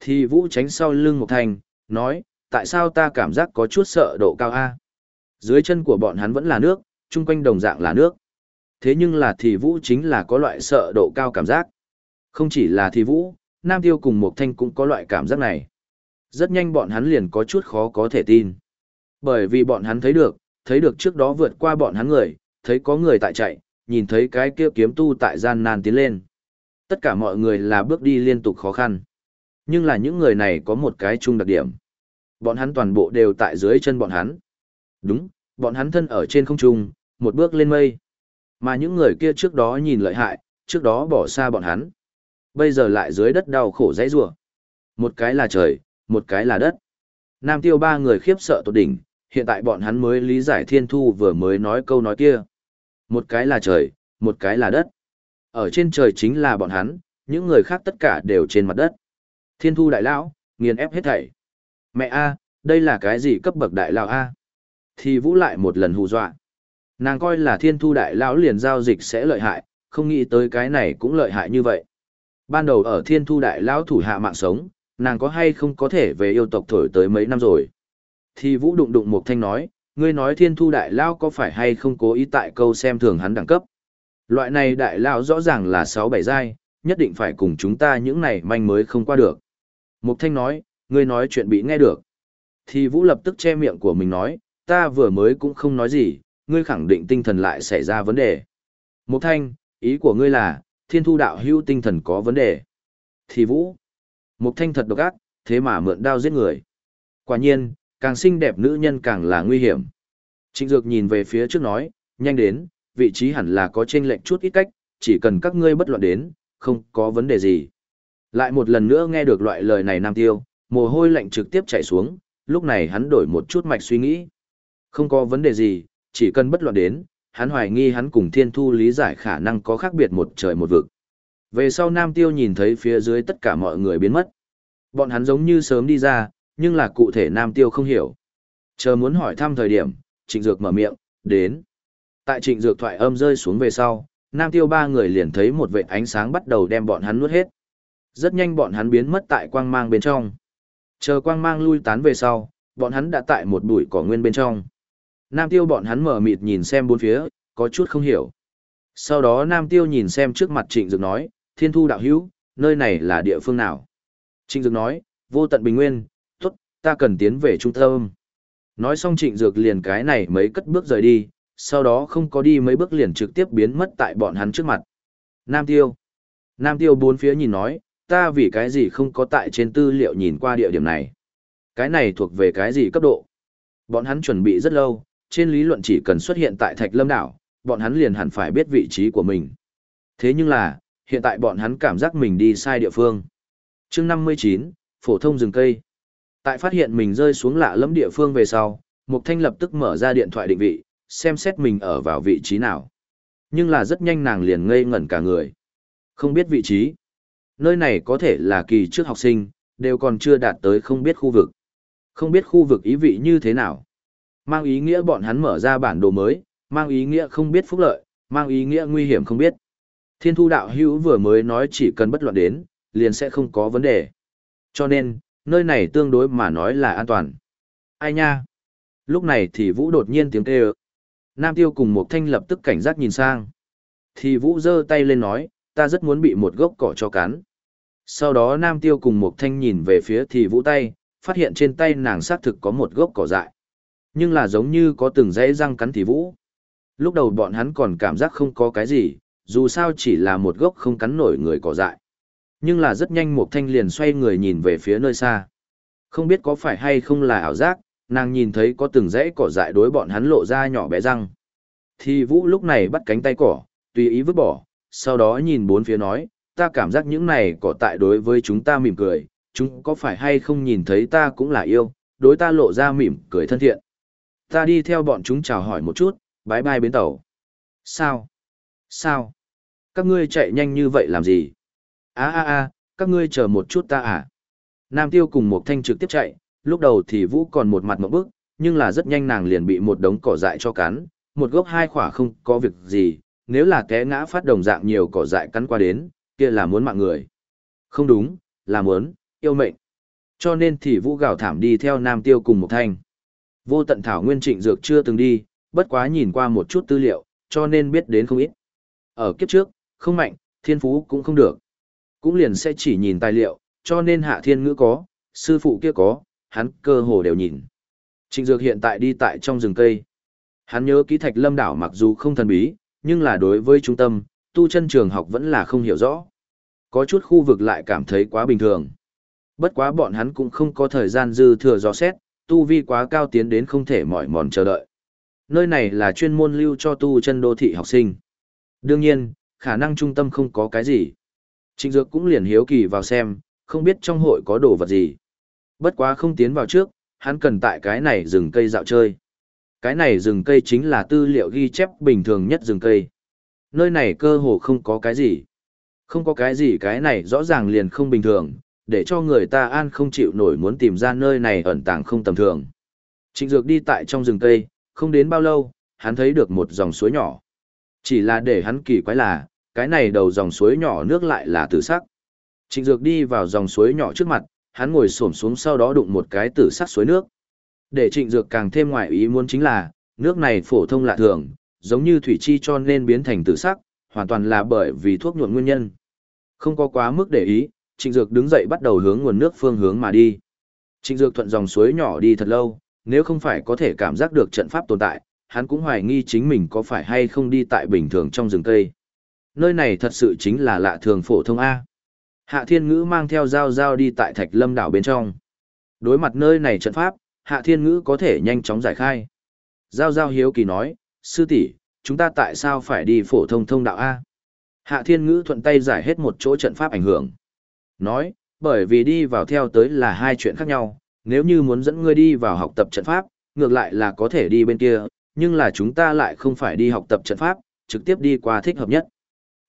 Thì Vũ tránh sau lưng một thành, nói, tại sao ta cảm giác có chút sợ độ cao A? Dưới chân của bọn hắn vẫn là nước, chung quanh đồng dạng là nước. Thế nhưng là thì Vũ chính là có loại sợ độ cao cảm giác. Không chỉ là thì Vũ, Nam Tiêu cùng mộc thanh cũng có loại cảm giác này. Rất nhanh bọn hắn liền có chút khó có thể tin. Bởi vì bọn hắn thấy được, thấy được trước đó vượt qua bọn hắn người, thấy có người tại chạy, nhìn thấy cái kia kiếm tu tại gian nan tiến lên. Tất cả mọi người là bước đi liên tục khó khăn. Nhưng là những người này có một cái chung đặc điểm. Bọn hắn toàn bộ đều tại dưới chân bọn hắn. Đúng, bọn hắn thân ở trên không trung, một bước lên mây. Mà những người kia trước đó nhìn lợi hại, trước đó bỏ xa bọn hắn. Bây giờ lại dưới đất đau khổ dãy rủa. Một cái là trời, một cái là đất. Nam tiêu ba người khiếp sợ tột đỉnh, hiện tại bọn hắn mới lý giải thiên thu vừa mới nói câu nói kia. Một cái là trời, một cái là đất. Ở trên trời chính là bọn hắn, những người khác tất cả đều trên mặt đất. Thiên thu đại lão, nghiền ép hết thảy. Mẹ A, đây là cái gì cấp bậc đại lão A? Thì vũ lại một lần hù dọa. Nàng coi là thiên thu đại lão liền giao dịch sẽ lợi hại, không nghĩ tới cái này cũng lợi hại như vậy. Ban đầu ở thiên thu đại lão thủ hạ mạng sống, nàng có hay không có thể về yêu tộc thổi tới mấy năm rồi. Thì vũ đụng đụng một thanh nói, ngươi nói thiên thu đại lão có phải hay không cố ý tại câu xem thường hắn đẳng cấp. Loại này đại lão rõ ràng là sáu bảy giai, nhất định phải cùng chúng ta những này manh mới không qua được. Mục thanh nói, ngươi nói chuyện bị nghe được. Thì vũ lập tức che miệng của mình nói, ta vừa mới cũng không nói gì, ngươi khẳng định tinh thần lại xảy ra vấn đề. Mục thanh, ý của ngươi là, thiên thu đạo hưu tinh thần có vấn đề. Thì vũ, mục thanh thật độc ác, thế mà mượn đao giết người. Quả nhiên, càng xinh đẹp nữ nhân càng là nguy hiểm. Trịnh Dược nhìn về phía trước nói, nhanh đến, vị trí hẳn là có trên lệnh chút ít cách, chỉ cần các ngươi bất loạn đến, không có vấn đề gì. Lại một lần nữa nghe được loại lời này Nam Tiêu, mồ hôi lạnh trực tiếp chảy xuống, lúc này hắn đổi một chút mạch suy nghĩ. Không có vấn đề gì, chỉ cần bất loạn đến, hắn hoài nghi hắn cùng Thiên Thu lý giải khả năng có khác biệt một trời một vực. Về sau Nam Tiêu nhìn thấy phía dưới tất cả mọi người biến mất. Bọn hắn giống như sớm đi ra, nhưng là cụ thể Nam Tiêu không hiểu. Chờ muốn hỏi thăm thời điểm, Trịnh Dược mở miệng, đến. Tại Trịnh Dược thoại âm rơi xuống về sau, Nam Tiêu ba người liền thấy một vệt ánh sáng bắt đầu đem bọn hắn nuốt hết. Rất nhanh bọn hắn biến mất tại quang mang bên trong. Chờ quang mang lui tán về sau, bọn hắn đã tại một bụi cỏ nguyên bên trong. Nam Tiêu bọn hắn mở mịt nhìn xem bốn phía, có chút không hiểu. Sau đó Nam Tiêu nhìn xem trước mặt Trịnh Dược nói, Thiên Thu Đạo Hữu, nơi này là địa phương nào? Trịnh Dược nói, vô tận bình nguyên, tốt, ta cần tiến về trung tâm. Nói xong Trịnh Dược liền cái này mấy cất bước rời đi, sau đó không có đi mấy bước liền trực tiếp biến mất tại bọn hắn trước mặt. Nam Tiêu. Nam Tiêu bốn phía nhìn nói, ta vì cái gì không có tại trên tư liệu nhìn qua địa điểm này. Cái này thuộc về cái gì cấp độ. Bọn hắn chuẩn bị rất lâu, trên lý luận chỉ cần xuất hiện tại Thạch Lâm Đảo, bọn hắn liền hẳn phải biết vị trí của mình. Thế nhưng là, Hiện tại bọn hắn cảm giác mình đi sai địa phương. chương 59, phổ thông rừng cây. Tại phát hiện mình rơi xuống lạ lẫm địa phương về sau, Mục Thanh lập tức mở ra điện thoại định vị, xem xét mình ở vào vị trí nào. Nhưng là rất nhanh nàng liền ngây ngẩn cả người. Không biết vị trí. Nơi này có thể là kỳ trước học sinh, đều còn chưa đạt tới không biết khu vực. Không biết khu vực ý vị như thế nào. Mang ý nghĩa bọn hắn mở ra bản đồ mới, mang ý nghĩa không biết phúc lợi, mang ý nghĩa nguy hiểm không biết. Thiên thu đạo hữu vừa mới nói chỉ cần bất loạn đến, liền sẽ không có vấn đề. Cho nên, nơi này tương đối mà nói là an toàn. Ai nha? Lúc này thì Vũ đột nhiên tiếng kêu. Nam Tiêu cùng một thanh lập tức cảnh giác nhìn sang. Thì Vũ giơ tay lên nói, ta rất muốn bị một gốc cỏ cho cắn. Sau đó Nam Tiêu cùng mục thanh nhìn về phía thì Vũ tay, phát hiện trên tay nàng xác thực có một gốc cỏ dại. Nhưng là giống như có từng dãy răng cắn thì Vũ. Lúc đầu bọn hắn còn cảm giác không có cái gì, dù sao chỉ là một gốc không cắn nổi người cỏ dại. Nhưng là rất nhanh mục thanh liền xoay người nhìn về phía nơi xa. Không biết có phải hay không là ảo giác, nàng nhìn thấy có từng dãy cỏ dại đối bọn hắn lộ ra nhỏ bé răng. Thì Vũ lúc này bắt cánh tay cỏ, tùy ý vứt bỏ, sau đó nhìn bốn phía nói, ta cảm giác những này cỏ tại đối với chúng ta mỉm cười, chúng có phải hay không nhìn thấy ta cũng là yêu, đối ta lộ ra mỉm cười thân thiện. Ta đi theo bọn chúng chào hỏi một chút, bái bai bến tàu. Sao? Sao? Các ngươi chạy nhanh như vậy làm gì? a a a các ngươi chờ một chút ta à? Nam Tiêu cùng một thanh trực tiếp chạy, lúc đầu thì Vũ còn một mặt một bước, nhưng là rất nhanh nàng liền bị một đống cỏ dại cho cắn, một gốc hai khỏa không có việc gì, nếu là té ngã phát đồng dạng nhiều cỏ dại cắn qua đến, kia là muốn mạng người. Không đúng, là muốn, yêu mệnh. Cho nên thì Vũ gào thảm đi theo Nam Tiêu cùng một thanh. Vô tận thảo nguyên trịnh dược chưa từng đi, bất quá nhìn qua một chút tư liệu, cho nên biết đến không ít. Ở kiếp trước, không mạnh, thiên phú cũng không được. Cũng liền sẽ chỉ nhìn tài liệu, cho nên hạ thiên ngữ có, sư phụ kia có, hắn cơ hồ đều nhìn. Trịnh Dược hiện tại đi tại trong rừng cây. Hắn nhớ kỹ thạch lâm đảo mặc dù không thần bí, nhưng là đối với trung tâm, tu chân trường học vẫn là không hiểu rõ. Có chút khu vực lại cảm thấy quá bình thường. Bất quá bọn hắn cũng không có thời gian dư thừa dò xét, tu vi quá cao tiến đến không thể mỏi mòn chờ đợi. Nơi này là chuyên môn lưu cho tu chân đô thị học sinh. Đương nhiên, khả năng trung tâm không có cái gì. Trịnh Dược cũng liền hiếu kỳ vào xem, không biết trong hội có đồ vật gì. Bất quá không tiến vào trước, hắn cần tại cái này rừng cây dạo chơi. Cái này rừng cây chính là tư liệu ghi chép bình thường nhất rừng cây. Nơi này cơ hồ không có cái gì. Không có cái gì cái này rõ ràng liền không bình thường, để cho người ta an không chịu nổi muốn tìm ra nơi này ẩn tàng không tầm thường. Trịnh Dược đi tại trong rừng cây, không đến bao lâu, hắn thấy được một dòng suối nhỏ. Chỉ là để hắn kỳ quái là, cái này đầu dòng suối nhỏ nước lại là tử sắc. Trịnh Dược đi vào dòng suối nhỏ trước mặt, hắn ngồi xổm xuống sau đó đụng một cái tử sắc suối nước. Để Trịnh Dược càng thêm ngoại ý muốn chính là, nước này phổ thông lạ thường, giống như thủy chi cho nên biến thành tử sắc, hoàn toàn là bởi vì thuốc nhuộm nguyên nhân. Không có quá mức để ý, Trịnh Dược đứng dậy bắt đầu hướng nguồn nước phương hướng mà đi. Trịnh Dược thuận dòng suối nhỏ đi thật lâu, nếu không phải có thể cảm giác được trận pháp tồn tại, hắn cũng hoài nghi chính mình có phải hay không đi tại bình thường trong rừng cây. Nơi này thật sự chính là lạ thường phổ thông A. Hạ Thiên Ngữ mang theo dao dao đi tại Thạch Lâm đảo bên trong. Đối mặt nơi này trận pháp, Hạ Thiên Ngữ có thể nhanh chóng giải khai. Giao giao hiếu kỳ nói, sư tỷ, chúng ta tại sao phải đi phổ thông thông đạo A? Hạ Thiên Ngữ thuận tay giải hết một chỗ trận pháp ảnh hưởng. Nói, bởi vì đi vào theo tới là hai chuyện khác nhau, nếu như muốn dẫn ngươi đi vào học tập trận pháp, ngược lại là có thể đi bên kia, nhưng là chúng ta lại không phải đi học tập trận pháp, trực tiếp đi qua thích hợp nhất.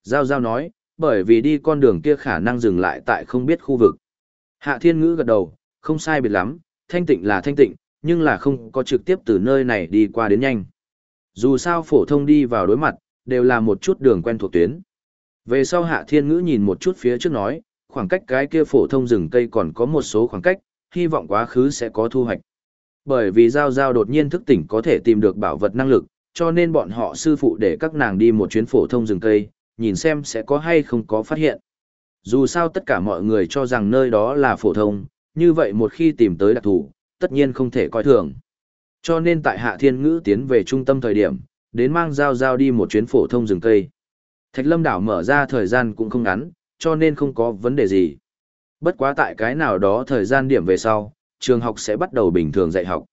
Giao Giao nói, bởi vì đi con đường kia khả năng dừng lại tại không biết khu vực. Hạ Thiên Ngữ gật đầu, không sai biệt lắm, thanh tịnh là thanh tịnh, nhưng là không có trực tiếp từ nơi này đi qua đến nhanh. Dù sao phổ thông đi vào đối mặt, đều là một chút đường quen thuộc tuyến. Về sau Hạ Thiên Ngữ nhìn một chút phía trước nói, khoảng cách cái kia phổ thông rừng cây còn có một số khoảng cách, hy vọng quá khứ sẽ có thu hoạch. Bởi vì Giao Giao đột nhiên thức tỉnh có thể tìm được bảo vật năng lực, cho nên bọn họ sư phụ để các nàng đi một chuyến phổ thông rừng cây, nhìn xem sẽ có hay không có phát hiện. Dù sao tất cả mọi người cho rằng nơi đó là phổ thông, như vậy một khi tìm tới đặc thù, tất nhiên không thể coi thường. Cho nên tại Hạ Thiên Ngữ tiến về trung tâm thời điểm, đến mang Giao Giao đi một chuyến phổ thông rừng cây. Thạch Lâm đảo mở ra thời gian cũng không ngắn, cho nên không có vấn đề gì. Bất quá tại cái nào đó thời gian điểm về sau, trường học sẽ bắt đầu bình thường dạy học.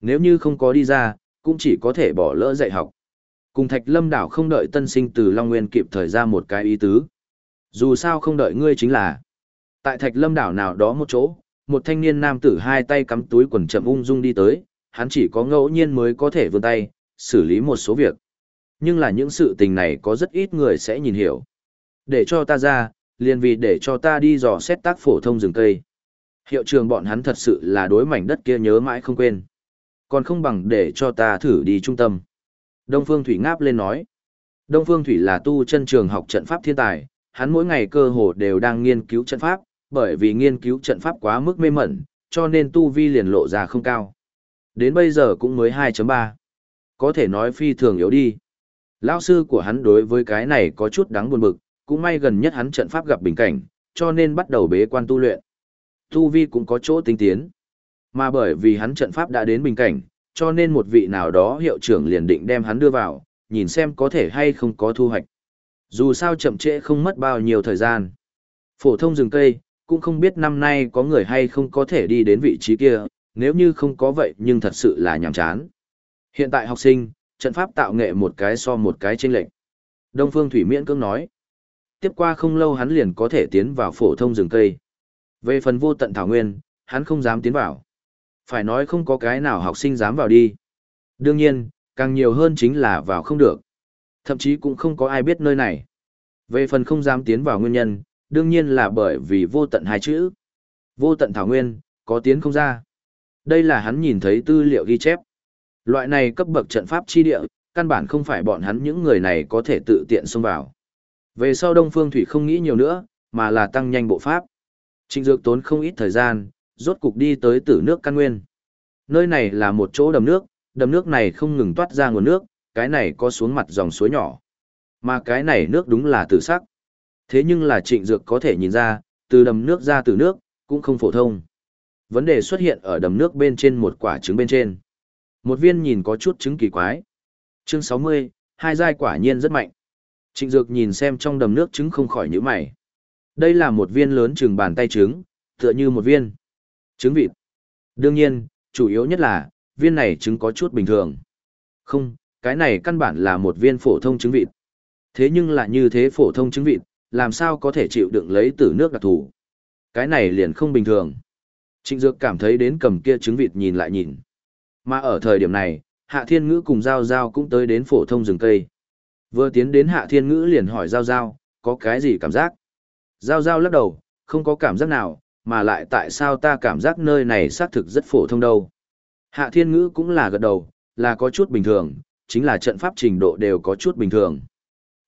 Nếu như không có đi ra, cũng chỉ có thể bỏ lỡ dạy học. Cùng Thạch Lâm đảo không đợi tân sinh từ Long Nguyên kịp thời ra một cái ý tứ. Dù sao không đợi ngươi chính là. Tại thạch lâm đảo nào đó một chỗ, một thanh niên nam tử hai tay cắm túi quần chậm ung dung đi tới, hắn chỉ có ngẫu nhiên mới có thể vươn tay, xử lý một số việc. Nhưng là những sự tình này có rất ít người sẽ nhìn hiểu. Để cho ta ra, liền vì để cho ta đi dò xét tác phổ thông rừng cây. Hiệu trường bọn hắn thật sự là đối mảnh đất kia nhớ mãi không quên. Còn không bằng để cho ta thử đi trung tâm. Đông Phương Thủy ngáp lên nói. Đông Phương Thủy là tu chân trường học trận pháp thiên tài, hắn mỗi ngày cơ hồ đều đang nghiên cứu trận pháp, bởi vì nghiên cứu trận pháp quá mức mê mẩn, cho nên tu vi liền lộ ra không cao. Đến bây giờ cũng mới 2.3. Có thể nói phi thường yếu đi. Lão sư của hắn đối với cái này có chút đáng buồn bực, cũng may gần nhất hắn trận pháp gặp bình cảnh, cho nên bắt đầu bế quan tu luyện. Tu vi cũng có chỗ tinh tiến. Mà bởi vì hắn trận pháp đã đến bình cảnh, cho nên một vị nào đó hiệu trưởng liền định đem hắn đưa vào, nhìn xem có thể hay không có thu hoạch. Dù sao chậm trễ không mất bao nhiêu thời gian. Phổ thông rừng cây, cũng không biết năm nay có người hay không có thể đi đến vị trí kia, nếu như không có vậy nhưng thật sự là nhàm chán. Hiện tại học sinh, trận pháp tạo nghệ một cái so một cái chênh lệch. Đông Phương Thủy Miễn cưỡng nói. Tiếp qua không lâu hắn liền có thể tiến vào phổ thông rừng cây. Về phần vô tận thảo nguyên, hắn không dám tiến vào. Phải nói không có cái nào học sinh dám vào đi. Đương nhiên, càng nhiều hơn chính là vào không được. Thậm chí cũng không có ai biết nơi này. Về phần không dám tiến vào nguyên nhân, đương nhiên là bởi vì vô tận hai chữ. Vô tận thảo nguyên, có tiến không ra. Đây là hắn nhìn thấy tư liệu ghi chép. Loại này cấp bậc trận pháp chi địa, căn bản không phải bọn hắn những người này có thể tự tiện xông vào. Về sau Đông Phương Thủy không nghĩ nhiều nữa, mà là tăng nhanh bộ pháp. Trịnh Dược tốn không ít thời gian, rốt cục đi tới tử nước căn nguyên. Nơi này là một chỗ đầm nước, đầm nước này không ngừng toát ra nguồn nước, cái này có xuống mặt dòng suối nhỏ. Mà cái này nước đúng là tử sắc. Thế nhưng là trịnh dược có thể nhìn ra, từ đầm nước ra từ nước, cũng không phổ thông. Vấn đề xuất hiện ở đầm nước bên trên một quả trứng bên trên. Một viên nhìn có chút trứng kỳ quái. Chương 60, hai giai quả nhiên rất mạnh. Trịnh dược nhìn xem trong đầm nước trứng không khỏi nhíu mày. Đây là một viên lớn chừng bàn tay trứng, tựa như một viên trứng vịt. Đương nhiên, chủ yếu nhất là, viên này trứng có chút bình thường. Không, cái này căn bản là một viên phổ thông trứng vịt. Thế nhưng là như thế phổ thông trứng vịt, làm sao có thể chịu đựng lấy từ nước đặc thù. Cái này liền không bình thường. Trịnh Dược cảm thấy đến cầm kia trứng vịt nhìn lại nhìn. Mà ở thời điểm này, Hạ Thiên Ngữ cùng Giao Giao cũng tới đến phổ thông rừng cây. Vừa tiến đến Hạ Thiên Ngữ liền hỏi Giao Giao, có cái gì cảm giác? Giao Giao lắc đầu, không có cảm giác nào, mà lại tại sao ta cảm giác nơi này xác thực rất phổ thông đâu. Hạ Thiên Ngữ cũng là gật đầu, là có chút bình thường, chính là trận pháp trình độ đều có chút bình thường.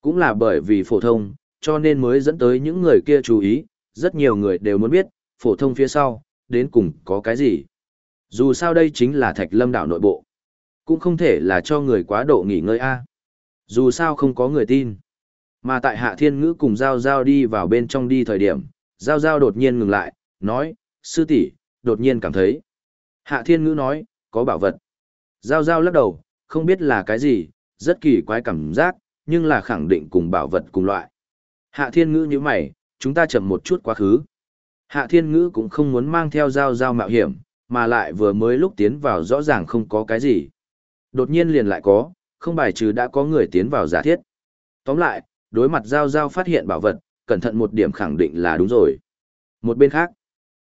Cũng là bởi vì phổ thông, cho nên mới dẫn tới những người kia chú ý, rất nhiều người đều muốn biết, phổ thông phía sau, đến cùng có cái gì. Dù sao đây chính là thạch lâm đảo nội bộ. Cũng không thể là cho người quá độ nghỉ ngơi a. Dù sao không có người tin. Mà tại hạ thiên ngữ cùng Giao Giao đi vào bên trong đi thời điểm, Giao Giao đột nhiên ngừng lại, nói, sư tỷ đột nhiên cảm thấy. Hạ thiên ngữ nói, có bảo vật. Giao Giao lắc đầu, không biết là cái gì, rất kỳ quái cảm giác, nhưng là khẳng định cùng bảo vật cùng loại. Hạ thiên ngữ như mày, chúng ta chậm một chút quá khứ. Hạ thiên ngữ cũng không muốn mang theo dao dao mạo hiểm, mà lại vừa mới lúc tiến vào rõ ràng không có cái gì. Đột nhiên liền lại có, không bài trừ đã có người tiến vào giả thiết. Tóm lại, đối mặt giao giao phát hiện bảo vật, cẩn thận một điểm khẳng định là đúng rồi. Một bên khác,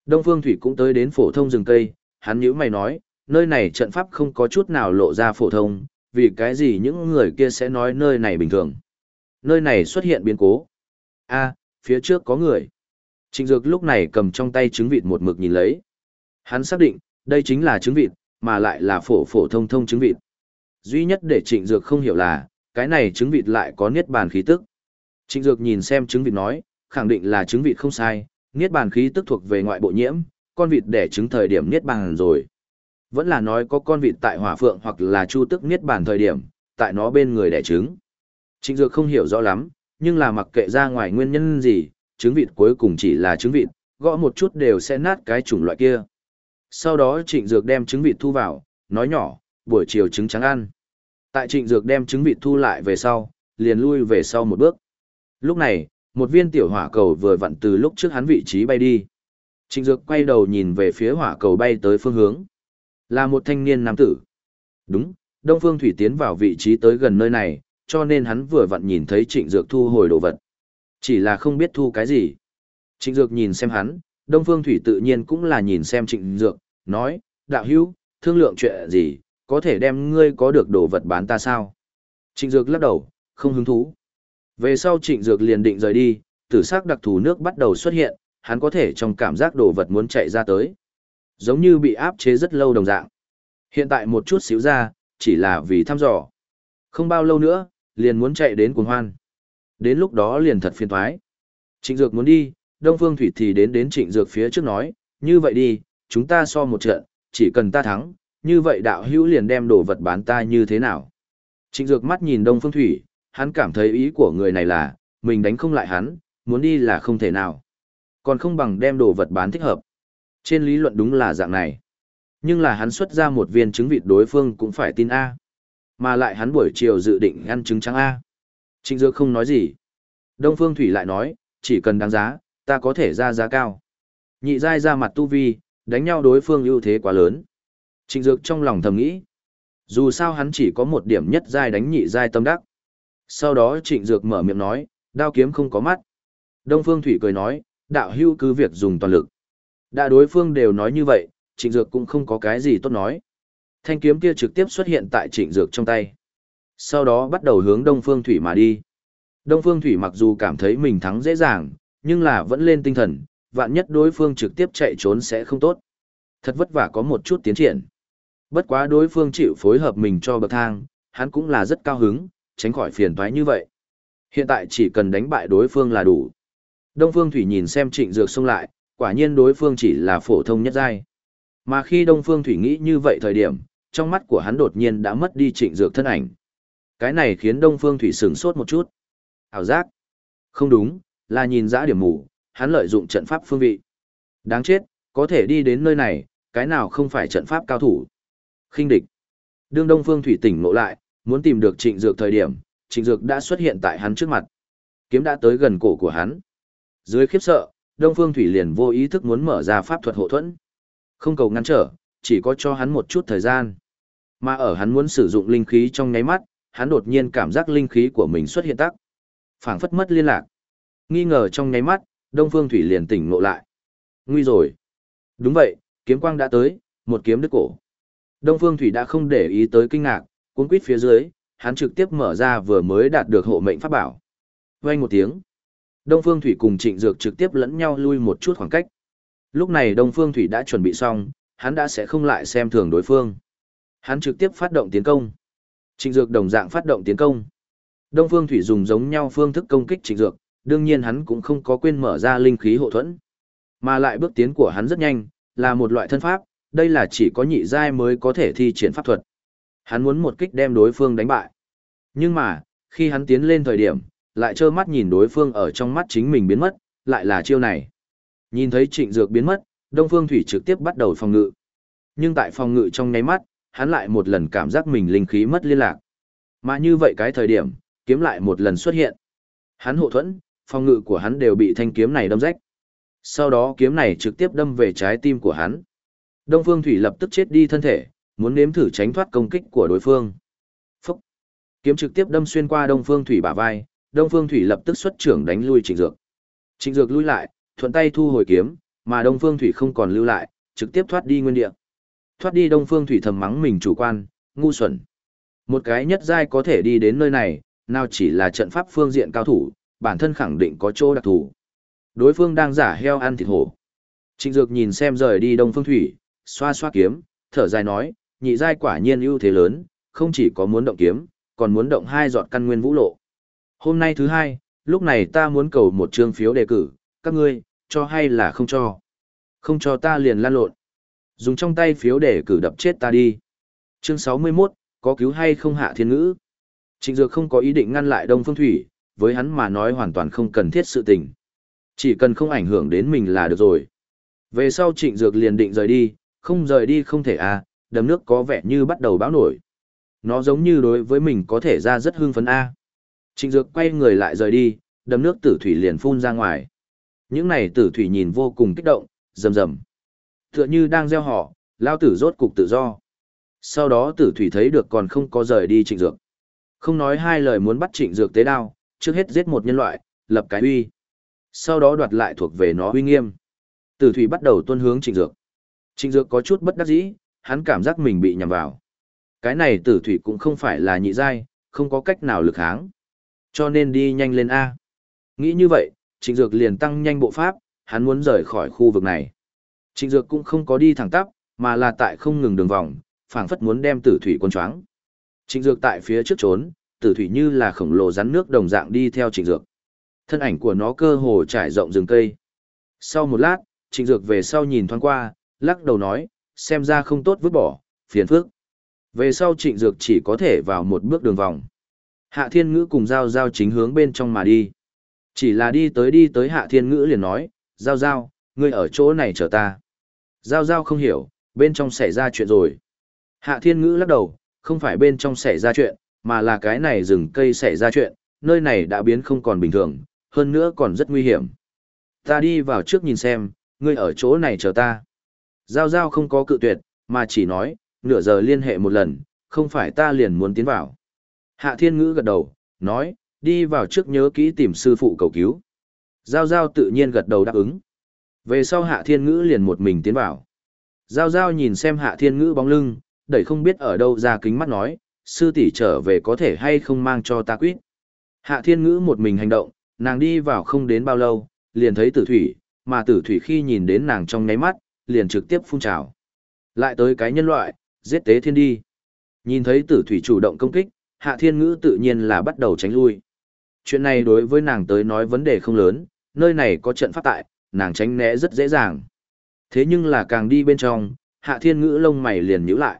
Đông Phương Thủy cũng tới đến phổ thông rừng cây, hắn nhíu mày nói, nơi này trận pháp không có chút nào lộ ra phổ thông, vì cái gì những người kia sẽ nói nơi này bình thường. Nơi này xuất hiện biến cố. a phía trước có người. Trịnh Dược lúc này cầm trong tay trứng vịt một mực nhìn lấy. Hắn xác định, đây chính là trứng vịt, mà lại là phổ phổ thông thông trứng vịt. Duy nhất để Trịnh Dược không hiểu là, cái này trứng vịt lại có niết bàn khí tức. Trịnh Dược nhìn xem trứng vịt nói, khẳng định là trứng vịt không sai, niết bàn khí tức thuộc về ngoại bộ nhiễm, con vịt đẻ trứng thời điểm niết bàn rồi. Vẫn là nói có con vịt tại hỏa phượng hoặc là chu tức niết bàn thời điểm, tại nó bên người đẻ trứng. Trịnh Dược không hiểu rõ lắm, nhưng là mặc kệ ra ngoài nguyên nhân gì, trứng vịt cuối cùng chỉ là trứng vịt, gõ một chút đều sẽ nát cái chủng loại kia. Sau đó Trịnh Dược đem trứng vịt thu vào, nói nhỏ, buổi chiều trứng trắng ăn. Tại Trịnh Dược đem trứng vịt thu lại về sau, liền lui về sau một bước. Lúc này, một viên tiểu hỏa cầu vừa vặn từ lúc trước hắn vị trí bay đi. Trịnh Dược quay đầu nhìn về phía hỏa cầu bay tới phương hướng. Là một thanh niên nam tử. Đúng, Đông Phương Thủy tiến vào vị trí tới gần nơi này, cho nên hắn vừa vặn nhìn thấy Trịnh Dược thu hồi đồ vật. Chỉ là không biết thu cái gì. Trịnh Dược nhìn xem hắn, Đông Phương Thủy tự nhiên cũng là nhìn xem Trịnh Dược, nói, đạo hữu, thương lượng chuyện gì, có thể đem ngươi có được đồ vật bán ta sao? Trịnh Dược lắc đầu, không hứng thú. Về sau Trịnh Dược liền định rời đi, tử sắc đặc thù nước bắt đầu xuất hiện, hắn có thể trong cảm giác đồ vật muốn chạy ra tới. Giống như bị áp chế rất lâu đồng dạng. Hiện tại một chút xíu ra, chỉ là vì thăm dò. Không bao lâu nữa, liền muốn chạy đến cuồng hoan. Đến lúc đó liền thật phiền thoái. Trịnh Dược muốn đi, Đông Phương Thủy thì đến đến Trịnh Dược phía trước nói, như vậy đi, chúng ta so một trận, chỉ cần ta thắng, như vậy đạo hữu liền đem đồ vật bán ta như thế nào. Trịnh Dược mắt nhìn Đông Phương Thủy, hắn cảm thấy ý của người này là, mình đánh không lại hắn, muốn đi là không thể nào. Còn không bằng đem đồ vật bán thích hợp. Trên lý luận đúng là dạng này. Nhưng là hắn xuất ra một viên trứng vịt đối phương cũng phải tin A. Mà lại hắn buổi chiều dự định ăn trứng trắng A. Trịnh Dược không nói gì. Đông Phương Thủy lại nói, chỉ cần đáng giá, ta có thể ra giá cao. Nhị giai ra mặt tu vi, đánh nhau đối phương ưu thế quá lớn. Trịnh Dược trong lòng thầm nghĩ. Dù sao hắn chỉ có một điểm nhất giai đánh nhị giai tâm đắc. Sau đó Trịnh Dược mở miệng nói, đao kiếm không có mắt. Đông Phương Thủy cười nói, đạo hưu cứ việc dùng toàn lực. Đã đối phương đều nói như vậy, Trịnh Dược cũng không có cái gì tốt nói. Thanh kiếm kia trực tiếp xuất hiện tại Trịnh Dược trong tay. Sau đó bắt đầu hướng Đông Phương Thủy mà đi. Đông Phương Thủy mặc dù cảm thấy mình thắng dễ dàng, nhưng là vẫn lên tinh thần, vạn nhất đối phương trực tiếp chạy trốn sẽ không tốt. Thật vất vả có một chút tiến triển. Bất quá đối phương chịu phối hợp mình cho bậc thang, hắn cũng là rất cao hứng, tránh khỏi phiền toái như vậy. Hiện tại chỉ cần đánh bại đối phương là đủ. Đông Phương Thủy nhìn xem Trịnh Dược xông lại, quả nhiên đối phương chỉ là phổ thông nhất giai. Mà khi Đông Phương Thủy nghĩ như vậy thời điểm, trong mắt của hắn đột nhiên đã mất đi Trịnh Dược thân ảnh. Cái này khiến Đông Phương Thủy sửng sốt một chút. Ảo giác. Không đúng, là nhìn dã điểm mù, hắn lợi dụng trận pháp phương vị. Đáng chết, có thể đi đến nơi này, cái nào không phải trận pháp cao thủ. khinh địch. Đương Đông Phương Thủy tỉnh ngộ lại, muốn tìm được Trịnh Dược thời điểm, Trịnh Dược đã xuất hiện tại hắn trước mặt. Kiếm đã tới gần cổ của hắn. Dưới khiếp sợ, Đông Phương Thủy liền vô ý thức muốn mở ra pháp thuật hộ thuẫn. Không cầu ngăn trở, chỉ có cho hắn một chút thời gian. Mà ở hắn muốn sử dụng linh khí trong nháy mắt, hắn đột nhiên cảm giác linh khí của mình xuất hiện tắc. phảng phất mất liên lạc. Nghi ngờ trong nháy mắt, Đông Phương Thủy liền tỉnh ngộ lại. Nguy rồi. Đúng vậy, kiếm quang đã tới, một kiếm đứt cổ. Đông Phương Thủy đã không để ý tới kinh ngạc, cuốn quýt phía dưới, hắn trực tiếp mở ra vừa mới đạt được hộ mệnh pháp bảo. Vang một tiếng. Đông Phương Thủy cùng Trịnh Dược trực tiếp lẫn nhau lui một chút khoảng cách. Lúc này Đông Phương Thủy đã chuẩn bị xong, hắn đã sẽ không lại xem thường đối phương. Hắn trực tiếp phát động tiến công. Trịnh Dược đồng dạng phát động tiến công. Đông Phương Thủy dùng giống nhau phương thức công kích Trịnh Dược, đương nhiên hắn cũng không có quên mở ra linh khí hộ thuẫn. Mà lại bước tiến của hắn rất nhanh, là một loại thân pháp, đây là chỉ có nhị giai mới có thể thi triển pháp thuật. Hắn muốn một kích đem đối phương đánh bại. Nhưng mà, khi hắn tiến lên thời điểm, lại trơ mắt nhìn đối phương ở trong mắt chính mình biến mất, lại là chiêu này. Nhìn thấy trịnh dược biến mất, Đông Phương Thủy trực tiếp bắt đầu phòng ngự. Nhưng tại phòng ngự trong nháy mắt, hắn lại một lần cảm giác mình linh khí mất liên lạc. Mà như vậy cái thời điểm, kiếm lại một lần xuất hiện. Hắn hộ thuẫn, phòng ngự của hắn đều bị thanh kiếm này đâm rách. Sau đó kiếm này trực tiếp đâm về trái tim của hắn. Đông Phương Thủy lập tức chết đi thân thể, muốn nếm thử tránh thoát công kích của đối phương. Phúc! Kiếm trực tiếp đâm xuyên qua Đông Phương Thủy bả vai, Đông Phương Thủy lập tức xuất trưởng đánh lui Trịnh Dược. Trịnh Dược lui lại, thuận tay thu hồi kiếm, mà Đông Phương Thủy không còn lưu lại, trực tiếp thoát đi nguyên địa. Thoát đi Đông Phương Thủy thầm mắng mình chủ quan, ngu xuẩn. Một cái nhất giai có thể đi đến nơi này, nào chỉ là trận pháp phương diện cao thủ, bản thân khẳng định có chỗ đặc thù. Đối phương đang giả heo ăn thịt hổ. Trịnh Dược nhìn xem rời đi Đông Phương Thủy, xoa xoa kiếm, thở dài nói, nhị giai quả nhiên ưu thế lớn, không chỉ có muốn động kiếm, còn muốn động hai giọt căn nguyên vũ lộ. Hôm nay thứ hai, lúc này ta muốn cầu một chương phiếu đề cử, các ngươi, cho hay là không cho. Không cho ta liền lan lộn. Dùng trong tay phiếu để cử đập chết ta đi. Chương 61, có cứu hay không hạ thiên ngữ. Trịnh Dược không có ý định ngăn lại Đông Phương Thủy, với hắn mà nói hoàn toàn không cần thiết sự tình. Chỉ cần không ảnh hưởng đến mình là được rồi. Về sau Trịnh Dược liền định rời đi, không rời đi không thể à, đầm nước có vẻ như bắt đầu bão nổi. Nó giống như đối với mình có thể ra rất hưng phấn a. Trịnh Dược quay người lại rời đi, đầm nước tử thủy liền phun ra ngoài. Những này tử thủy nhìn vô cùng kích động, rầm rầm. Tựa như đang gieo họ, lao tử rốt cục tự do. Sau đó tử thủy thấy được còn không có rời đi trịnh dược. Không nói hai lời muốn bắt trịnh dược tế đao, trước hết giết một nhân loại, lập cái uy. Sau đó đoạt lại thuộc về nó uy nghiêm. Tử thủy bắt đầu tuân hướng trịnh dược. Trịnh dược có chút bất đắc dĩ, hắn cảm giác mình bị nhầm vào. Cái này tử thủy cũng không phải là nhị giai, không có cách nào lực háng. Cho nên đi nhanh lên A. Nghĩ như vậy, trịnh dược liền tăng nhanh bộ pháp, hắn muốn rời khỏi khu vực này. Trịnh dược cũng không có đi thẳng tắp, mà là tại không ngừng đường vòng, phảng phất muốn đem tử thủy quân choáng. Trịnh dược tại phía trước trốn, tử thủy như là khổng lồ rắn nước đồng dạng đi theo trịnh dược. Thân ảnh của nó cơ hồ trải rộng rừng cây. Sau một lát, trịnh dược về sau nhìn thoáng qua, lắc đầu nói, xem ra không tốt vứt bỏ, phiền phức. Về sau trịnh dược chỉ có thể vào một bước đường vòng. Hạ thiên ngữ cùng giao giao chính hướng bên trong mà đi. Chỉ là đi tới đi tới hạ thiên ngữ liền nói, giao giao, ngươi ở chỗ này chờ ta. Giao giao không hiểu, bên trong xảy ra chuyện rồi. Hạ thiên ngữ lắc đầu, không phải bên trong xảy ra chuyện, mà là cái này rừng cây xảy ra chuyện, nơi này đã biến không còn bình thường, hơn nữa còn rất nguy hiểm. Ta đi vào trước nhìn xem, ngươi ở chỗ này chờ ta. Giao giao không có cự tuyệt, mà chỉ nói, nửa giờ liên hệ một lần, không phải ta liền muốn tiến vào. Hạ thiên ngữ gật đầu, nói, đi vào trước nhớ kỹ tìm sư phụ cầu cứu. Giao giao tự nhiên gật đầu đáp ứng. Về sau hạ thiên ngữ liền một mình tiến vào. Giao giao nhìn xem hạ thiên ngữ bóng lưng, đẩy không biết ở đâu ra kính mắt nói, sư tỷ trở về có thể hay không mang cho ta quyết. Hạ thiên ngữ một mình hành động, nàng đi vào không đến bao lâu, liền thấy tử thủy, mà tử thủy khi nhìn đến nàng trong nháy mắt, liền trực tiếp phun trào. Lại tới cái nhân loại, giết tế thiên đi. Nhìn thấy tử thủy chủ động công kích, hạ thiên ngữ tự nhiên là bắt đầu tránh lui. Chuyện này đối với nàng tới nói vấn đề không lớn, nơi này có trận pháp tại, nàng tránh né rất dễ dàng. Thế nhưng là càng đi bên trong, hạ thiên ngữ lông mày liền nhíu lại.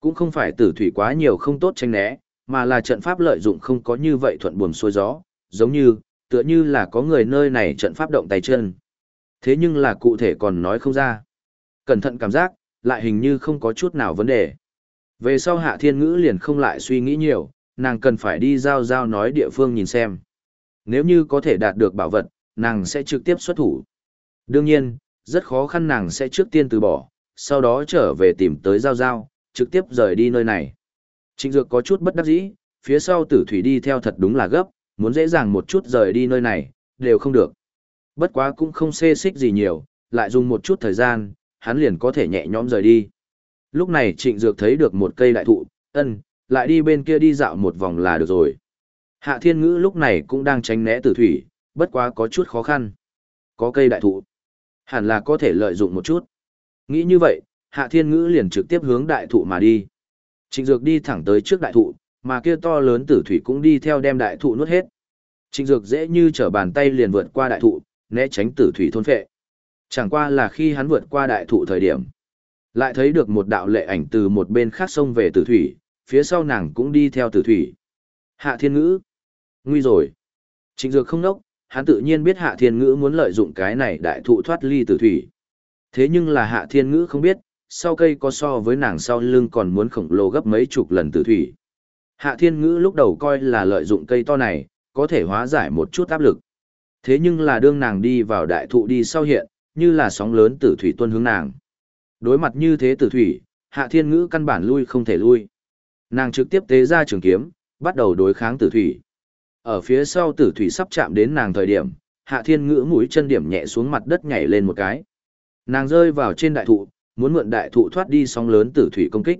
Cũng không phải tử thủy quá nhiều không tốt tránh né, mà là trận pháp lợi dụng không có như vậy thuận buồm xuôi gió, giống như, tựa như là có người nơi này trận pháp động tay chân. Thế nhưng là cụ thể còn nói không ra. Cẩn thận cảm giác, lại hình như không có chút nào vấn đề. Về sau hạ thiên ngữ liền không lại suy nghĩ nhiều, nàng cần phải đi giao giao nói địa phương nhìn xem. Nếu như có thể đạt được bảo vật, nàng sẽ trực tiếp xuất thủ. Đương nhiên, rất khó khăn nàng sẽ trước tiên từ bỏ, sau đó trở về tìm tới giao giao, trực tiếp rời đi nơi này. Trịnh Dược có chút bất đắc dĩ, phía sau tử thủy đi theo thật đúng là gấp, muốn dễ dàng một chút rời đi nơi này, đều không được. Bất quá cũng không xê xích gì nhiều, lại dùng một chút thời gian, hắn liền có thể nhẹ nhõm rời đi. Lúc này Trịnh Dược thấy được một cây đại thụ, ân, lại đi bên kia đi dạo một vòng là được rồi. Hạ Thiên Ngữ lúc này cũng đang tránh né tử thủy, bất quá có chút khó khăn. Có cây đại thụ, hẳn là có thể lợi dụng một chút. Nghĩ như vậy, Hạ Thiên Ngữ liền trực tiếp hướng đại thụ mà đi. Trịnh Dược đi thẳng tới trước đại thụ, mà kia to lớn tử thủy cũng đi theo đem đại thụ nuốt hết. Trịnh Dược dễ như trở bàn tay liền vượt qua đại thụ, né tránh tử thủy thôn phệ. Chẳng qua là khi hắn vượt qua đại thụ thời điểm, lại thấy được một đạo lệ ảnh từ một bên khác sông về tử thủy, phía sau nàng cũng đi theo tử thủy. Hạ Thiên Ngữ. Nguy rồi. Trịnh Dược không nốc, hắn tự nhiên biết Hạ Thiên Ngữ muốn lợi dụng cái này đại thụ thoát ly tử thủy. Thế nhưng là Hạ Thiên Ngữ không biết, sau cây có so với nàng sau lưng còn muốn khổng lồ gấp mấy chục lần tử thủy. Hạ Thiên Ngữ lúc đầu coi là lợi dụng cây to này, có thể hóa giải một chút áp lực. Thế nhưng là đương nàng đi vào đại thụ đi sau hiện, như là sóng lớn tử thủy tuân hướng nàng. Đối mặt như thế tử thủy, Hạ Thiên Ngữ căn bản lui không thể lui. Nàng trực tiếp tế ra trường kiếm, bắt đầu đối kháng tử thủy. Ở phía sau tử thủy sắp chạm đến nàng thời điểm, Hạ Thiên Ngữ mũi chân điểm nhẹ xuống mặt đất nhảy lên một cái. Nàng rơi vào trên đại thụ, muốn mượn đại thụ thoát đi sóng lớn tử thủy công kích.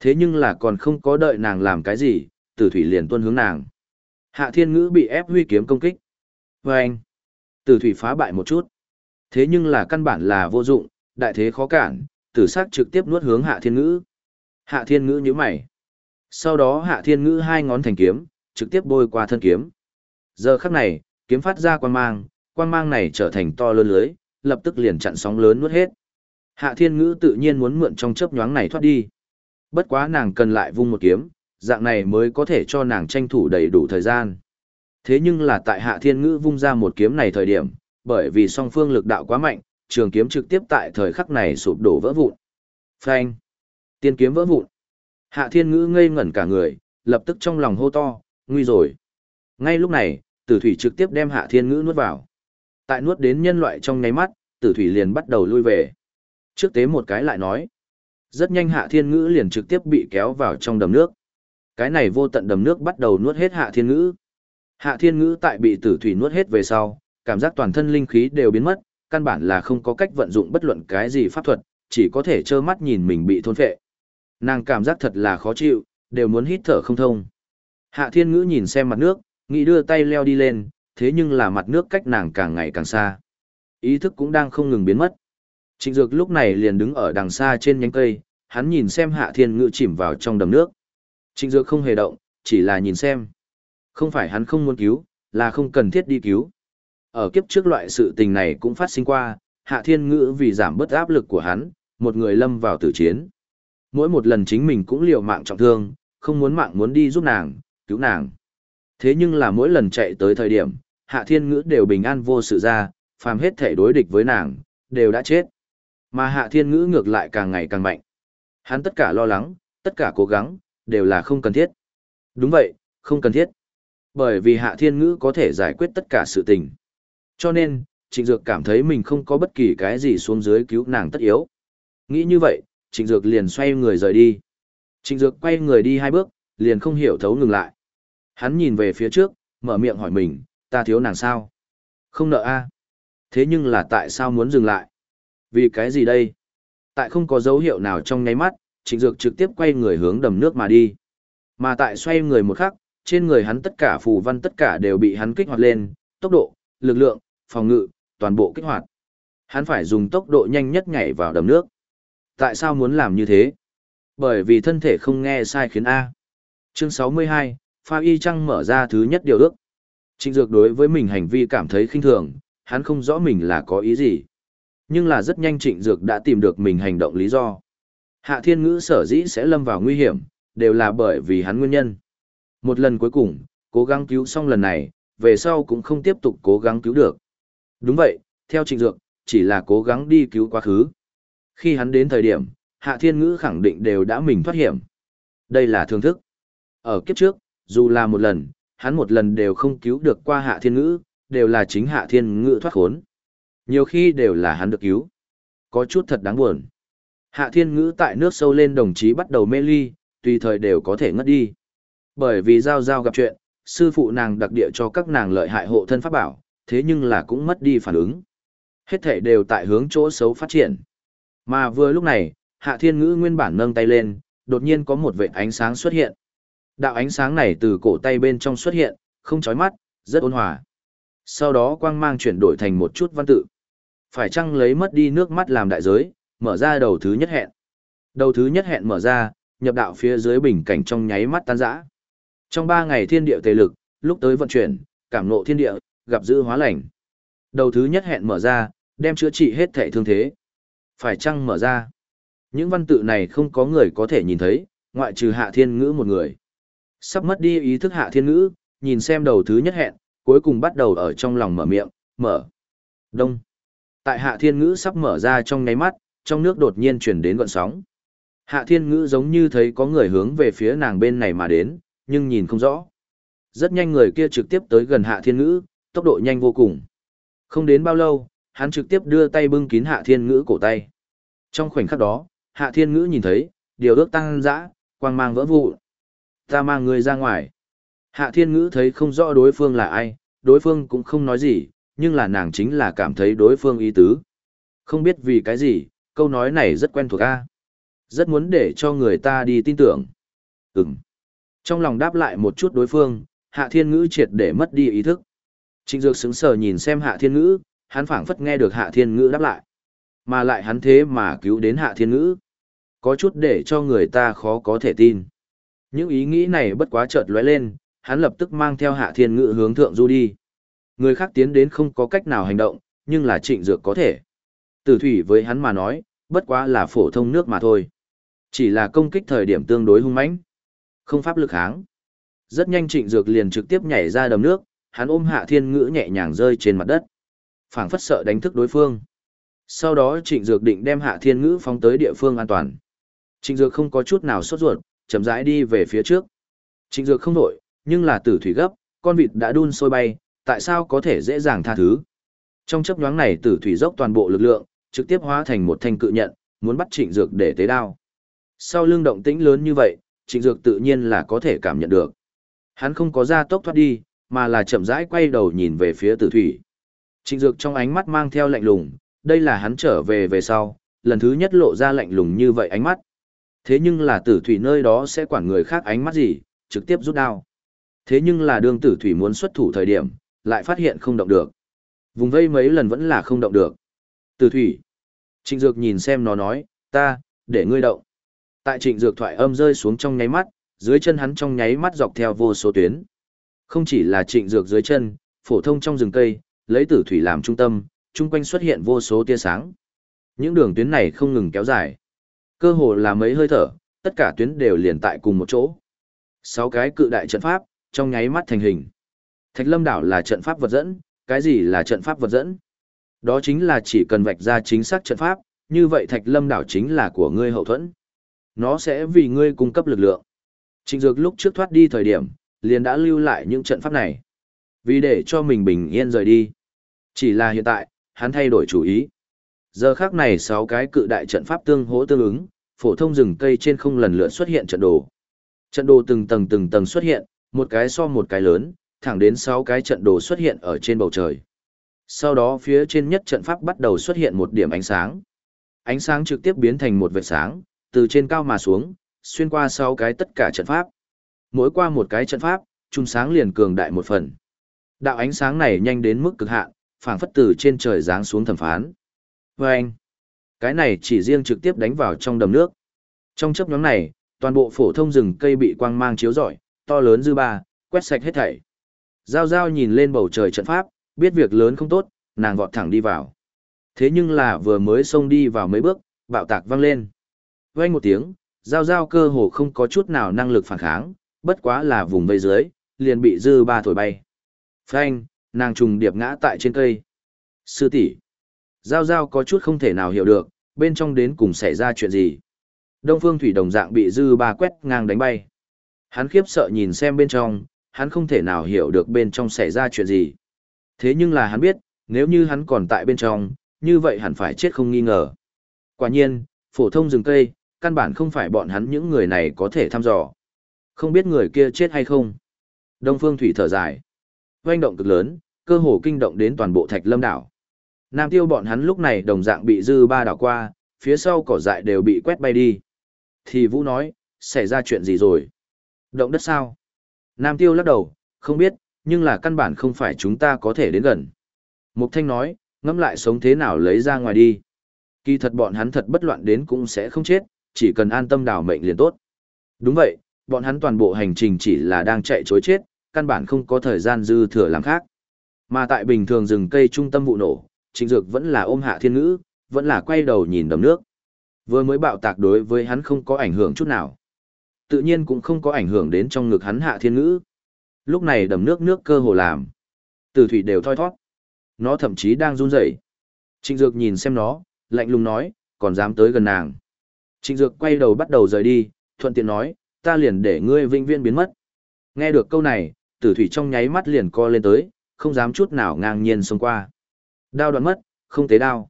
Thế nhưng là còn không có đợi nàng làm cái gì, tử thủy liền tuân hướng nàng. Hạ thiên ngữ bị ép huy kiếm công kích. Và anh, tử thủy phá bại một chút. Thế nhưng là căn bản là vô dụng, đại thế khó cản, tử sắc trực tiếp nuốt hướng hạ thiên ngữ. Hạ thiên ngữ như mày. Sau đó hạ thiên ngữ hai ngón thành kiếm, trực tiếp bôi qua thân kiếm. Giờ khắc này, kiếm phát ra quang mang, quang mang này trở thành to lớn lưới, lập tức liền chặn sóng lớn nuốt hết. Hạ thiên ngữ tự nhiên muốn mượn trong chớp nhoáng này thoát đi. Bất quá nàng cần lại vung một kiếm, dạng này mới có thể cho nàng tranh thủ đầy đủ thời gian. Thế nhưng là tại hạ thiên ngữ vung ra một kiếm này thời điểm, bởi vì song phương lực đạo quá mạnh, trường kiếm trực tiếp tại thời khắc này sụp đổ vỡ vụn. Phanh! Tiên kiếm vỡ vụn. Hạ thiên ngữ ngây ngẩn cả người, lập tức trong lòng hô to, nguy rồi. Ngay lúc này, tử thủy trực tiếp đem hạ thiên ngữ nuốt vào. Tại nuốt đến nhân loại trong ngáy mắt, tử thủy liền bắt đầu lui về. Trước tế một cái lại nói. Rất nhanh hạ thiên ngữ liền trực tiếp bị kéo vào trong đầm nước. Cái này vô tận đầm nước bắt đầu nuốt hết hạ thiên ngữ. Hạ thiên ngữ tại bị tử thủy nuốt hết về sau, cảm giác toàn thân linh khí đều biến mất, căn bản là không có cách vận dụng bất luận cái gì pháp thuật, chỉ có thể trơ mắt nhìn mình bị thôn phệ. Nàng cảm giác thật là khó chịu, đều muốn hít thở không thông. Hạ thiên ngữ nhìn xem mặt nước, nghĩ đưa tay leo đi lên, thế nhưng là mặt nước cách nàng càng ngày càng xa. Ý thức cũng đang không ngừng biến mất. Trịnh Dược lúc này liền đứng ở đằng xa trên nhánh cây, hắn nhìn xem Hạ Thiên Ngữ chìm vào trong đầm nước. Trịnh Dược không hề động, chỉ là nhìn xem. Không phải hắn không muốn cứu, là không cần thiết đi cứu. Ở kiếp trước loại sự tình này cũng phát sinh qua, Hạ Thiên Ngữ vì giảm bớt áp lực của hắn, một người lâm vào tử chiến. Mỗi một lần chính mình cũng liều mạng trọng thương, không muốn mạng muốn đi giúp nàng, cứu nàng. Thế nhưng là mỗi lần chạy tới thời điểm, Hạ Thiên Ngữ đều bình an vô sự ra, phàm hết thể đối địch với nàng, đều đã chết. Mà Hạ Thiên Ngữ ngược lại càng ngày càng mạnh. Hắn tất cả lo lắng, tất cả cố gắng, đều là không cần thiết. Đúng vậy, không cần thiết. Bởi vì Hạ Thiên Ngữ có thể giải quyết tất cả sự tình. Cho nên, Trịnh Dược cảm thấy mình không có bất kỳ cái gì xuống dưới cứu nàng tất yếu. Nghĩ như vậy, Trịnh Dược liền xoay người rời đi. Trịnh Dược quay người đi hai bước, liền không hiểu thấu ngừng lại. Hắn nhìn về phía trước, mở miệng hỏi mình, ta thiếu nàng sao? Không nợ a Thế nhưng là tại sao muốn dừng lại? Vì cái gì đây? Tại không có dấu hiệu nào trong nháy mắt, Trịnh Dược trực tiếp quay người hướng đầm nước mà đi. Mà tại xoay người một khắc, trên người hắn tất cả phù văn tất cả đều bị hắn kích hoạt lên, tốc độ, lực lượng, phòng ngự, toàn bộ kích hoạt. Hắn phải dùng tốc độ nhanh nhất nhảy vào đầm nước. Tại sao muốn làm như thế? Bởi vì thân thể không nghe sai khiến A. Chương 62, Pha Y Trăng mở ra thứ nhất điều ước. Trịnh Dược đối với mình hành vi cảm thấy khinh thường, hắn không rõ mình là có ý gì. Nhưng là rất nhanh Trịnh Dược đã tìm được mình hành động lý do. Hạ Thiên Ngữ sở dĩ sẽ lâm vào nguy hiểm, đều là bởi vì hắn nguyên nhân. Một lần cuối cùng, cố gắng cứu xong lần này, về sau cũng không tiếp tục cố gắng cứu được. Đúng vậy, theo Trịnh Dược, chỉ là cố gắng đi cứu quá khứ. Khi hắn đến thời điểm, Hạ Thiên Ngữ khẳng định đều đã mình thoát hiểm. Đây là thương thức. Ở kiếp trước, dù là một lần, hắn một lần đều không cứu được qua Hạ Thiên Ngữ, đều là chính Hạ Thiên Ngữ thoát khốn. Nhiều khi đều là hắn được cứu. Có chút thật đáng buồn. Hạ Thiên Ngữ tại nước sâu lên đồng chí bắt đầu mê ly, tùy thời đều có thể ngất đi. Bởi vì giao giao gặp chuyện, sư phụ nàng đặc địa cho các nàng lợi hại hộ thân pháp bảo, thế nhưng là cũng mất đi phản ứng. Hết thể đều tại hướng chỗ xấu phát triển. Mà vừa lúc này, Hạ Thiên Ngữ nguyên bản nâng tay lên, đột nhiên có một vệt ánh sáng xuất hiện. Đạo ánh sáng này từ cổ tay bên trong xuất hiện, không chói mắt, rất ôn hòa. Sau đó quang mang chuyển đổi thành một chút văn tự. Phải chăng lấy mất đi nước mắt làm đại giới, mở ra đầu thứ nhất hẹn. Đầu thứ nhất hẹn mở ra, nhập đạo phía dưới bình cảnh trong nháy mắt tan rã. Trong ba ngày thiên địa tề lực, lúc tới vận chuyển, cảm ngộ thiên địa, gặp dữ hóa lành. Đầu thứ nhất hẹn mở ra, đem chữa trị hết thể thương thế. Phải chăng mở ra? Những văn tự này không có người có thể nhìn thấy, ngoại trừ hạ thiên ngữ một người. Sắp mất đi ý thức hạ thiên ngữ, nhìn xem đầu thứ nhất hẹn, cuối cùng bắt đầu ở trong lòng mở miệng, mở. Đông. Tại hạ thiên ngữ sắp mở ra trong nháy mắt, trong nước đột nhiên chuyển đến gọn sóng. Hạ thiên ngữ giống như thấy có người hướng về phía nàng bên này mà đến, nhưng nhìn không rõ. Rất nhanh người kia trực tiếp tới gần hạ thiên ngữ, tốc độ nhanh vô cùng. Không đến bao lâu, hắn trực tiếp đưa tay bưng kín hạ thiên ngữ cổ tay. Trong khoảnh khắc đó, hạ thiên ngữ nhìn thấy, điều ước tăng dã, quang mang vỡ vụn Ta mang ngươi ra ngoài. Hạ thiên ngữ thấy không rõ đối phương là ai, đối phương cũng không nói gì, nhưng là nàng chính là cảm thấy đối phương ý tứ. Không biết vì cái gì, câu nói này rất quen thuộc a Rất muốn để cho người ta đi tin tưởng. Ừm. Trong lòng đáp lại một chút đối phương, hạ thiên ngữ triệt để mất đi ý thức. Trịnh Dược sững sờ nhìn xem hạ thiên ngữ, hắn phảng phất nghe được hạ thiên ngữ đáp lại. Mà lại hắn thế mà cứu đến hạ thiên ngữ. Có chút để cho người ta khó có thể tin. Những ý nghĩ này bất quá chợt lóe lên, hắn lập tức mang theo hạ thiên ngữ hướng thượng du đi. Người khác tiến đến không có cách nào hành động, nhưng là trịnh dược có thể. Tử thủy với hắn mà nói, bất quá là phổ thông nước mà thôi. Chỉ là công kích thời điểm tương đối hung mãnh, không pháp lực kháng. Rất nhanh trịnh dược liền trực tiếp nhảy ra đầm nước, hắn ôm hạ thiên ngữ nhẹ nhàng rơi trên mặt đất. phảng phất sợ đánh thức đối phương. Sau đó trịnh dược định đem hạ thiên ngữ phóng tới địa phương an toàn. Trịnh dược không có chút nào sốt ruột, chậm rãi đi về phía trước. Trịnh dược không đổi, nhưng là tử thủy gấp, con vịt đã đun sôi bay, tại sao có thể dễ dàng tha thứ. Trong chấp nhoáng này tử thủy dốc toàn bộ lực lượng, trực tiếp hóa thành một thanh cự nhận, muốn bắt trịnh dược để tế đao. Sau lưng động tĩnh lớn như vậy, trịnh dược tự nhiên là có thể cảm nhận được. Hắn không có ra tốc thoát đi, mà là chậm rãi quay đầu nhìn về phía tử thủy. Trịnh Dược trong ánh mắt mang theo lạnh lùng, đây là hắn trở về về sau, lần thứ nhất lộ ra lạnh lùng như vậy ánh mắt. Thế nhưng là tử thủy nơi đó sẽ quản người khác ánh mắt gì, trực tiếp rút đao. Thế nhưng là đường tử thủy muốn xuất thủ thời điểm, lại phát hiện không động được. Vùng vây mấy lần vẫn là không động được. Tử thủy. Trịnh Dược nhìn xem nó nói, ta, để ngươi động. Tại trịnh Dược thoại âm rơi xuống trong nháy mắt, dưới chân hắn trong nháy mắt dọc theo vô số tuyến. Không chỉ là trịnh Dược dưới chân, phổ thông trong rừng cây, lấy tử thủy làm trung tâm, chung quanh xuất hiện vô số tia sáng. Những đường tuyến này không ngừng kéo dài. Cơ hồ là mấy hơi thở, tất cả tuyến đều liền tại cùng một chỗ. Sáu cái cự đại trận pháp, trong nháy mắt thành hình. Thạch Lâm đảo là trận pháp vật dẫn, cái gì là trận pháp vật dẫn? Đó chính là chỉ cần vạch ra chính xác trận pháp, như vậy Thạch Lâm đảo chính là của ngươi hậu thuẫn. Nó sẽ vì ngươi cung cấp lực lượng. Trịnh Dược lúc trước thoát đi thời điểm, liền đã lưu lại những trận pháp này. Vì để cho mình bình yên rời đi. Chỉ là hiện tại, hắn thay đổi chủ ý. Giờ khác này sáu cái cự đại trận pháp tương hỗ tương ứng, phổ thông rừng cây trên không lần lượt xuất hiện trận đồ. Trận đồ từng tầng từng tầng xuất hiện, một cái so một cái lớn, thẳng đến sáu cái trận đồ xuất hiện ở trên bầu trời. Sau đó phía trên nhất trận pháp bắt đầu xuất hiện một điểm ánh sáng. Ánh sáng trực tiếp biến thành một vệt sáng, từ trên cao mà xuống, xuyên qua sáu cái tất cả trận pháp. Mỗi qua một cái trận pháp, trung sáng liền cường đại một phần. Đạo ánh sáng này nhanh đến mức cực hạn, phảng phất từ trên trời giáng xuống thẩm phán. Vâng! anh, cái này chỉ riêng trực tiếp đánh vào trong đầm nước. Trong chấp nhóm này, toàn bộ phổ thông rừng cây bị quang mang chiếu rọi, to lớn dư ba, quét sạch hết thảy. Giao giao nhìn lên bầu trời trận pháp, biết việc lớn không tốt, nàng vọt thẳng đi vào. Thế nhưng là vừa mới xông đi vào mấy bước, bạo tạc vang lên. Vang một tiếng, giao giao cơ hồ không có chút nào năng lực phản kháng, bất quá là vùng vây dưới, liền bị dư ba thổi bay. Phanh, nàng trùng điệp ngã tại trên cây. Sư tỷ, Giao giao có chút không thể nào hiểu được, bên trong đến cùng xảy ra chuyện gì. Đông phương thủy đồng dạng bị dư ba quét ngang đánh bay. Hắn khiếp sợ nhìn xem bên trong, hắn không thể nào hiểu được bên trong xảy ra chuyện gì. Thế nhưng là hắn biết, nếu như hắn còn tại bên trong, như vậy hẳn phải chết không nghi ngờ. Quả nhiên, phổ thông rừng cây, căn bản không phải bọn hắn những người này có thể thăm dò. Không biết người kia chết hay không. Đông Phương Thủy thở dài. Hoành động cực lớn, cơ hồ kinh động đến toàn bộ Thạch Lâm đảo. Nam Tiêu bọn hắn lúc này đồng dạng bị dư ba đảo qua, phía sau cỏ dại đều bị quét bay đi. Thì Vũ nói, xảy ra chuyện gì rồi? Động đất sao? Nam Tiêu lắc đầu, không biết, nhưng là căn bản không phải chúng ta có thể đến gần. Mục Thanh nói, ngẫm lại sống thế nào lấy ra ngoài đi. Kỳ thật bọn hắn thật bất loạn đến cũng sẽ không chết, chỉ cần an tâm đảo mệnh liền tốt. Đúng vậy, bọn hắn toàn bộ hành trình chỉ là đang chạy chối chết, căn bản không có thời gian dư thừa làm khác. Mà tại bình thường rừng cây trung tâm vụ nổ, Trịnh Dược vẫn là ôm hạ thiên ngữ, vẫn là quay đầu nhìn đầm nước. Vừa mới bạo tạc đối với hắn không có ảnh hưởng chút nào. Tự nhiên cũng không có ảnh hưởng đến trong ngực hắn hạ thiên ngữ. Lúc này đầm nước nước cơ hồ làm. Từ thủy đều thoi thoát. Nó thậm chí đang run rẩy. Trịnh Dược nhìn xem nó, lạnh lùng nói, còn dám tới gần nàng. Trịnh Dược quay đầu bắt đầu rời đi, thuận tiện nói, ta liền để ngươi vinh viên biến mất. Nghe được câu này, tử thủy trong nháy mắt liền co lên tới, không dám chút nào ngang nhiên xông qua. Đao đoạn mất, không tế đao.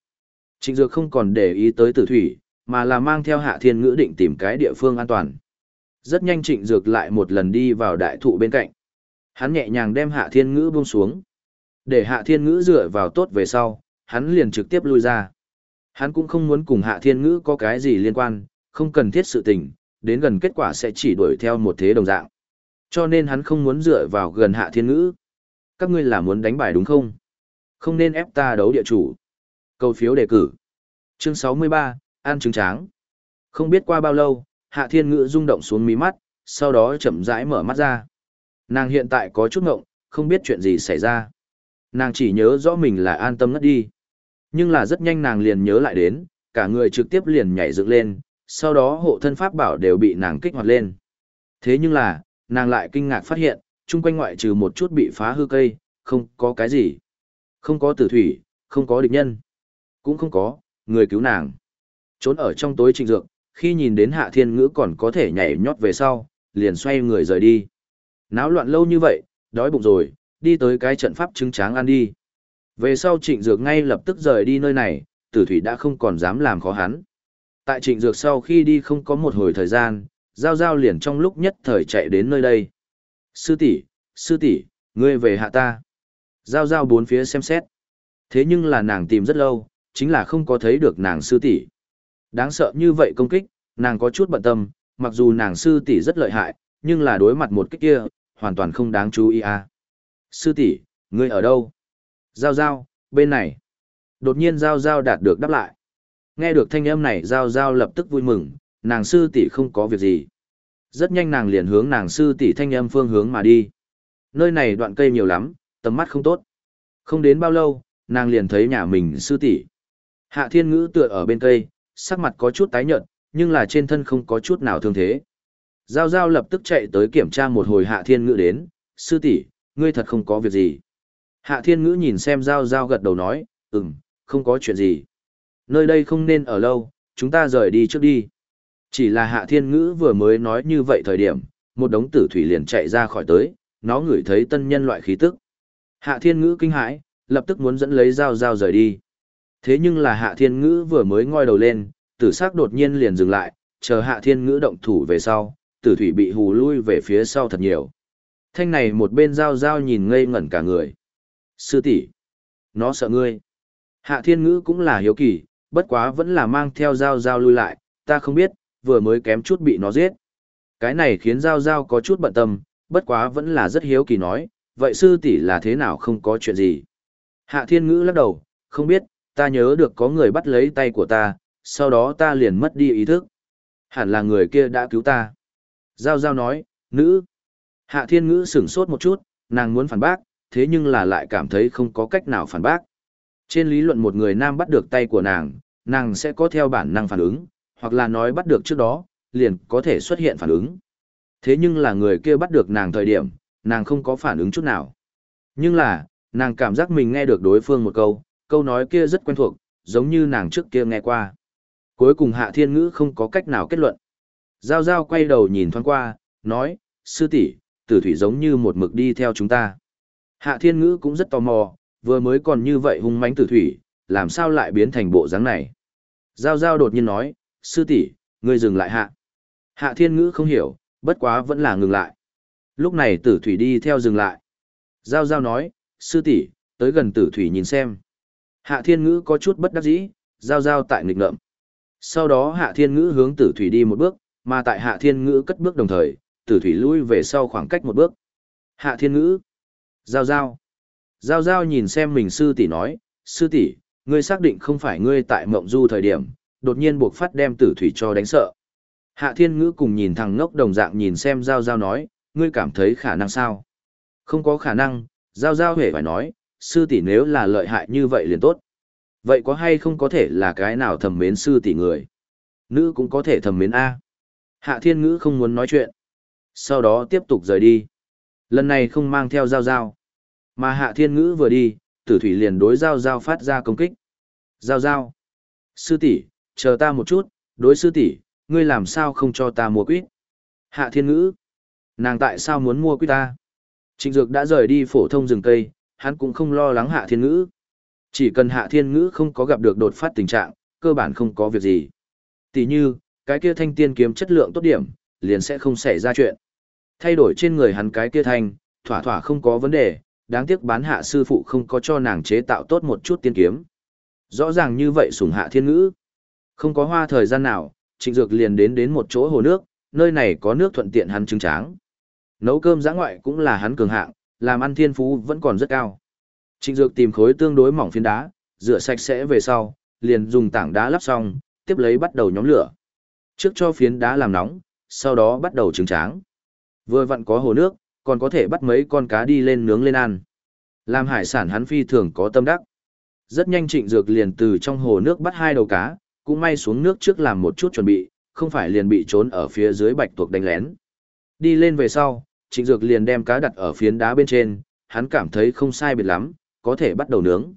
Trịnh Dược không còn để ý tới tử thủy, mà là mang theo hạ thiên ngữ định tìm cái địa phương an toàn. Rất nhanh trịnh Dược lại một lần đi vào đại thụ bên cạnh. Hắn nhẹ nhàng đem hạ thiên ngữ buông xuống. Để hạ thiên ngữ dựa vào tốt về sau, hắn liền trực tiếp lui ra. Hắn cũng không muốn cùng hạ thiên ngữ có cái gì liên quan, không cần thiết sự tình, đến gần kết quả sẽ chỉ đuổi theo một thế đồng dạng. Cho nên hắn không muốn dựa vào gần hạ thiên ngữ. Các ngươi là muốn đánh bài đúng không? Không nên ép ta đấu địa chủ. Câu phiếu đề cử. Chương 63, An trứng tráng. Không biết qua bao lâu, hạ thiên ngữ rung động xuống mí mắt, sau đó chậm rãi mở mắt ra. Nàng hiện tại có chút ngộng, không biết chuyện gì xảy ra. Nàng chỉ nhớ rõ mình là an tâm ngất đi. Nhưng là rất nhanh nàng liền nhớ lại đến, cả người trực tiếp liền nhảy dựng lên, sau đó hộ thân pháp bảo đều bị nàng kích hoạt lên. Thế nhưng là, nàng lại kinh ngạc phát hiện, chung quanh ngoại trừ một chút bị phá hư cây, không có cái gì. Không có tử thủy, không có địch nhân. Cũng không có, người cứu nàng. Trốn ở trong tối trịnh dược, khi nhìn đến hạ thiên ngữ còn có thể nhảy nhót về sau, liền xoay người rời đi. Náo loạn lâu như vậy, đói bụng rồi, đi tới cái trận pháp chứng tráng ăn đi. Về sau trịnh dược ngay lập tức rời đi nơi này, tử thủy đã không còn dám làm khó hắn. Tại trịnh dược sau khi đi không có một hồi thời gian, giao giao liền trong lúc nhất thời chạy đến nơi đây. Sư tỷ, sư tỷ, ngươi về hạ ta. Giao giao bốn phía xem xét. Thế nhưng là nàng tìm rất lâu, chính là không có thấy được nàng sư tỷ. Đáng sợ như vậy công kích, nàng có chút bận tâm, mặc dù nàng sư tỷ rất lợi hại, nhưng là đối mặt một kích kia, hoàn toàn không đáng chú ý à. Sư tỷ, ngươi ở đâu? Giao giao, bên này. Đột nhiên giao giao đạt được đáp lại. Nghe được thanh âm này giao giao lập tức vui mừng, nàng sư tỷ không có việc gì. Rất nhanh nàng liền hướng nàng sư tỷ thanh âm phương hướng mà đi. Nơi này đoạn cây nhiều lắm, tầm mắt không tốt. Không đến bao lâu, nàng liền thấy nhà mình sư tỷ. Hạ Thiên Ngữ tựa ở bên cây, sắc mặt có chút tái nhợt, nhưng là trên thân không có chút nào thương thế. Giao Giao lập tức chạy tới kiểm tra một hồi Hạ Thiên Ngữ đến, sư tỷ, ngươi thật không có việc gì. Hạ Thiên Ngữ nhìn xem Giao Giao gật đầu nói, ừm, không có chuyện gì. Nơi đây không nên ở lâu, chúng ta rời đi trước đi. Chỉ là Hạ Thiên Ngữ vừa mới nói như vậy thời điểm, một đống tử thủy liền chạy ra khỏi tới, nó ngửi thấy tân nhân loại khí tức. Hạ Thiên Ngữ kinh hãi, lập tức muốn dẫn lấy Giao Giao rời đi. Thế nhưng là Hạ Thiên Ngữ vừa mới ngoi đầu lên, tử sắc đột nhiên liền dừng lại, chờ Hạ Thiên Ngữ động thủ về sau, tử thủy bị hù lui về phía sau thật nhiều. Thanh này một bên Giao Giao nhìn ngây ngẩn cả người. Sư tỷ, nó sợ ngươi. Hạ Thiên Ngữ cũng là hiếu kỳ, bất quá vẫn là mang theo Giao Giao lui lại, ta không biết, vừa mới kém chút bị nó giết. Cái này khiến Giao Giao có chút bận tâm, bất quá vẫn là rất hiếu kỳ nói, vậy sư tỷ là thế nào không có chuyện gì. Hạ Thiên Ngữ lắc đầu, không biết, ta nhớ được có người bắt lấy tay của ta, sau đó ta liền mất đi ý thức. Hẳn là người kia đã cứu ta. Giao Giao nói, nữ. Hạ Thiên Ngữ sửng sốt một chút, nàng muốn phản bác, thế nhưng là lại cảm thấy không có cách nào phản bác. Trên lý luận một người nam bắt được tay của nàng, nàng sẽ có theo bản năng phản ứng, hoặc là nói bắt được trước đó, liền có thể xuất hiện phản ứng. Thế nhưng là người kia bắt được nàng thời điểm, nàng không có phản ứng chút nào. Nhưng là, nàng cảm giác mình nghe được đối phương một câu, câu nói kia rất quen thuộc, giống như nàng trước kia nghe qua. Cuối cùng Hạ Thiên Ngữ không có cách nào kết luận. Giao Giao quay đầu nhìn thoáng qua, nói, sư tỷ, tử thủy giống như một mực đi theo chúng ta. Hạ Thiên Ngữ cũng rất tò mò, vừa mới còn như vậy hung mãnh tử thủy, làm sao lại biến thành bộ dáng này. Giao Giao đột nhiên nói, sư tỷ, ngươi dừng lại hạ. Hạ Thiên Ngữ không hiểu, bất quá vẫn là ngừng lại. Lúc này tử thủy đi theo dừng lại. Giao Giao nói, sư tỷ, tới gần tử thủy nhìn xem. Hạ thiên ngữ có chút bất đắc dĩ, giao giao tại nghịch ngợm. Sau đó hạ thiên ngữ hướng tử thủy đi một bước, mà tại hạ thiên ngữ cất bước đồng thời, tử thủy lui về sau khoảng cách một bước. Hạ thiên ngữ. Giao giao. Giao giao nhìn xem mình sư tỷ nói, sư tỷ, ngươi xác định không phải ngươi tại mộng du thời điểm, đột nhiên buộc phát đem tử thủy cho đánh sợ. Hạ thiên ngữ cùng nhìn thằng ngốc đồng dạng nhìn xem giao giao nói, ngươi cảm thấy khả năng sao? Không có khả năng, giao giao hề phải nói, sư tỷ nếu là lợi hại như vậy liền tốt. Vậy có hay không có thể là cái nào thầm mến sư tỷ người? Nữ cũng có thể thầm mến A. Hạ thiên ngữ không muốn nói chuyện. Sau đó tiếp tục rời đi. Lần này không mang theo giao giao. Mà hạ thiên ngữ vừa đi, tử thủy liền đối giao giao phát ra công kích. Giao giao. Sư tỷ, chờ ta một chút, đối sư tỷ, ngươi làm sao không cho ta mua quýt? Hạ thiên ngữ. Nàng tại sao muốn mua quýt ta? Trịnh Dược đã rời đi phổ thông rừng cây, hắn cũng không lo lắng hạ thiên ngữ. Chỉ cần hạ thiên ngữ không có gặp được đột phát tình trạng, cơ bản không có việc gì. Tỷ như, cái kia thanh tiên kiếm chất lượng tốt điểm, liền sẽ không xảy ra chuyện. Thay đổi trên người hắn cái kia thanh, thỏa thỏa không có vấn đề, đáng tiếc bán hạ sư phụ không có cho nàng chế tạo tốt một chút tiên kiếm. Rõ ràng như vậy sủng hạ thiên ngữ. Không có hoa thời gian nào, trịnh dược liền đến đến một chỗ hồ nước, nơi này có nước thuận tiện hắn trứng tráng. Nấu cơm giã ngoại cũng là hắn cường hạng, làm ăn thiên phú vẫn còn rất cao. Trịnh Dược tìm khối tương đối mỏng phiến đá, rửa sạch sẽ về sau, liền dùng tảng đá lắp xong, tiếp lấy bắt đầu nhóm lửa. Trước cho phiến đá làm nóng, sau đó bắt đầu trứng tráng. Vừa vặn có hồ nước, còn có thể bắt mấy con cá đi lên nướng lên ăn. Làm hải sản hắn phi thường có tâm đắc. Rất nhanh Trịnh Dược liền từ trong hồ nước bắt hai đầu cá, cũng may xuống nước trước làm một chút chuẩn bị, không phải liền bị trốn ở phía dưới bạch tuộc đánh lén. Đi lên về sau, Trịnh Dược liền đem cá đặt ở phiến đá bên trên, hắn cảm thấy không sai biệt lắm, có thể bắt đầu nướng.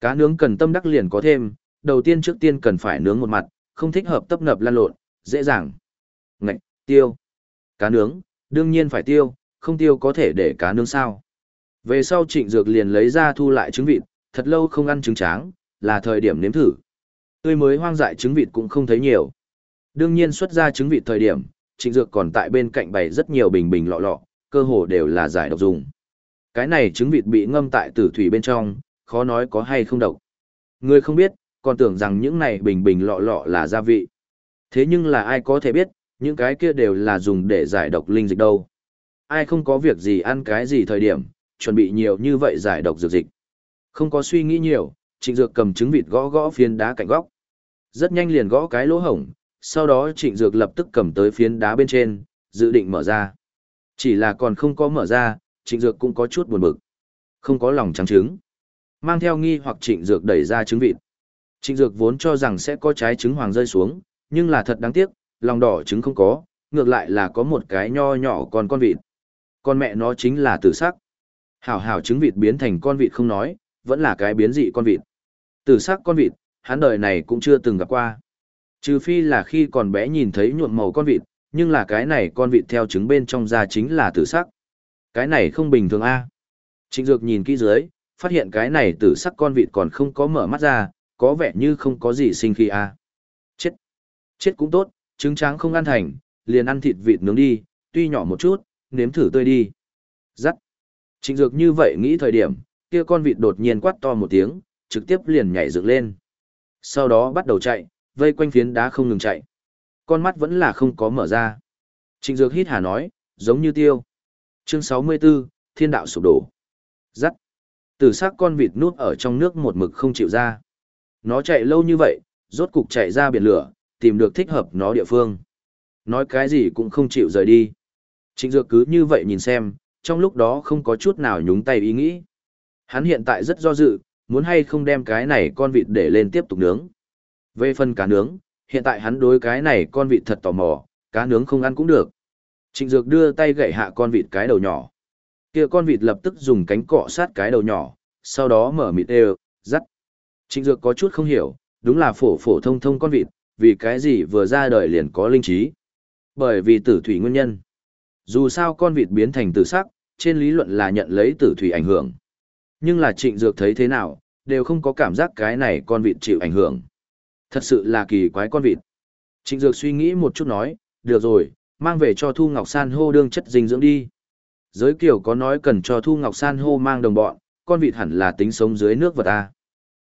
Cá nướng cần tâm đắc liền có thêm, đầu tiên trước tiên cần phải nướng một mặt, không thích hợp tấp nập lan lộn, dễ dàng. Ngạch, tiêu. Cá nướng, đương nhiên phải tiêu, không tiêu có thể để cá nướng sao. Về sau trịnh dược liền lấy ra thu lại trứng vịt, thật lâu không ăn trứng tráng, là thời điểm nếm thử. Tươi mới hoang dại trứng vịt cũng không thấy nhiều. Đương nhiên xuất ra trứng vịt thời điểm, trịnh dược còn tại bên cạnh bày rất nhiều bình bình lọ lọ, cơ hồ đều là giải độc dùng. Cái này trứng vịt bị ngâm tại tử thủy bên trong, khó nói có hay không độc. Người không biết, còn tưởng rằng những này bình bình lọ lọ là gia vị. Thế nhưng là ai có thể biết, những cái kia đều là dùng để giải độc linh dịch đâu. Ai không có việc gì ăn cái gì thời điểm, chuẩn bị nhiều như vậy giải độc dược dịch. Không có suy nghĩ nhiều, trịnh dược cầm trứng vịt gõ gõ phiến đá cạnh góc. Rất nhanh liền gõ cái lỗ hổng, sau đó trịnh dược lập tức cầm tới phiến đá bên trên, dự định mở ra. Chỉ là còn không có mở ra, trịnh dược cũng có chút buồn bực. Không có lòng trắng trứng. Mang theo nghi hoặc trịnh dược đẩy ra trứng vịt. Trịnh dược vốn cho rằng sẽ có trái trứng hoàng rơi xuống, nhưng là thật đáng tiếc, lòng đỏ trứng không có, ngược lại là có một cái nho nhỏ còn con vịt. Con mẹ nó chính là tử sắc. Hảo hảo trứng vịt biến thành con vịt không nói, vẫn là cái biến dị con vịt. Tử sắc con vịt, hắn đời này cũng chưa từng gặp qua. Trừ phi là khi còn bé nhìn thấy nhuộm màu con vịt, nhưng là cái này con vịt theo trứng bên trong da chính là tử sắc. Cái này không bình thường a. Trịnh Dược nhìn kỹ dưới, phát hiện cái này tử sắc con vịt còn không có mở mắt ra, có vẻ như không có gì sinh khi a. Chết. Chết cũng tốt, trứng trắng không ăn thành, liền ăn thịt vịt nướng đi, tuy nhỏ một chút, nếm thử tươi đi. Dắt. Trịnh Dược như vậy nghĩ thời điểm, kia con vịt đột nhiên quát to một tiếng, trực tiếp liền nhảy dựng lên. Sau đó bắt đầu chạy, vây quanh phiến đá không ngừng chạy. Con mắt vẫn là không có mở ra. Trịnh Dược hít hà nói, giống như tiêu. Chương 64, Thiên đạo sụp đổ. Dắt. Tử sắc con vịt nuốt ở trong nước một mực không chịu ra. Nó chạy lâu như vậy, rốt cục chạy ra biển lửa, tìm được thích hợp nó địa phương. Nói cái gì cũng không chịu rời đi. Trịnh Dược cứ như vậy nhìn xem, trong lúc đó không có chút nào nhúng tay ý nghĩ. Hắn hiện tại rất do dự, muốn hay không đem cái này con vịt để lên tiếp tục nướng. Về phần cá nướng, hiện tại hắn đối cái này con vịt thật tò mò, cá nướng không ăn cũng được. Trịnh Dược đưa tay gậy hạ con vịt cái đầu nhỏ. Kia con vịt lập tức dùng cánh cọ sát cái đầu nhỏ, sau đó mở mịt đều, dắt. Trịnh Dược có chút không hiểu, đúng là phổ phổ thông thông con vịt, vì cái gì vừa ra đời liền có linh trí. Bởi vì tử thủy nguyên nhân. Dù sao con vịt biến thành tử sắc, trên lý luận là nhận lấy tử thủy ảnh hưởng. Nhưng là trịnh dược thấy thế nào, đều không có cảm giác cái này con vịt chịu ảnh hưởng. Thật sự là kỳ quái con vịt. Trịnh dược suy nghĩ một chút nói, được rồi, mang về cho Thu Ngọc San hô đương chất dinh dưỡng đi. Giới kiểu có nói cần cho Thu Ngọc San hô mang đồng bọn, con vịt hẳn là tính sống dưới nước vật ta.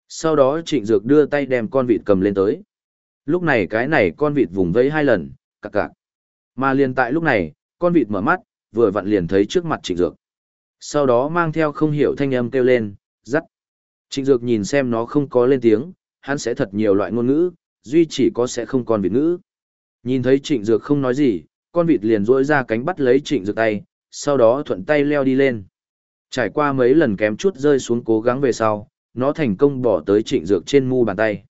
Sau đó trịnh dược đưa tay đem con vịt cầm lên tới. Lúc này cái này con vịt vùng vẫy hai lần, cặc cặc. Mà liền tại lúc này, con vịt mở mắt, vừa vặn liền thấy trước mặt trịnh dược. Sau đó mang theo không hiểu thanh âm kêu lên, dắt. Trịnh dược nhìn xem nó không có lên tiếng, hắn sẽ thật nhiều loại ngôn ngữ, duy chỉ có sẽ không còn vịt ngữ. Nhìn thấy trịnh dược không nói gì, con vịt liền rỗi ra cánh bắt lấy trịnh dược tay, sau đó thuận tay leo đi lên. Trải qua mấy lần kém chút rơi xuống cố gắng về sau, nó thành công bỏ tới trịnh dược trên mu bàn tay.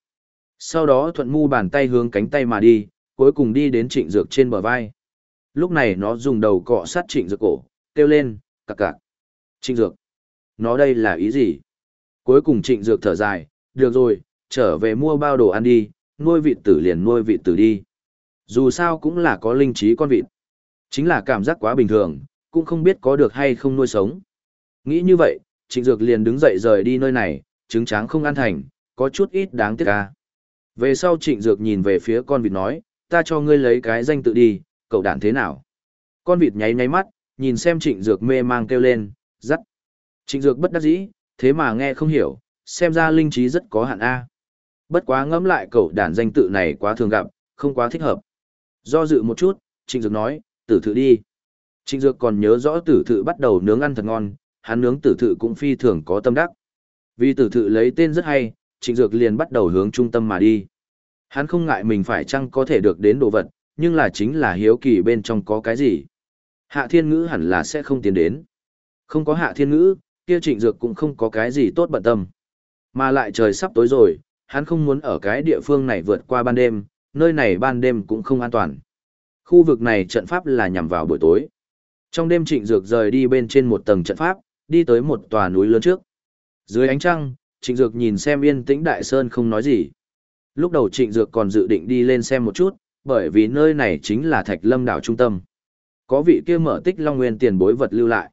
Sau đó thuận mu bàn tay hướng cánh tay mà đi, cuối cùng đi đến trịnh dược trên bờ vai. Lúc này nó dùng đầu cọ sát trịnh dược cổ, kêu lên, cặc cặc. Trịnh dược. Nó đây là ý gì? Cuối cùng trịnh dược thở dài, được rồi, trở về mua bao đồ ăn đi, nuôi vịt tử liền nuôi vịt tử đi. Dù sao cũng là có linh trí con vịt. Chính là cảm giác quá bình thường, cũng không biết có được hay không nuôi sống. Nghĩ như vậy, trịnh dược liền đứng dậy rời đi nơi này, trứng tráng không ăn thành, có chút ít đáng tiếc ca. Về sau trịnh dược nhìn về phía con vịt nói, ta cho ngươi lấy cái danh tự đi, cậu đản thế nào? Con vịt nháy nháy mắt, nhìn xem trịnh dược mê mang kêu lên, dắt. Trịnh dược bất đắc dĩ, thế mà nghe không hiểu, xem ra linh trí rất có hạn A. Bất quá ngẫm lại cậu đàn danh tự này quá thường gặp, không quá thích hợp. Do dự một chút, trịnh dược nói, tử thự đi. Trịnh dược còn nhớ rõ tử thự bắt đầu nướng ăn thật ngon, hắn nướng tử thự cũng phi thường có tâm đắc. Vì tử thự lấy tên rất hay, trịnh dược liền bắt đầu hướng trung tâm mà đi. Hắn không ngại mình phải chăng có thể được đến đồ vật, nhưng là chính là hiếu kỳ bên trong có cái gì. Hạ thiên ngữ hẳn là sẽ không tiến đến. Không có hạ thiên ngữ, kia trịnh dược cũng không có cái gì tốt bận tâm. Mà lại trời sắp tối rồi, hắn không muốn ở cái địa phương này vượt qua ban đêm, nơi này ban đêm cũng không an toàn. Khu vực này trận pháp là nhằm vào buổi tối. Trong đêm trịnh dược rời đi bên trên một tầng trận pháp, đi tới một tòa núi lớn trước. Dưới ánh trăng, trịnh dược nhìn xem yên tĩnh đại sơn không nói gì. Lúc đầu trịnh dược còn dự định đi lên xem một chút, bởi vì nơi này chính là thạch lâm đảo trung tâm. Có vị kia mở tích long nguyên tiền bối vật lưu lại.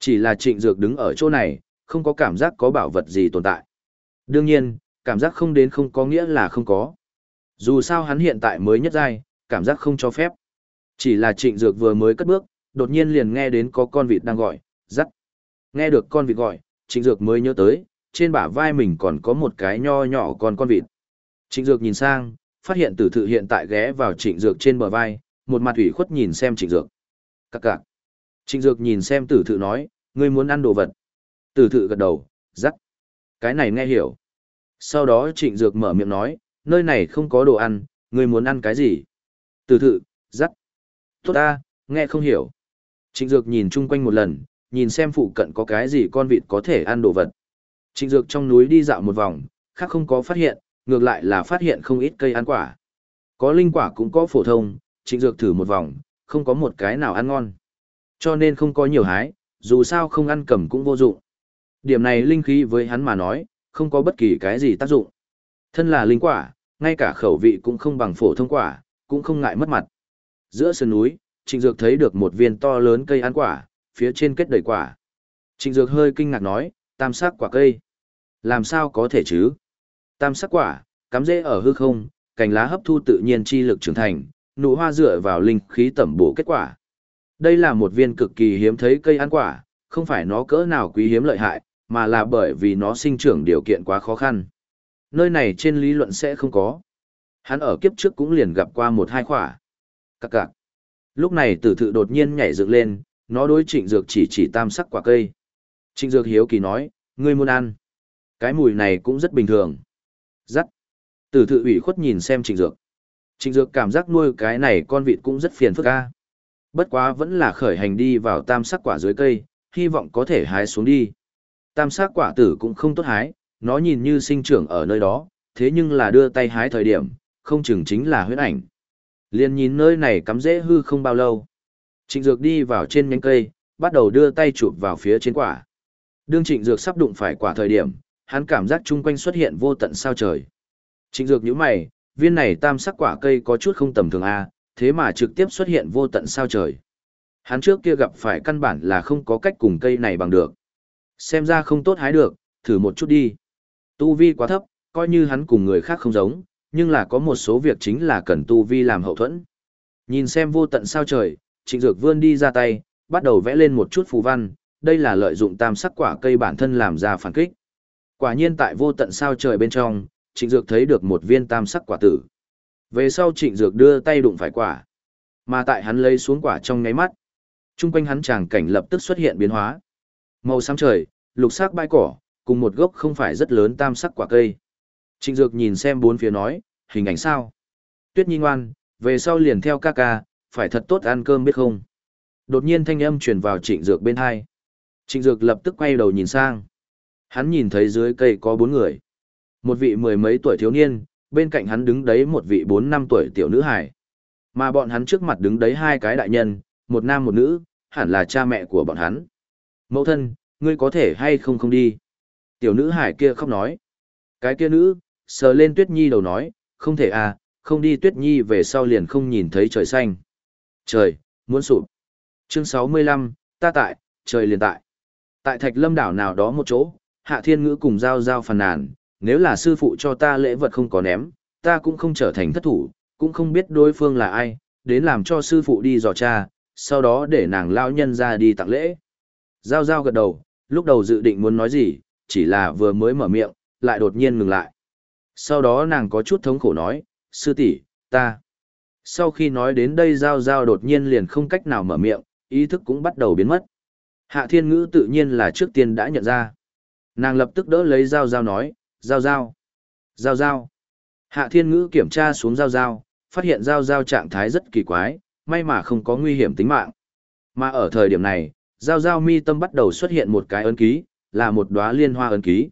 Chỉ là trịnh dược đứng ở chỗ này, không có cảm giác có bảo vật gì tồn tại. Đương nhiên, cảm giác không đến không có nghĩa là không có. Dù sao hắn hiện tại mới nhất giai, cảm giác không cho phép. Chỉ là trịnh dược vừa mới cất bước, đột nhiên liền nghe đến có con vịt đang gọi, dắt. Nghe được con vịt gọi, Trịnh Dược mới nhớ tới, trên bả vai mình còn có một cái nho nhỏ con con vịt. Trịnh Dược nhìn sang, phát hiện tử thự hiện tại ghé vào Trịnh Dược trên bờ vai, một mặt ủy khuất nhìn xem Trịnh Dược. Cặc cặc. Trịnh Dược nhìn xem tử thự nói, ngươi muốn ăn đồ vật. Tử thự gật đầu, rắc. Cái này nghe hiểu. Sau đó Trịnh Dược mở miệng nói, nơi này không có đồ ăn, ngươi muốn ăn cái gì? Từ thự, rắc. Tốt ta, nghe không hiểu. Trịnh Dược nhìn chung quanh một lần, nhìn xem phụ cận có cái gì con vịt có thể ăn đồ vật. Trịnh Dược trong núi đi dạo một vòng, khác không có phát hiện, ngược lại là phát hiện không ít cây ăn quả. Có linh quả cũng có phổ thông, Trịnh Dược thử một vòng, không có một cái nào ăn ngon. Cho nên không có nhiều hái, dù sao không ăn cầm cũng vô dụng. Điểm này linh khí với hắn mà nói, không có bất kỳ cái gì tác dụng. Thân là linh quả, ngay cả khẩu vị cũng không bằng phổ thông quả, cũng không ngại mất mặt. Giữa sườn núi, Trịnh Dược thấy được một viên to lớn cây ăn quả, phía trên kết đầy quả. Trịnh Dược hơi kinh ngạc nói, tam sắc quả cây. Làm sao có thể chứ? Tam sắc quả, cắm rễ ở hư không, cành lá hấp thu tự nhiên chi lực trưởng thành, nụ hoa dựa vào linh khí tẩm bổ kết quả. Đây là một viên cực kỳ hiếm thấy cây ăn quả, không phải nó cỡ nào quý hiếm lợi hại, mà là bởi vì nó sinh trưởng điều kiện quá khó khăn. Nơi này trên lý luận sẽ không có. Hắn ở kiếp trước cũng liền gặp qua một hai quả. Các cạc. Lúc này tử thự đột nhiên nhảy dựng lên, nó đối trịnh dược chỉ chỉ tam sắc quả cây. Trịnh dược hiếu kỳ nói, ngươi muốn ăn. Cái mùi này cũng rất bình thường. Dắt. Tử thự ủy khuất nhìn xem trịnh dược. Trịnh dược cảm giác nuôi cái này con vịt cũng rất phiền phức ca. Bất quá vẫn là khởi hành đi vào tam sắc quả dưới cây, hy vọng có thể hái xuống đi. Tam sắc quả tử cũng không tốt hái, nó nhìn như sinh trưởng ở nơi đó, thế nhưng là đưa tay hái thời điểm, không chừng chính là huyết ảnh. Liên nhìn nơi này cắm dễ hư không bao lâu. Trịnh Dược đi vào trên nhánh cây, bắt đầu đưa tay chụp vào phía trên quả. Đương Trịnh Dược sắp đụng phải quả thời điểm, hắn cảm giác chung quanh xuất hiện vô tận sao trời. Trịnh Dược nhíu mày, viên này tam sắc quả cây có chút không tầm thường a, thế mà trực tiếp xuất hiện vô tận sao trời. Hắn trước kia gặp phải căn bản là không có cách cùng cây này bằng được. Xem ra không tốt hái được, thử một chút đi. Tu vi quá thấp, coi như hắn cùng người khác không giống, nhưng là có một số việc chính là cần tu vi làm hậu thuẫn. Nhìn xem vô tận sao trời, trịnh dược vươn đi ra tay, bắt đầu vẽ lên một chút phù văn, đây là lợi dụng tam sắc quả cây bản thân làm ra phản kích. Quả nhiên tại vô tận sao trời bên trong, trịnh dược thấy được một viên tam sắc quả tử. Về sau trịnh dược đưa tay đụng phải quả. Mà tại hắn lấy xuống quả trong ngáy mắt. Trung quanh hắn tràng cảnh lập tức xuất hiện biến hóa. Màu xám trời, lục sắc bãi cỏ, cùng một gốc không phải rất lớn tam sắc quả cây. Trịnh dược nhìn xem bốn phía nói, hình ảnh sao? Tuyết nhi ngoan, về sau liền theo ca ca, phải thật tốt ăn cơm biết không? Đột nhiên thanh âm truyền vào trịnh dược bên hai. Trịnh dược lập tức quay đầu nhìn sang. Hắn nhìn thấy dưới cây có bốn người. Một vị mười mấy tuổi thiếu niên, bên cạnh hắn đứng đấy một vị bốn năm tuổi tiểu nữ hải. Mà bọn hắn trước mặt đứng đấy hai cái đại nhân, một nam một nữ, hẳn là cha mẹ của bọn hắn. Mẫu thân, ngươi có thể hay không không đi? Tiểu nữ hải kia khóc nói. Cái kia nữ, sờ lên tuyết nhi đầu nói, không thể à, không đi tuyết nhi về sau liền không nhìn thấy trời xanh. Trời, muốn sụp. Chương sáu mươi lăm, ta tại, trời liền tại. Tại thạch lâm đảo nào đó một chỗ, hạ thiên ngữ cùng giao giao phàn nàn, nếu là sư phụ cho ta lễ vật không có ném, ta cũng không trở thành thất thủ, cũng không biết đối phương là ai, đến làm cho sư phụ đi dò cha, sau đó để nàng lao nhân ra đi tặng lễ. Giao giao gật đầu, lúc đầu dự định muốn nói gì, chỉ là vừa mới mở miệng, lại đột nhiên ngừng lại. Sau đó nàng có chút thống khổ nói, sư tỷ, ta. Sau khi nói đến đây giao giao đột nhiên liền không cách nào mở miệng, ý thức cũng bắt đầu biến mất. Hạ thiên ngữ tự nhiên là trước tiên đã nhận ra. Nàng lập tức đỡ lấy giao giao nói, giao giao, giao giao. Hạ thiên ngữ kiểm tra xuống giao giao, phát hiện giao giao trạng thái rất kỳ quái, may mà không có nguy hiểm tính mạng. Mà ở thời điểm này, giao giao mi tâm bắt đầu xuất hiện một cái ấn ký, là một đóa liên hoa ấn ký.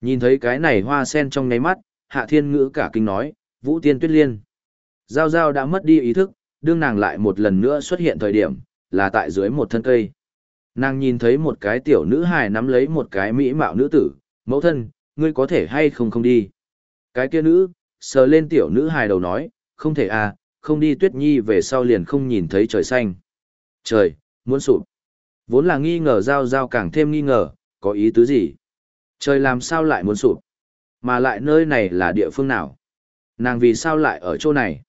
Nhìn thấy cái này hoa sen trong ngáy mắt, hạ thiên ngữ cả kinh nói, vũ tiên tuyết liên. Giao giao đã mất đi ý thức, đương nàng lại một lần nữa xuất hiện thời điểm, là tại dưới một thân cây. Nàng nhìn thấy một cái tiểu nữ hài nắm lấy một cái mỹ mạo nữ tử, mẫu thân, ngươi có thể hay không không đi. Cái kia nữ, sờ lên tiểu nữ hài đầu nói, không thể à, không đi tuyết nhi về sau liền không nhìn thấy trời xanh. Trời, muốn sụp. Vốn là nghi ngờ giao giao càng thêm nghi ngờ, có ý tứ gì? Trời làm sao lại muốn sụp? Mà lại nơi này là địa phương nào? Nàng vì sao lại ở chỗ này?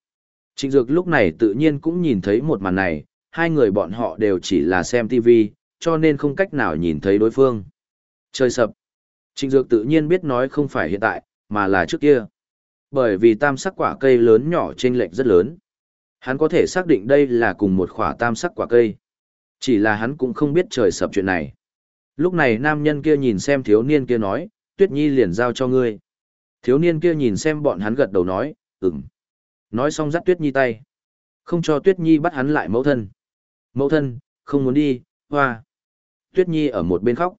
Trịnh Dược lúc này tự nhiên cũng nhìn thấy một màn này, hai người bọn họ đều chỉ là xem TV, cho nên không cách nào nhìn thấy đối phương. Trời sập. Trịnh Dược tự nhiên biết nói không phải hiện tại, mà là trước kia. Bởi vì tam sắc quả cây lớn nhỏ chênh lệch rất lớn. Hắn có thể xác định đây là cùng một khỏa tam sắc quả cây. Chỉ là hắn cũng không biết trời sập chuyện này. Lúc này nam nhân kia nhìn xem thiếu niên kia nói, Tuyết Nhi liền giao cho ngươi. Thiếu niên kia nhìn xem bọn hắn gật đầu nói, ừm. Nói xong dắt Tuyết Nhi tay. Không cho Tuyết Nhi bắt hắn lại mẫu thân. Mẫu thân, không muốn đi, hoa. Tuyết Nhi ở một bên khóc.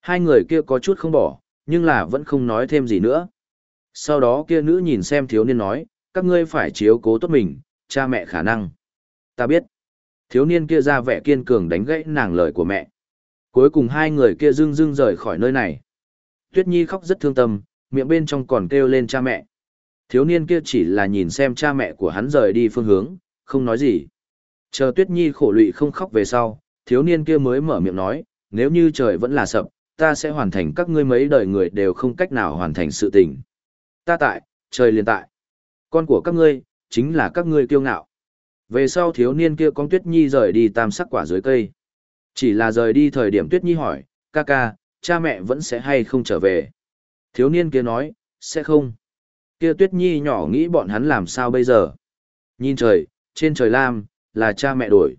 Hai người kia có chút không bỏ, nhưng là vẫn không nói thêm gì nữa. Sau đó kia nữ nhìn xem thiếu niên nói, các ngươi phải chiếu cố tốt mình, cha mẹ khả năng. Ta biết. Thiếu niên kia ra vẻ kiên cường đánh gãy nàng lời của mẹ. Cuối cùng hai người kia dưng dưng rời khỏi nơi này. Tuyết Nhi khóc rất thương tâm, miệng bên trong còn kêu lên cha mẹ. Thiếu niên kia chỉ là nhìn xem cha mẹ của hắn rời đi phương hướng, không nói gì. Chờ Tuyết Nhi khổ lụy không khóc về sau, thiếu niên kia mới mở miệng nói, nếu như trời vẫn là sập, ta sẽ hoàn thành các ngươi mấy đời người đều không cách nào hoàn thành sự tình. Ta tại, trời liền tại. Con của các ngươi, chính là các ngươi kiêu ngạo. Về sau thiếu niên kia con Tuyết Nhi rời đi tam sắc quả dưới cây. Chỉ là rời đi thời điểm Tuyết Nhi hỏi, ca ca, cha mẹ vẫn sẽ hay không trở về. Thiếu niên kia nói, sẽ không. Kia Tuyết Nhi nhỏ nghĩ bọn hắn làm sao bây giờ. Nhìn trời, trên trời lam, là cha mẹ đổi.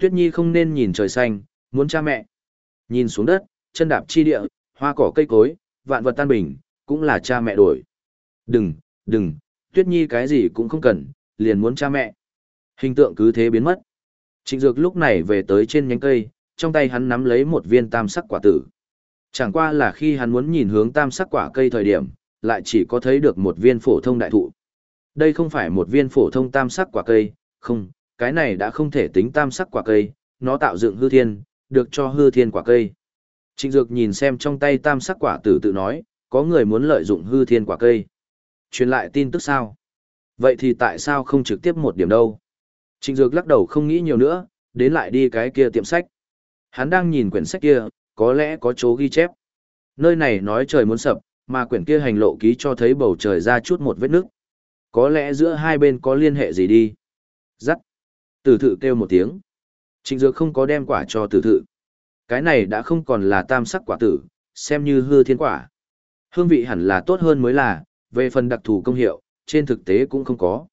Tuyết Nhi không nên nhìn trời xanh, muốn cha mẹ. Nhìn xuống đất, chân đạp chi địa, hoa cỏ cây cối, vạn vật tan bình, cũng là cha mẹ đổi. Đừng, đừng, Tuyết Nhi cái gì cũng không cần, liền muốn cha mẹ. Hình tượng cứ thế biến mất. Trịnh Dược lúc này về tới trên nhánh cây, trong tay hắn nắm lấy một viên tam sắc quả tử. Chẳng qua là khi hắn muốn nhìn hướng tam sắc quả cây thời điểm, lại chỉ có thấy được một viên phổ thông đại thụ. Đây không phải một viên phổ thông tam sắc quả cây, không, cái này đã không thể tính tam sắc quả cây, nó tạo dựng hư thiên, được cho hư thiên quả cây. Trịnh Dược nhìn xem trong tay tam sắc quả tử tự nói, có người muốn lợi dụng hư thiên quả cây. Truyền lại tin tức sao? Vậy thì tại sao không trực tiếp một điểm đâu? Trịnh Dược lắc đầu không nghĩ nhiều nữa, đến lại đi cái kia tiệm sách. Hắn đang nhìn quyển sách kia, có lẽ có chỗ ghi chép. Nơi này nói trời muốn sập, mà quyển kia hành lộ ký cho thấy bầu trời ra chút một vết nước. Có lẽ giữa hai bên có liên hệ gì đi. Dắt. Tử thự kêu một tiếng. Trịnh Dược không có đem quả cho tử thự. Cái này đã không còn là tam sắc quả tử, xem như hư thiên quả. Hương vị hẳn là tốt hơn mới là, về phần đặc thù công hiệu, trên thực tế cũng không có.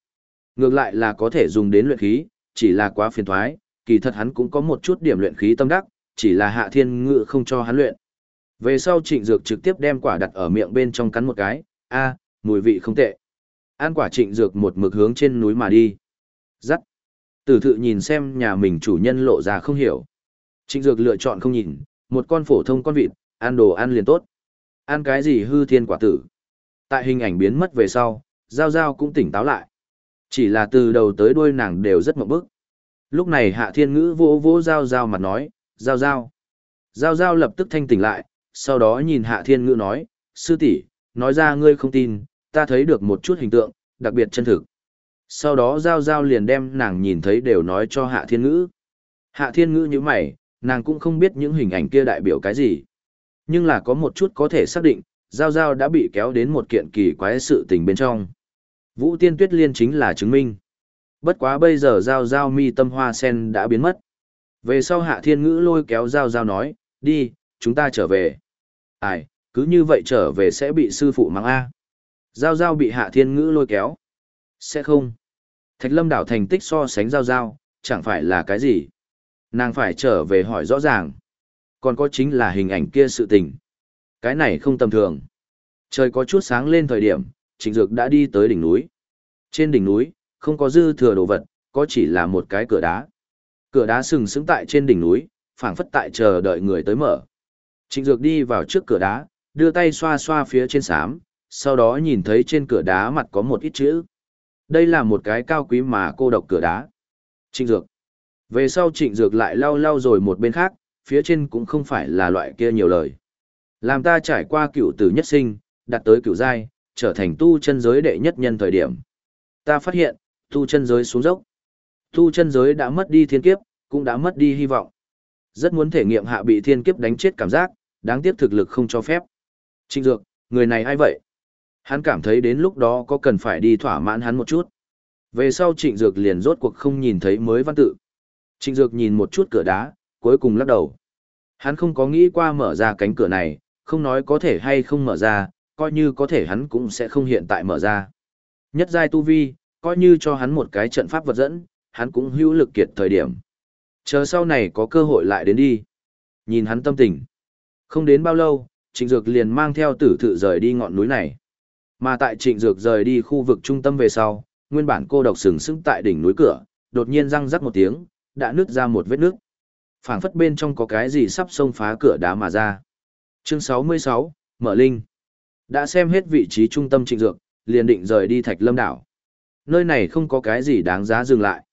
Ngược lại là có thể dùng đến luyện khí, chỉ là quá phiền thoái, kỳ thật hắn cũng có một chút điểm luyện khí tâm đắc, chỉ là hạ thiên ngự không cho hắn luyện. Về sau trịnh dược trực tiếp đem quả đặt ở miệng bên trong cắn một cái, a mùi vị không tệ. Ăn quả trịnh dược một mực hướng trên núi mà đi. Dắt. Tử thự nhìn xem nhà mình chủ nhân lộ ra không hiểu. Trịnh dược lựa chọn không nhìn, một con phổ thông con vịt, ăn đồ ăn liền tốt. Ăn cái gì hư thiên quả tử. Tại hình ảnh biến mất về sau, Giao Giao cũng tỉnh táo lại. Chỉ là từ đầu tới đuôi nàng đều rất mộng bức. Lúc này Hạ Thiên Ngữ vỗ vỗ Giao Giao mặt nói, Giao Giao. Giao Giao lập tức thanh tỉnh lại, sau đó nhìn Hạ Thiên Ngữ nói, sư tỷ, nói ra ngươi không tin, ta thấy được một chút hình tượng, đặc biệt chân thực. Sau đó Giao Giao liền đem nàng nhìn thấy đều nói cho Hạ Thiên Ngữ. Hạ Thiên Ngữ như mày, nàng cũng không biết những hình ảnh kia đại biểu cái gì. Nhưng là có một chút có thể xác định, Giao Giao đã bị kéo đến một kiện kỳ quái sự tình bên trong. Vũ Tiên Tuyết Liên chính là chứng minh. Bất quá bây giờ Giao Giao mi tâm hoa sen đã biến mất. Về sau Hạ Thiên Ngữ lôi kéo Giao Giao nói, đi, chúng ta trở về. Ai, cứ như vậy trở về sẽ bị sư phụ mắng A. Giao Giao bị Hạ Thiên Ngữ lôi kéo. Sẽ không. Thạch Lâm đảo thành tích so sánh Giao Giao, chẳng phải là cái gì. Nàng phải trở về hỏi rõ ràng. Còn có chính là hình ảnh kia sự tình. Cái này không tầm thường. Trời có chút sáng lên thời điểm, Trịnh Dược đã đi tới đỉnh núi. Trên đỉnh núi, không có dư thừa đồ vật, có chỉ là một cái cửa đá. Cửa đá sừng sững tại trên đỉnh núi, phảng phất tại chờ đợi người tới mở. Trịnh Dược đi vào trước cửa đá, đưa tay xoa xoa phía trên sám. sau đó nhìn thấy trên cửa đá mặt có một ít chữ. Đây là một cái cao quý mà cô độc cửa đá. Trịnh Dược. Về sau Trịnh Dược lại lau lau rồi một bên khác, phía trên cũng không phải là loại kia nhiều lời. Làm ta trải qua cựu tử nhất sinh, đặt tới cựu giai, trở thành tu chân giới đệ nhất nhân thời điểm. Ta phát hiện, tu chân giới xuống dốc. Tu chân giới đã mất đi thiên kiếp, cũng đã mất đi hy vọng. Rất muốn thể nghiệm hạ bị thiên kiếp đánh chết cảm giác, đáng tiếc thực lực không cho phép. Trịnh Dược, người này ai vậy? Hắn cảm thấy đến lúc đó có cần phải đi thỏa mãn hắn một chút. Về sau Trịnh Dược liền rốt cuộc không nhìn thấy mới văn tự. Trịnh Dược nhìn một chút cửa đá, cuối cùng lắc đầu. Hắn không có nghĩ qua mở ra cánh cửa này, không nói có thể hay không mở ra, coi như có thể hắn cũng sẽ không hiện tại mở ra. Nhất giai tu vi, coi như cho hắn một cái trận pháp vật dẫn, hắn cũng hữu lực kiệt thời điểm. Chờ sau này có cơ hội lại đến đi. Nhìn hắn tâm tình. Không đến bao lâu, Trịnh Dược liền mang theo tử thự rời đi ngọn núi này. Mà tại Trịnh Dược rời đi khu vực trung tâm về sau, nguyên bản cô độc sừng sững tại đỉnh núi cửa, đột nhiên răng rắc một tiếng, đã nứt ra một vết nước. Phảng phất bên trong có cái gì sắp xông phá cửa đá mà ra. Chương 66, Mở Linh. Đã xem hết vị trí trung tâm Trịnh Dược, liền định rời đi Thạch Lâm đảo. Nơi này không có cái gì đáng giá dừng lại.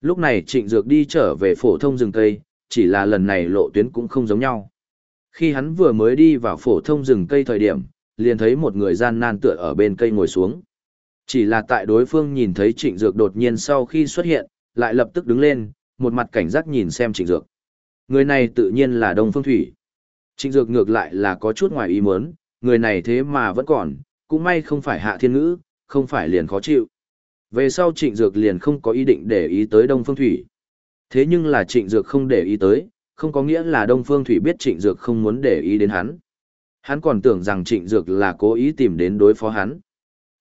Lúc này Trịnh Dược đi trở về phổ thông rừng cây, chỉ là lần này lộ tuyến cũng không giống nhau. Khi hắn vừa mới đi vào phổ thông rừng cây thời điểm, liền thấy một người gian nan tựa ở bên cây ngồi xuống. Chỉ là tại đối phương nhìn thấy trịnh dược đột nhiên sau khi xuất hiện, lại lập tức đứng lên, một mặt cảnh giác nhìn xem trịnh dược. Người này tự nhiên là Đông Phương Thủy. Trịnh dược ngược lại là có chút ngoài ý muốn, người này thế mà vẫn còn, cũng may không phải hạ thiên ngữ, không phải liền khó chịu. Về sau trịnh dược liền không có ý định để ý tới Đông Phương Thủy. Thế nhưng là trịnh dược không để ý tới, không có nghĩa là Đông Phương Thủy biết trịnh dược không muốn để ý đến hắn. Hắn còn tưởng rằng trịnh dược là cố ý tìm đến đối phó hắn.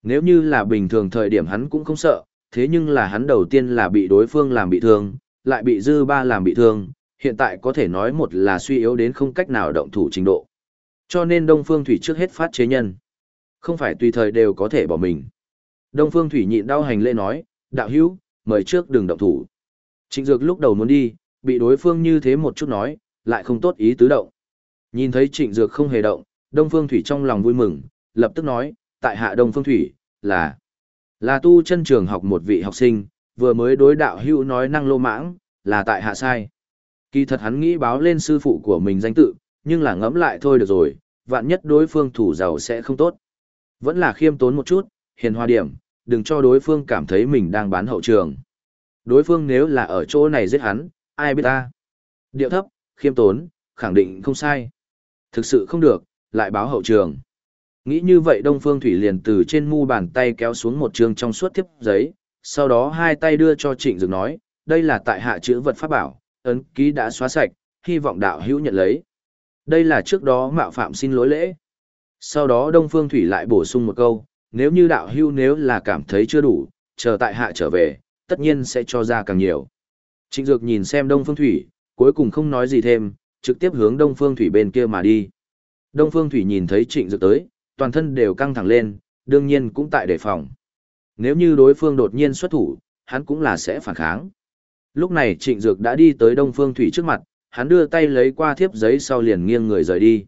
Nếu như là bình thường thời điểm hắn cũng không sợ, thế nhưng là hắn đầu tiên là bị đối phương làm bị thương, lại bị dư ba làm bị thương, hiện tại có thể nói một là suy yếu đến không cách nào động thủ trình độ. Cho nên Đông Phương Thủy trước hết phát chế nhân. Không phải tùy thời đều có thể bỏ mình. Đông Phương Thủy nhịn đau hành lễ nói, đạo hữu, mời trước đừng động thủ. Trịnh Dược lúc đầu muốn đi, bị đối phương như thế một chút nói, lại không tốt ý tứ động. Nhìn thấy Trịnh Dược không hề động, Đông Phương Thủy trong lòng vui mừng, lập tức nói, tại hạ Đông Phương Thủy, là là tu chân trường học một vị học sinh, vừa mới đối đạo hữu nói năng lô mãng, là tại hạ sai. Kỳ thật hắn nghĩ báo lên sư phụ của mình danh tự, nhưng là ngẫm lại thôi được rồi, vạn nhất đối phương thủ giàu sẽ không tốt. Vẫn là khiêm tốn một chút, hiền hòa điểm, đừng cho đối phương cảm thấy mình đang bán hậu trường. Đối phương nếu là ở chỗ này giết hắn, ai biết ta. Điệu thấp, khiêm tốn, khẳng định không sai. Thực sự không được, lại báo hậu trường. Nghĩ như vậy Đông Phương Thủy liền từ trên mu bàn tay kéo xuống một trường trong suốt thiếp giấy, sau đó hai tay đưa cho Trịnh Dược nói, đây là tại hạ chữ vật pháp bảo, ấn ký đã xóa sạch, hy vọng đạo hữu nhận lấy. Đây là trước đó mạo phạm xin lỗi lễ. Sau đó Đông Phương Thủy lại bổ sung một câu, nếu như đạo hưu nếu là cảm thấy chưa đủ, chờ tại hạ trở về, tất nhiên sẽ cho ra càng nhiều. Trịnh Dược nhìn xem Đông Phương Thủy, cuối cùng không nói gì thêm, trực tiếp hướng Đông Phương Thủy bên kia mà đi. Đông Phương Thủy nhìn thấy Trịnh Dược tới, toàn thân đều căng thẳng lên, đương nhiên cũng tại đề phòng. Nếu như đối phương đột nhiên xuất thủ, hắn cũng là sẽ phản kháng. Lúc này Trịnh Dược đã đi tới Đông Phương Thủy trước mặt, hắn đưa tay lấy qua thiếp giấy sau liền nghiêng người rời đi.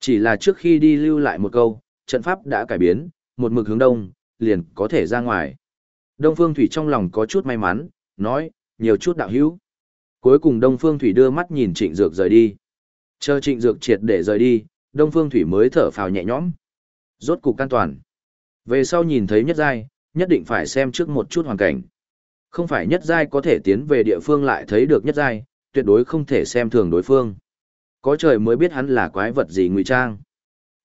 Chỉ là trước khi đi lưu lại một câu, trận pháp đã cải biến, một mực hướng đông, liền có thể ra ngoài. Đông Phương Thủy trong lòng có chút may mắn, nói, nhiều chút đạo hữu. Cuối cùng Đông Phương Thủy đưa mắt nhìn Trịnh Dược rời đi. Chờ Trịnh Dược triệt để rời đi, Đông Phương Thủy mới thở phào nhẹ nhõm. Rốt cục an toàn. Về sau nhìn thấy nhất giai, nhất định phải xem trước một chút hoàn cảnh. Không phải nhất giai có thể tiến về địa phương lại thấy được nhất giai, tuyệt đối không thể xem thường đối phương. Có trời mới biết hắn là quái vật gì ngụy trang.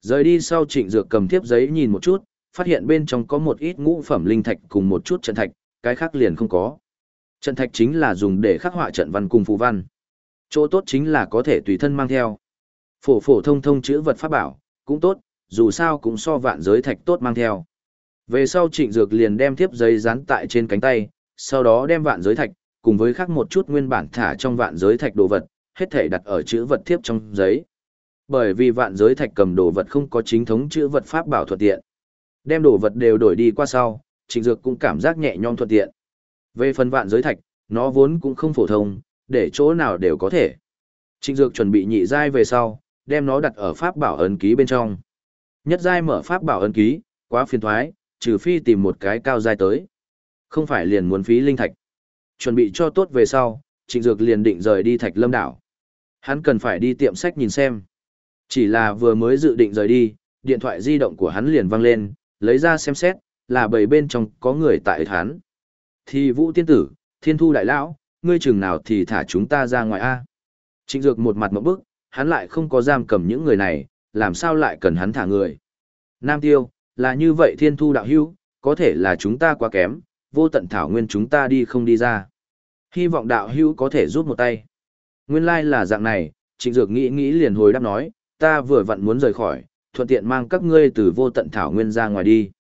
Rời đi sau trịnh dược cầm thiếp giấy nhìn một chút, phát hiện bên trong có một ít ngũ phẩm linh thạch cùng một chút trận thạch, cái khác liền không có. Trận thạch chính là dùng để khắc họa trận văn cùng phù văn. Chỗ tốt chính là có thể tùy thân mang theo. Phổ phổ thông thông chữ vật pháp bảo, cũng tốt, dù sao cũng so vạn giới thạch tốt mang theo. Về sau trịnh dược liền đem thiếp giấy dán tại trên cánh tay, sau đó đem vạn giới thạch, cùng với khác một chút nguyên bản thả trong vạn giới thạch đồ vật, hết thể đặt ở chữ vật thiếp trong giấy. Bởi vì vạn giới thạch cầm đồ vật không có chính thống chữ vật pháp bảo thuận tiện. Đem đồ vật đều đổi đi qua sau, trịnh dược cũng cảm giác nhẹ nhõm thuận tiện. Về phần vạn giới thạch, nó vốn cũng không phổ thông, để chỗ nào đều có thể. Trịnh dược chuẩn bị nhị giai về sau, đem nó đặt ở pháp bảo ấn ký bên trong. Nhất giai mở pháp bảo ấn ký, quá phiền thoái, trừ phi tìm một cái cao giai tới. Không phải liền muốn phí linh thạch. Chuẩn bị cho tốt về sau, Trịnh Dược liền định rời đi Thạch Lâm đảo. Hắn cần phải đi tiệm sách nhìn xem. Chỉ là vừa mới dự định rời đi, điện thoại di động của hắn liền vang lên, lấy ra xem xét, là bầy bên trong có người tại hắn. Thì Vũ Tiên Tử, Thiên Thu Đại Lão, ngươi chừng nào thì thả chúng ta ra ngoài A. Trịnh Dược một mặt một bức, hắn lại không có giam cầm những người này, làm sao lại cần hắn thả người. Nam Tiêu, là như vậy thiên thu đạo hữu, có thể là chúng ta quá kém, vô tận thảo nguyên chúng ta đi không đi ra. Hy vọng đạo hữu có thể giúp một tay. Nguyên lai like là dạng này, trịnh dược nghĩ nghĩ liền hồi đáp nói, ta vừa vặn muốn rời khỏi, thuận tiện mang các ngươi từ vô tận thảo nguyên ra ngoài đi.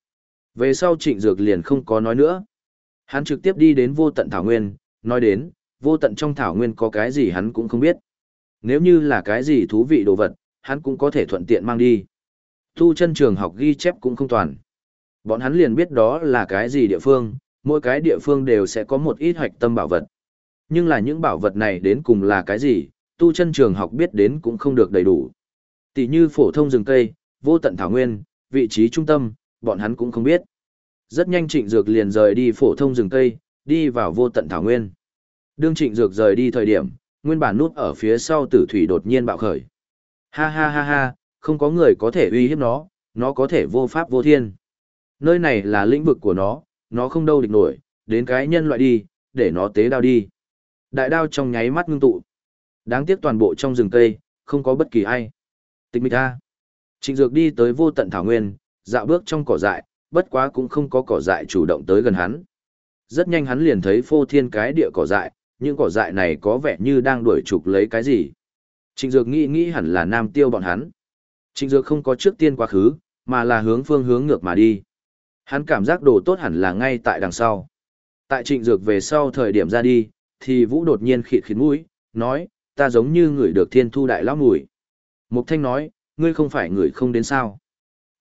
Về sau trịnh dược liền không có nói nữa. Hắn trực tiếp đi đến vô tận thảo nguyên, nói đến, vô tận trong thảo nguyên có cái gì hắn cũng không biết. Nếu như là cái gì thú vị đồ vật, hắn cũng có thể thuận tiện mang đi. Thu chân trường học ghi chép cũng không toàn. Bọn hắn liền biết đó là cái gì địa phương, mỗi cái địa phương đều sẽ có một ít hoạch tâm bảo vật. Nhưng là những bảo vật này đến cùng là cái gì, tu chân trường học biết đến cũng không được đầy đủ. Tỷ như phổ thông rừng cây, vô tận thảo nguyên, vị trí trung tâm, bọn hắn cũng không biết. Rất nhanh trịnh dược liền rời đi phổ thông rừng cây, đi vào vô tận thảo nguyên. Đương trịnh dược rời đi thời điểm, nguyên bản nút ở phía sau tử thủy đột nhiên bạo khởi. Ha ha ha ha, không có người có thể uy hiếp nó, nó có thể vô pháp vô thiên. Nơi này là lĩnh vực của nó, nó không đâu địch nổi, đến cái nhân loại đi, để nó tế đao đi. Đại đao trong nháy mắt ngưng tụ. Đáng tiếc toàn bộ trong rừng cây, không có bất kỳ ai. Tịch mịch a. Trịnh Dược đi tới vô tận thảo nguyên, dạo bước trong cỏ dại, bất quá cũng không có cỏ dại chủ động tới gần hắn. Rất nhanh hắn liền thấy phô thiên cái địa cỏ dại, những cỏ dại này có vẻ như đang đuổi trục lấy cái gì. Trịnh Dược nghĩ nghĩ hẳn là nam tiêu bọn hắn. Trịnh Dược không có trước tiên quá khứ, mà là hướng phương hướng ngược mà đi. Hắn cảm giác đồ tốt hẳn là ngay tại đằng sau. Tại Trịnh Dược về sau thời điểm ra đi, thì Vũ đột nhiên khịt khịt mũi, nói, ta giống như người được thiên thu đại lão mùi. Mục Thanh nói, ngươi không phải người không đến sao.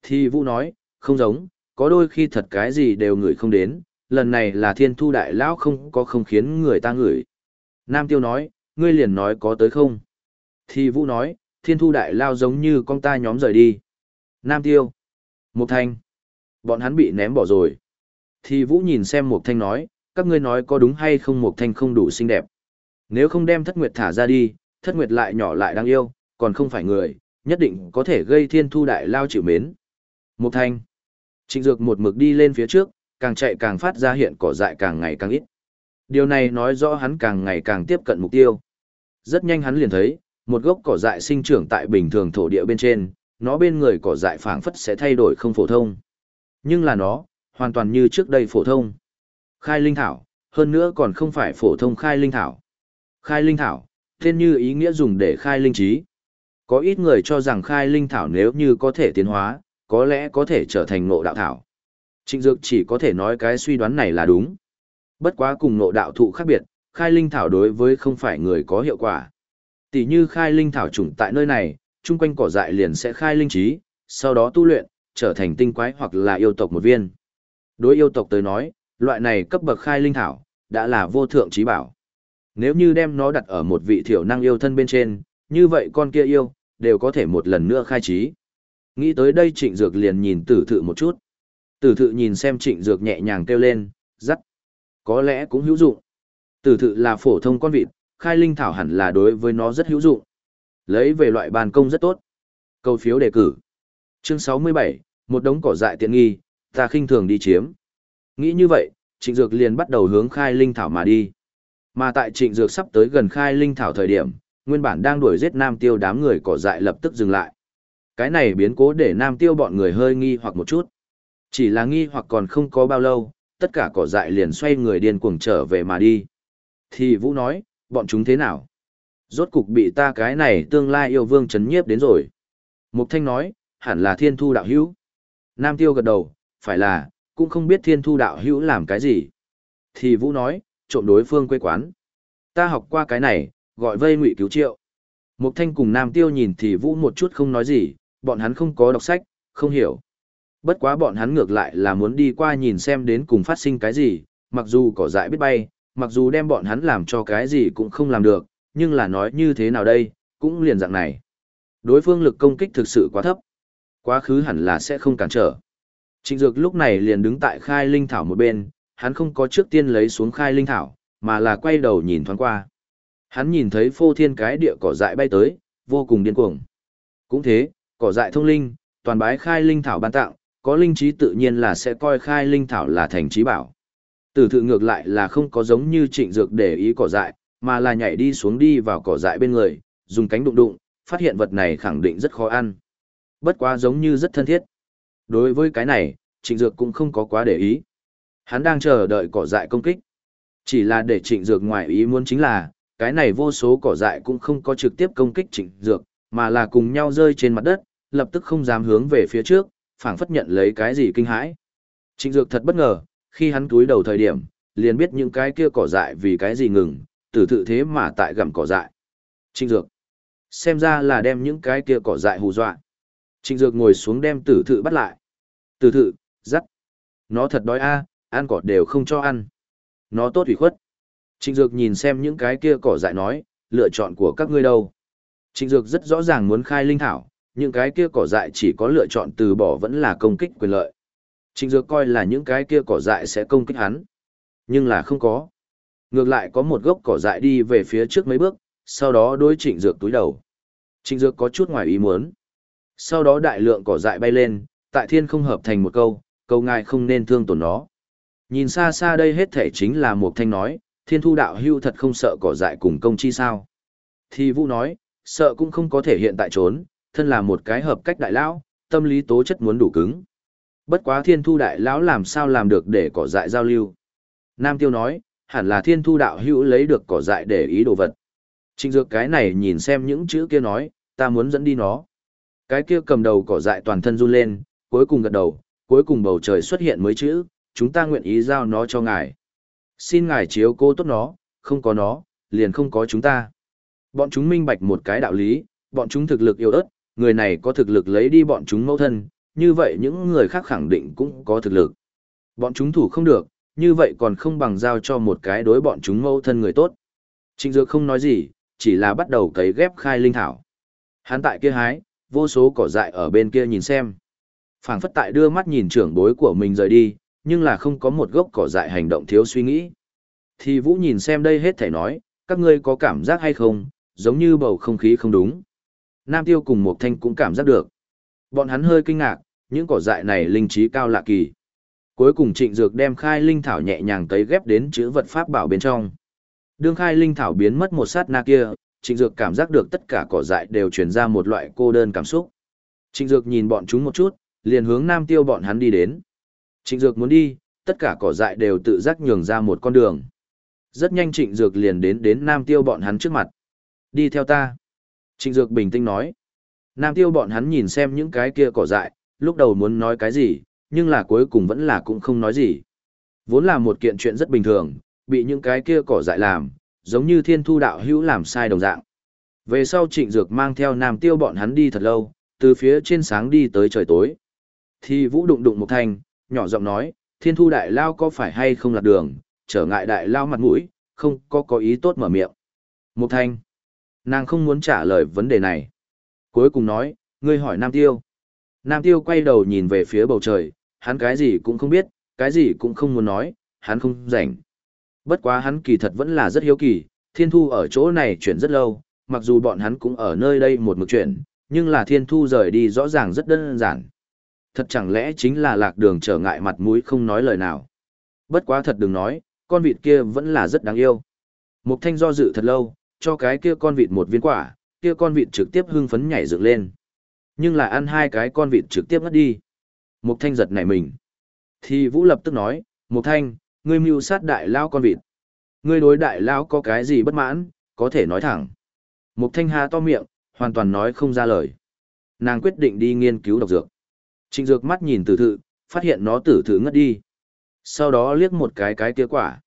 Thì Vũ nói, không giống, có đôi khi thật cái gì đều người không đến, lần này là thiên thu đại lão không có không khiến người ta ngửi. Nam Tiêu nói, ngươi liền nói có tới không. Thì Vũ nói, thiên thu đại lao giống như con ta nhóm rời đi. Nam Tiêu. Mục Thanh. Bọn hắn bị ném bỏ rồi. Thì Vũ nhìn xem Mục Thanh nói, các ngươi nói có đúng hay không Mục Thanh không đủ xinh đẹp. Nếu không đem thất nguyệt thả ra đi, thất nguyệt lại nhỏ lại đáng yêu, còn không phải người, nhất định có thể gây thiên thu đại lao chịu mến. Mục Thanh. Trịnh Dược một mực đi lên phía trước, càng chạy càng phát ra hiện cỏ dại càng ngày càng ít. Điều này nói rõ hắn càng ngày càng tiếp cận mục tiêu. Rất nhanh hắn liền thấy, một gốc cỏ dại sinh trưởng tại bình thường thổ địa bên trên, nó bên người cỏ dại phảng phất sẽ thay đổi không phổ thông. Nhưng là nó, hoàn toàn như trước đây phổ thông. Khai linh thảo, hơn nữa còn không phải phổ thông khai linh thảo. Khai linh thảo, tên như ý nghĩa dùng để khai linh trí. Có ít người cho rằng khai linh thảo nếu như có thể tiến hóa, có lẽ có thể trở thành ngộ đạo thảo. Trịnh Dược chỉ có thể nói cái suy đoán này là đúng. Bất quá cùng ngộ đạo thụ khác biệt, khai linh thảo đối với không phải người có hiệu quả. Tỷ như khai linh thảo trùng tại nơi này, chung quanh cỏ dại liền sẽ khai linh trí, sau đó tu luyện, trở thành tinh quái hoặc là yêu tộc một viên. Đối yêu tộc tới nói, loại này cấp bậc khai linh thảo, đã là vô thượng trí bảo. Nếu như đem nó đặt ở một vị thiểu năng yêu thân bên trên, như vậy con kia yêu, đều có thể một lần nữa khai trí. Nghĩ tới đây trịnh dược liền nhìn tử thự một chút. Tử thự nhìn xem trịnh dược nhẹ nhàng kêu lên, rắc. Có lẽ cũng hữu dụng. Tử thự là phổ thông con vịt, khai linh thảo hẳn là đối với nó rất hữu dụng. Lấy về loại bàn công rất tốt. Câu phiếu đề cử. Chương 67, một đống cỏ dại tiện nghi, ta khinh thường đi chiếm. Nghĩ như vậy, trịnh dược liền bắt đầu hướng khai linh thảo mà đi. Mà tại trịnh dược sắp tới gần khai linh thảo thời điểm, nguyên bản đang đuổi giết nam tiêu đám người cỏ dại lập tức dừng lại. Cái này biến cố để nam tiêu bọn người hơi nghi hoặc một chút. Chỉ là nghi hoặc còn không có bao lâu, tất cả cỏ dại liền xoay người điên cuồng trở về mà đi. Thì Vũ nói, bọn chúng thế nào? Rốt cục bị ta cái này tương lai yêu vương chấn nhiếp đến rồi. Mục Thanh nói, hẳn là thiên thu đạo hữu. Nam tiêu gật đầu, phải là, cũng không biết thiên thu đạo hữu làm cái gì. Thì Vũ nói, trộm đối phương quê quán. Ta học qua cái này, gọi vây ngụy cứu triệu. Mục Thanh cùng Nam Tiêu nhìn thì Vũ một chút không nói gì, bọn hắn không có đọc sách, không hiểu. Bất quá bọn hắn ngược lại là muốn đi qua nhìn xem đến cùng phát sinh cái gì, mặc dù cỏ dại biết bay, mặc dù đem bọn hắn làm cho cái gì cũng không làm được, nhưng là nói như thế nào đây, cũng liền dạng này. Đối phương lực công kích thực sự quá thấp. Quá khứ hẳn là sẽ không cản trở. Trịnh Dược lúc này liền đứng tại khai linh thảo một bên, hắn không có trước tiên lấy xuống khai linh thảo, mà là quay đầu nhìn thoáng qua. Hắn nhìn thấy phô thiên cái địa cỏ dại bay tới, vô cùng điên cuồng. Cũng thế, cỏ dại thông linh, toàn bái khai linh thảo ban tặng, có linh trí tự nhiên là sẽ coi khai linh thảo là thành trí bảo. Tử thự ngược lại là không có giống như trịnh dược để ý cỏ dại, mà là nhảy đi xuống đi vào cỏ dại bên người, dùng cánh đụng đụng, phát hiện vật này khẳng định rất khó ăn. Bất quá giống như rất thân thiết. Đối với cái này, trịnh dược cũng không có quá để ý. Hắn đang chờ đợi cỏ dại công kích. Chỉ là để trịnh dược ngoài ý muốn chính là, cái này vô số cỏ dại cũng không có trực tiếp công kích trịnh dược, mà là cùng nhau rơi trên mặt đất, lập tức không dám hướng về phía trước, phảng phất nhận lấy cái gì kinh hãi. Trịnh dược thật bất ngờ, khi hắn túi đầu thời điểm, liền biết những cái kia cỏ dại vì cái gì ngừng, tử tự thế mà tại gặm cỏ dại. Trịnh dược, xem ra là đem những cái kia cỏ dại hù dọa. Trịnh dược ngồi xuống đem tử thự bắt lại. Tử thự, dắt. Nó thật đói a, ăn cỏ đều không cho ăn. Nó tốt hủy khuất. Trịnh Dược nhìn xem những cái kia cỏ dại nói, lựa chọn của các ngươi đâu. Trịnh Dược rất rõ ràng muốn khai linh thảo, những cái kia cỏ dại chỉ có lựa chọn từ bỏ vẫn là công kích quyền lợi. Trịnh Dược coi là những cái kia cỏ dại sẽ công kích hắn. Nhưng là không có. Ngược lại có một gốc cỏ dại đi về phía trước mấy bước, sau đó đối Trịnh Dược túi đầu. Trịnh Dược có chút ngoài ý muốn. Sau đó đại lượng cỏ dại bay lên, tại thiên không hợp thành một câu, câu ngài không nên thương tổn nó. Nhìn xa xa đây hết thể chính là một thanh nói, thiên thu đạo hưu thật không sợ cỏ dại cùng công chi sao. Thì vũ nói, sợ cũng không có thể hiện tại trốn, thân là một cái hợp cách đại lão, tâm lý tố chất muốn đủ cứng. Bất quá thiên thu đại lão làm sao làm được để cỏ dại giao lưu. Nam tiêu nói, hẳn là thiên thu đạo hữu lấy được cỏ dại để ý đồ vật. Trịnh dược cái này nhìn xem những chữ kia nói, ta muốn dẫn đi nó. Cái kia cầm đầu cỏ dại toàn thân run lên, cuối cùng gật đầu, cuối cùng bầu trời xuất hiện mới chữ, chúng ta nguyện ý giao nó cho ngài. Xin ngài chiếu cố tốt nó, không có nó, liền không có chúng ta. Bọn chúng minh bạch một cái đạo lý, bọn chúng thực lực yếu ớt, người này có thực lực lấy đi bọn chúng mẫu thân, như vậy những người khác khẳng định cũng có thực lực. Bọn chúng thủ không được, như vậy còn không bằng giao cho một cái đối bọn chúng mẫu thân người tốt. Trịnh Dược không nói gì, chỉ là bắt đầu cấy ghép khai linh thảo. Hắn tại kia hái, vô số cỏ dại ở bên kia nhìn xem. phảng phất tại đưa mắt nhìn trưởng bối của mình rời đi, nhưng là không có một gốc cỏ dại hành động thiếu suy nghĩ. Thì Vũ nhìn xem đây hết thể nói, các ngươi có cảm giác hay không, giống như bầu không khí không đúng. Nam Tiêu cùng Mộc Thanh cũng cảm giác được. Bọn hắn hơi kinh ngạc, những cỏ dại này linh trí cao lạ kỳ. Cuối cùng Trịnh Dược đem khai linh thảo nhẹ nhàng tấy ghép đến chữ vật pháp bảo bên trong. Đương khai linh thảo biến mất một sát na kia, Trịnh Dược cảm giác được tất cả cỏ dại đều truyền ra một loại cô đơn cảm xúc. Trịnh Dược nhìn bọn chúng một chút, liền hướng Nam Tiêu bọn hắn đi đến. Trịnh Dược muốn đi, tất cả cỏ dại đều tự giác nhường ra một con đường. Rất nhanh Trịnh Dược liền đến đến Nam Tiêu bọn hắn trước mặt. Đi theo ta. Trịnh Dược bình tĩnh nói. Nam Tiêu bọn hắn nhìn xem những cái kia cỏ dại, lúc đầu muốn nói cái gì, nhưng là cuối cùng vẫn là cũng không nói gì. Vốn là một kiện chuyện rất bình thường, bị những cái kia cỏ dại làm, giống như thiên thu đạo hữu làm sai đồng dạng. Về sau trịnh dược mang theo nam tiêu bọn hắn đi thật lâu, từ phía trên sáng đi tới trời tối. Thì vũ đụng đụng một thanh, nhỏ giọng nói, thiên thu đại lao có phải hay không lạc đường, trở ngại đại lao mặt mũi, không có có ý tốt mở miệng. Một thanh, nàng không muốn trả lời vấn đề này. Cuối cùng nói, ngươi hỏi nam tiêu. Nam tiêu quay đầu nhìn về phía bầu trời, hắn cái gì cũng không biết, cái gì cũng không muốn nói, hắn không rảnh. Bất quá hắn kỳ thật vẫn là rất hiếu kỳ, thiên thu ở chỗ này chuyển rất lâu, mặc dù bọn hắn cũng ở nơi đây một mực chuyển, nhưng là thiên thu rời đi rõ ràng rất đơn giản. Thật chẳng lẽ chính là lạc đường trở ngại mặt mũi không nói lời nào. Bất quá thật đừng nói, con vịt kia vẫn là rất đáng yêu. Mục thanh do dự thật lâu, cho cái kia con vịt một viên quả, kia con vịt trực tiếp hưng phấn nhảy dựng lên. Nhưng là ăn hai cái con vịt trực tiếp ngất đi. Mục thanh giật nảy mình. Thì Vũ lập tức nói, Mục thanh, ngươi mưu sát đại lao con vịt. Ngươi đối đại lao có cái gì bất mãn, có thể nói thẳng. Mục thanh hà to miệng, hoàn toàn nói không ra lời. Nàng quyết định đi nghiên cứu độc dược. Trịnh dược mắt nhìn tử thự, phát hiện nó tử thự ngất đi. Sau đó liếc một cái cái kia quả.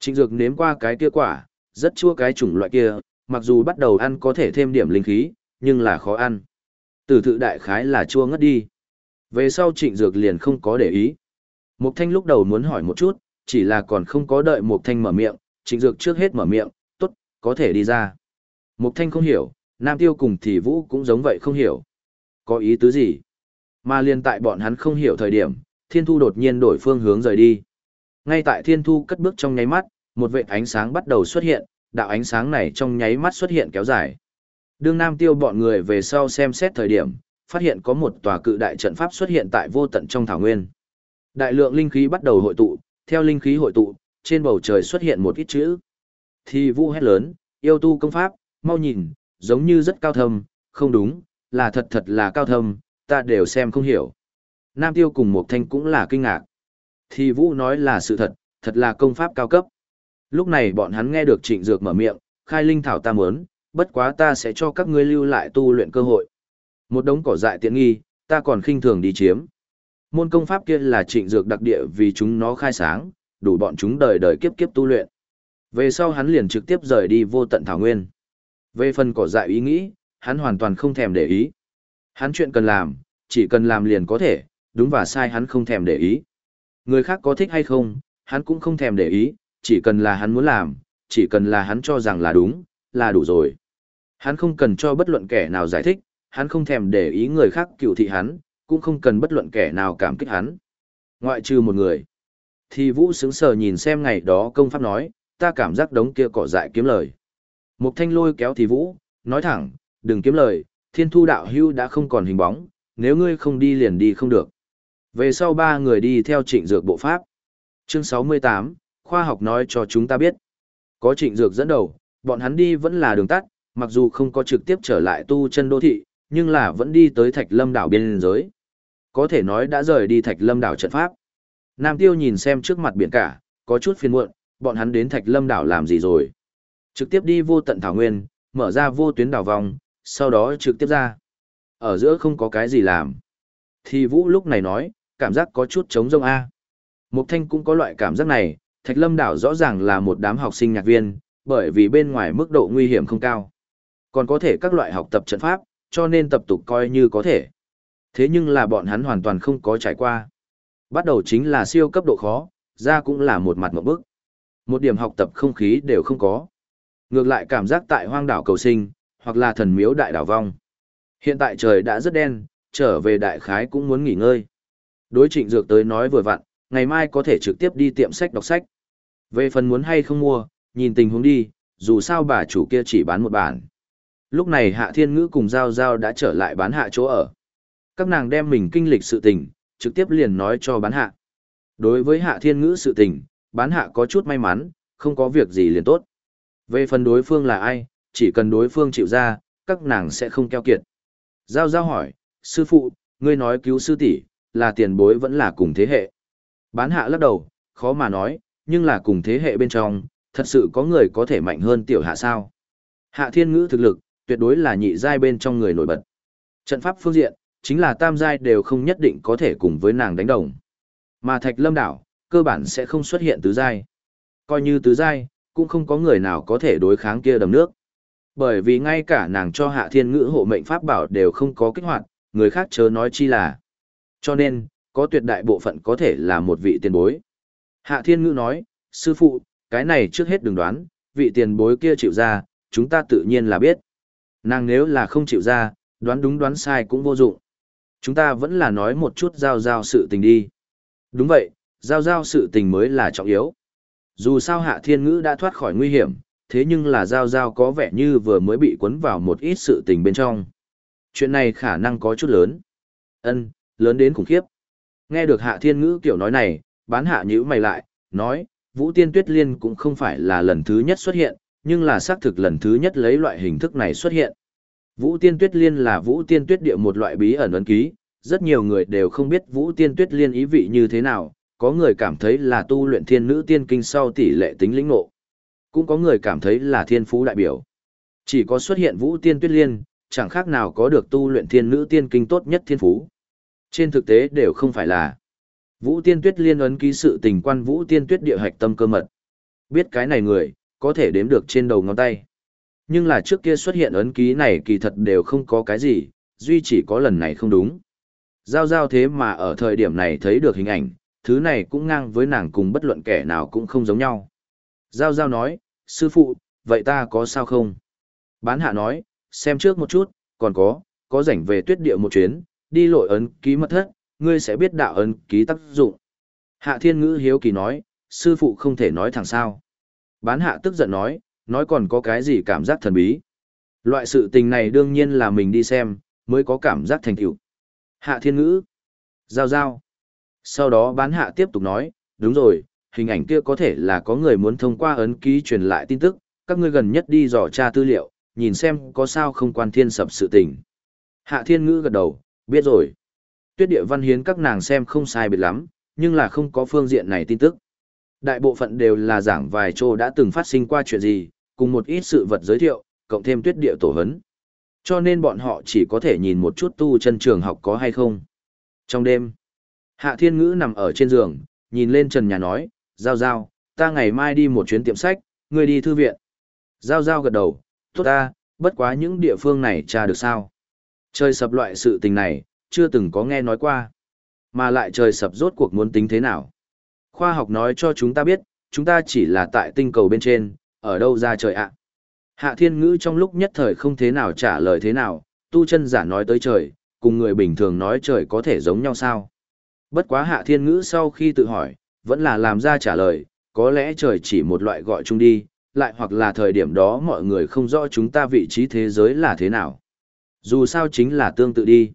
Trịnh dược nếm qua cái kia quả, rất chua cái chủng loại kia, mặc dù bắt đầu ăn có thể thêm điểm linh khí, nhưng là khó ăn. Tử thự đại khái là chua ngất đi. Về sau trịnh dược liền không có để ý. Mục thanh lúc đầu muốn hỏi một chút, chỉ là còn không có đợi Mục Thanh mở miệng, Trịnh Dược trước hết mở miệng, tốt, có thể đi ra. Mục Thanh không hiểu, Nam Tiêu cùng Thì Vũ cũng giống vậy không hiểu. Có ý tứ gì? Mà liên tại bọn hắn không hiểu thời điểm, Thiên Thu đột nhiên đổi phương hướng rời đi. Ngay tại Thiên Thu cất bước trong nháy mắt, một vệt ánh sáng bắt đầu xuất hiện, đạo ánh sáng này trong nháy mắt xuất hiện kéo dài. Đương Nam Tiêu bọn người về sau xem xét thời điểm, phát hiện có một tòa cự đại trận pháp xuất hiện tại vô tận trong thảo nguyên. Đại lượng linh khí bắt đầu hội tụ, theo linh khí hội tụ, trên bầu trời xuất hiện một ít chữ. Thì vu hét lớn, yêu tu công pháp, mau nhìn, giống như rất cao thâm, không đúng, là thật thật là cao thâm, ta đều xem không hiểu. Nam tiêu cùng một thanh cũng là kinh ngạc. Thì vũ nói là sự thật, thật là công pháp cao cấp. Lúc này bọn hắn nghe được trịnh dược mở miệng, khai linh thảo ta muốn, bất quá ta sẽ cho các ngươi lưu lại tu luyện cơ hội. Một đống cỏ dại tiện nghi, ta còn khinh thường đi chiếm. Môn công pháp kia là trịnh dược đặc địa vì chúng nó khai sáng, đủ bọn chúng đời đời kiếp kiếp tu luyện. Về sau hắn liền trực tiếp rời đi vô tận thảo nguyên. Về phần cỏ dại ý nghĩ, hắn hoàn toàn không thèm để ý. Hắn chuyện cần làm, chỉ cần làm liền có thể, đúng và sai hắn không thèm để ý. Người khác có thích hay không, hắn cũng không thèm để ý, chỉ cần là hắn muốn làm, chỉ cần là hắn cho rằng là đúng, là đủ rồi. Hắn không cần cho bất luận kẻ nào giải thích, hắn không thèm để ý người khác cựu thị hắn, cũng không cần bất luận kẻ nào cảm kích hắn. Ngoại trừ một người. Thì Vũ sững sờ nhìn xem ngày đó công pháp nói, ta cảm giác đống kia cỏ dại kiếm lời. Mục thanh lôi kéo thì Vũ, nói thẳng, đừng kiếm lời, thiên thu đạo hưu đã không còn hình bóng, nếu ngươi không đi liền đi không được. Về sau ba người đi theo trịnh dược bộ pháp. Chương 68, khoa học nói cho chúng ta biết. Có trịnh dược dẫn đầu, bọn hắn đi vẫn là đường tắt, mặc dù không có trực tiếp trở lại tu chân đô thị, nhưng là vẫn đi tới thạch lâm đảo biên giới. Có thể nói đã rời đi thạch lâm đảo trận pháp. Nam Tiêu nhìn xem trước mặt biển cả, có chút phiền muộn, bọn hắn đến thạch lâm đảo làm gì rồi. Trực tiếp đi vô tận thảo nguyên, mở ra vô tuyến đảo vòng, sau đó trực tiếp ra. Ở giữa không có cái gì làm. Thì Vũ lúc này nói, cảm giác có chút trống rông A. Mục Thanh cũng có loại cảm giác này, Thạch Lâm đảo rõ ràng là một đám học sinh nhạc viên, bởi vì bên ngoài mức độ nguy hiểm không cao. Còn có thể các loại học tập trận pháp, cho nên tập tục coi như có thể. Thế nhưng là bọn hắn hoàn toàn không có trải qua. Bắt đầu chính là siêu cấp độ khó, ra cũng là một mặt một bước. Một điểm học tập không khí đều không có. Ngược lại cảm giác tại hoang đảo cầu sinh, hoặc là thần miếu đại đảo vong. Hiện tại trời đã rất đen, trở về đại khái cũng muốn nghỉ ngơi. Đối trịnh dược tới nói vừa vặn, ngày mai có thể trực tiếp đi tiệm sách đọc sách. Về phần muốn hay không mua, nhìn tình huống đi, dù sao bà chủ kia chỉ bán một bản. Lúc này Hạ Thiên Ngữ cùng Giao Giao đã trở lại bán hạ chỗ ở. Các nàng đem mình kinh lịch sự tình, trực tiếp liền nói cho bán hạ. Đối với Hạ Thiên Ngữ sự tình, bán hạ có chút may mắn, không có việc gì liền tốt. Về phần đối phương là ai, chỉ cần đối phương chịu ra, các nàng sẽ không keo kiệt. Giao Giao hỏi, sư phụ, ngươi nói cứu sư tỷ là tiền bối vẫn là cùng thế hệ. Bán hạ lắc đầu, khó mà nói, nhưng là cùng thế hệ bên trong, thật sự có người có thể mạnh hơn tiểu hạ sao. Hạ thiên ngữ thực lực, tuyệt đối là nhị giai bên trong người nổi bật. Trận pháp phương diện, chính là tam giai đều không nhất định có thể cùng với nàng đánh đồng. Mà thạch lâm đảo, cơ bản sẽ không xuất hiện tứ giai. Coi như tứ giai, cũng không có người nào có thể đối kháng kia đầm nước. Bởi vì ngay cả nàng cho hạ thiên ngữ hộ mệnh pháp bảo đều không có kích hoạt, người khác chớ nói chi là. Cho nên, có tuyệt đại bộ phận có thể là một vị tiền bối. Hạ thiên ngữ nói, sư phụ, cái này trước hết đừng đoán, vị tiền bối kia chịu ra, chúng ta tự nhiên là biết. Nàng nếu là không chịu ra, đoán đúng đoán sai cũng vô dụng. Chúng ta vẫn là nói một chút giao giao sự tình đi. Đúng vậy, giao giao sự tình mới là trọng yếu. Dù sao hạ thiên ngữ đã thoát khỏi nguy hiểm, thế nhưng là giao giao có vẻ như vừa mới bị cuốn vào một ít sự tình bên trong. Chuyện này khả năng có chút lớn. ân lớn đến khủng khiếp. Nghe được hạ thiên ngữ kiểu nói này, bán hạ nhữ mày lại, nói, Vũ Tiên Tuyết Liên cũng không phải là lần thứ nhất xuất hiện, nhưng là xác thực lần thứ nhất lấy loại hình thức này xuất hiện. Vũ Tiên Tuyết Liên là Vũ Tiên Tuyết địa một loại bí ẩn ấn ký, rất nhiều người đều không biết Vũ Tiên Tuyết Liên ý vị như thế nào, có người cảm thấy là tu luyện thiên nữ tiên kinh sau tỷ lệ tính lĩnh ngộ. Cũng có người cảm thấy là thiên phú đại biểu. Chỉ có xuất hiện Vũ Tiên Tuyết Liên, chẳng khác nào có được tu luyện thiên nữ tiên kinh tốt nhất thiên phú. Trên thực tế đều không phải là. Vũ Tiên Tuyết liên ấn ký sự tình quan Vũ Tiên Tuyết địa hạch tâm cơ mật. Biết cái này người, có thể đếm được trên đầu ngón tay. Nhưng là trước kia xuất hiện ấn ký này kỳ thật đều không có cái gì, duy chỉ có lần này không đúng. Giao giao thế mà ở thời điểm này thấy được hình ảnh, thứ này cũng ngang với nàng cùng bất luận kẻ nào cũng không giống nhau. Giao giao nói, sư phụ, vậy ta có sao không? Bán hạ nói, xem trước một chút, còn có, có rảnh về tuyết địa một chuyến, đi lội ấn ký mật thất, ngươi sẽ biết đạo ấn ký tác dụng. Hạ thiên ngữ hiếu kỳ nói, sư phụ không thể nói thẳng sao. Bán hạ tức giận nói, nói còn có cái gì cảm giác thần bí. Loại sự tình này đương nhiên là mình đi xem, mới có cảm giác thành tựu. Hạ thiên ngữ. Giao giao. Sau đó bán hạ tiếp tục nói, đúng rồi, hình ảnh kia có thể là có người muốn thông qua ấn ký truyền lại tin tức, các ngươi gần nhất đi dò tra tư liệu, nhìn xem có sao không quan thiên sập sự tình. Hạ thiên ngữ gật đầu, biết rồi. Tuyết địa văn hiến các nàng xem không sai biệt lắm, nhưng là không có phương diện này tin tức. Đại bộ phận đều là giảng vài chỗ đã từng phát sinh qua chuyện gì, cùng một ít sự vật giới thiệu, cộng thêm tuyết địa tổ hấn. Cho nên bọn họ chỉ có thể nhìn một chút tu chân trường học có hay không. Trong đêm, Hạ Thiên Ngữ nằm ở trên giường, nhìn lên trần nhà nói, Giao Giao, ta ngày mai đi một chuyến tiệm sách, ngươi đi thư viện. Giao Giao gật đầu, tốt ta, bất quá những địa phương này tra được sao. Trời sập loại sự tình này, chưa từng có nghe nói qua. Mà lại trời sập rốt cuộc muốn tính thế nào. Khoa học nói cho chúng ta biết, chúng ta chỉ là tại tinh cầu bên trên, ở đâu ra trời ạ. Hạ thiên ngữ trong lúc nhất thời không thế nào trả lời thế nào, tu chân giả nói tới trời, cùng người bình thường nói trời có thể giống nhau sao. Bất quá hạ thiên ngữ sau khi tự hỏi, vẫn là làm ra trả lời, có lẽ trời chỉ một loại gọi chung đi, lại hoặc là thời điểm đó mọi người không rõ chúng ta vị trí thế giới là thế nào. Dù sao chính là tương tự đi.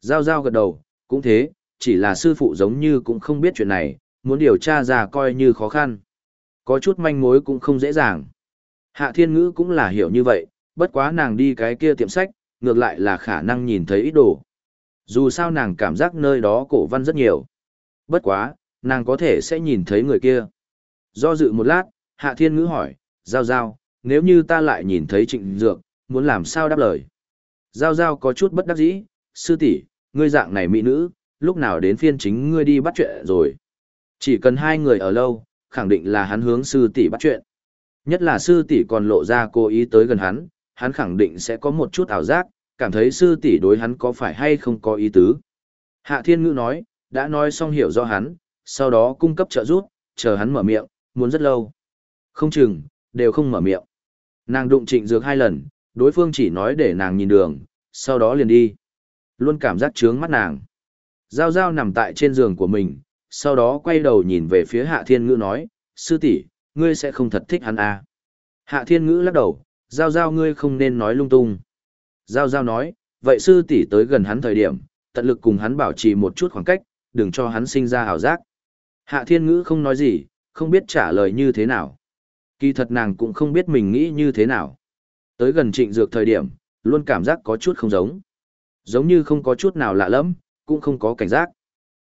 Giao giao gật đầu, cũng thế, chỉ là sư phụ giống như cũng không biết chuyện này, muốn điều tra ra coi như khó khăn. Có chút manh mối cũng không dễ dàng. Hạ thiên ngữ cũng là hiểu như vậy, bất quá nàng đi cái kia tiệm sách, ngược lại là khả năng nhìn thấy ít đồ. Dù sao nàng cảm giác nơi đó cổ văn rất nhiều. Bất quá, nàng có thể sẽ nhìn thấy người kia. Do dự một lát, Hạ Thiên Ngữ hỏi, Giao Giao, nếu như ta lại nhìn thấy trịnh dược, muốn làm sao đáp lời. Giao Giao có chút bất đắc dĩ, sư tỷ, ngươi dạng này mỹ nữ, lúc nào đến phiên chính ngươi đi bắt chuyện rồi. Chỉ cần hai người ở lâu, khẳng định là hắn hướng sư tỷ bắt chuyện. Nhất là sư tỷ còn lộ ra cố ý tới gần hắn, hắn khẳng định sẽ có một chút ảo giác, cảm thấy sư tỷ đối hắn có phải hay không có ý tứ. Hạ Thiên Ngữ nói, đã nói xong hiểu do hắn, sau đó cung cấp trợ giúp, chờ hắn mở miệng, muốn rất lâu. Không chừng, đều không mở miệng. Nàng đụng trịnh dược hai lần, đối phương chỉ nói để nàng nhìn đường, sau đó liền đi. Luôn cảm giác trướng mắt nàng. Giao giao nằm tại trên giường của mình, sau đó quay đầu nhìn về phía hạ thiên ngữ nói, sư tỷ ngươi sẽ không thật thích hắn à. Hạ thiên ngữ lắc đầu, giao giao ngươi không nên nói lung tung. Giao giao nói, vậy sư tỷ tới gần hắn thời điểm, tận lực cùng hắn bảo trì một chút khoảng cách, đừng cho hắn sinh ra hào giác. Hạ thiên ngữ không nói gì, không biết trả lời như thế nào. Kỳ thật nàng cũng không biết mình nghĩ như thế nào. Tới gần trịnh dược thời điểm, luôn cảm giác có chút không giống. Giống như không có chút nào lạ lẫm, cũng không có cảnh giác.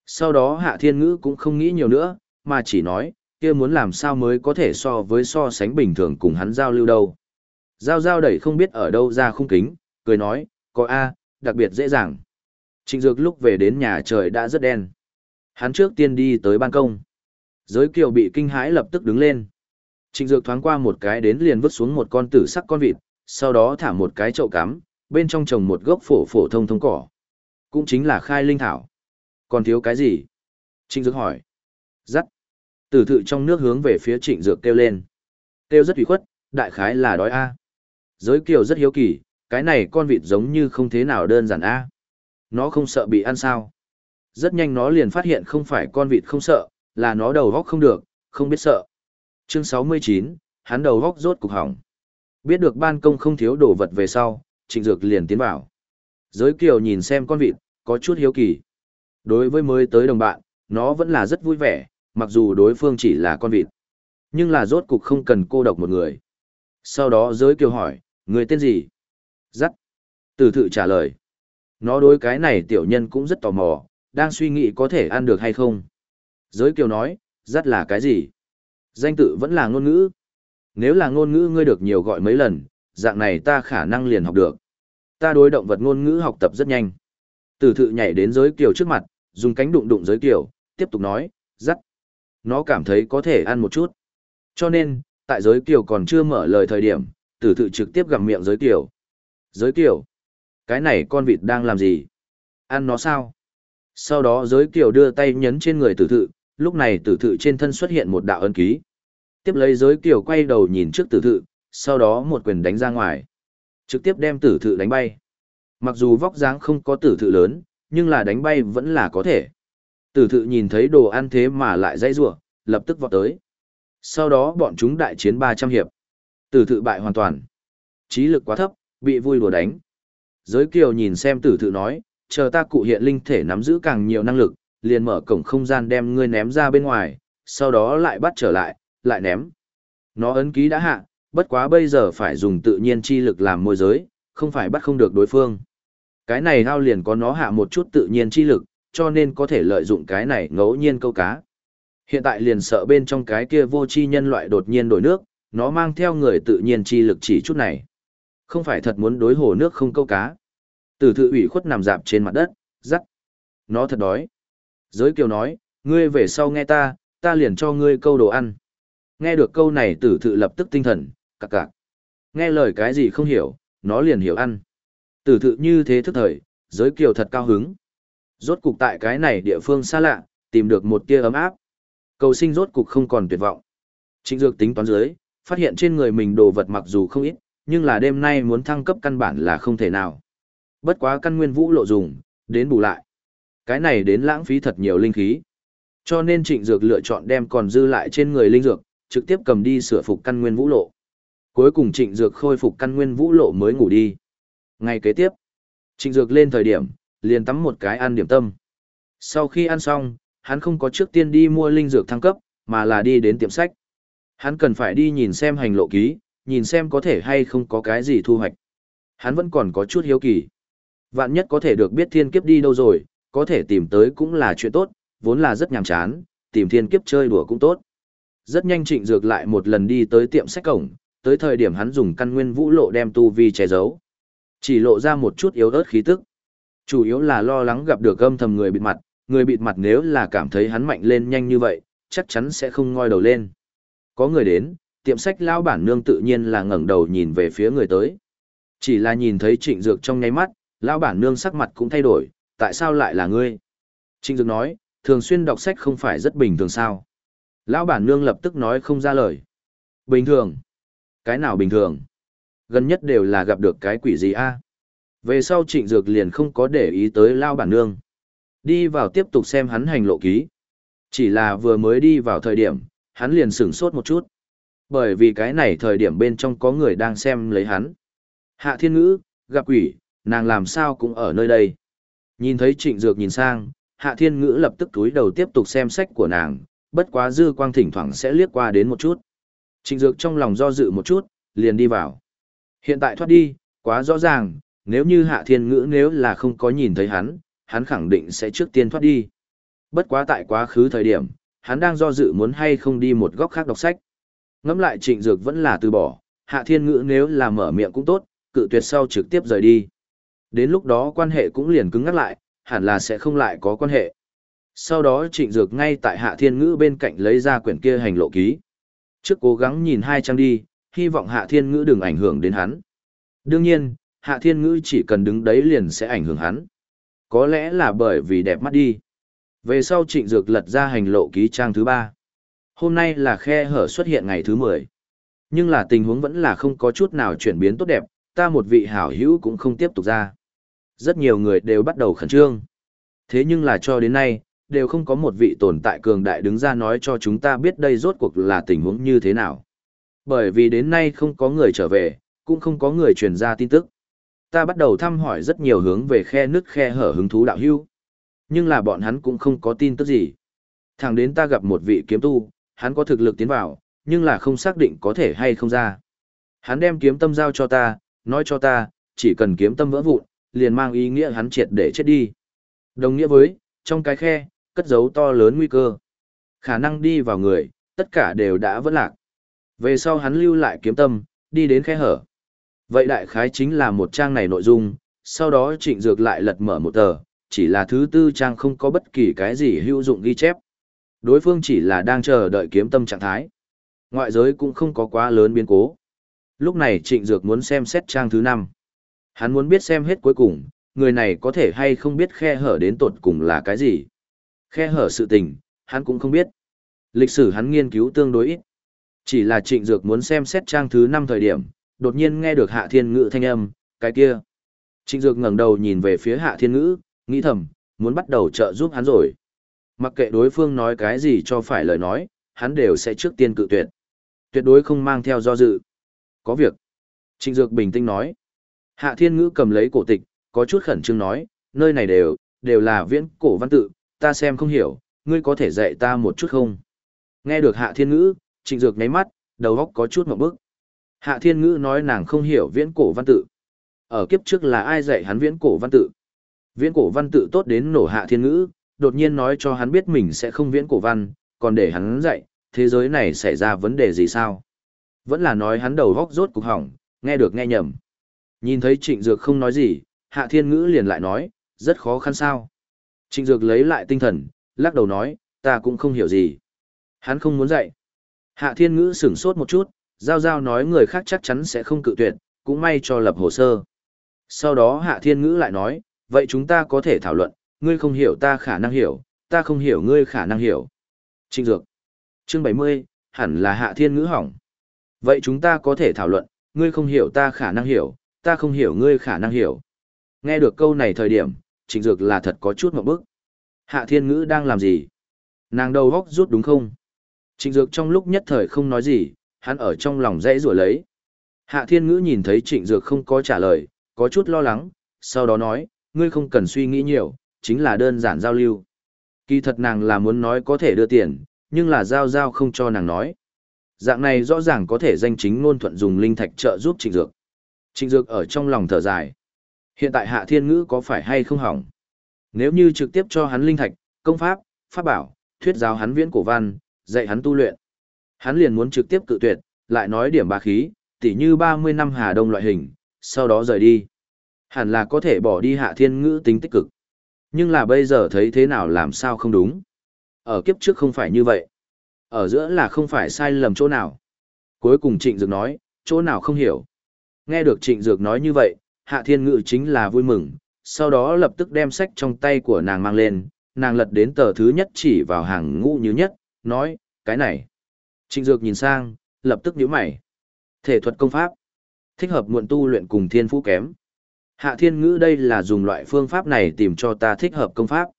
Sau đó hạ thiên ngữ cũng không nghĩ nhiều nữa, mà chỉ nói, kia muốn làm sao mới có thể so với so sánh bình thường cùng hắn giao lưu đâu. Giao giao đẩy không biết ở đâu ra khung kính, cười nói, có A, đặc biệt dễ dàng. Trịnh Dược lúc về đến nhà trời đã rất đen. Hắn trước tiên đi tới ban công. Giới kiều bị kinh hãi lập tức đứng lên. Trịnh Dược thoáng qua một cái đến liền vứt xuống một con tử sắc con vịt, sau đó thả một cái chậu cắm, bên trong trồng một gốc phổ phổ thông thông cỏ. Cũng chính là khai linh thảo. Còn thiếu cái gì? Trịnh Dược hỏi. Dắt. Tử thự trong nước hướng về phía Trịnh Dược kêu lên. Kêu rất ủy khuất, đại khái là đói a. Giới kiều rất hiếu kỳ, cái này con vịt giống như không thế nào đơn giản a. Nó không sợ bị ăn sao? Rất nhanh nó liền phát hiện không phải con vịt không sợ, là nó đầu góc không được, không biết sợ. Chương 69, hắn đầu góc rốt cục hỏng. Biết được ban công không thiếu đồ vật về sau, trịnh dược liền tiến vào. Giới kiều nhìn xem con vịt, có chút hiếu kỳ. Đối với mới tới đồng bạn, nó vẫn là rất vui vẻ, mặc dù đối phương chỉ là con vịt. Nhưng là rốt cục không cần cô độc một người. Sau đó giới kiều hỏi, người tên gì? Dắt. Tử thự trả lời. Nó đối cái này tiểu nhân cũng rất tò mò, đang suy nghĩ có thể ăn được hay không. Giới kiều nói, dắt là cái gì? Danh tự vẫn là ngôn ngữ. Nếu là ngôn ngữ ngươi được nhiều gọi mấy lần, dạng này ta khả năng liền học được. Ta đối động vật ngôn ngữ học tập rất nhanh. Tử thự nhảy đến giới kiều trước mặt, dùng cánh đụng đụng giới kiểu, tiếp tục nói, dắt. Nó cảm thấy có thể ăn một chút. Cho nên, tại giới kiểu còn chưa mở lời thời điểm, tử thự trực tiếp gặm miệng giới kiểu. Giới kiểu? cái này con vịt đang làm gì? Ăn nó sao? Sau đó giới kiểu đưa tay nhấn trên người tử thự, lúc này tử thự trên thân xuất hiện một đạo ân ký. Tiếp lấy giới kiểu quay đầu nhìn trước tử thự, sau đó một quyền đánh ra ngoài. Trực tiếp đem tử thự đánh bay. Mặc dù vóc dáng không có tử thự lớn, nhưng là đánh bay vẫn là có thể. Tử thự nhìn thấy đồ ăn thế mà lại dãy rủa, lập tức vọt tới. Sau đó bọn chúng đại chiến 300 hiệp. Tử thự bại hoàn toàn. Trí lực quá thấp, bị vui đùa đánh. Giới kiều nhìn xem tử thự nói, chờ ta cụ hiện linh thể nắm giữ càng nhiều năng lực, liền mở cổng không gian đem ngươi ném ra bên ngoài, sau đó lại bắt trở lại, lại ném. Nó ấn ký đã hạ, bất quá bây giờ phải dùng tự nhiên chi lực làm môi giới, không phải bắt không được đối phương. Cái này hao liền có nó hạ một chút tự nhiên chi lực, cho nên có thể lợi dụng cái này ngẫu nhiên câu cá. Hiện tại liền sợ bên trong cái kia vô chi nhân loại đột nhiên đổi nước, nó mang theo người tự nhiên chi lực chỉ chút này. Không phải thật muốn đối hồ nước không câu cá. Tử thự ủy khuất nằm dạp trên mặt đất, rắc. Nó thật đói. Giới kiều nói, ngươi về sau nghe ta, ta liền cho ngươi câu đồ ăn. Nghe được câu này tử thự lập tức tinh thần, cặc cặc. Nghe lời cái gì không hiểu, nó liền hiểu ăn. Tử thự như thế thức thời, giới kiều thật cao hứng. Rốt cục tại cái này địa phương xa lạ, tìm được một tia ấm áp. Cầu sinh rốt cục không còn tuyệt vọng. Trịnh Dược tính toán dưới, phát hiện trên người mình đồ vật mặc dù không ít, nhưng là đêm nay muốn thăng cấp căn bản là không thể nào. Bất quá căn nguyên vũ lộ dùng, đến bù lại. Cái này đến lãng phí thật nhiều linh khí. Cho nên Trịnh Dược lựa chọn đem còn dư lại trên người linh dược, trực tiếp cầm đi sửa phục căn nguyên vũ lộ. Cuối cùng Trịnh Dược khôi phục căn nguyên vũ lộ mới ngủ đi. Ngày kế tiếp, Trịnh Dược lên thời điểm, liền tắm một cái ăn điểm tâm. Sau khi ăn xong, hắn không có trước tiên đi mua linh dược thăng cấp, mà là đi đến tiệm sách. Hắn cần phải đi nhìn xem hành lộ ký, nhìn xem có thể hay không có cái gì thu hoạch. Hắn vẫn còn có chút hiếu kỳ. Vạn nhất có thể được biết thiên kiếp đi đâu rồi, có thể tìm tới cũng là chuyện tốt, vốn là rất nhàm chán, tìm thiên kiếp chơi đùa cũng tốt. Rất nhanh trịnh dược lại một lần đi tới tiệm sách cổng, tới thời điểm hắn dùng căn nguyên vũ lộ đem tu vi che giấu. Chỉ lộ ra một chút yếu ớt khí tức. Chủ yếu là lo lắng gặp được âm thầm người bịt mặt, người bịt mặt nếu là cảm thấy hắn mạnh lên nhanh như vậy, chắc chắn sẽ không ngoi đầu lên. Có người đến, tiệm sách lão bản nương tự nhiên là ngẩng đầu nhìn về phía người tới. Chỉ là nhìn thấy trịnh dược trong nháy mắt, lão bản nương sắc mặt cũng thay đổi, tại sao lại là ngươi? Trịnh dược nói, thường xuyên đọc sách không phải rất bình thường sao? Lão bản nương lập tức nói không ra lời. Bình thường? Cái nào bình thường? Gần nhất đều là gặp được cái quỷ gì a? Về sau trịnh dược liền không có để ý tới lao bản nương. Đi vào tiếp tục xem hắn hành lộ ký. Chỉ là vừa mới đi vào thời điểm, hắn liền sửng sốt một chút. Bởi vì cái này thời điểm bên trong có người đang xem lấy hắn. Hạ thiên ngữ, gặp quỷ, nàng làm sao cũng ở nơi đây. Nhìn thấy trịnh dược nhìn sang, hạ thiên ngữ lập tức túi đầu tiếp tục xem sách của nàng, bất quá dư quang thỉnh thoảng sẽ liếc qua đến một chút. Trịnh dược trong lòng do dự một chút, liền đi vào. Hiện tại thoát đi, quá rõ ràng, nếu như hạ thiên ngữ nếu là không có nhìn thấy hắn, hắn khẳng định sẽ trước tiên thoát đi. Bất quá tại quá khứ thời điểm, hắn đang do dự muốn hay không đi một góc khác đọc sách. Ngẫm lại trịnh dược vẫn là từ bỏ, hạ thiên ngữ nếu là mở miệng cũng tốt, cự tuyệt sau trực tiếp rời đi. Đến lúc đó quan hệ cũng liền cứng ngắt lại, hẳn là sẽ không lại có quan hệ. Sau đó trịnh dược ngay tại hạ thiên ngữ bên cạnh lấy ra quyển kia hành lộ ký. Trước cố gắng nhìn hai trang đi, hy vọng hạ thiên ngữ đừng ảnh hưởng đến hắn. Đương nhiên, hạ thiên ngữ chỉ cần đứng đấy liền sẽ ảnh hưởng hắn. Có lẽ là bởi vì đẹp mắt đi. Về sau trịnh dược lật ra hành lộ ký trang thứ ba. Hôm nay là khe hở xuất hiện ngày thứ mười, Nhưng là tình huống vẫn là không có chút nào chuyển biến tốt đẹp, ta một vị hảo hữu cũng không tiếp tục ra. Rất nhiều người đều bắt đầu khẩn trương. Thế nhưng là cho đến nay, đều không có một vị tồn tại cường đại đứng ra nói cho chúng ta biết đây rốt cuộc là tình huống như thế nào. Bởi vì đến nay không có người trở về, cũng không có người truyền ra tin tức. Ta bắt đầu thăm hỏi rất nhiều hướng về khe nước khe hở hứng thú đạo hưu. Nhưng là bọn hắn cũng không có tin tức gì. Thẳng đến ta gặp một vị kiếm tu, hắn có thực lực tiến vào, nhưng là không xác định có thể hay không ra. Hắn đem kiếm tâm giao cho ta, nói cho ta, chỉ cần kiếm tâm vỡ vụn, liền mang ý nghĩa hắn triệt để chết đi. Đồng nghĩa với, trong cái khe, cất giấu to lớn nguy cơ. Khả năng đi vào người, tất cả đều đã vỡ lạc. Về sau hắn lưu lại kiếm tâm, đi đến khe hở. Vậy đại khái chính là một trang này nội dung, sau đó trịnh dược lại lật mở một tờ, chỉ là thứ tư trang không có bất kỳ cái gì hữu dụng ghi chép. Đối phương chỉ là đang chờ đợi kiếm tâm trạng thái. Ngoại giới cũng không có quá lớn biến cố. Lúc này trịnh dược muốn xem xét trang thứ năm Hắn muốn biết xem hết cuối cùng, người này có thể hay không biết khe hở đến tột cùng là cái gì. Khe hở sự tình, hắn cũng không biết. Lịch sử hắn nghiên cứu tương đối ít. Chỉ là trịnh dược muốn xem xét trang thứ năm thời điểm, đột nhiên nghe được hạ thiên ngữ thanh âm, cái kia. Trịnh dược ngẩng đầu nhìn về phía hạ thiên ngữ, nghĩ thầm, muốn bắt đầu trợ giúp hắn rồi. Mặc kệ đối phương nói cái gì cho phải lời nói, hắn đều sẽ trước tiên cự tuyệt. Tuyệt đối không mang theo do dự. Có việc. Trịnh Dược bình tĩnh nói. Hạ Thiên Ngữ cầm lấy cổ tịch, có chút khẩn trương nói, nơi này đều, đều là viễn cổ văn tự, ta xem không hiểu, ngươi có thể dạy ta một chút không? Nghe được Hạ Thiên Ngữ, Trịnh Dược nháy mắt, đầu óc có chút một bức. Hạ Thiên Ngữ nói nàng không hiểu viễn cổ văn tự. Ở kiếp trước là ai dạy hắn viễn cổ văn tự? Viễn cổ văn tự tốt đến nổ Hạ Thiên Ngữ, đột nhiên nói cho hắn biết mình sẽ không viễn cổ văn, còn để hắn dạy, thế giới này xảy ra vấn đề gì sao? Vẫn là nói hắn đầu góc rốt cục hỏng, nghe được nghe nhầm. Nhìn thấy trịnh dược không nói gì, hạ thiên ngữ liền lại nói, rất khó khăn sao. Trịnh dược lấy lại tinh thần, lắc đầu nói, ta cũng không hiểu gì. Hắn không muốn dạy. Hạ thiên ngữ sửng sốt một chút, giao giao nói người khác chắc chắn sẽ không cự tuyệt, cũng may cho lập hồ sơ. Sau đó hạ thiên ngữ lại nói, vậy chúng ta có thể thảo luận, ngươi không hiểu ta khả năng hiểu, ta không hiểu ngươi khả năng hiểu. Trinh dược. Chương 70, hẳn là hạ thiên ngữ hỏng. Vậy chúng ta có thể thảo luận, ngươi không hiểu ta khả năng hiểu, ta không hiểu ngươi khả năng hiểu. Nghe được câu này thời điểm, trịnh dược là thật có chút một bức. Hạ thiên ngữ đang làm gì? Nàng đầu góc rút đúng không? Trịnh dược trong lúc nhất thời không nói gì, hắn ở trong lòng dãy rủa lấy. Hạ thiên ngữ nhìn thấy trịnh dược không có trả lời, có chút lo lắng, sau đó nói, ngươi không cần suy nghĩ nhiều, chính là đơn giản giao lưu. Kỳ thật nàng là muốn nói có thể đưa tiền, nhưng là giao giao không cho nàng nói. Dạng này rõ ràng có thể danh chính ngôn thuận dùng linh thạch trợ giúp trịnh dược. Trịnh dược ở trong lòng thở dài. Hiện tại hạ thiên ngữ có phải hay không hỏng? Nếu như trực tiếp cho hắn linh thạch, công pháp, pháp bảo, thuyết giáo hắn viễn cổ văn, dạy hắn tu luyện. Hắn liền muốn trực tiếp cự tuyệt, lại nói điểm bá khí, tỉ như 30 năm Hà Đông loại hình, sau đó rời đi. Hẳn là có thể bỏ đi hạ thiên ngữ tính tích cực. Nhưng là bây giờ thấy thế nào làm sao không đúng. Ở kiếp trước không phải như vậy. Ở giữa là không phải sai lầm chỗ nào. Cuối cùng Trịnh Dược nói, chỗ nào không hiểu. Nghe được Trịnh Dược nói như vậy, Hạ Thiên Ngữ chính là vui mừng, sau đó lập tức đem sách trong tay của nàng mang lên, nàng lật đến tờ thứ nhất chỉ vào hàng ngũ như nhất, nói, cái này. Trịnh Dược nhìn sang, lập tức nhíu mày. Thể thuật công pháp. Thích hợp muộn tu luyện cùng thiên phú kém. Hạ Thiên Ngữ đây là dùng loại phương pháp này tìm cho ta thích hợp công pháp.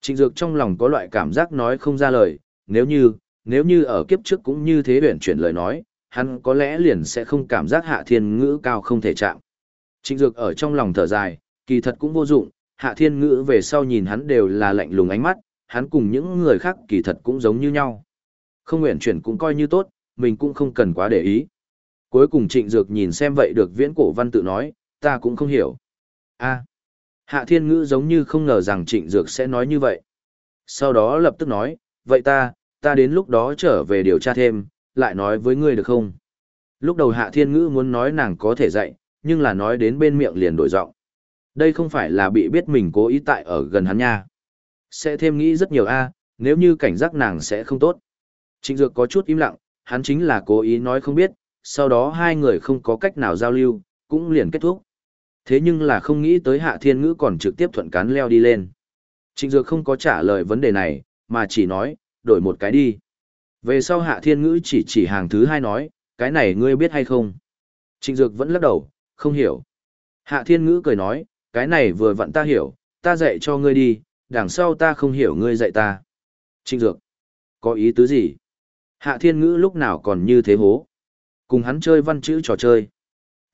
Trịnh Dược trong lòng có loại cảm giác nói không ra lời, nếu như, nếu như ở kiếp trước cũng như thế huyền chuyển lời nói, hắn có lẽ liền sẽ không cảm giác Hạ Thiên Ngữ cao không thể chạm. Trịnh Dược ở trong lòng thở dài, kỳ thật cũng vô dụng, Hạ Thiên Ngữ về sau nhìn hắn đều là lạnh lùng ánh mắt, hắn cùng những người khác kỳ thật cũng giống như nhau. Không nguyện chuyển cũng coi như tốt, mình cũng không cần quá để ý. Cuối cùng Trịnh Dược nhìn xem vậy được viễn cổ văn tự nói, ta cũng không hiểu. a Hạ Thiên Ngữ giống như không ngờ rằng Trịnh Dược sẽ nói như vậy. Sau đó lập tức nói, vậy ta, ta đến lúc đó trở về điều tra thêm, lại nói với ngươi được không? Lúc đầu Hạ Thiên Ngữ muốn nói nàng có thể dạy, nhưng là nói đến bên miệng liền đổi giọng. Đây không phải là bị biết mình cố ý tại ở gần hắn nha. Sẽ thêm nghĩ rất nhiều a, nếu như cảnh giác nàng sẽ không tốt. Trịnh Dược có chút im lặng, hắn chính là cố ý nói không biết, sau đó hai người không có cách nào giao lưu, cũng liền kết thúc. Thế nhưng là không nghĩ tới Hạ Thiên Ngữ còn trực tiếp thuận cán leo đi lên. Trịnh Dược không có trả lời vấn đề này, mà chỉ nói, đổi một cái đi. Về sau Hạ Thiên Ngữ chỉ chỉ hàng thứ hai nói, cái này ngươi biết hay không? Trịnh Dược vẫn lắc đầu, không hiểu. Hạ Thiên Ngữ cười nói, cái này vừa vặn ta hiểu, ta dạy cho ngươi đi, đằng sau ta không hiểu ngươi dạy ta. Trịnh Dược, có ý tứ gì? Hạ Thiên Ngữ lúc nào còn như thế hố? Cùng hắn chơi văn chữ trò chơi.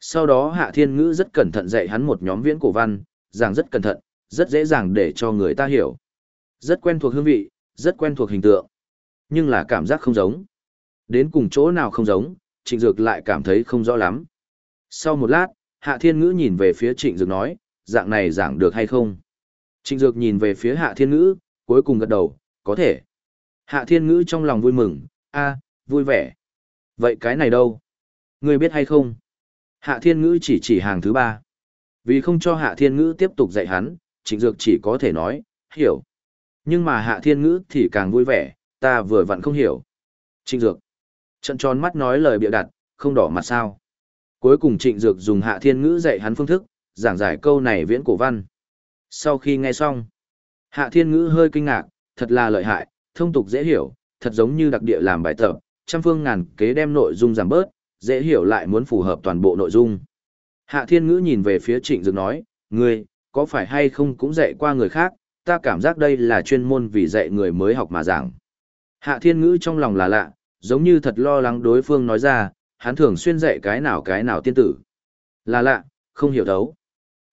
Sau đó Hạ Thiên Ngữ rất cẩn thận dạy hắn một nhóm viễn cổ văn, giảng rất cẩn thận, rất dễ dàng để cho người ta hiểu. Rất quen thuộc hương vị, rất quen thuộc hình tượng. Nhưng là cảm giác không giống. Đến cùng chỗ nào không giống, Trịnh Dược lại cảm thấy không rõ lắm. Sau một lát, Hạ Thiên Ngữ nhìn về phía Trịnh Dược nói, dạng này giảng được hay không? Trịnh Dược nhìn về phía Hạ Thiên Ngữ, cuối cùng gật đầu, có thể. Hạ Thiên Ngữ trong lòng vui mừng, a, vui vẻ. Vậy cái này đâu? Ngươi biết hay không? Hạ Thiên Ngữ chỉ chỉ hàng thứ ba. Vì không cho Hạ Thiên Ngữ tiếp tục dạy hắn, Trịnh Dược chỉ có thể nói, hiểu. Nhưng mà Hạ Thiên Ngữ thì càng vui vẻ, ta vừa vặn không hiểu. Trịnh Dược. Trận tròn mắt nói lời bịa đặt, không đỏ mặt sao. Cuối cùng Trịnh Dược dùng Hạ Thiên Ngữ dạy hắn phương thức, giảng giải câu này viễn cổ văn. Sau khi nghe xong, Hạ Thiên Ngữ hơi kinh ngạc, thật là lợi hại, thông tục dễ hiểu, thật giống như đặc địa làm bài tập, trăm phương ngàn kế đem nội dung giảm bớt, dễ hiểu lại muốn phù hợp toàn bộ nội dung. Hạ Thiên Ngữ nhìn về phía Trịnh Dược nói, ngươi, có phải hay không cũng dạy qua người khác, ta cảm giác đây là chuyên môn vì dạy người mới học mà giảng. Hạ Thiên Ngữ trong lòng là lạ, giống như thật lo lắng đối phương nói ra, hắn thường xuyên dạy cái nào cái nào tiên tử. Là lạ, không hiểu đấu.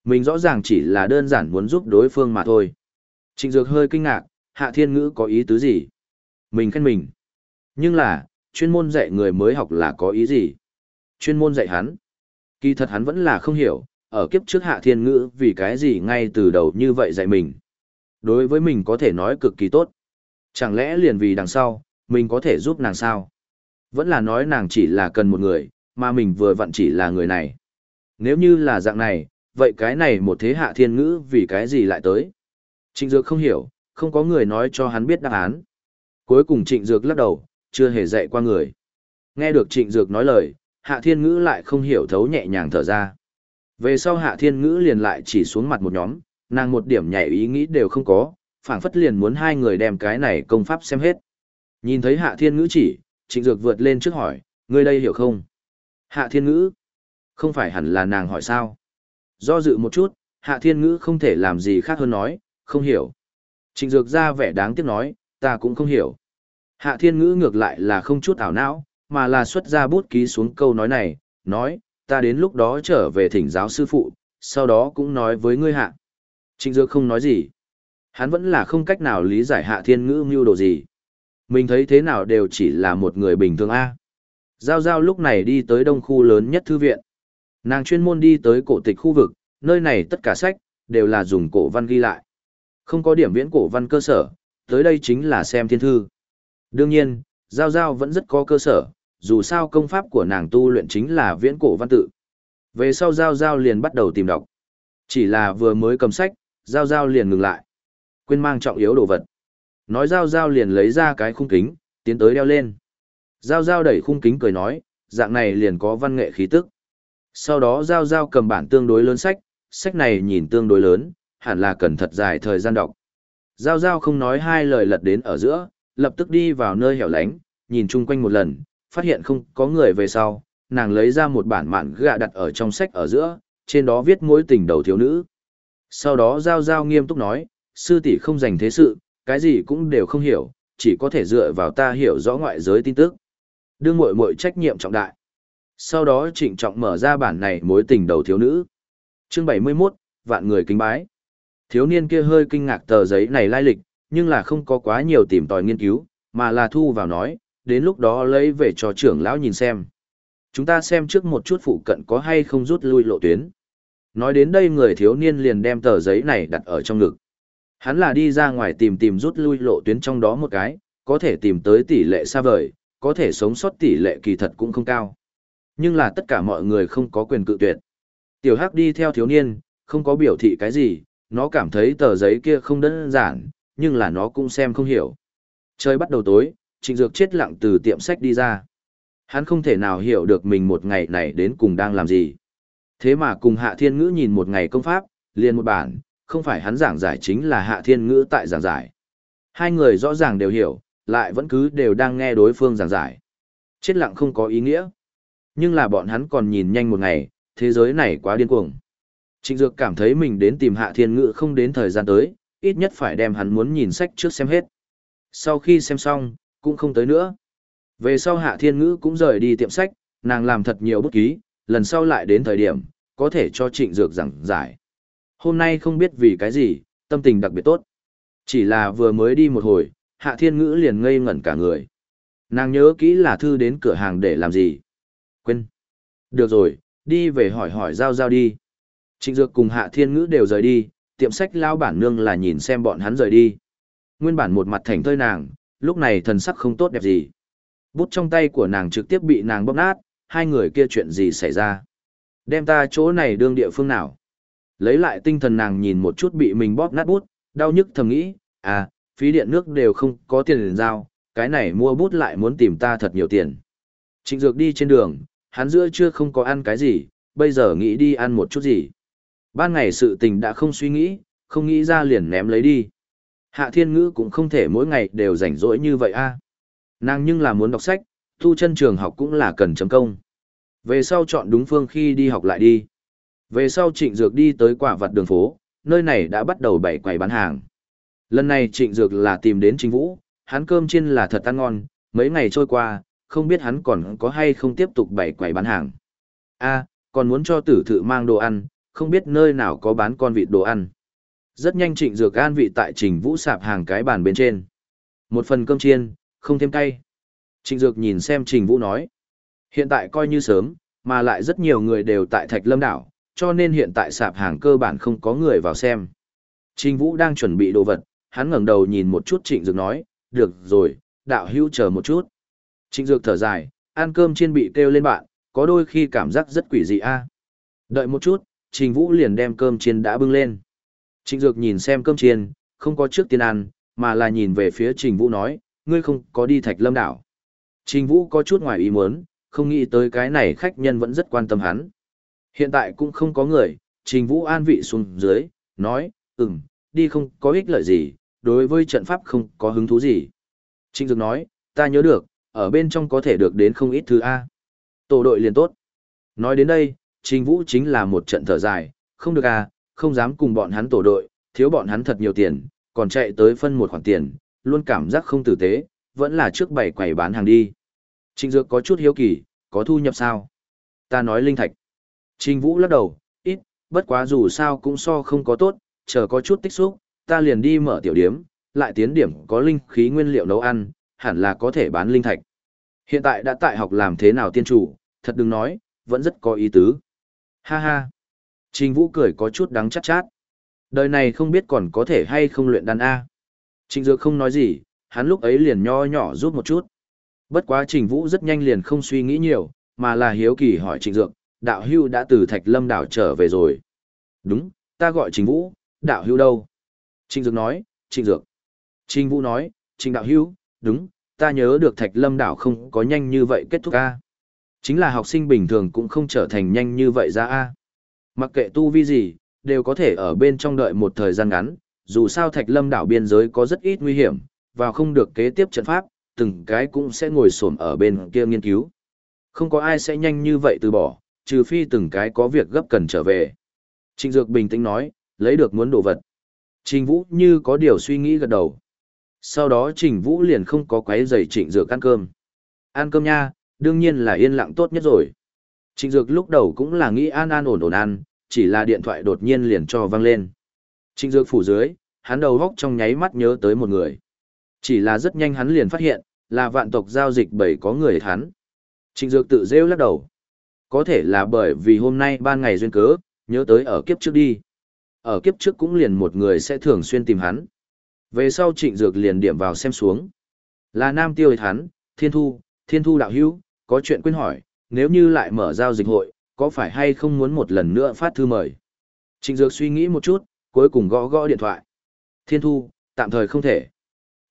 Mình rõ ràng chỉ là đơn giản muốn giúp đối phương mà thôi. Trịnh Dược hơi kinh ngạc, Hạ Thiên Ngữ có ý tứ gì? Mình khen mình. Nhưng là, chuyên môn dạy người mới học là có ý gì? Chuyên môn dạy hắn. Kỳ thật hắn vẫn là không hiểu, ở kiếp trước Hạ Thiên Ngữ vì cái gì ngay từ đầu như vậy dạy mình. Đối với mình có thể nói cực kỳ tốt. Chẳng lẽ liền vì đằng sau, mình có thể giúp nàng sao? Vẫn là nói nàng chỉ là cần một người, mà mình vừa vặn chỉ là người này. Nếu như là dạng này, vậy cái này một thế hạ thiên ngữ vì cái gì lại tới? Trịnh Dược không hiểu, không có người nói cho hắn biết đáp án. Cuối cùng Trịnh Dược lắc đầu, chưa hề dạy qua người. Nghe được Trịnh Dược nói lời, Hạ Thiên Ngữ lại không hiểu thấu nhẹ nhàng thở ra. Về sau Hạ Thiên Ngữ liền lại chỉ xuống mặt một nhóm, nàng một điểm nhảy ý nghĩ đều không có, phảng phất liền muốn hai người đem cái này công pháp xem hết. Nhìn thấy Hạ Thiên Ngữ chỉ, Trịnh Dược vượt lên trước hỏi, ngươi đây hiểu không? Hạ Thiên Ngữ? Không phải hẳn là nàng hỏi sao? Do dự một chút, Hạ Thiên Ngữ không thể làm gì khác hơn nói, không hiểu. Trịnh Dược ra vẻ đáng tiếc nói, ta cũng không hiểu. Hạ Thiên Ngữ ngược lại là không chút ảo não, mà là xuất ra bút ký xuống câu nói này, nói, ta đến lúc đó trở về thỉnh giáo sư phụ, sau đó cũng nói với ngươi hạ. Trịnh Dược không nói gì. Hắn vẫn là không cách nào lý giải Hạ Thiên Ngữ mưu đồ gì. Mình thấy thế nào đều chỉ là một người bình thường A. Giao Giao lúc này đi tới đông khu lớn nhất thư viện. Nàng chuyên môn đi tới cổ tịch khu vực, nơi này tất cả sách, đều là dùng cổ văn ghi lại. Không có điểm viễn cổ văn cơ sở, tới đây chính là xem thiên thư. Đương nhiên, Giao Giao vẫn rất có cơ sở, dù sao công pháp của nàng tu luyện chính là viễn cổ văn tự. Về sau Giao Giao liền bắt đầu tìm đọc. Chỉ là vừa mới cầm sách, Giao Giao liền ngừng lại. Quên mang trọng yếu đồ vật. Nói Giao Giao liền lấy ra cái khung kính, tiến tới đeo lên. Giao Giao đẩy khung kính cười nói, dạng này liền có văn nghệ khí tức. Sau đó Giao Giao cầm bản tương đối lớn sách, sách này nhìn tương đối lớn, hẳn là cần thật dài thời gian đọc. Giao Giao không nói hai lời lật đến ở giữa, lập tức đi vào nơi hẻo lánh, nhìn chung quanh một lần, phát hiện không có người về sau, nàng lấy ra một bản mạn gạ đặt ở trong sách ở giữa, trên đó viết mối tình đầu thiếu nữ. Sau đó Giao Giao nghiêm túc nói, sư tỷ không dành thế sự, cái gì cũng đều không hiểu, chỉ có thể dựa vào ta hiểu rõ ngoại giới tin tức. Đương muội muội trách nhiệm trọng đại. Sau đó trịnh trọng mở ra bản này mối tình đầu thiếu nữ. Chương 71, vạn người kính bái. Thiếu niên kia hơi kinh ngạc tờ giấy này lai lịch, nhưng là không có quá nhiều tìm tòi nghiên cứu, mà là thu vào nói, đến lúc đó lấy về cho trưởng lão nhìn xem. Chúng ta xem trước một chút phụ cận có hay không rút lui lộ tuyến. Nói đến đây người thiếu niên liền đem tờ giấy này đặt ở trong ngực. Hắn là đi ra ngoài tìm tìm rút lui lộ tuyến trong đó một cái, có thể tìm tới tỷ lệ xa vời, có thể sống sót tỷ lệ kỳ thật cũng không cao. Nhưng là tất cả mọi người không có quyền cự tuyệt. Tiểu Hắc đi theo thiếu niên, không có biểu thị cái gì, nó cảm thấy tờ giấy kia không đơn giản, nhưng là nó cũng xem không hiểu. Trời bắt đầu tối, Trịnh Dược chết lặng từ tiệm sách đi ra. Hắn không thể nào hiểu được mình một ngày này đến cùng đang làm gì. Thế mà cùng Hạ Thiên Ngữ nhìn một ngày công pháp, liền một bản, không phải hắn giảng giải chính là Hạ Thiên Ngữ tại giảng giải. Hai người rõ ràng đều hiểu, lại vẫn cứ đều đang nghe đối phương giảng giải. Chết lặng không có ý nghĩa. Nhưng là bọn hắn còn nhìn nhanh một ngày, thế giới này quá điên cuồng. Trịnh Dược cảm thấy mình đến tìm Hạ Thiên Ngữ không đến thời gian tới, ít nhất phải đem hắn muốn nhìn sách trước xem hết. Sau khi xem xong, cũng không tới nữa. Về sau Hạ Thiên Ngữ cũng rời đi tiệm sách, nàng làm thật nhiều bút ký, lần sau lại đến thời điểm, có thể cho Trịnh Dược giảng giải. Hôm nay không biết vì cái gì, tâm tình đặc biệt tốt. Chỉ là vừa mới đi một hồi, Hạ Thiên Ngữ liền ngây ngẩn cả người. Nàng nhớ kỹ là thư đến cửa hàng để làm gì. Quên. Được rồi, đi về hỏi hỏi giao giao đi. Trịnh Dược cùng Hạ Thiên Ngữ đều rời đi, tiệm sách lao bản nương là nhìn xem bọn hắn rời đi. Nguyên bản một mặt thành thơi nàng, lúc này thần sắc không tốt đẹp gì. Bút trong tay của nàng trực tiếp bị nàng bóp nát, hai người kia chuyện gì xảy ra. Đem ta chỗ này đương địa phương nào. Lấy lại tinh thần nàng nhìn một chút bị mình bóp nát bút, đau nhức thầm nghĩ, à, phí điện nước đều không có tiền liền giao, cái này mua bút lại muốn tìm ta thật nhiều tiền. Trịnh Dược đi trên đường, hắn giữa chưa không có ăn cái gì, bây giờ nghĩ đi ăn một chút gì. Ban ngày sự tình đã không suy nghĩ, không nghĩ ra liền ném lấy đi. Hạ thiên ngữ cũng không thể mỗi ngày đều rảnh rỗi như vậy a. À. Nàng nhưng là muốn đọc sách, thu chân trường học cũng là cần chấm công. Về sau chọn đúng phương khi đi học lại đi. Về sau trịnh dược đi tới quả vặt đường phố, nơi này đã bắt đầu bày quầy bán hàng. Lần này trịnh dược là tìm đến trình vũ, hắn cơm chiên là thật ăn ngon, mấy ngày trôi qua, không biết hắn còn có hay không tiếp tục bày quầy bán hàng. a còn muốn cho tử thự mang đồ ăn, không biết nơi nào có bán con vịt đồ ăn. Rất nhanh trịnh dược an vị tại trình vũ sạp hàng cái bàn bên trên. Một phần cơm chiên, không thêm cay. Trịnh dược nhìn xem trình vũ nói. Hiện tại coi như sớm, mà lại rất nhiều người đều tại thạch lâm đảo, cho nên hiện tại sạp hàng cơ bản không có người vào xem. Trình vũ đang chuẩn bị đồ vật, hắn ngẩng đầu nhìn một chút trịnh dược nói, được rồi, đạo hữu chờ một chút. Trịnh dược thở dài, ăn cơm chiên bị kêu lên bạn, có đôi khi cảm giác rất quỷ dị a. Đợi một chút, Trình Vũ liền đem cơm chiên đã bưng lên. Trịnh Dược nhìn xem cơm chiên, không có trước tiên ăn, mà là nhìn về phía Trình Vũ nói, ngươi không có đi Thạch Lâm đảo. Trình Vũ có chút ngoài ý muốn, không nghĩ tới cái này khách nhân vẫn rất quan tâm hắn. Hiện tại cũng không có người, Trình Vũ an vị xuống dưới, nói, ừm, đi không có ích lợi gì, đối với trận pháp không có hứng thú gì. Trịnh Dược nói, ta nhớ được, ở bên trong có thể được đến không ít thứ A. Tổ đội liền tốt. Nói đến đây, Trình Vũ chính là một trận thở dài, không được à, không dám cùng bọn hắn tổ đội, thiếu bọn hắn thật nhiều tiền, còn chạy tới phân một khoản tiền, luôn cảm giác không tử tế, vẫn là trước bảy quầy bán hàng đi. Trình Dược có chút hiếu kỳ, có thu nhập sao? Ta nói linh thạch. Trình Vũ lắc đầu, ít, bất quá dù sao cũng so không có tốt, chờ có chút tích xúc, ta liền đi mở tiểu điếm, lại tiến điểm có linh khí nguyên liệu nấu ăn, hẳn là có thể bán linh thạch. Hiện tại đã tại học làm thế nào tiên chủ, thật đừng nói, vẫn rất có ý tứ. Ha ha. Trình Vũ cười có chút đắng chát chát. Đời này không biết còn có thể hay không luyện đan A. Trình Dược không nói gì, hắn lúc ấy liền nho nhỏ rút một chút. Bất quá Trình Vũ rất nhanh liền không suy nghĩ nhiều, mà là hiếu kỳ hỏi Trình Dược, đạo hưu đã từ Thạch Lâm đảo trở về rồi. Đúng, ta gọi Trình Vũ, đạo hưu đâu? Trình Dược nói, Trình Dược. Trình Vũ nói, Trình đạo hưu, đúng, ta nhớ được Thạch Lâm đảo không có nhanh như vậy kết thúc A. Chính là học sinh bình thường cũng không trở thành nhanh như vậy ra A. Mặc kệ tu vi gì, đều có thể ở bên trong đợi một thời gian ngắn, dù sao Thạch Lâm đảo biên giới có rất ít nguy hiểm, và không được kế tiếp trận pháp, từng cái cũng sẽ ngồi xổm ở bên kia nghiên cứu. Không có ai sẽ nhanh như vậy từ bỏ, trừ phi từng cái có việc gấp cần trở về. Trịnh Dược bình tĩnh nói, lấy được muốn đồ vật. Trình Vũ như có điều suy nghĩ gật đầu. Sau đó Trình Vũ liền không có quấy giày Trịnh Dược ăn cơm. Ăn cơm nha, đương nhiên là yên lặng tốt nhất rồi. Trịnh Dược lúc đầu cũng là nghĩ an an ổn ổn ăn, chỉ là điện thoại đột nhiên liền cho vang lên. Trịnh Dược phủ dưới, hắn đầu góc trong nháy mắt nhớ tới một người. Chỉ là rất nhanh hắn liền phát hiện, là vạn tộc giao dịch bảy có người hắn. Trịnh Dược tự rêu lắc đầu. Có thể là bởi vì hôm nay ban ngày duyên cớ, nhớ tới ở kiếp trước đi. Ở kiếp trước cũng liền một người sẽ thường xuyên tìm hắn. Về sau trịnh dược liền điểm vào xem xuống. Là nam tiêu hắn, thiên thu, thiên thu đạo hữu, có chuyện quên hỏi, nếu như lại mở giao dịch hội, có phải hay không muốn một lần nữa phát thư mời? Trịnh Dược suy nghĩ một chút, cuối cùng gõ gõ điện thoại. Thiên thu, tạm thời không thể.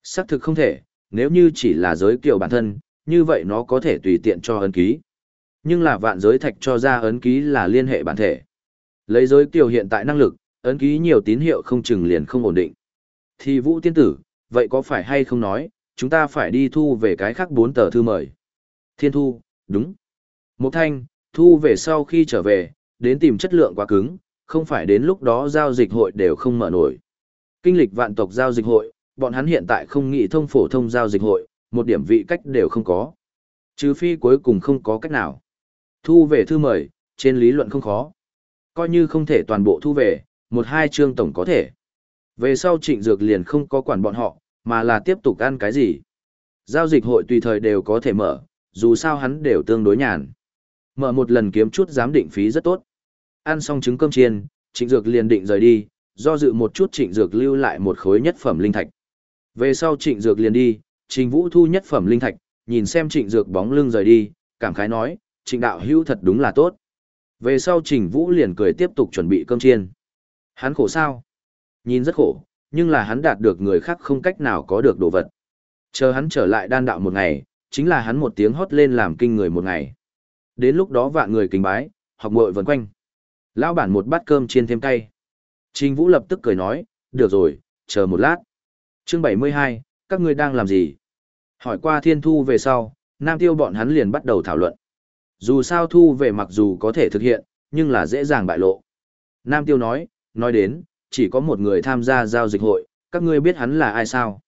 Xác thực không thể, nếu như chỉ là giới kiều bản thân, như vậy nó có thể tùy tiện cho ấn ký. Nhưng là vạn giới thạch cho ra ấn ký là liên hệ bản thể. Lấy giới kiều hiện tại năng lực, ấn ký nhiều tín hiệu không chừng liền không ổn định. Thì vũ tiên tử, vậy có phải hay không nói, chúng ta phải đi thu về cái khác bốn tờ thư mời. Thiên thu, đúng. Một thanh, thu về sau khi trở về, đến tìm chất lượng quá cứng, không phải đến lúc đó giao dịch hội đều không mở nổi. Kinh lịch vạn tộc giao dịch hội, bọn hắn hiện tại không nghĩ thông phổ thông giao dịch hội, một điểm vị cách đều không có. Trừ phi cuối cùng không có cách nào. Thu về thư mời, trên lý luận không khó. Coi như không thể toàn bộ thu về, một hai chương tổng có thể. Về sau trịnh dược liền không có quản bọn họ, mà là tiếp tục ăn cái gì. Giao dịch hội tùy thời đều có thể mở, dù sao hắn đều tương đối nhàn. Mở một lần kiếm chút giám định phí rất tốt. Ăn xong trứng cơm chiên, trịnh dược liền định rời đi, do dự một chút trịnh dược lưu lại một khối nhất phẩm linh thạch. Về sau trịnh dược liền đi, trình vũ thu nhất phẩm linh thạch, nhìn xem trịnh dược bóng lưng rời đi, cảm khái nói, trịnh đạo hữu thật đúng là tốt. Về sau trình vũ liền cười tiếp tục chuẩn bị cơm chiên. Hắn khổ sao? Nhìn rất khổ, nhưng là hắn đạt được người khác không cách nào có được đồ vật. Chờ hắn trở lại đan đạo một ngày, chính là hắn một tiếng hót lên làm kinh người một ngày. Đến lúc đó vạn người kính bái, học muội vần quanh. Lão bản một bát cơm chiên thêm cay. Trình Vũ lập tức cười nói, được rồi, chờ một lát. Chương 72, các ngươi đang làm gì? Hỏi qua thiên thu về sau, nam tiêu bọn hắn liền bắt đầu thảo luận. Dù sao thu về mặc dù có thể thực hiện, nhưng là dễ dàng bại lộ. Nam tiêu nói, nói đến, chỉ có một người tham gia giao dịch hội, các ngươi biết hắn là ai sao?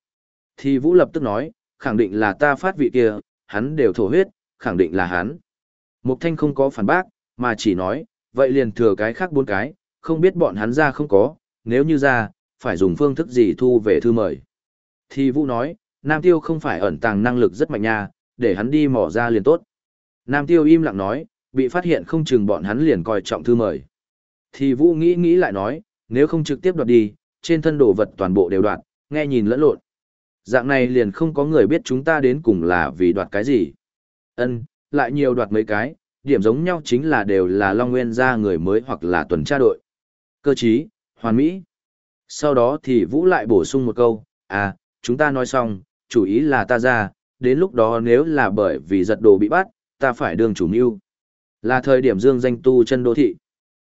Thì Vũ lập tức nói, khẳng định là ta phát vị kia, hắn đều thổ huyết, khẳng định là hắn. Mục Thanh không có phản bác, mà chỉ nói, vậy liền thừa cái khác bốn cái, không biết bọn hắn ra không có, nếu như ra, phải dùng phương thức gì thu về thư mời. Thì Vũ nói, Nam Tiêu không phải ẩn tàng năng lực rất mạnh nha, để hắn đi mò ra liền tốt. Nam Tiêu im lặng nói, bị phát hiện không chừng bọn hắn liền coi trọng thư mời. Thì Vũ nghĩ nghĩ lại nói, nếu không trực tiếp đoạt đi, trên thân đồ vật toàn bộ đều đoạt, nghe nhìn lẫn lộn. Dạng này liền không có người biết chúng ta đến cùng là vì đoạt cái gì. Ân, lại nhiều đoạt mấy cái, điểm giống nhau chính là đều là Long Nguyên gia người mới hoặc là tuần tra đội. Cơ trí, hoàn mỹ. Sau đó thì Vũ lại bổ sung một câu, à, chúng ta nói xong, chủ ý là ta ra, đến lúc đó nếu là bởi vì giật đồ bị bắt, ta phải đương chủ mưu. Là thời điểm dương danh tu chân đô thị.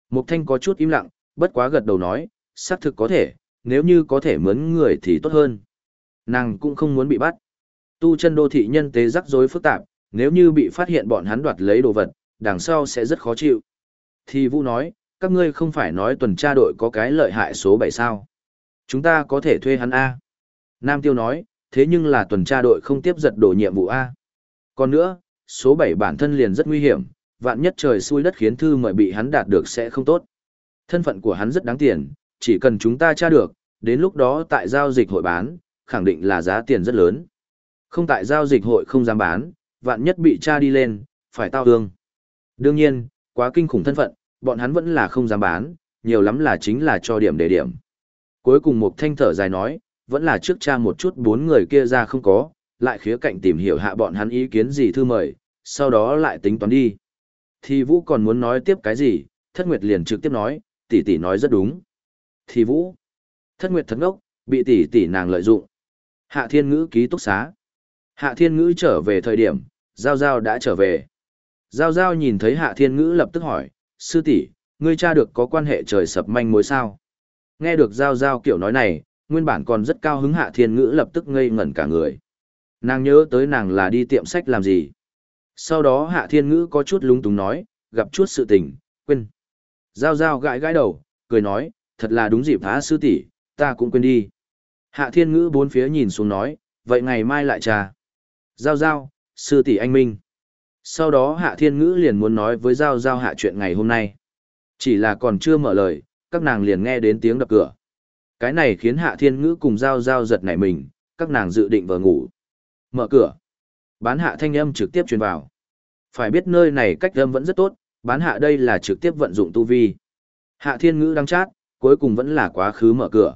Mục Thanh có chút im lặng, bất quá gật đầu nói, xác thực có thể, nếu như có thể mướn người thì tốt hơn. Nàng cũng không muốn bị bắt. Tu chân đô thị nhân tế rắc rối phức tạp, nếu như bị phát hiện bọn hắn đoạt lấy đồ vật, đằng sau sẽ rất khó chịu. Thì Vũ nói, các ngươi không phải nói tuần tra đội có cái lợi hại số 7 sao. Chúng ta có thể thuê hắn A. Nam Tiêu nói, thế nhưng là tuần tra đội không tiếp giật đổ nhiệm vụ A. Còn nữa, số 7 bản thân liền rất nguy hiểm, vạn nhất trời xui đất khiến thư mời bị hắn đạt được sẽ không tốt. Thân phận của hắn rất đáng tiền, chỉ cần chúng ta tra được, đến lúc đó tại giao dịch hội bán, khẳng định là giá tiền rất lớn. Không tại giao dịch hội không dám bán, vạn nhất bị tra đi lên, phải tao hương. Đương nhiên, quá kinh khủng thân phận, bọn hắn vẫn là không dám bán, nhiều lắm là chính là cho điểm để điểm. Cuối cùng một thanh thở dài nói, vẫn là trước tra một chút bốn người kia ra không có, lại khía cạnh tìm hiểu hạ bọn hắn ý kiến gì thư mời, sau đó lại tính toán đi. Thì Vũ còn muốn nói tiếp cái gì, Thất Nguyệt liền trực tiếp nói, tỷ tỷ nói rất đúng. Thì Vũ, Thất Nguyệt Thất ngốc, bị tỷ tỷ nàng lợi dụng. Hạ Thiên Ngữ ký túc xá. Hạ Thiên Ngữ trở về thời điểm, Giao Giao đã trở về. Giao Giao nhìn thấy Hạ Thiên Ngữ lập tức hỏi, sư tỷ, ngươi cha được có quan hệ trời sập manh mối sao? Nghe được Giao Giao kiểu nói này, nguyên bản còn rất cao hứng Hạ Thiên Ngữ lập tức ngây ngẩn cả người. Nàng nhớ tới nàng là đi tiệm sách làm gì. Sau đó Hạ Thiên Ngữ có chút lúng túng nói, gặp chút sự tình, quên. Giao Giao gãi gãi đầu, cười nói, thật là đúng dịp há sư tỷ, ta cũng quên đi. Hạ Thiên Ngữ bốn phía nhìn xuống nói, vậy ngày mai lại trà. Giao Giao, sư tỷ anh Minh. Sau đó Hạ Thiên Ngữ liền muốn nói với Giao Giao hạ chuyện ngày hôm nay. Chỉ là còn chưa mở lời, các nàng liền nghe đến tiếng đập cửa. Cái này khiến Hạ Thiên Ngữ cùng Giao Giao giật nảy mình, các nàng dự định vờ ngủ. Mở cửa. Bán hạ thanh âm trực tiếp truyền vào. Phải biết nơi này cách âm vẫn rất tốt, bán hạ đây là trực tiếp vận dụng tu vi. Hạ Thiên Ngữ đang chát, cuối cùng vẫn là quá khứ mở cửa.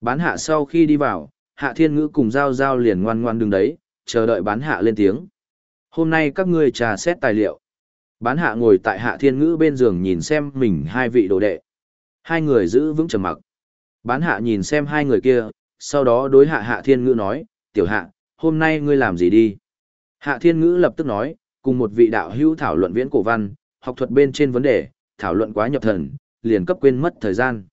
Bán hạ sau khi đi vào, Hạ Thiên Ngữ cùng Giao Giao liền ngoan ngoan đứng đấy, chờ đợi bán hạ lên tiếng. Hôm nay các ngươi trà xét tài liệu. Bán hạ ngồi tại hạ thiên ngữ bên giường nhìn xem mình hai vị đồ đệ. Hai người giữ vững trầm mặc. Bán hạ nhìn xem hai người kia, sau đó đối hạ hạ thiên ngữ nói, tiểu hạ, hôm nay ngươi làm gì đi? Hạ thiên ngữ lập tức nói, cùng một vị đạo hữu thảo luận viễn cổ văn, học thuật bên trên vấn đề, thảo luận quá nhập thần, liền cấp quên mất thời gian.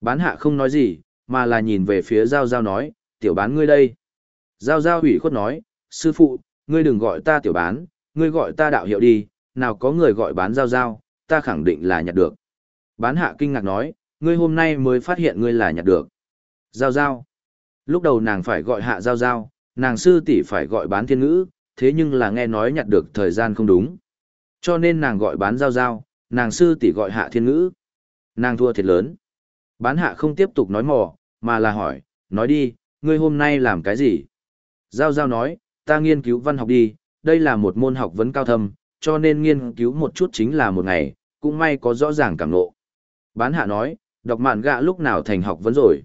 Bán hạ không nói gì, mà là nhìn về phía giao giao nói, tiểu bán ngươi đây. Giao giao hủy khuất nói, sư phụ, ngươi đừng gọi ta tiểu bán, ngươi gọi ta đạo hiệu đi, nào có người gọi bán giao giao, ta khẳng định là nhặt được. Bán hạ kinh ngạc nói, ngươi hôm nay mới phát hiện ngươi là nhặt được. Giao giao. Lúc đầu nàng phải gọi hạ giao giao, nàng sư tỷ phải gọi bán thiên ngữ, thế nhưng là nghe nói nhặt được thời gian không đúng. Cho nên nàng gọi bán giao giao, nàng sư tỷ gọi hạ thiên ngữ. Nàng thua thiệt lớn. Bán hạ không tiếp tục nói mò, mà là hỏi, nói đi, ngươi hôm nay làm cái gì? Giao giao nói, ta nghiên cứu văn học đi, đây là một môn học vấn cao thâm, cho nên nghiên cứu một chút chính là một ngày, cũng may có rõ ràng cảm ngộ. Bán hạ nói, đọc mạn gạ lúc nào thành học vấn rồi.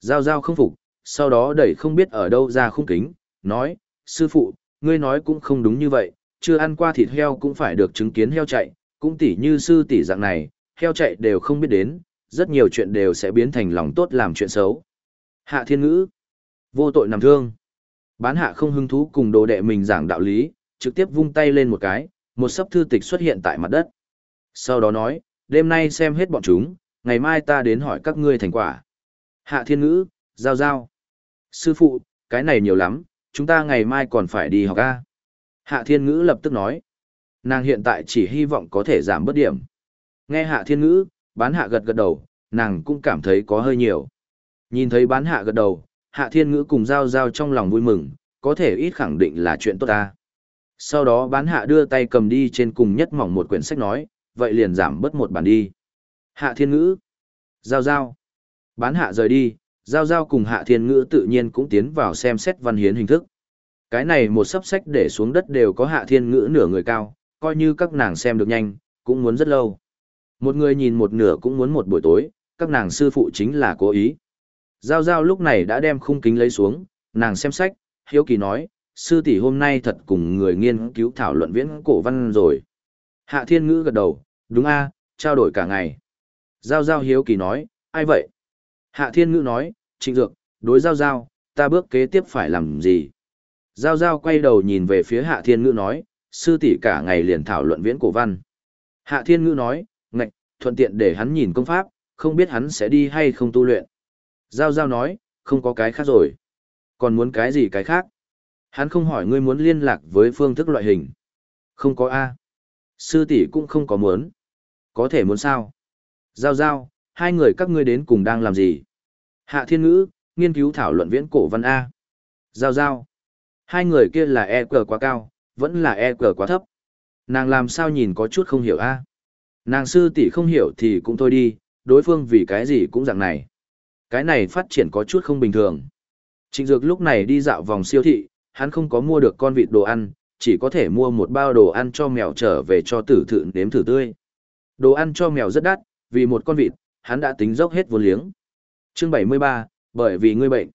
Giao giao không phục, sau đó đẩy không biết ở đâu ra khung kính, nói, sư phụ, ngươi nói cũng không đúng như vậy, chưa ăn qua thịt heo cũng phải được chứng kiến heo chạy, cũng tỉ như sư tỷ dạng này, heo chạy đều không biết đến, rất nhiều chuyện đều sẽ biến thành lòng tốt làm chuyện xấu. Hạ thiên ngữ, vô tội nằm thương. Bán hạ không hứng thú cùng đồ đệ mình giảng đạo lý, trực tiếp vung tay lên một cái, một sấp thư tịch xuất hiện tại mặt đất. Sau đó nói, đêm nay xem hết bọn chúng, ngày mai ta đến hỏi các ngươi thành quả. Hạ thiên ngữ, giao giao. Sư phụ, cái này nhiều lắm, chúng ta ngày mai còn phải đi học A. Hạ thiên ngữ lập tức nói. Nàng hiện tại chỉ hy vọng có thể giảm bớt điểm. Nghe hạ thiên ngữ, bán hạ gật gật đầu, nàng cũng cảm thấy có hơi nhiều. Nhìn thấy bán hạ gật đầu, hạ thiên ngữ cùng giao giao trong lòng vui mừng, có thể ít khẳng định là chuyện tốt ta. Sau đó bán hạ đưa tay cầm đi trên cùng nhất mỏng một quyển sách nói, vậy liền giảm bớt một bản đi. Hạ thiên ngữ, giao giao, bán hạ rời đi, giao giao cùng hạ thiên ngữ tự nhiên cũng tiến vào xem xét văn hiến hình thức. Cái này một sấp sách để xuống đất đều có hạ thiên ngữ nửa người cao, coi như các nàng xem được nhanh, cũng muốn rất lâu. Một người nhìn một nửa cũng muốn một buổi tối, các nàng sư phụ chính là cố ý. Giao giao lúc này đã đem khung kính lấy xuống, nàng xem sách, hiếu kỳ nói, sư tỷ hôm nay thật cùng người nghiên cứu thảo luận viễn cổ văn rồi. Hạ thiên ngữ gật đầu, đúng a, trao đổi cả ngày. Giao giao hiếu kỳ nói, ai vậy? Hạ thiên ngữ nói, trịnh dược, đối giao giao, ta bước kế tiếp phải làm gì? Giao giao quay đầu nhìn về phía hạ thiên ngữ nói, sư tỷ cả ngày liền thảo luận viễn cổ văn. Hạ thiên ngữ nói, ngạch, thuận tiện để hắn nhìn công pháp, không biết hắn sẽ đi hay không tu luyện. Giao giao nói, không có cái khác rồi. Còn muốn cái gì cái khác? Hắn không hỏi ngươi muốn liên lạc với phương thức loại hình. Không có A. Sư tỷ cũng không có muốn. Có thể muốn sao? Giao giao, hai người các ngươi đến cùng đang làm gì? Hạ thiên ngữ, nghiên cứu thảo luận viễn cổ văn A. Giao giao. Hai người kia là e cờ quá cao, vẫn là e cờ quá thấp. Nàng làm sao nhìn có chút không hiểu A. Nàng sư tỷ không hiểu thì cũng thôi đi, đối phương vì cái gì cũng dạng này. Cái này phát triển có chút không bình thường. Trịnh Dược lúc này đi dạo vòng siêu thị, hắn không có mua được con vịt đồ ăn, chỉ có thể mua một bao đồ ăn cho mèo trở về cho tử thự nếm thử tươi. Đồ ăn cho mèo rất đắt, vì một con vịt, hắn đã tính dốc hết vốn liếng. Chương 73, bởi vì ngươi bệnh.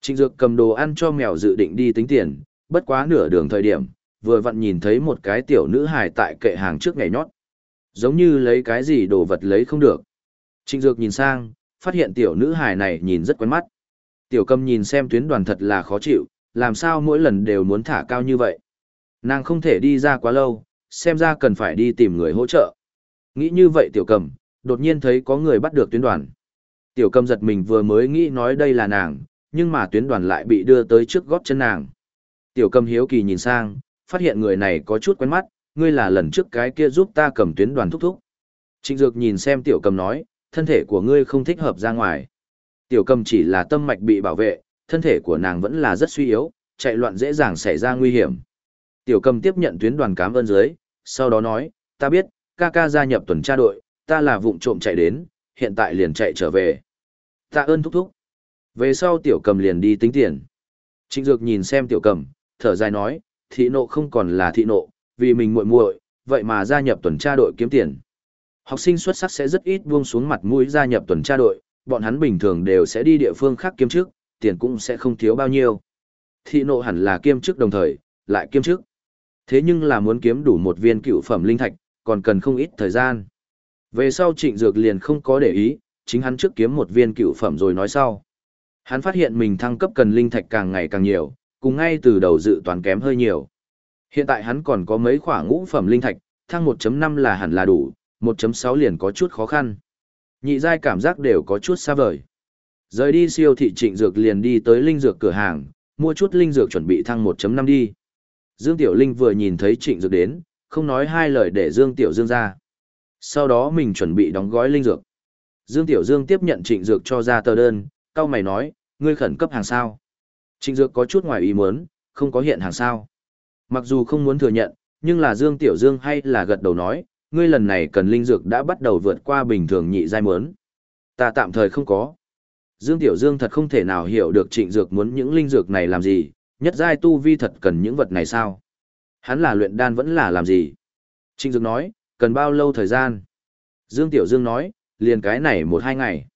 Trịnh Dược cầm đồ ăn cho mèo dự định đi tính tiền, bất quá nửa đường thời điểm, vừa vặn nhìn thấy một cái tiểu nữ hài tại kệ hàng trước ngày nhót. Giống như lấy cái gì đồ vật lấy không được. Trịnh Dược nhìn sang, phát hiện tiểu nữ hài này nhìn rất quen mắt. Tiểu cầm nhìn xem tuyến đoàn thật là khó chịu, làm sao mỗi lần đều muốn thả cao như vậy. Nàng không thể đi ra quá lâu, xem ra cần phải đi tìm người hỗ trợ. Nghĩ như vậy tiểu cầm, đột nhiên thấy có người bắt được tuyến đoàn. Tiểu cầm giật mình vừa mới nghĩ nói đây là nàng, nhưng mà tuyến đoàn lại bị đưa tới trước gót chân nàng. Tiểu cầm hiếu kỳ nhìn sang, phát hiện người này có chút quen mắt, ngươi là lần trước cái kia giúp ta cầm tuyến đoàn thúc thúc. Trịnh Dược nhìn xem tiểu cầm nói, thân thể của ngươi không thích hợp ra ngoài. Tiểu cầm chỉ là tâm mạch bị bảo vệ, thân thể của nàng vẫn là rất suy yếu, chạy loạn dễ dàng xảy ra nguy hiểm. Tiểu cầm tiếp nhận tuyến đoàn cám ơn dưới, sau đó nói, ta biết, ca ca gia nhập tuần tra đội, ta là vụng trộm chạy đến, hiện tại liền chạy trở về. Ta ơn thúc thúc. Về sau tiểu cầm liền đi tính tiền. Trịnh Dược nhìn xem tiểu cầm, thở dài nói, thị nộ không còn là thị nộ, vì mình muội muội, vậy mà gia nhập tuần tra đội kiếm tiền. Học sinh xuất sắc sẽ rất ít buông xuống mặt mũi gia nhập tuần tra đội, bọn hắn bình thường đều sẽ đi địa phương khác kiếm chức, tiền cũng sẽ không thiếu bao nhiêu. Thị nộ hẳn là kiêm chức đồng thời, lại kiêm chức. Thế nhưng là muốn kiếm đủ một viên cựu phẩm linh thạch, còn cần không ít thời gian. Về sau trịnh dược liền không có để ý, chính hắn trước kiếm một viên cựu phẩm rồi nói sau. Hắn phát hiện mình thăng cấp cần linh thạch càng ngày càng nhiều, cùng ngay từ đầu dự toán kém hơi nhiều. Hiện tại hắn còn có mấy khoả ngũ phẩm linh thạch, thăng 1.5 là hẳn là đủ, 1.6 liền có chút khó khăn. Nhị giai cảm giác đều có chút xa vời. Rời đi siêu thị trịnh dược liền đi tới linh dược cửa hàng, mua chút linh dược chuẩn bị thăng 1.5 đi. Dương Tiểu Linh vừa nhìn thấy trịnh dược đến, không nói hai lời để Dương Tiểu Dương ra. Sau đó mình chuẩn bị đóng gói linh dược. Dương Tiểu Dương tiếp nhận trịnh dược cho ra tờ đơn, cao mày nói, ngươi khẩn cấp hàng sao. Trịnh dược có chút ngoài ý muốn, không có hiện hàng sao. Mặc dù không muốn thừa nhận, nhưng là Dương Tiểu Dương hay là gật đầu nói, ngươi lần này cần linh dược đã bắt đầu vượt qua bình thường nhị giai muốn. Ta tạm thời không có. Dương Tiểu Dương thật không thể nào hiểu được trịnh dược muốn những linh dược này làm gì, nhất giai tu vi thật cần những vật này sao? Hắn là luyện đan vẫn là làm gì? Trịnh dược nói, cần bao lâu thời gian? Dương Tiểu Dương nói, liền cái này một hai ngày.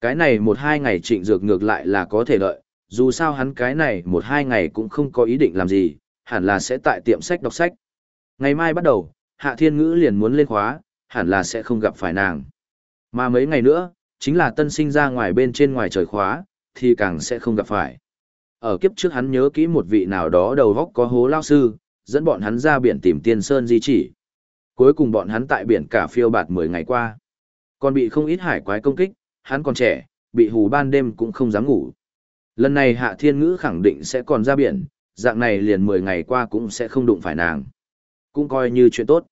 Cái này một hai ngày trịnh dược ngược lại là có thể đợi, dù sao hắn cái này một hai ngày cũng không có ý định làm gì, hẳn là sẽ tại tiệm sách đọc sách. Ngày mai bắt đầu, Hạ Thiên Ngữ liền muốn lên khóa, hẳn là sẽ không gặp phải nàng. Mà mấy ngày nữa, chính là tân sinh ra ngoài bên trên ngoài trời khóa, thì càng sẽ không gặp phải. Ở kiếp trước hắn nhớ kỹ một vị nào đó đầu góc có hố lao sư, dẫn bọn hắn ra biển tìm tiên sơn di chỉ. Cuối cùng bọn hắn tại biển cả phiêu bạt 10 ngày qua. Còn bị không ít hải quái công kích, hắn còn trẻ, bị hù ban đêm cũng không dám ngủ. Lần này Hạ Thiên Ngữ khẳng định sẽ còn ra biển, dạng này liền 10 ngày qua cũng sẽ không đụng phải nàng. Cũng coi như chuyện tốt.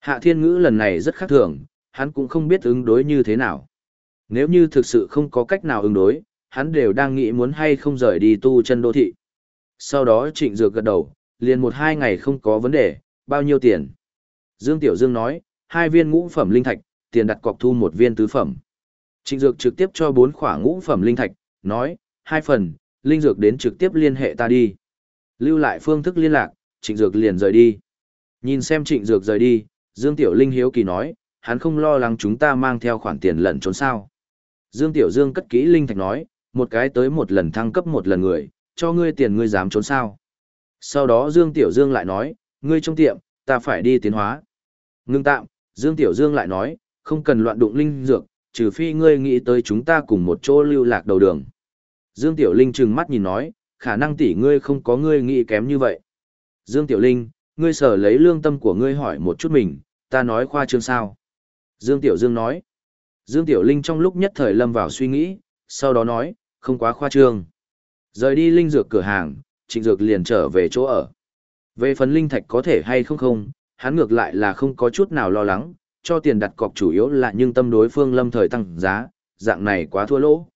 Hạ Thiên Ngữ lần này rất khác thường, hắn cũng không biết ứng đối như thế nào. Nếu như thực sự không có cách nào ứng đối, hắn đều đang nghĩ muốn hay không rời đi tu chân đô thị. Sau đó trịnh dược gật đầu, liền một hai ngày không có vấn đề, bao nhiêu tiền. Dương Tiểu Dương nói, hai viên ngũ phẩm linh thạch, tiền đặt cọc thu một viên tứ phẩm. Trịnh dược trực tiếp cho bốn khỏa ngũ phẩm linh thạch, nói, hai phần, linh dược đến trực tiếp liên hệ ta đi. Lưu lại phương thức liên lạc, trịnh dược liền rời đi. Nhìn xem trịnh dược rời đi, Dương Tiểu Linh hiếu kỳ nói, hắn không lo lắng chúng ta mang theo khoản tiền lẩn trốn sao. Dương Tiểu Dương cất kỹ Linh Thạch nói, một cái tới một lần thăng cấp một lần người, cho ngươi tiền ngươi dám trốn sao. Sau đó Dương Tiểu Dương lại nói, ngươi trong tiệm, ta phải đi tiến hóa. Ngưng tạm, Dương Tiểu Dương lại nói, không cần loạn đụng linh dược, trừ phi ngươi nghĩ tới chúng ta cùng một chỗ lưu lạc đầu đường. Dương Tiểu Linh trừng mắt nhìn nói, khả năng tỷ ngươi không có ngươi nghĩ kém như vậy. Dương Tiểu Linh, ngươi sở lấy lương tâm của ngươi hỏi một chút mình, ta nói khoa trương sao. Dương Tiểu Dương nói. Dương Tiểu Linh trong lúc nhất thời lâm vào suy nghĩ, sau đó nói, không quá khoa trương. Rời đi linh dược cửa hàng, trịnh dược liền trở về chỗ ở. Về phần linh thạch có thể hay không không, hắn ngược lại là không có chút nào lo lắng, cho tiền đặt cọc chủ yếu là nhưng tâm đối phương lâm thời tăng giá, dạng này quá thua lỗ.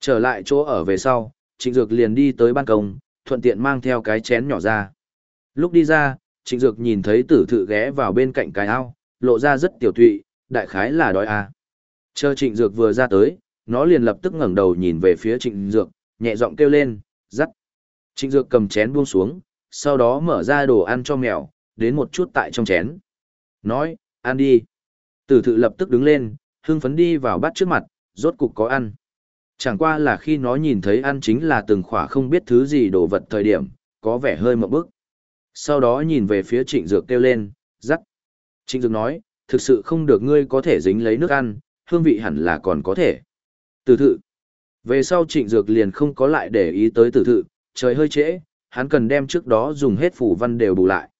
Trở lại chỗ ở về sau, trịnh dược liền đi tới ban công, thuận tiện mang theo cái chén nhỏ ra. Lúc đi ra, trịnh dược nhìn thấy tử thự ghé vào bên cạnh cái ao, lộ ra rất tiểu thụy đại khái là đói à. Chờ trịnh dược vừa ra tới, nó liền lập tức ngẩng đầu nhìn về phía trịnh dược, nhẹ giọng kêu lên, dắt. Trịnh dược cầm chén buông xuống, sau đó mở ra đồ ăn cho mèo, đến một chút tại trong chén. Nói, ăn đi. Tử thự lập tức đứng lên, hưng phấn đi vào bắt trước mặt, rốt cục có ăn. Chẳng qua là khi nó nhìn thấy ăn chính là từng khỏa không biết thứ gì đồ vật thời điểm, có vẻ hơi mộng bức. Sau đó nhìn về phía trịnh dược kêu lên, giắt. Trịnh dược nói, thực sự không được ngươi có thể dính lấy nước ăn, hương vị hẳn là còn có thể. Tử thự. Về sau trịnh dược liền không có lại để ý tới tử thự, trời hơi trễ, hắn cần đem trước đó dùng hết phủ văn đều bù lại.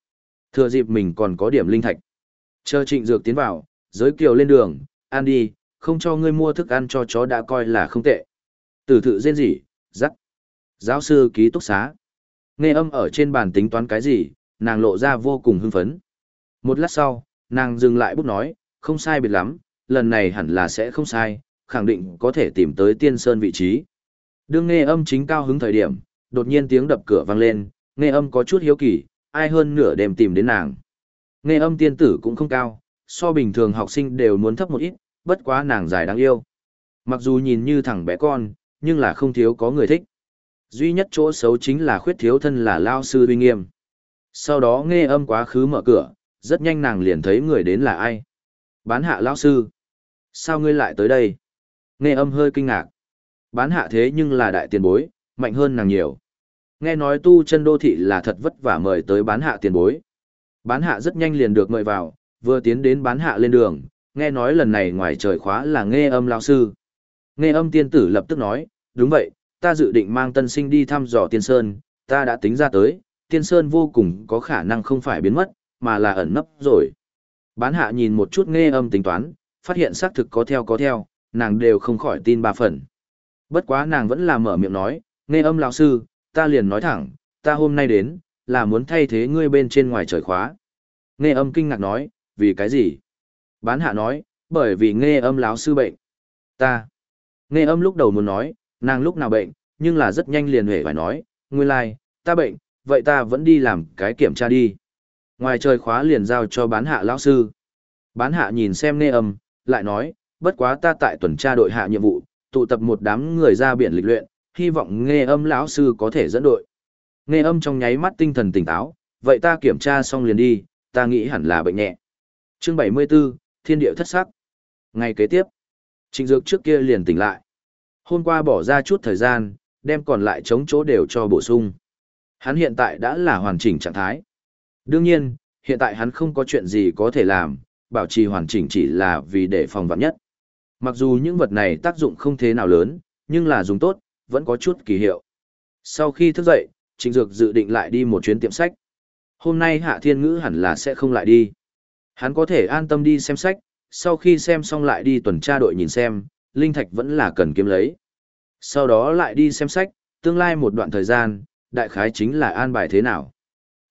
Thừa dịp mình còn có điểm linh thạch. Chờ trịnh dược tiến vào, giới kiều lên đường, ăn đi, không cho ngươi mua thức ăn cho chó đã coi là không tệ. Tử thự rên rỉ, rắc. Giáo sư ký túc xá. Nghe âm ở trên bàn tính toán cái gì, nàng lộ ra vô cùng hưng phấn. Một lát sau, nàng dừng lại bút nói, không sai biệt lắm, lần này hẳn là sẽ không sai, khẳng định có thể tìm tới tiên sơn vị trí. Đương nghe âm chính cao hứng thời điểm, đột nhiên tiếng đập cửa vang lên, nghe âm có chút hiếu kỳ, ai hơn nửa đêm tìm đến nàng. Nghe âm tiên tử cũng không cao, so bình thường học sinh đều muốn thấp một ít, bất quá nàng dài đáng yêu. Mặc dù nhìn như thằng bé con, nhưng là không thiếu có người thích. Duy nhất chỗ xấu chính là khuyết thiếu thân là lao sư uy nghiêm. Sau đó nghe âm quá khứ mở cửa, rất nhanh nàng liền thấy người đến là ai. Bán hạ lao sư. Sao ngươi lại tới đây? Nghe âm hơi kinh ngạc. Bán hạ thế nhưng là đại tiền bối, mạnh hơn nàng nhiều. Nghe nói tu chân đô thị là thật vất vả mời tới bán hạ tiền bối. Bán hạ rất nhanh liền được mời vào, vừa tiến đến bán hạ lên đường, nghe nói lần này ngoài trời khóa là nghe âm lao sư. Nghe âm tiên tử lập tức nói, đúng vậy, ta dự định mang tân sinh đi thăm dò tiên sơn, ta đã tính ra tới, tiên sơn vô cùng có khả năng không phải biến mất, mà là ẩn nấp rồi. Bán hạ nhìn một chút nghe âm tính toán, phát hiện xác thực có theo có theo, nàng đều không khỏi tin ba phần. Bất quá nàng vẫn là mở miệng nói, nghe âm lão sư, ta liền nói thẳng, ta hôm nay đến, là muốn thay thế ngươi bên trên ngoài trời khóa. Nghe âm kinh ngạc nói, vì cái gì? Bán hạ nói, bởi vì nghe âm lão sư bệnh. Ta. Nghe âm lúc đầu muốn nói, nàng lúc nào bệnh, nhưng là rất nhanh liền hề phải nói, nguyên lai, like, ta bệnh, vậy ta vẫn đi làm cái kiểm tra đi. Ngoài trời khóa liền giao cho bán hạ lão sư. Bán hạ nhìn xem nghe âm, lại nói, bất quá ta tại tuần tra đội hạ nhiệm vụ, tụ tập một đám người ra biển lịch luyện, hy vọng nghe âm lão sư có thể dẫn đội. Nghe âm trong nháy mắt tinh thần tỉnh táo, vậy ta kiểm tra xong liền đi, ta nghĩ hẳn là bệnh nhẹ. Chương 74, Thiên địa thất sắc. Ngày kế tiếp, Trịnh Dược trước kia liền tỉnh lại. Hôm qua bỏ ra chút thời gian, đem còn lại chống chỗ đều cho bổ sung. Hắn hiện tại đã là hoàn chỉnh trạng thái. Đương nhiên, hiện tại hắn không có chuyện gì có thể làm, bảo trì hoàn chỉnh chỉ là vì để phòng vạn nhất. Mặc dù những vật này tác dụng không thế nào lớn, nhưng là dùng tốt, vẫn có chút kỳ hiệu. Sau khi thức dậy, Trịnh Dược dự định lại đi một chuyến tiệm sách. Hôm nay Hạ Thiên Ngữ hẳn là sẽ không lại đi. Hắn có thể an tâm đi xem sách, sau khi xem xong lại đi tuần tra đội nhìn xem, linh thạch vẫn là cần kiếm lấy. Sau đó lại đi xem sách, tương lai một đoạn thời gian, đại khái chính là an bài thế nào.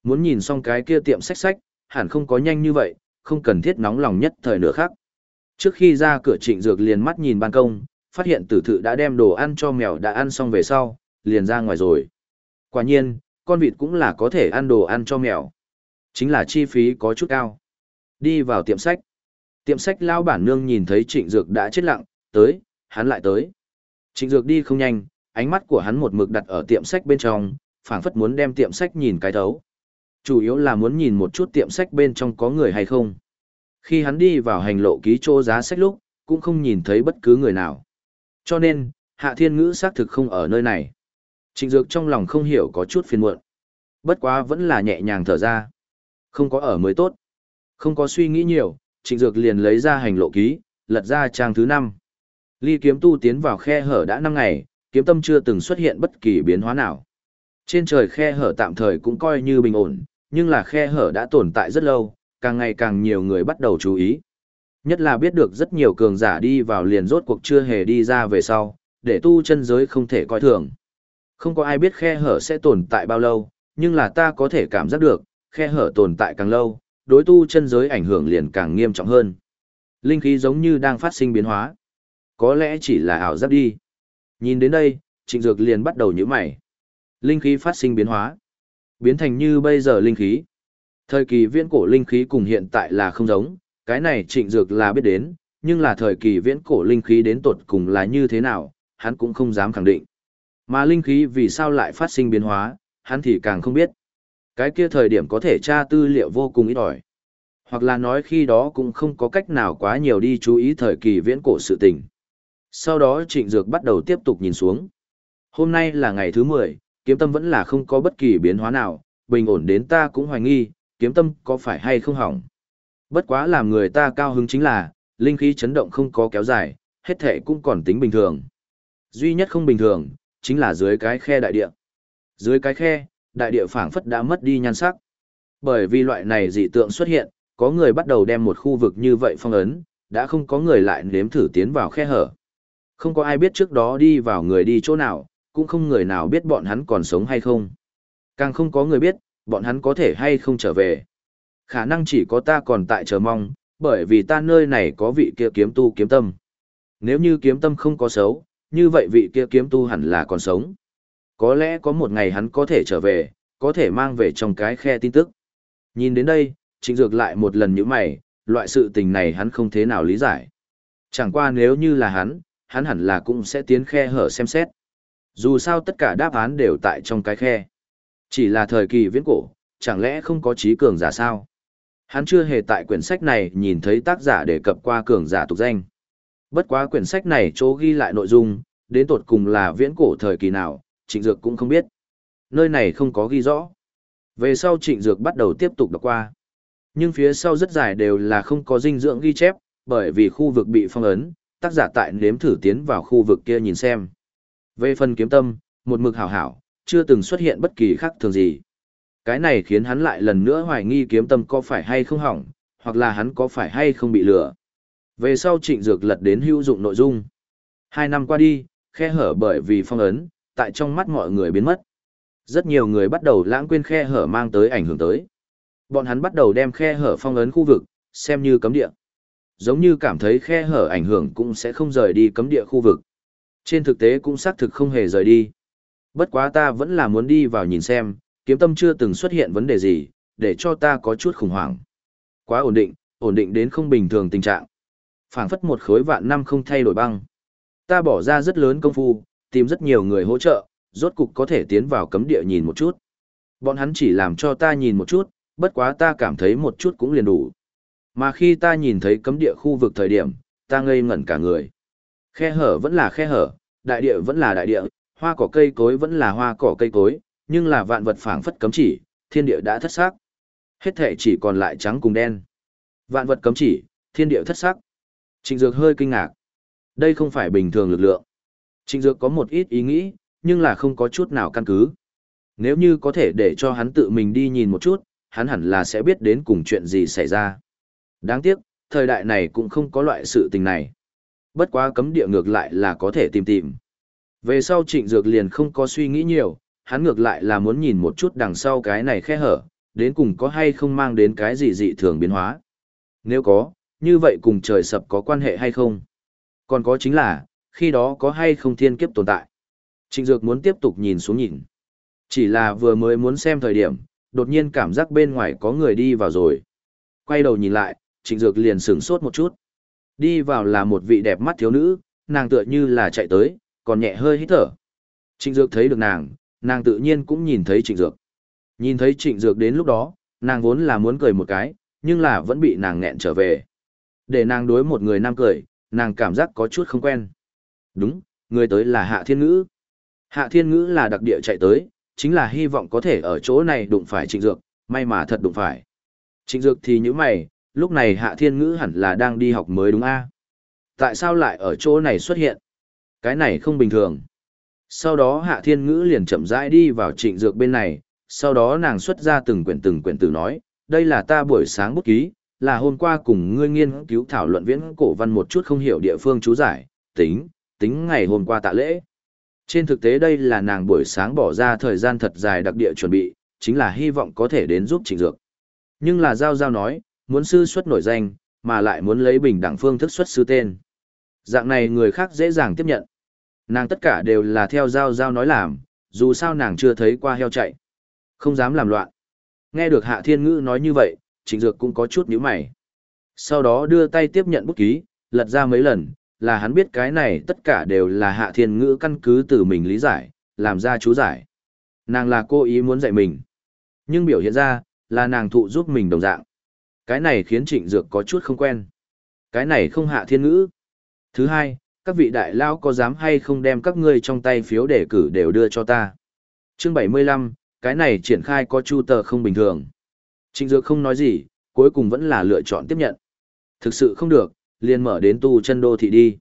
Muốn nhìn xong cái kia tiệm sách sách, hẳn không có nhanh như vậy, không cần thiết nóng lòng nhất thời nữa khác. Trước khi ra cửa trịnh dược liền mắt nhìn ban công, phát hiện tử thự đã đem đồ ăn cho mèo đã ăn xong về sau, liền ra ngoài rồi. Quả nhiên, con vịt cũng là có thể ăn đồ ăn cho mèo. Chính là chi phí có chút cao. Đi vào tiệm sách. Tiệm sách lao bản nương nhìn thấy trịnh dược đã chết lặng, tới, hắn lại tới. Trịnh dược đi không nhanh, ánh mắt của hắn một mực đặt ở tiệm sách bên trong, phảng phất muốn đem tiệm sách nhìn cái thấu. Chủ yếu là muốn nhìn một chút tiệm sách bên trong có người hay không. Khi hắn đi vào hành lộ ký chỗ giá sách lúc, cũng không nhìn thấy bất cứ người nào. Cho nên, Hạ Thiên Ngữ xác thực không ở nơi này. Trịnh Dược trong lòng không hiểu có chút phiền muộn. Bất quá vẫn là nhẹ nhàng thở ra. Không có ở mới tốt. Không có suy nghĩ nhiều, trịnh dược liền lấy ra hành lộ ký, lật ra trang thứ năm. Ly kiếm tu tiến vào khe hở đã năm ngày, kiếm tâm chưa từng xuất hiện bất kỳ biến hóa nào. Trên trời khe hở tạm thời cũng coi như bình ổn, nhưng là khe hở đã tồn tại rất lâu, càng ngày càng nhiều người bắt đầu chú ý. Nhất là biết được rất nhiều cường giả đi vào liền rốt cuộc chưa hề đi ra về sau, để tu chân giới không thể coi thường. Không có ai biết khe hở sẽ tồn tại bao lâu, nhưng là ta có thể cảm giác được, khe hở tồn tại càng lâu, đối tu chân giới ảnh hưởng liền càng nghiêm trọng hơn. Linh khí giống như đang phát sinh biến hóa. Có lẽ chỉ là ảo giác đi. Nhìn đến đây, trịnh dược liền bắt đầu nhíu mày. Linh khí phát sinh biến hóa. Biến thành như bây giờ linh khí. Thời kỳ viễn cổ linh khí cùng hiện tại là không giống, cái này trịnh dược là biết đến, nhưng là thời kỳ viễn cổ linh khí đến tột cùng là như thế nào, hắn cũng không dám khẳng định. Mà linh khí vì sao lại phát sinh biến hóa, hắn thì càng không biết. Cái kia thời điểm có thể tra tư liệu vô cùng ít ỏi. Hoặc là nói khi đó cũng không có cách nào quá nhiều đi chú ý thời kỳ viễn cổ sự tình. Sau đó trịnh dược bắt đầu tiếp tục nhìn xuống. Hôm nay là ngày thứ 10, kiếm tâm vẫn là không có bất kỳ biến hóa nào, bình ổn đến ta cũng hoài nghi, kiếm tâm có phải hay không hỏng. Bất quá làm người ta cao hứng chính là, linh khí chấn động không có kéo dài, hết thể cũng còn tính bình thường. Duy nhất không bình thường, chính là dưới cái khe đại địa. Dưới cái khe, đại địa phảng phất đã mất đi nhan sắc. Bởi vì loại này dị tượng xuất hiện, có người bắt đầu đem một khu vực như vậy phong ấn, đã không có người lại nếm thử tiến vào khe hở. Không có ai biết trước đó đi vào người đi chỗ nào, cũng không người nào biết bọn hắn còn sống hay không. Càng không có người biết, bọn hắn có thể hay không trở về. Khả năng chỉ có ta còn tại chờ mong, bởi vì ta nơi này có vị kia kiếm tu kiếm tâm. Nếu như kiếm tâm không có xấu, như vậy vị kia kiếm tu hẳn là còn sống. Có lẽ có một ngày hắn có thể trở về, có thể mang về trong cái khe tin tức. Nhìn đến đây, trịnh dược lại một lần như mày, loại sự tình này hắn không thế nào lý giải. Chẳng qua nếu như là hắn, hắn hẳn là cũng sẽ tiến khe hở xem xét. Dù sao tất cả đáp án đều tại trong cái khe. Chỉ là thời kỳ viễn cổ, chẳng lẽ không có trí cường giả sao? Hắn chưa hề tại quyển sách này nhìn thấy tác giả đề cập qua cường giả tục danh. Bất quá quyển sách này chỗ ghi lại nội dung, đến tột cùng là viễn cổ thời kỳ nào, trịnh dược cũng không biết. Nơi này không có ghi rõ. Về sau trịnh dược bắt đầu tiếp tục đọc qua. Nhưng phía sau rất dài đều là không có dinh dưỡng ghi chép, bởi vì khu vực bị phong ấn, tác giả tại nếm thử tiến vào khu vực kia nhìn xem. Về phần kiếm tâm, một mực hảo hảo, chưa từng xuất hiện bất kỳ khác thường gì. Cái này khiến hắn lại lần nữa hoài nghi kiếm tâm có phải hay không hỏng, hoặc là hắn có phải hay không bị lừa. Về sau trịnh dược lật đến hữu dụng nội dung. Hai năm qua đi, khe hở bởi vì phong ấn, tại trong mắt mọi người biến mất. Rất nhiều người bắt đầu lãng quên khe hở mang tới ảnh hưởng tới. Bọn hắn bắt đầu đem khe hở phong ấn khu vực, xem như cấm địa. Giống như cảm thấy khe hở ảnh hưởng cũng sẽ không rời đi cấm địa khu vực. Trên thực tế cũng xác thực không hề rời đi. Bất quá ta vẫn là muốn đi vào nhìn xem, kiếm tâm chưa từng xuất hiện vấn đề gì, để cho ta có chút khủng hoảng. Quá ổn định, ổn định đến không bình thường tình trạng. phảng phất một khối vạn năm không thay đổi băng. Ta bỏ ra rất lớn công phu, tìm rất nhiều người hỗ trợ, rốt cục có thể tiến vào cấm địa nhìn một chút. Bọn hắn chỉ làm cho ta nhìn một chút, bất quá ta cảm thấy một chút cũng liền đủ. Mà khi ta nhìn thấy cấm địa khu vực thời điểm, ta ngây ngẩn cả người. Khe hở vẫn là khe hở, đại địa vẫn là đại địa, hoa cỏ cây cối vẫn là hoa cỏ cây cối, nhưng là vạn vật phảng phất cấm chỉ, thiên địa đã thất sắc. Hết thể chỉ còn lại trắng cùng đen. Vạn vật cấm chỉ, thiên địa thất sắc. Trịnh Dược hơi kinh ngạc. Đây không phải bình thường lực lượng. Trịnh Dược có một ít ý nghĩ, nhưng là không có chút nào căn cứ. Nếu như có thể để cho hắn tự mình đi nhìn một chút, hắn hẳn là sẽ biết đến cùng chuyện gì xảy ra. Đáng tiếc, thời đại này cũng không có loại sự tình này. Bất quá cấm địa ngược lại là có thể tìm tìm. Về sau trịnh dược liền không có suy nghĩ nhiều, hắn ngược lại là muốn nhìn một chút đằng sau cái này khe hở, đến cùng có hay không mang đến cái gì dị thường biến hóa. Nếu có, như vậy cùng trời sập có quan hệ hay không? Còn có chính là, khi đó có hay không thiên kiếp tồn tại? Trịnh Dược muốn tiếp tục nhìn xuống nhìn. Chỉ là vừa mới muốn xem thời điểm, đột nhiên cảm giác bên ngoài có người đi vào rồi. Quay đầu nhìn lại, Trịnh Dược liền sửng sốt một chút. Đi vào là một vị đẹp mắt thiếu nữ, nàng tựa như là chạy tới, còn nhẹ hơi hít thở. Trịnh Dược thấy được nàng, nàng tự nhiên cũng nhìn thấy Trịnh Dược. Nhìn thấy Trịnh Dược đến lúc đó, nàng vốn là muốn cười một cái, nhưng là vẫn bị nàng nghẹn trở về. Để nàng đối một người nam cười, nàng cảm giác có chút không quen. Đúng, người tới là Hạ Thiên Ngữ. Hạ Thiên Ngữ là đặc địa chạy tới, chính là hy vọng có thể ở chỗ này đụng phải trịnh dược, may mà thật đụng phải. Trịnh dược thì như mày, lúc này hạ thiên ngữ hẳn là đang đi học mới đúng a Tại sao lại ở chỗ này xuất hiện? Cái này không bình thường. Sau đó hạ thiên ngữ liền chậm rãi đi vào trịnh dược bên này, sau đó nàng xuất ra từng quyển từng quyển từ nói, đây là ta buổi sáng bút ký, là hôm qua cùng ngươi nghiên cứu thảo luận viễn cổ văn một chút không hiểu địa phương chú giải, tính, tính ngày hôm qua tạ lễ. Trên thực tế đây là nàng buổi sáng bỏ ra thời gian thật dài đặc địa chuẩn bị, chính là hy vọng có thể đến giúp trịnh dược. Nhưng là Giao Giao nói, muốn sư xuất nổi danh, mà lại muốn lấy bình đẳng phương thức xuất sư tên. Dạng này người khác dễ dàng tiếp nhận. Nàng tất cả đều là theo Giao Giao nói làm, dù sao nàng chưa thấy qua heo chạy. Không dám làm loạn. Nghe được Hạ Thiên Ngữ nói như vậy, Trịnh Dược cũng có chút nhíu mày. Sau đó đưa tay tiếp nhận bút ký, lật ra mấy lần, là hắn biết cái này tất cả đều là Hạ Thiên Ngữ căn cứ từ mình lý giải, làm ra chú giải. Nàng là cô ý muốn dạy mình. Nhưng biểu hiện ra, là nàng thụ giúp mình đồng dạng. Cái này khiến Trịnh Dược có chút không quen. Cái này không Hạ Thiên Ngữ. Thứ hai, các vị đại lao có dám hay không đem các ngươi trong tay phiếu đề cử đều đưa cho ta. Chương 75, cái này triển khai có chu tờ không bình thường. Trịnh Dược không nói gì, cuối cùng vẫn là lựa chọn tiếp nhận. Thực sự không được, liền mở đến tu chân đô thị đi.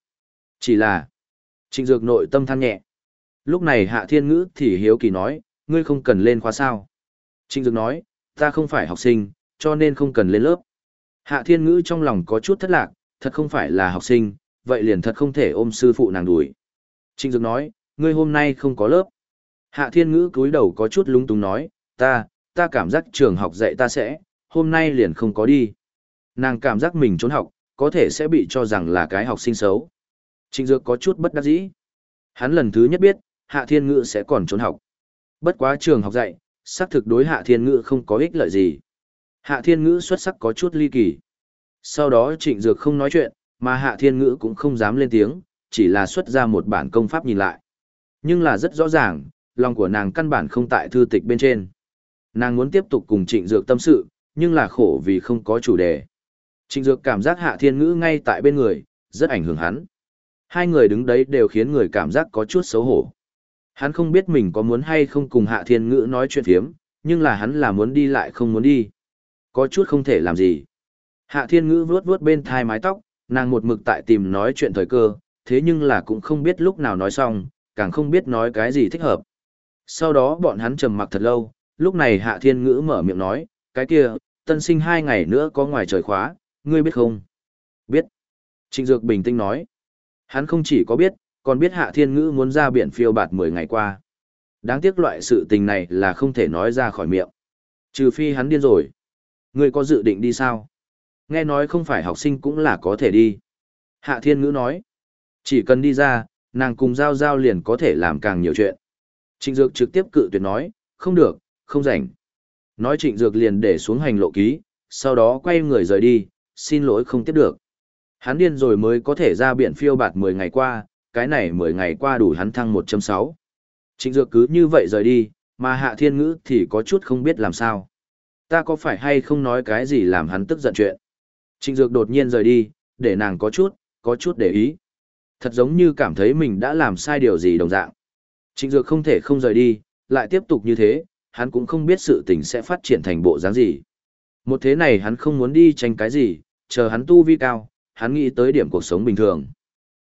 Chỉ là, Trịnh Dược nội tâm than nhẹ. Lúc này Hạ Thiên Ngữ thì hiếu kỳ nói, ngươi không cần lên khóa sao. Trịnh Dược nói, ta không phải học sinh, cho nên không cần lên lớp. Hạ Thiên Ngữ trong lòng có chút thất lạc, thật không phải là học sinh, vậy liền thật không thể ôm sư phụ nàng đuổi. Trịnh Dược nói, ngươi hôm nay không có lớp. Hạ Thiên Ngữ cúi đầu có chút lúng túng nói, ta, ta cảm giác trường học dạy ta sẽ, hôm nay liền không có đi. Nàng cảm giác mình trốn học, có thể sẽ bị cho rằng là cái học sinh xấu. Trịnh Dược có chút bất đắc dĩ. Hắn lần thứ nhất biết, Hạ Thiên Ngữ sẽ còn trốn học. Bất quá trường học dạy, xác thực đối Hạ Thiên Ngữ không có ích lợi gì. Hạ Thiên Ngữ xuất sắc có chút ly kỳ. Sau đó Trịnh Dược không nói chuyện, mà Hạ Thiên Ngữ cũng không dám lên tiếng, chỉ là xuất ra một bản công pháp nhìn lại. Nhưng là rất rõ ràng, lòng của nàng căn bản không tại thư tịch bên trên. Nàng muốn tiếp tục cùng Trịnh Dược tâm sự, nhưng là khổ vì không có chủ đề. Trịnh Dược cảm giác Hạ Thiên Ngữ ngay tại bên người, rất ảnh hưởng hắn. Hai người đứng đấy đều khiến người cảm giác có chút xấu hổ. Hắn không biết mình có muốn hay không cùng Hạ Thiên Ngữ nói chuyện phiếm, nhưng là hắn là muốn đi lại không muốn đi. Có chút không thể làm gì. Hạ Thiên Ngữ vuốt vuốt bên thai mái tóc, nàng một mực tại tìm nói chuyện thời cơ, thế nhưng là cũng không biết lúc nào nói xong, càng không biết nói cái gì thích hợp. Sau đó bọn hắn trầm mặc thật lâu, lúc này Hạ Thiên Ngữ mở miệng nói, cái kia, tân sinh hai ngày nữa có ngoài trời khóa, ngươi biết không? Biết. Trịnh Dược bình tĩnh nói. Hắn không chỉ có biết, còn biết Hạ Thiên Ngữ muốn ra biển phiêu bạt 10 ngày qua. Đáng tiếc loại sự tình này là không thể nói ra khỏi miệng. Trừ phi hắn điên rồi. Ngươi có dự định đi sao? Nghe nói không phải học sinh cũng là có thể đi. Hạ Thiên Ngữ nói. Chỉ cần đi ra, nàng cùng Giao Giao liền có thể làm càng nhiều chuyện. Trịnh Dược trực tiếp cự tuyệt nói, không được, không rảnh. Nói Trịnh Dược liền để xuống hành lộ ký, sau đó quay người rời đi, xin lỗi không tiếp được. Hắn điên rồi mới có thể ra biển phiêu bạt 10 ngày qua, cái này 10 ngày qua đủ hắn thăng 1.6. Trịnh Dược cứ như vậy rời đi, mà Hạ Thiên Ngữ thì có chút không biết làm sao. Ta có phải hay không nói cái gì làm hắn tức giận chuyện. Trịnh Dược đột nhiên rời đi, để nàng có chút, có chút để ý. Thật giống như cảm thấy mình đã làm sai điều gì đồng dạng. Trịnh Dược không thể không rời đi, lại tiếp tục như thế, hắn cũng không biết sự tình sẽ phát triển thành bộ dáng gì. Một thế này hắn không muốn đi tranh cái gì, chờ hắn tu vi cao, hắn nghĩ tới điểm cuộc sống bình thường.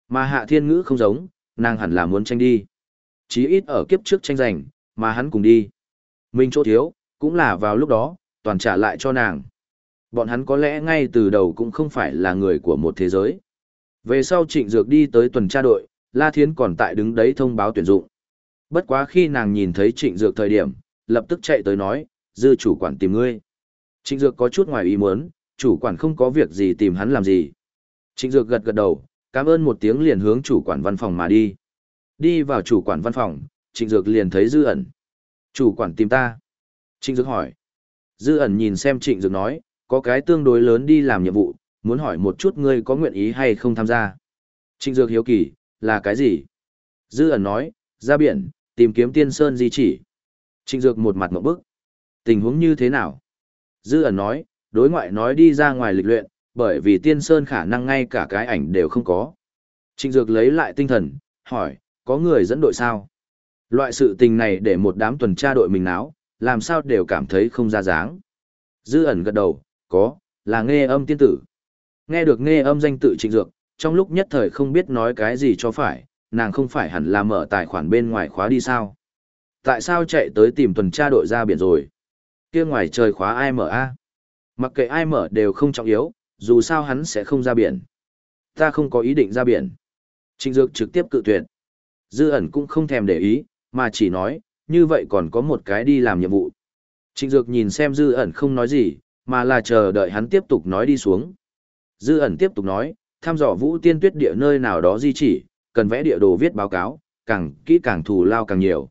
Mà Hạ Thiên Ngữ không giống, nàng hẳn là muốn tranh đi. Chí ít ở kiếp trước tranh giành, mà hắn cùng đi. Mình chỗ thiếu, cũng là vào lúc đó, toàn trả lại cho nàng. Bọn hắn có lẽ ngay từ đầu cũng không phải là người của một thế giới. Về sau Trịnh Dược đi tới tuần tra đội, La Thiến còn tại đứng đấy thông báo tuyển dụng. Bất quá khi nàng nhìn thấy Trịnh Dược thời điểm, lập tức chạy tới nói, dư chủ quản tìm ngươi. Trịnh Dược có chút ngoài ý muốn, chủ quản không có việc gì tìm hắn làm gì. Trịnh Dược gật gật đầu, cảm ơn một tiếng liền hướng chủ quản văn phòng mà đi. Đi vào chủ quản văn phòng, Trịnh Dược liền thấy Dư ẩn. Chủ quản tìm ta. Trịnh Dược hỏi. Dư ẩn nhìn xem Trịnh Dược nói, có cái tương đối lớn đi làm nhiệm vụ, muốn hỏi một chút ngươi có nguyện ý hay không tham gia. Trịnh Dược hiếu kỳ, là cái gì? Dư ẩn nói, ra biển, tìm kiếm tiên sơn di chỉ. Trịnh Dược một mặt ngộp bức. Tình huống như thế nào? Dư ẩn nói, đối ngoại nói đi ra ngoài lịch luyện, bởi vì tiên sơn khả năng ngay cả cái ảnh đều không có. Trịnh Dược lấy lại tinh thần, hỏi, có người dẫn đội sao? Loại sự tình này để một đám tuần tra đội mình náo, làm sao đều cảm thấy không ra dáng. Dư ẩn gật đầu, có, là nghe âm tiên tử. Nghe được nghe âm danh tự trịnh dược, trong lúc nhất thời không biết nói cái gì cho phải, nàng không phải hẳn là mở tài khoản bên ngoài khóa đi sao. Tại sao chạy tới tìm tuần tra đội ra biển rồi? kia ngoài trời khóa ai mở a? Mặc kệ ai mở đều không trọng yếu, dù sao hắn sẽ không ra biển. Ta không có ý định ra biển. Trịnh Dược trực tiếp cự tuyệt. Dư ẩn cũng không thèm để ý, mà chỉ nói, như vậy còn có một cái đi làm nhiệm vụ. Trịnh Dược nhìn xem Dư ẩn không nói gì, mà là chờ đợi hắn tiếp tục nói đi xuống. Dư ẩn tiếp tục nói, thăm dò vũ tiên tuyết địa nơi nào đó di chỉ, cần vẽ địa đồ viết báo cáo, càng kỹ càng thù lao càng nhiều.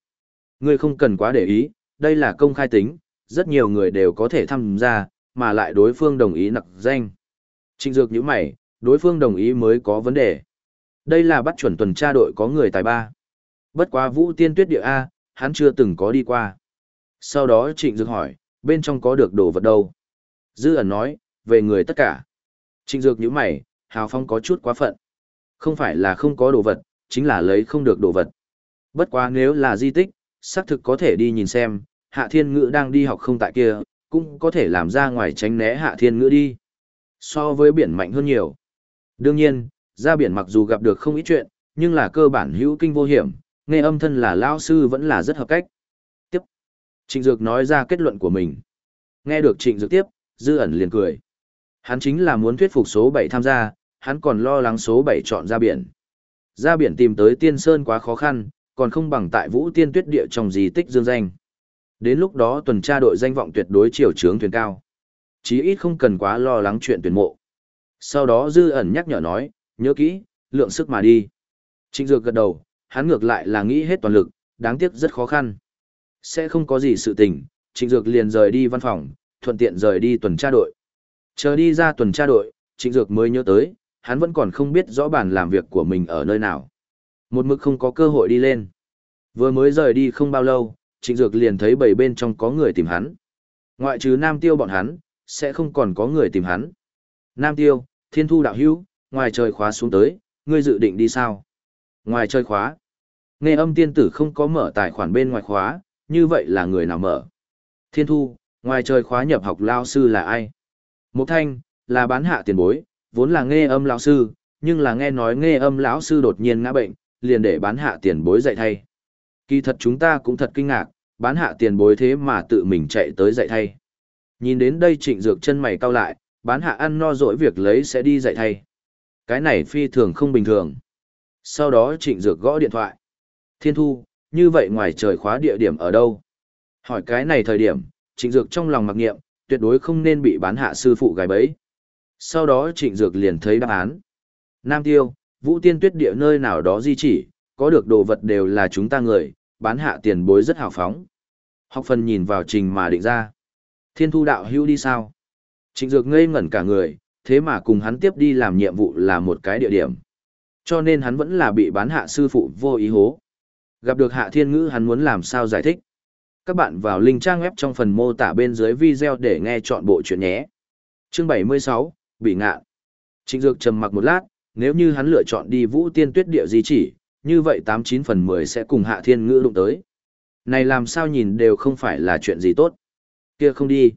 Ngươi không cần quá để ý, đây là công khai tính, rất nhiều người đều có thể tham gia, mà lại đối phương đồng ý nặc danh. Trịnh Dược như mày, đối phương đồng ý mới có vấn đề. Đây là bắt chuẩn tuần tra đội có người tài ba. Bất quá vũ tiên tuyết địa A, hắn chưa từng có đi qua. Sau đó Trịnh Dược hỏi, bên trong có được đồ vật đâu? Dư ẩn nói, về người tất cả. Trịnh Dược như mày, hào phong có chút quá phận. Không phải là không có đồ vật, chính là lấy không được đồ vật. Bất quá nếu là di tích, xác thực có thể đi nhìn xem, hạ thiên ngữ đang đi học không tại kia, cũng có thể làm ra ngoài tránh né hạ thiên ngữ đi. So với biển mạnh hơn nhiều. Đương nhiên, ra biển mặc dù gặp được không ít chuyện, nhưng là cơ bản hữu kinh vô hiểm, nghe âm thân là lao sư vẫn là rất hợp cách. Tiếp. Trịnh Dược nói ra kết luận của mình. Nghe được Trịnh Dược tiếp, Dư ẩn liền cười. Hắn chính là muốn thuyết phục số 7 tham gia, hắn còn lo lắng số 7 chọn ra biển. Ra biển tìm tới tiên sơn quá khó khăn, còn không bằng tại vũ tiên tuyết địa trong di tích dương danh. Đến lúc đó tuần tra đội danh vọng tuyệt đối chiều trướng thuyền cao. Chí ít không cần quá lo lắng chuyện tuyển mộ. Sau đó dư ẩn nhắc nhở nói, nhớ kỹ, lượng sức mà đi. Trịnh Dược gật đầu, hắn ngược lại là nghĩ hết toàn lực, đáng tiếc rất khó khăn. Sẽ không có gì sự tình, Trịnh Dược liền rời đi văn phòng, thuận tiện rời đi tuần tra đội. Chờ đi ra tuần tra đội, Trịnh Dược mới nhớ tới, hắn vẫn còn không biết rõ bản làm việc của mình ở nơi nào. Một mực không có cơ hội đi lên. Vừa mới rời đi không bao lâu, Trịnh Dược liền thấy bảy bên trong có người tìm hắn. Ngoại trừ Nam Tiêu bọn hắn, sẽ không còn có người tìm hắn. Nam Tiêu, Thiên Thu đạo hữu, ngoài trời khóa xuống tới, ngươi dự định đi sao? Ngoài trời khóa. Nghe âm tiên tử không có mở tài khoản bên ngoài khóa, như vậy là người nào mở? Thiên Thu, ngoài trời khóa nhập học lao sư là ai? Mục Thanh, là bán hạ tiền bối, vốn là nghe âm lão sư, nhưng là nghe nói nghe âm lão sư đột nhiên ngã bệnh, liền để bán hạ tiền bối dạy thay. Kỳ thật chúng ta cũng thật kinh ngạc, bán hạ tiền bối thế mà tự mình chạy tới dạy thay. Nhìn đến đây trịnh dược chân mày cau lại, bán hạ ăn no dỗi việc lấy sẽ đi dạy thay. Cái này phi thường không bình thường. Sau đó trịnh dược gõ điện thoại. Thiên thu, như vậy ngoài trời khóa địa điểm ở đâu? Hỏi cái này thời điểm, trịnh dược trong lòng mặc nghiệm, tuyệt đối không nên bị bán hạ sư phụ gái bấy. Sau đó trịnh dược liền thấy đáp án. Nam tiêu, vũ tiên tuyết địa nơi nào đó di chỉ, có được đồ vật đều là chúng ta người, bán hạ tiền bối rất hào phóng. Học phần nhìn vào trình mà định ra. Thiên thu đạo hưu đi sao? Trịnh dược ngây ngẩn cả người, thế mà cùng hắn tiếp đi làm nhiệm vụ là một cái địa điểm. Cho nên hắn vẫn là bị bán hạ sư phụ vô ý hố. Gặp được hạ thiên ngữ hắn muốn làm sao giải thích. Các bạn vào link trang web trong phần mô tả bên dưới video để nghe chọn bộ chuyện nhé. Chương 76, Bị ngạ. Trịnh Dược trầm mặc một lát, nếu như hắn lựa chọn đi vũ tiên tuyết địa di chỉ, như vậy 89 phần 10 sẽ cùng hạ thiên ngữ đụng tới. Này làm sao nhìn đều không phải là chuyện gì tốt. Kia không đi.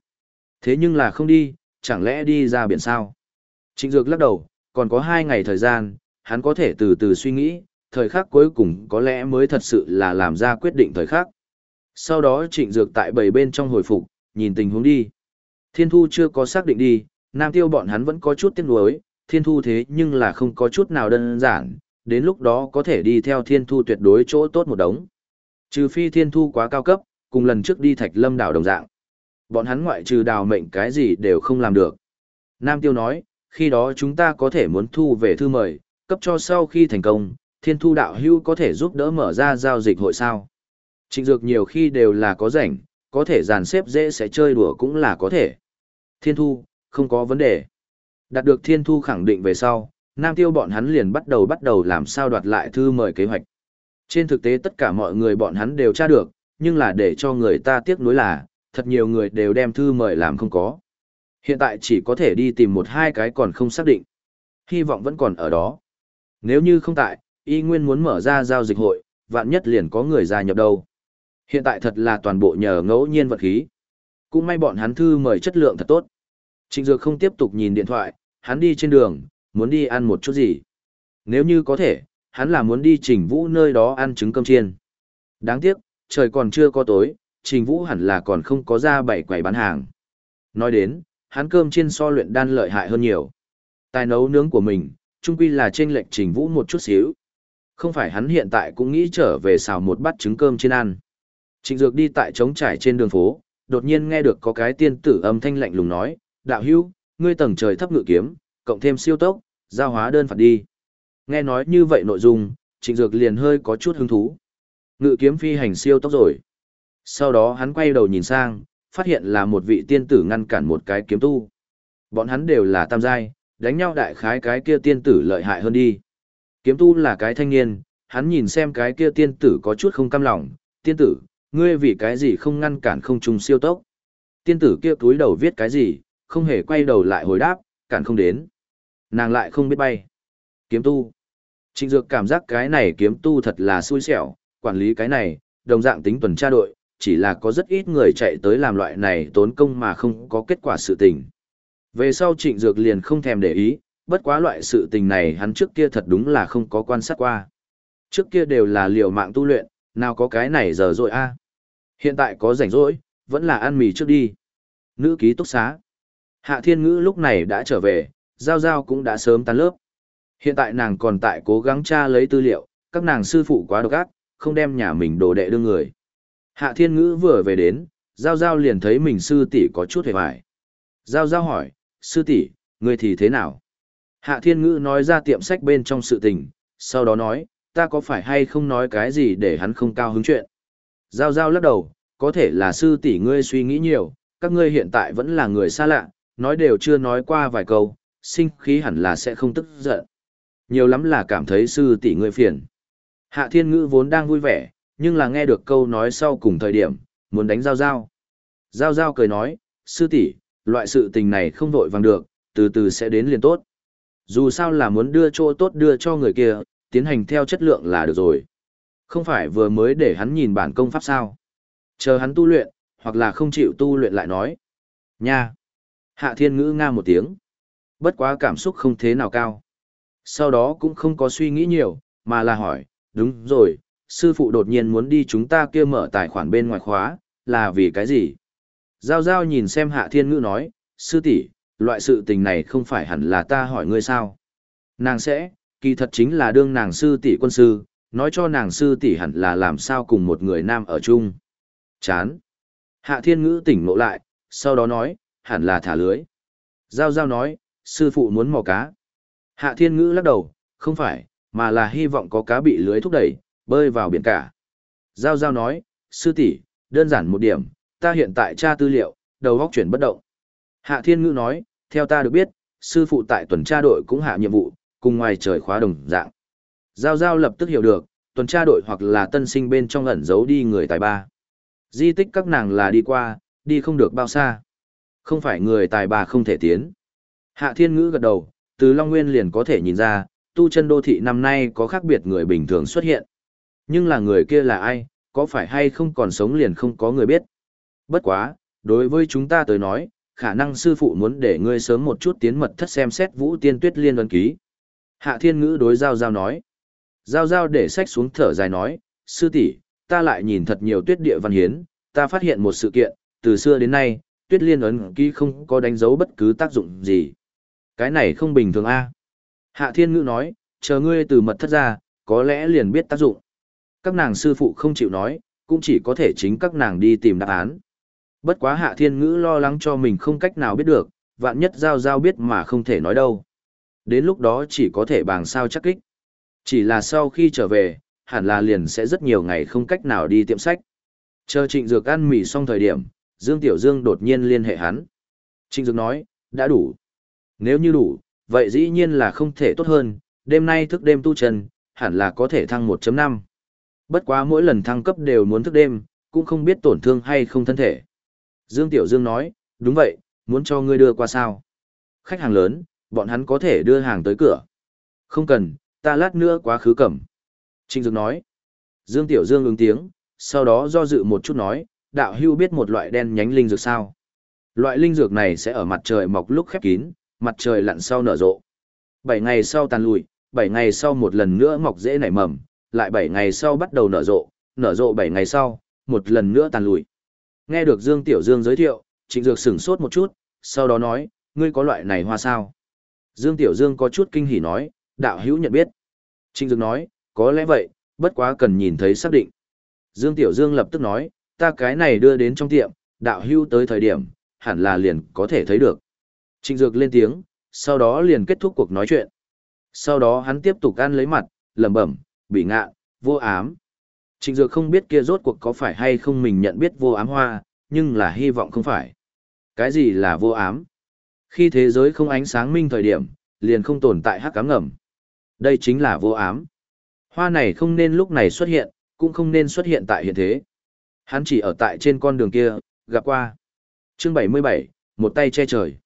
Thế nhưng là không đi, chẳng lẽ đi ra biển sao? Trịnh Dược lắc đầu, còn có 2 ngày thời gian, hắn có thể từ từ suy nghĩ, thời khắc cuối cùng có lẽ mới thật sự là làm ra quyết định thời khắc. Sau đó Trịnh Dược tại bầy bên trong hồi phục, nhìn tình huống đi. Thiên Thu chưa có xác định đi, Nam Tiêu bọn hắn vẫn có chút tiếc nuối, Thiên Thu thế nhưng là không có chút nào đơn giản, đến lúc đó có thể đi theo Thiên Thu tuyệt đối chỗ tốt một đống. Trừ phi Thiên Thu quá cao cấp, cùng lần trước đi Thạch Lâm đảo đồng dạng. Bọn hắn ngoại trừ đào mệnh cái gì đều không làm được. Nam Tiêu nói, khi đó chúng ta có thể muốn thu về thư mời, cấp cho sau khi thành công, Thiên Thu đạo hưu có thể giúp đỡ mở ra giao dịch hội sao. Trịnh Dược nhiều khi đều là có rảnh, có thể dàn xếp dễ sẽ chơi đùa cũng là có thể. Thiên Thu, không có vấn đề. Đạt được Thiên Thu khẳng định về sau, Nam Tiêu bọn hắn liền bắt đầu bắt đầu làm sao đoạt lại thư mời kế hoạch. Trên thực tế tất cả mọi người bọn hắn đều tra được, nhưng là để cho người ta tiếc nuối là, thật nhiều người đều đem thư mời làm không có. Hiện tại chỉ có thể đi tìm một hai cái còn không xác định. Hy vọng vẫn còn ở đó. Nếu như không tại, y nguyên muốn mở ra giao dịch hội, vạn nhất liền có người gia nhập đâu. Hiện tại thật là toàn bộ nhờ ngẫu nhiên vật khí. Cũng may bọn hắn thư mời chất lượng thật tốt. Trịnh Dược không tiếp tục nhìn điện thoại, hắn đi trên đường, muốn đi ăn một chút gì. Nếu như có thể, hắn là muốn đi Trình Vũ nơi đó ăn trứng cơm chiên. Đáng tiếc, trời còn chưa có tối, Trình Vũ hẳn là còn không có ra bảy quầy bán hàng. Nói đến, hắn cơm chiên so luyện đan lợi hại hơn nhiều. Tài nấu nướng của mình, chung quy là trên lệnh Trình Vũ một chút xíu. Không phải hắn hiện tại cũng nghĩ trở về xào một bát trứng cơm chiên ăn. Trịnh Dược đi tại trống trải trên đường phố, đột nhiên nghe được có cái tiên tử âm thanh lạnh lùng nói, đạo hữu, ngươi tầng trời thấp ngự kiếm, cộng thêm siêu tốc, giao hóa đơn phạt đi. Nghe nói như vậy nội dung, Trịnh Dược liền hơi có chút hứng thú. Ngự kiếm phi hành siêu tốc rồi. Sau đó hắn quay đầu nhìn sang, phát hiện là một vị tiên tử ngăn cản một cái kiếm tu. Bọn hắn đều là tam giai, đánh nhau đại khái cái kia tiên tử lợi hại hơn đi. Kiếm tu là cái thanh niên, hắn nhìn xem cái kia tiên tử có chút không cam lòng, tiên tử, ngươi vì cái gì không ngăn cản không trùng siêu tốc. Tiên tử kia túi đầu viết cái gì, không hề quay đầu lại hồi đáp, cản không đến. Nàng lại không biết bay. Kiếm tu. Trịnh Dược cảm giác cái này kiếm tu thật là xui xẻo, quản lý cái này, đồng dạng tính tuần tra đội, chỉ là có rất ít người chạy tới làm loại này tốn công mà không có kết quả sự tình. Về sau Trịnh Dược liền không thèm để ý, bất quá loại sự tình này hắn trước kia thật đúng là không có quan sát qua. Trước kia đều là liều mạng tu luyện, nào có cái này giờ rồi a à. Hiện tại có rảnh rỗi, vẫn là ăn mì trước đi. Nữ ký túc xá. Hạ Thiên Ngữ lúc này đã trở về, Giao Giao cũng đã sớm tan lớp. Hiện tại nàng còn tại cố gắng tra lấy tư liệu, các nàng sư phụ quá độc ác, không đem nhà mình đồ đệ đưa người. Hạ Thiên Ngữ vừa về đến, Giao Giao liền thấy mình sư tỷ có chút hề hoài. Giao Giao hỏi, sư tỷ, người thì thế nào? Hạ Thiên Ngữ nói ra tiệm sách bên trong sự tình, sau đó nói, ta có phải hay không nói cái gì để hắn không cao hứng chuyện. Giao Giao lắc đầu, có thể là sư tỷ ngươi suy nghĩ nhiều, các ngươi hiện tại vẫn là người xa lạ, nói đều chưa nói qua vài câu, sinh khí hẳn là sẽ không tức giận. Nhiều lắm là cảm thấy sư tỷ ngươi phiền. Hạ Thiên Ngữ vốn đang vui vẻ, nhưng là nghe được câu nói sau cùng thời điểm, muốn đánh Giao Giao. Giao Giao cười nói, sư tỷ, loại sự tình này không vội vàng được, từ từ sẽ đến liền tốt. Dù sao là muốn đưa chỗ tốt đưa cho người kia, tiến hành theo chất lượng là được rồi. Không phải vừa mới để hắn nhìn bản công pháp sao. Chờ hắn tu luyện, hoặc là không chịu tu luyện lại nói. Nha! Hạ thiên ngữ nga một tiếng. Bất quá cảm xúc không thế nào cao. Sau đó cũng không có suy nghĩ nhiều, mà là hỏi, đúng rồi, sư phụ đột nhiên muốn đi chúng ta kia mở tài khoản bên ngoài khóa, là vì cái gì? Giao giao nhìn xem hạ thiên ngữ nói, sư tỷ loại sự tình này không phải hẳn là ta hỏi ngươi sao? Nàng sẽ, kỳ thật chính là đương nàng sư tỷ quân sư, nói cho nàng sư tỷ hẳn là làm sao cùng một người nam ở chung. Chán. Hạ thiên ngữ tỉnh ngộ lại, sau đó nói, hẳn là thả lưới. Giao giao nói, sư phụ muốn mò cá. Hạ thiên ngữ lắc đầu, không phải, mà là hy vọng có cá bị lưới thúc đẩy, bơi vào biển cả. Giao giao nói, sư tỷ, đơn giản một điểm, ta hiện tại tra tư liệu, đầu góc chuyển bất động. Hạ thiên ngữ nói, theo ta được biết, sư phụ tại tuần tra đội cũng hạ nhiệm vụ, cùng ngoài trời khóa đồng dạng. Giao giao lập tức hiểu được, tuần tra đội hoặc là tân sinh bên trong ẩn giấu đi người tài ba. Di tích các nàng là đi qua, đi không được bao xa. Không phải người tài ba không thể tiến. Hạ thiên ngữ gật đầu, từ Long Nguyên liền có thể nhìn ra, tu chân đô thị năm nay có khác biệt người bình thường xuất hiện. Nhưng là người kia là ai, có phải hay không còn sống liền không có người biết. Bất quá, đối với chúng ta tới nói, khả năng sư phụ muốn để ngươi sớm một chút tiến mật thất xem xét vũ tiên tuyết liên ấn ký. Hạ thiên ngữ đối giao giao nói. Giao giao để sách xuống thở dài nói, sư tỷ ta lại nhìn thật nhiều tuyết địa văn hiến, ta phát hiện một sự kiện, từ xưa đến nay, tuyết liên ấn ký không có đánh dấu bất cứ tác dụng gì. Cái này không bình thường a Hạ thiên ngữ nói, chờ ngươi từ mật thất ra, có lẽ liền biết tác dụng. Các nàng sư phụ không chịu nói, cũng chỉ có thể chính các nàng đi tìm đáp án. Bất quá hạ thiên ngữ lo lắng cho mình không cách nào biết được, vạn nhất giao giao biết mà không thể nói đâu. Đến lúc đó chỉ có thể bàng sao chắc kích. Chỉ là sau khi trở về, hẳn là liền sẽ rất nhiều ngày không cách nào đi tiệm sách. Chờ trịnh dược ăn mì xong thời điểm, Dương Tiểu Dương đột nhiên liên hệ hắn. Trịnh dược nói, đã đủ. Nếu như đủ, vậy dĩ nhiên là không thể tốt hơn, đêm nay thức đêm tu chân, hẳn là có thể thăng 1.5. Bất quá mỗi lần thăng cấp đều muốn thức đêm, cũng không biết tổn thương hay không thân thể. Dương Tiểu Dương nói, đúng vậy, muốn cho ngươi đưa qua sao. Khách hàng lớn, bọn hắn có thể đưa hàng tới cửa. Không cần, ta lát nữa quá khứ cẩm. Trịnh Dược nói, Dương Tiểu Dương ứng tiếng, sau đó do dự một chút nói, đạo hưu biết một loại đen nhánh linh dược sao? Loại linh dược này sẽ ở mặt trời mọc lúc khép kín, mặt trời lặn sau nở rộ. Bảy ngày sau tàn lụi, bảy ngày sau một lần nữa mọc dễ nảy mầm, lại bảy ngày sau bắt đầu nở rộ, nở rộ bảy ngày sau, một lần nữa tàn lụi. Nghe được Dương Tiểu Dương giới thiệu, Trịnh Dược sửng sốt một chút, sau đó nói, ngươi có loại này hoa sao? Dương Tiểu Dương có chút kinh hỉ nói, đạo hữu nhận biết. Trịnh Dược nói, có lẽ vậy, bất quá cần nhìn thấy xác định. Dương Tiểu Dương lập tức nói, ta cái này đưa đến trong tiệm, đạo hữu tới thời điểm, hẳn là liền có thể thấy được. Trịnh Dược lên tiếng, sau đó liền kết thúc cuộc nói chuyện. Sau đó hắn tiếp tục ăn lấy mặt, lẩm bẩm, bị ngạ, vô ám. Trịnh Dược không biết kia rốt cuộc có phải hay không mình nhận biết vô ám hoa, nhưng là hy vọng không phải. Cái gì là vô ám? Khi thế giới không ánh sáng minh thời điểm, liền không tồn tại hắc ám ngầm. Đây chính là vô ám. Hoa này không nên lúc này xuất hiện, cũng không nên xuất hiện tại hiện thế. Hắn chỉ ở tại trên con đường kia, gặp qua. Chương 77, một tay che trời.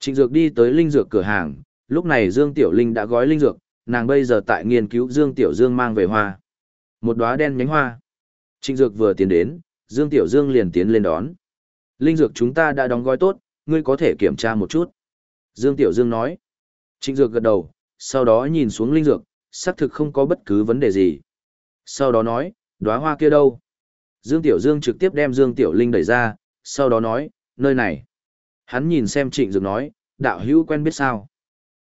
Trịnh Dược đi tới linh dược cửa hàng, lúc này Dương Tiểu Linh đã gói linh dược, nàng bây giờ tại nghiên cứu Dương Tiểu Dương mang về hoa. Một đóa đen nhánh hoa. Trịnh Dược vừa tiến đến, Dương Tiểu Dương liền tiến lên đón. Linh dược chúng ta đã đóng gói tốt, ngươi có thể kiểm tra một chút. Dương Tiểu Dương nói. Trịnh Dược gật đầu, sau đó nhìn xuống linh dược, xác thực không có bất cứ vấn đề gì. Sau đó nói, đóa hoa kia đâu? Dương Tiểu Dương trực tiếp đem Dương Tiểu Linh đẩy ra, sau đó nói, nơi này. Hắn nhìn xem Trịnh Dược nói, đạo hữu quen biết sao?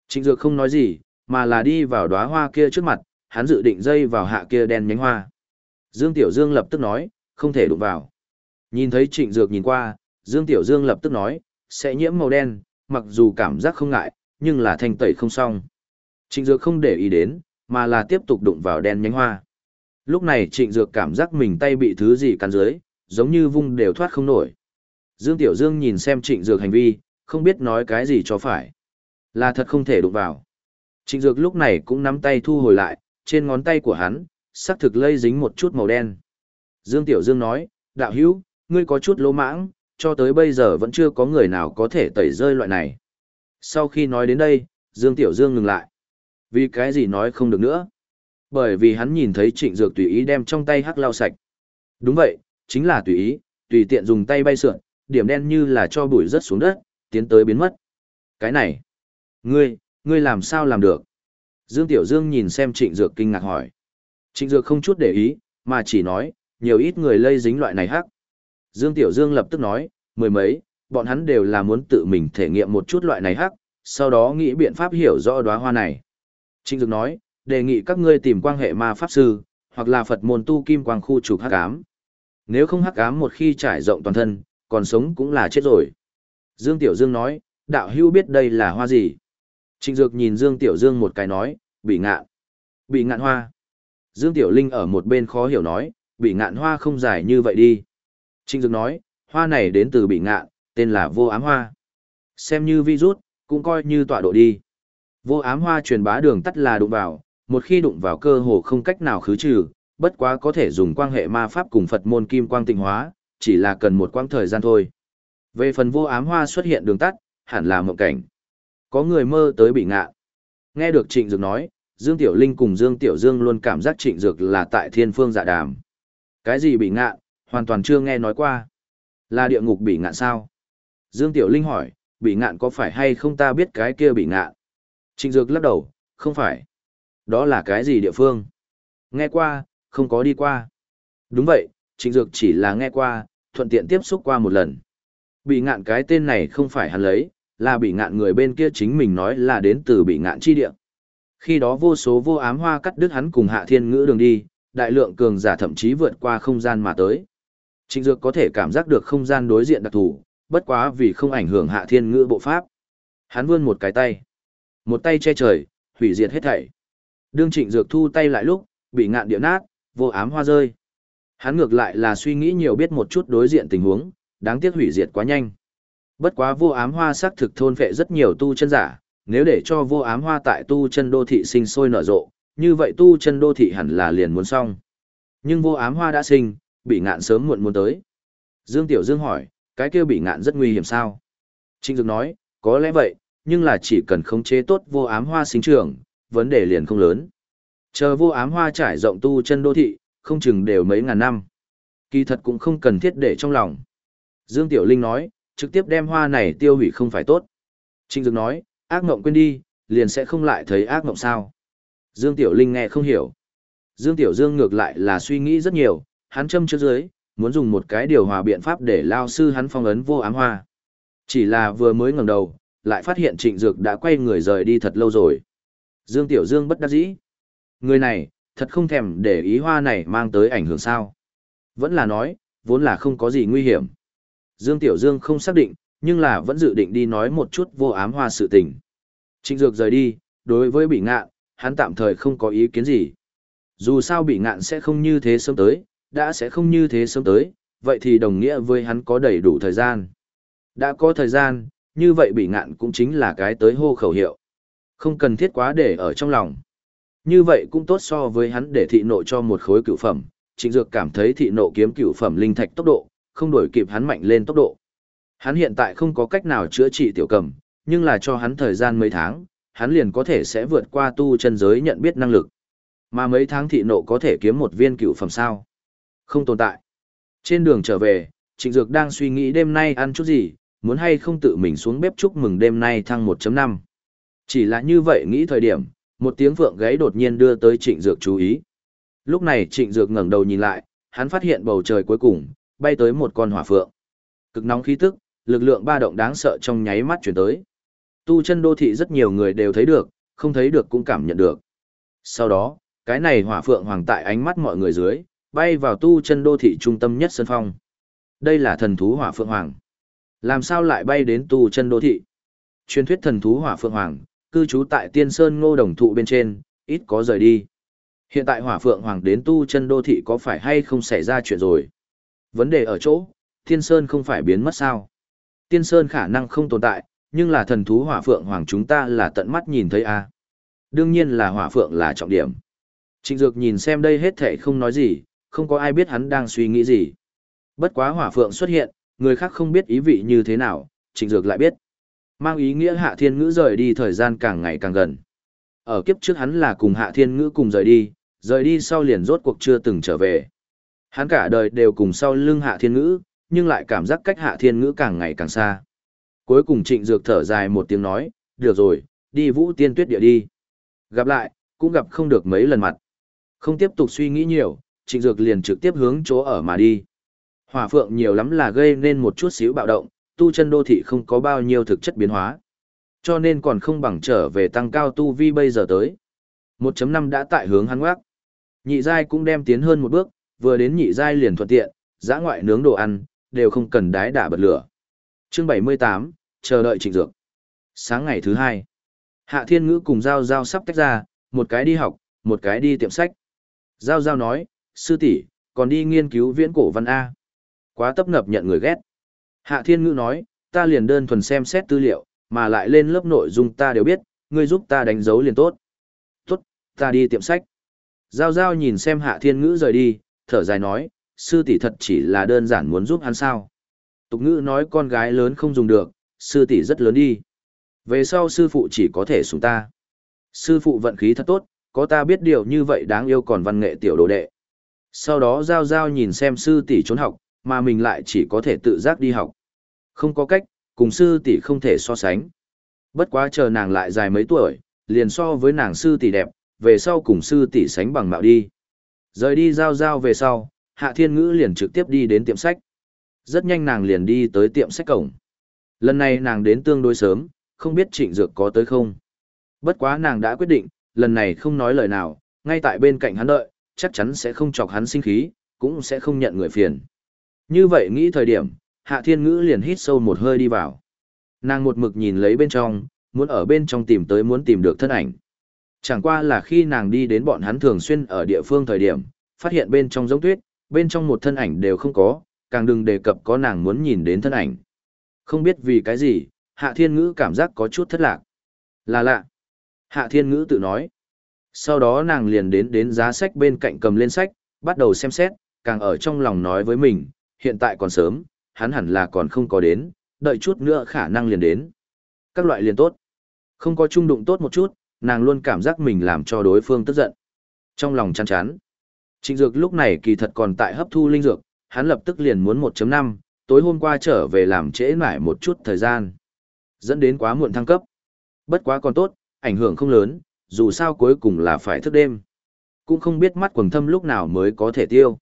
Trịnh Dược không nói gì, mà là đi vào đóa hoa kia trước mặt, hắn dự định dây vào hạ kia đen nhánh hoa. Dương Tiểu Dương lập tức nói, không thể đụng vào. Nhìn thấy Trịnh Dược nhìn qua, Dương Tiểu Dương lập tức nói, sẽ nhiễm màu đen, mặc dù cảm giác không ngại, nhưng là thanh tẩy không xong. Trịnh Dược không để ý đến, mà là tiếp tục đụng vào đen nhánh hoa. Lúc này Trịnh Dược cảm giác mình tay bị thứ gì cắn dưới, giống như vung đều thoát không nổi. Dương Tiểu Dương nhìn xem Trịnh Dược hành vi, không biết nói cái gì cho phải. Là thật không thể đụng vào. Trịnh Dược lúc này cũng nắm tay thu hồi lại, trên ngón tay của hắn, sắc thực lây dính một chút màu đen. Dương Tiểu Dương nói, đạo hữu, ngươi có chút lỗ mãng, cho tới bây giờ vẫn chưa có người nào có thể tẩy rơi loại này. Sau khi nói đến đây, Dương Tiểu Dương ngừng lại. Vì cái gì nói không được nữa? Bởi vì hắn nhìn thấy trịnh dược tùy ý đem trong tay hắc lau sạch. Đúng vậy, chính là tùy ý, tùy tiện dùng tay bay sượn, điểm đen như là cho bụi rớt xuống đất, tiến tới biến mất. Cái này, ngươi, ngươi làm sao làm được? Dương Tiểu Dương nhìn xem trịnh dược kinh ngạc hỏi. Trịnh dược không chút để ý, mà chỉ nói, nhiều ít người lây dính loại này hắc. Dương Tiểu Dương lập tức nói, mười mấy, bọn hắn đều là muốn tự mình thể nghiệm một chút loại này hắc, sau đó nghĩ biện pháp hiểu rõ đóa hoa này. Trịnh Dược nói, đề nghị các ngươi tìm quan hệ ma pháp sư, hoặc là Phật môn tu kim quang khu trục hắc ám. Nếu không hắc ám một khi trải rộng toàn thân, còn sống cũng là chết rồi. Dương Tiểu Dương nói, đạo hưu biết đây là hoa gì? Trịnh Dược nhìn Dương Tiểu Dương một cái nói, bị ngạn. Bị ngạn hoa. Dương Tiểu Linh ở một bên khó hiểu nói, bị ngạn hoa không dài như vậy đi. Trịnh Dược nói, hoa này đến từ bị ngạn, tên là vô ám hoa. Xem như virus, cũng coi như tọa độ đi. Vô ám hoa truyền bá đường tắt là đụng vào, một khi đụng vào cơ hồ không cách nào khứ trừ, bất quá có thể dùng quan hệ ma pháp cùng Phật môn kim quang tịnh hóa, chỉ là cần một quãng thời gian thôi. Về phần vô ám hoa xuất hiện đường tắt, hẳn là mộng cảnh. Có người mơ tới bị ngạ. Nghe được Trịnh Dược nói, Dương Tiểu Linh cùng Dương Tiểu Dương luôn cảm giác Trịnh Dược là tại thiên phương dạ đàm. Cái gì bị ngạ, hoàn toàn chưa nghe nói qua. Là địa ngục bị ngạn sao? Dương Tiểu Linh hỏi, bị ngạn có phải hay không ta biết cái kia bị ngạn? Trịnh Dược lắc đầu, không phải. Đó là cái gì địa phương? Nghe qua, không có đi qua. Đúng vậy, Trịnh Dược chỉ là nghe qua, thuận tiện tiếp xúc qua một lần. Bị ngạn cái tên này không phải hắn lấy, là bị ngạn người bên kia chính mình nói là đến từ bị ngạn chi địa. Khi đó vô số vô ám hoa cắt đứt hắn cùng hạ thiên ngữ đường đi, đại lượng cường giả thậm chí vượt qua không gian mà tới. Trịnh Dược có thể cảm giác được không gian đối diện đặc thù, bất quá vì không ảnh hưởng hạ thiên ngữ bộ pháp. Hắn vươn một cái tay. Một tay che trời, hủy diệt hết thảy. Đương Trịnh Dược thu tay lại lúc, bị ngạn địa nát, vô ám hoa rơi. Hắn ngược lại là suy nghĩ nhiều biết một chút đối diện tình huống, đáng tiếc hủy diệt quá nhanh. Bất quá vô ám hoa sắc thực thôn vệ rất nhiều tu chân giả, nếu để cho vô ám hoa tại tu chân đô thị sinh sôi nở rộ, như vậy tu chân đô thị hẳn là liền muốn xong. Nhưng vô ám hoa đã sinh, bị ngạn sớm muộn muốn tới. Dương Tiểu Dương hỏi, cái kia bị ngạn rất nguy hiểm sao? Trịnh Dược nói, có lẽ vậy, nhưng là chỉ cần khống chế tốt vô ám hoa sinh trưởng, vấn đề liền không lớn. Chờ vô ám hoa trải rộng tu chân đô thị, không chừng đều mấy ngàn năm. Kỳ thật cũng không cần thiết để trong lòng. Dương Tiểu Linh nói, trực tiếp đem hoa này tiêu hủy không phải tốt. Trịnh Dược nói, ác mộng quên đi, liền sẽ không lại thấy ác mộng sao. Dương Tiểu Linh nghe không hiểu. Dương Tiểu Dương ngược lại là suy nghĩ rất nhiều, hắn châm trước dưới, muốn dùng một cái điều hòa biện pháp để lao sư hắn phong ấn vô ám hoa. Chỉ là vừa mới ngẩng đầu, lại phát hiện Trịnh Dược đã quay người rời đi thật lâu rồi. Dương Tiểu Dương bất đắc dĩ. Người này, thật không thèm để ý hoa này mang tới ảnh hưởng sao. Vẫn là nói, vốn là không có gì nguy hiểm. Dương Tiểu Dương không xác định, nhưng là vẫn dự định đi nói một chút vô ám hoa sự tình. Trịnh Dược rời đi, đối với bị ngạn, hắn tạm thời không có ý kiến gì. Dù sao bị ngạn sẽ không như thế sớm tới, đã sẽ không như thế sớm tới, vậy thì đồng nghĩa với hắn có đầy đủ thời gian. Đã có thời gian, như vậy bị ngạn cũng chính là cái tới hô khẩu hiệu. Không cần thiết quá để ở trong lòng. Như vậy cũng tốt so với hắn để thị nộ cho một khối cựu phẩm, trịnh dược cảm thấy thị nộ kiếm cựu phẩm linh thạch tốc độ, không đổi kịp hắn mạnh lên tốc độ. Hắn hiện tại không có cách nào chữa trị tiểu cầm, nhưng là cho hắn thời gian mấy tháng, hắn liền có thể sẽ vượt qua tu chân giới nhận biết năng lực. Mà mấy tháng thị nộ có thể kiếm một viên cựu phẩm sao? Không tồn tại. Trên đường trở về, Trịnh Dược đang suy nghĩ đêm nay ăn chút gì, muốn hay không tự mình xuống bếp chúc mừng đêm nay thăng 1.5. Chỉ là như vậy nghĩ thời điểm, một tiếng vượng gáy đột nhiên đưa tới Trịnh Dược chú ý. Lúc này Trịnh Dược ngẩng đầu nhìn lại, hắn phát hiện bầu trời cuối cùng, bay tới một con hỏa phượng. Cực nóng khí tức, lực lượng ba động đáng sợ trong nháy mắt chuyển tới. Tu chân đô thị rất nhiều người đều thấy được, không thấy được cũng cảm nhận được. Sau đó, cái này hỏa phượng hoàng tại ánh mắt mọi người dưới, bay vào tu chân đô thị trung tâm nhất sân phong. Đây là thần thú hỏa phượng hoàng. Làm sao lại bay đến tu chân đô thị? Truyền thuyết thần thú hỏa phượng hoàng, cư trú tại tiên sơn ngô đồng thụ bên trên, ít có rời đi. Hiện tại hỏa phượng hoàng đến tu chân đô thị có phải hay không xảy ra chuyện rồi? Vấn đề ở chỗ, tiên sơn không phải biến mất sao? Tiên sơn khả năng không tồn tại, nhưng là thần thú hỏa phượng hoàng chúng ta là tận mắt nhìn thấy a. À? Đương nhiên là hỏa phượng là trọng điểm. Trịnh Dược nhìn xem đây hết thảy không nói gì, không có ai biết hắn đang suy nghĩ gì. Bất quá hỏa phượng xuất hiện, người khác không biết ý vị như thế nào, Trịnh Dược lại biết. Mang ý nghĩa Hạ Thiên Ngữ rời đi thời gian càng ngày càng gần. Ở kiếp trước hắn là cùng Hạ Thiên Ngữ cùng rời đi, rời đi sau liền rốt cuộc chưa từng trở về. Hắn cả đời đều cùng sau lưng Hạ Thiên Ngữ, nhưng lại cảm giác cách Hạ Thiên Ngữ càng ngày càng xa. Cuối cùng Trịnh Dược thở dài một tiếng nói, được rồi, đi vũ tiên tuyết địa đi. Gặp lại, cũng gặp không được mấy lần mặt. Không tiếp tục suy nghĩ nhiều, Trịnh Dược liền trực tiếp hướng chỗ ở mà đi. Hỏa phượng nhiều lắm là gây nên một chút xíu bạo động, tu chân đô thị không có bao nhiêu thực chất biến hóa. Cho nên còn không bằng trở về tăng cao tu vi bây giờ tới. 1.5 đã tại hướng hắn ngoác. Nhị giai cũng đem tiến hơn một bước, vừa đến nhị giai liền thuận tiện, giã ngoại nướng đồ ăn, đều không cần đái đả bật lửa. Chương 78, chờ đợi trịnh dược. Sáng ngày thứ hai, Hạ Thiên Ngữ cùng Giao Giao sắp tách ra, một cái đi học, một cái đi tiệm sách. Giao Giao nói, sư tỷ, còn đi nghiên cứu viễn cổ văn A. Quá tấp nập nhận người ghét. Hạ Thiên Ngữ nói, ta liền đơn thuần xem xét tư liệu, mà lại lên lớp nội dung ta đều biết, ngươi giúp ta đánh dấu liền tốt. Tốt, ta đi tiệm sách. Giao Giao nhìn xem Hạ Thiên Ngữ rời đi, thở dài nói, sư tỷ thật chỉ là đơn giản muốn giúp hắn sao. Tục ngữ nói con gái lớn không dùng được, sư tỷ rất lớn đi. Về sau sư phụ chỉ có thể xuống ta. Sư phụ vận khí thật tốt, có ta biết điều như vậy đáng yêu còn văn nghệ tiểu đồ đệ. Sau đó Giao Giao nhìn xem sư tỷ trốn học, mà mình lại chỉ có thể tự giác đi học. Không có cách, cùng sư tỷ không thể so sánh. Bất quá chờ nàng lại dài mấy tuổi, liền so với nàng sư tỷ đẹp, về sau cùng sư tỷ sánh bằng mạo đi. Rời đi Giao Giao về sau, Hạ Thiên Ngữ liền trực tiếp đi đến tiệm sách. Rất nhanh nàng liền đi tới tiệm sách cổng. Lần này nàng đến tương đối sớm, không biết trịnh dược có tới không. Bất quá nàng đã quyết định, lần này không nói lời nào, ngay tại bên cạnh hắn đợi, chắc chắn sẽ không chọc hắn sinh khí, cũng sẽ không nhận người phiền. Như vậy nghĩ thời điểm, Hạ Thiên Ngữ liền hít sâu một hơi đi vào. Nàng một mực nhìn lấy bên trong, muốn ở bên trong tìm tới muốn tìm được thân ảnh. Chẳng qua là khi nàng đi đến bọn hắn thường xuyên ở địa phương thời điểm, phát hiện bên trong giống tuyết, bên trong một thân ảnh đều không có, càng đừng đề cập có nàng muốn nhìn đến thân ảnh. Không biết vì cái gì, Hạ Thiên Ngữ cảm giác có chút thất lạc. Là lạ. Hạ Thiên Ngữ tự nói. Sau đó nàng liền đến đến giá sách bên cạnh cầm lên sách, bắt đầu xem xét, càng ở trong lòng nói với mình, hiện tại còn sớm, hắn hẳn là còn không có đến, đợi chút nữa khả năng liền đến. Các loại liền tốt. Không có trung đụng tốt một chút, nàng luôn cảm giác mình làm cho đối phương tức giận. Trong lòng chán chán. Trịnh Dược lúc này kỳ thật còn tại hấp thu linh dược, hắn lập tức liền muốn 1.5, tối hôm qua trở về làm trễ mãi một chút thời gian. Dẫn đến quá muộn thăng cấp. Bất quá còn tốt, ảnh hưởng không lớn, dù sao cuối cùng là phải thức đêm. Cũng không biết mắt quần thâm lúc nào mới có thể tiêu.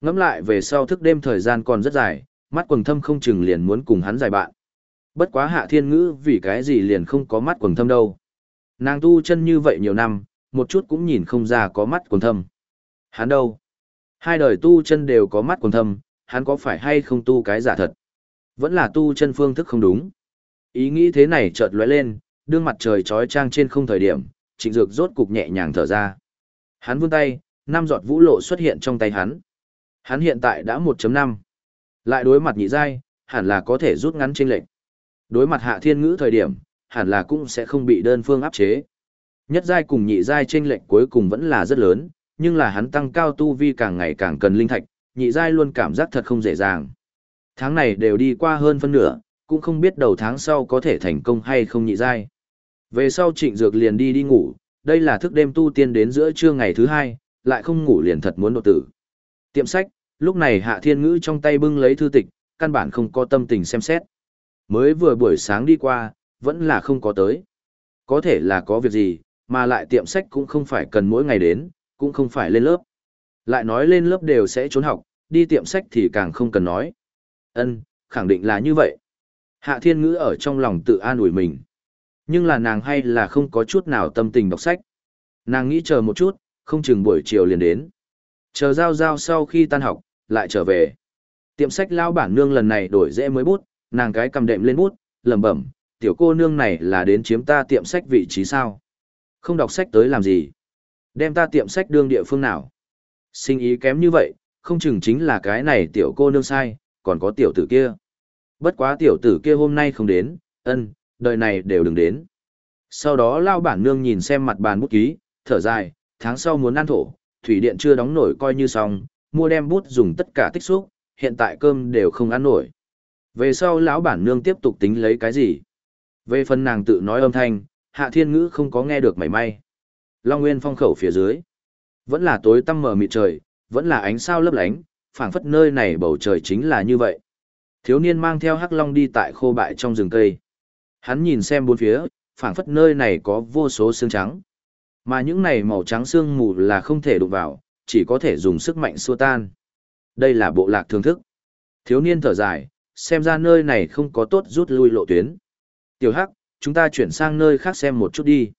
Ngắm lại về sau thức đêm thời gian còn rất dài, mắt quần thâm không chừng liền muốn cùng hắn giải bạn. Bất quá hạ thiên ngữ vì cái gì liền không có mắt quần thâm đâu. Nàng tu chân như vậy nhiều năm, một chút cũng nhìn không ra có mắt quần thâm. Hắn đâu? Hai đời tu chân đều có mắt quần thâm, hắn có phải hay không tu cái giả thật? Vẫn là tu chân phương thức không đúng. Ý nghĩ thế này chợt lóe lên, đương mặt trời trói trang trên không thời điểm, trịnh dược rốt cục nhẹ nhàng thở ra. Hắn vươn tay, năm giọt vũ lộ xuất hiện trong tay hắn. Hắn hiện tại đã 1.5. Lại đối mặt nhị giai, hẳn là có thể rút ngắn chênh lệch. Đối mặt hạ thiên ngữ thời điểm, hẳn là cũng sẽ không bị đơn phương áp chế. Nhất giai cùng nhị giai chênh lệch cuối cùng vẫn là rất lớn, nhưng là hắn tăng cao tu vi càng ngày càng cần linh thạch, nhị giai luôn cảm giác thật không dễ dàng. Tháng này đều đi qua hơn phân nửa, cũng không biết đầu tháng sau có thể thành công hay không nhị giai. Về sau trịnh dược liền đi đi ngủ, đây là thức đêm tu tiên đến giữa trưa ngày thứ hai, lại không ngủ liền thật muốn đột tử. Tiệm sách, lúc này hạ thiên ngữ trong tay bưng lấy thư tịch, căn bản không có tâm tình xem xét. Mới vừa buổi sáng đi qua, vẫn là không có tới. Có thể là có việc gì, mà lại tiệm sách cũng không phải cần mỗi ngày đến, cũng không phải lên lớp. Lại nói lên lớp đều sẽ trốn học, đi tiệm sách thì càng không cần nói. Ân, khẳng định là như vậy. Hạ thiên ngữ ở trong lòng tự an ủi mình. Nhưng là nàng hay là không có chút nào tâm tình đọc sách. Nàng nghĩ chờ một chút, không chừng buổi chiều liền đến. Chờ giao giao sau khi tan học, lại trở về. Tiệm sách lao bản nương lần này đổi dễ mới bút, nàng cái cầm đệm lên bút, lẩm bẩm, tiểu cô nương này là đến chiếm ta tiệm sách vị trí sao? Không đọc sách tới làm gì? Đem ta tiệm sách đương địa phương nào? Sinh ý kém như vậy, không chừng chính là cái này tiểu cô nương sai, còn có tiểu tử kia. Bất quá tiểu tử kia hôm nay không đến, ân, đời này đều đừng đến. Sau đó lao bản nương nhìn xem mặt bàn bút ký, thở dài, tháng sau muốn ăn thổ, thủy điện chưa đóng nổi coi như xong, mua đem bút dùng tất cả tích xúc, hiện tại cơm đều không ăn nổi. Về sau lão bản nương tiếp tục tính lấy cái gì? Về phần nàng tự nói âm thanh, hạ thiên ngữ không có nghe được mảy may. Long Nguyên phong khẩu phía dưới. Vẫn là tối tăm mờ mịt trời, vẫn là ánh sao lấp lánh, phảng phất nơi này bầu trời chính là như vậy. Thiếu niên mang theo hắc long đi tại khô bại trong rừng cây. Hắn nhìn xem bốn phía, phảng phất nơi này có vô số xương trắng. Mà những này màu trắng xương mù là không thể đụng vào, chỉ có thể dùng sức mạnh xua tan. Đây là bộ lạc thương thức. Thiếu niên thở dài, xem ra nơi này không có tốt rút lui lộ tuyến. Tiểu Hắc, chúng ta chuyển sang nơi khác xem một chút đi.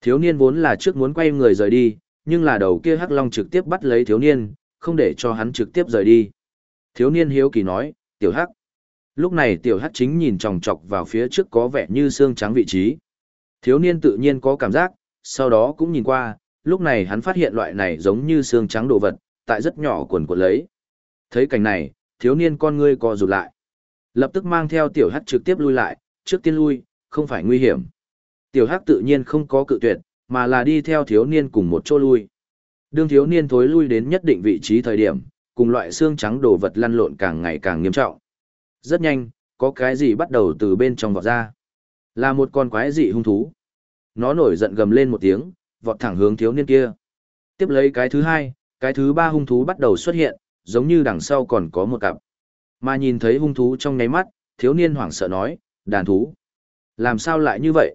Thiếu niên vốn là trước muốn quay người rời đi, nhưng là đầu kia Hắc Long trực tiếp bắt lấy thiếu niên, không để cho hắn trực tiếp rời đi. Thiếu niên hiếu kỳ nói, Tiểu Hắc. Lúc này Tiểu Hắc chính nhìn chòng chọc vào phía trước có vẻ như xương trắng vị trí. Thiếu niên tự nhiên có cảm giác, sau đó cũng nhìn qua, lúc này hắn phát hiện loại này giống như xương trắng đồ vật, tại rất nhỏ quần quần lấy. Thấy cảnh này, thiếu niên con ngươi co rụt lại. Lập tức mang theo tiểu hắc trực tiếp lui lại, trước tiên lui, không phải nguy hiểm. Tiểu hắc tự nhiên không có cự tuyệt, mà là đi theo thiếu niên cùng một chỗ lui. Đương thiếu niên thối lui đến nhất định vị trí thời điểm, cùng loại xương trắng đồ vật lăn lộn càng ngày càng nghiêm trọng. Rất nhanh, có cái gì bắt đầu từ bên trong vọt ra. Là một con quái dị hung thú. Nó nổi giận gầm lên một tiếng, vọt thẳng hướng thiếu niên kia. Tiếp lấy cái thứ hai, cái thứ ba hung thú bắt đầu xuất hiện, giống như đằng sau còn có một cặp. Mà nhìn thấy hung thú trong nháy mắt, thiếu niên hoảng sợ nói, đàn thú. Làm sao lại như vậy?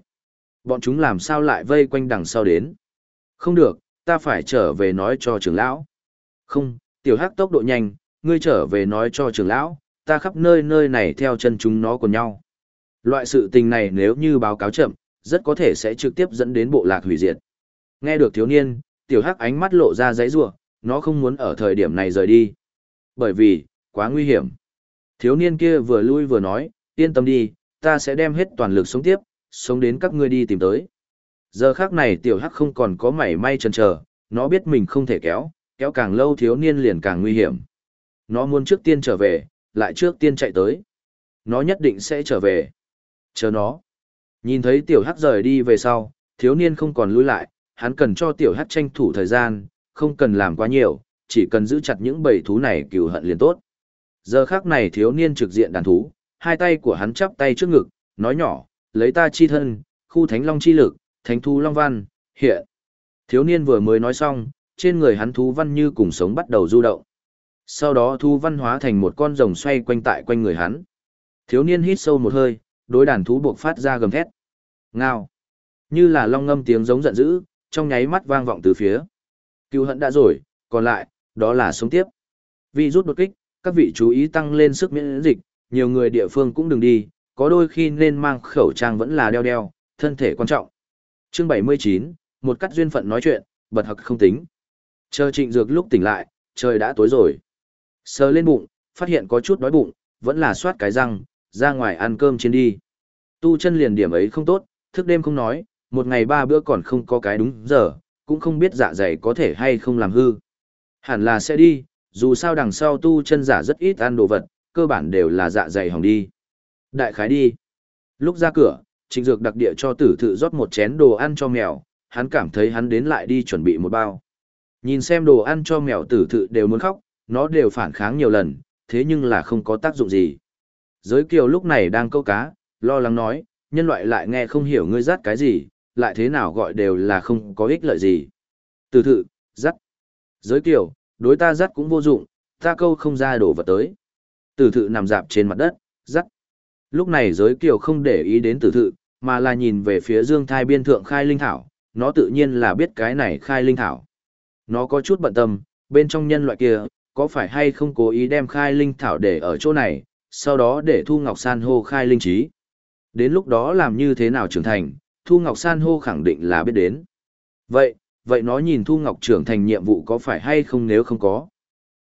Bọn chúng làm sao lại vây quanh đằng sau đến? Không được, ta phải trở về nói cho trưởng lão. Không, tiểu hắc tốc độ nhanh, ngươi trở về nói cho trưởng lão, ta khắp nơi nơi này theo chân chúng nó cùng nhau. Loại sự tình này nếu như báo cáo chậm, rất có thể sẽ trực tiếp dẫn đến bộ lạc hủy diệt. Nghe được thiếu niên, tiểu hắc ánh mắt lộ ra giấy rủa nó không muốn ở thời điểm này rời đi. Bởi vì, quá nguy hiểm. Thiếu niên kia vừa lui vừa nói, yên tâm đi, ta sẽ đem hết toàn lực sống tiếp, sống đến các ngươi đi tìm tới. Giờ khác này tiểu hắc không còn có mảy may chần chờ, nó biết mình không thể kéo, kéo càng lâu thiếu niên liền càng nguy hiểm. Nó muốn trước tiên trở về, lại trước tiên chạy tới. Nó nhất định sẽ trở về. Chờ nó. Nhìn thấy tiểu hắc rời đi về sau, thiếu niên không còn lui lại, hắn cần cho tiểu hắc tranh thủ thời gian, không cần làm quá nhiều, chỉ cần giữ chặt những bầy thú này cừu hận liền tốt. Giờ khác này thiếu niên trực diện đàn thú, hai tay của hắn chắp tay trước ngực, nói nhỏ, lấy ta chi thân, khu thánh long chi lực, thánh thu long văn, hiện. Thiếu niên vừa mới nói xong, trên người hắn thú văn như cùng sống bắt đầu du động. Sau đó thú văn hóa thành một con rồng xoay quanh tại quanh người hắn. Thiếu niên hít sâu một hơi, đối đàn thú buộc phát ra gầm thét. Ngao. Như là long ngâm tiếng giống giận dữ, trong nháy mắt vang vọng từ phía. Cứu hận đã rồi, còn lại, đó là sống tiếp. Vì rút đột kích, các vị chú ý tăng lên sức miễn dịch, nhiều người địa phương cũng đừng đi, có đôi khi nên mang khẩu trang vẫn là đeo đeo, thân thể quan trọng. Chương 79, một cắt duyên phận nói chuyện, bật hặc không tính. Chờ trịnh dược lúc tỉnh lại, trời đã tối rồi. Sờ lên bụng, phát hiện có chút đói bụng, vẫn là soát cái răng, ra ngoài ăn cơm trên đi. Tu chân liền điểm ấy không tốt, thức đêm không nói, một ngày ba bữa còn không có cái đúng giờ, cũng không biết dạ dày có thể hay không làm hư. Hẳn là sẽ đi, dù sao đằng sau tu chân giả rất ít ăn đồ vật, cơ bản đều là dạ dày hỏng đi. Đại khái đi. Lúc ra cửa, trịnh dược đặc địa cho tử thự rót một chén đồ ăn cho mèo, hắn cảm thấy hắn đến lại đi chuẩn bị một bao. Nhìn xem đồ ăn cho mèo tử thự đều muốn khóc, nó đều phản kháng nhiều lần, thế nhưng là không có tác dụng gì. Giới kiều lúc này đang câu cá, lo lắng nói, nhân loại lại nghe không hiểu ngươi dắt cái gì, lại thế nào gọi đều là không có ích lợi gì. Tử thự, dắt. Giới kiều, đối ta dắt cũng vô dụng, ta câu không ra đổ vật tới. Tử thự nằm dạp trên mặt đất, dắt. Lúc này giới kiều không để ý đến tử thự, mà là nhìn về phía dương thai biên thượng khai linh thảo, nó tự nhiên là biết cái này khai linh thảo. Nó có chút bận tâm, bên trong nhân loại kia, có phải hay không cố ý đem khai linh thảo để ở chỗ này, sau đó để Thu Ngọc San hô khai linh trí. Đến lúc đó làm như thế nào trưởng thành, Thu Ngọc San hô khẳng định là biết đến. Vậy, vậy nó nhìn Thu Ngọc trưởng thành nhiệm vụ có phải hay không nếu không có.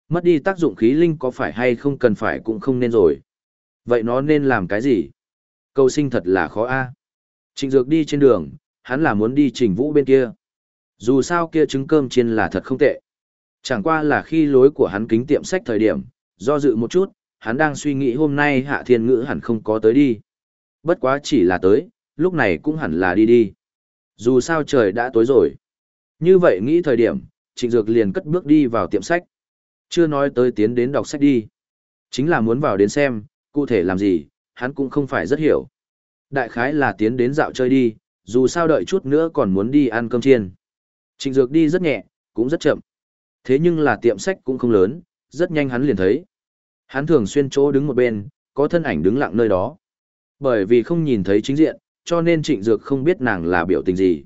Mất đi tác dụng khí linh có phải hay không cần phải cũng không nên rồi. Vậy nó nên làm cái gì? Câu sinh thật là khó a. Trịnh Dược đi trên đường, hắn là muốn đi trình vũ bên kia. Dù sao kia trứng cơm chiên là thật không tệ. Chẳng qua là khi lối của hắn kính tiệm sách thời điểm, do dự một chút, hắn đang suy nghĩ hôm nay hạ thiên ngữ hẳn không có tới đi. Bất quá chỉ là tới, lúc này cũng hẳn là đi đi. Dù sao trời đã tối rồi. Như vậy nghĩ thời điểm, trịnh dược liền cất bước đi vào tiệm sách. Chưa nói tới tiến đến đọc sách đi. Chính là muốn vào đến xem, cụ thể làm gì, hắn cũng không phải rất hiểu. Đại khái là tiến đến dạo chơi đi, dù sao đợi chút nữa còn muốn đi ăn cơm chiên. Trịnh Dược đi rất nhẹ, cũng rất chậm. Thế nhưng là tiệm sách cũng không lớn, rất nhanh hắn liền thấy. Hắn thường xuyên chỗ đứng một bên, có thân ảnh đứng lặng nơi đó. Bởi vì không nhìn thấy chính diện, cho nên Trịnh Dược không biết nàng là biểu tình gì.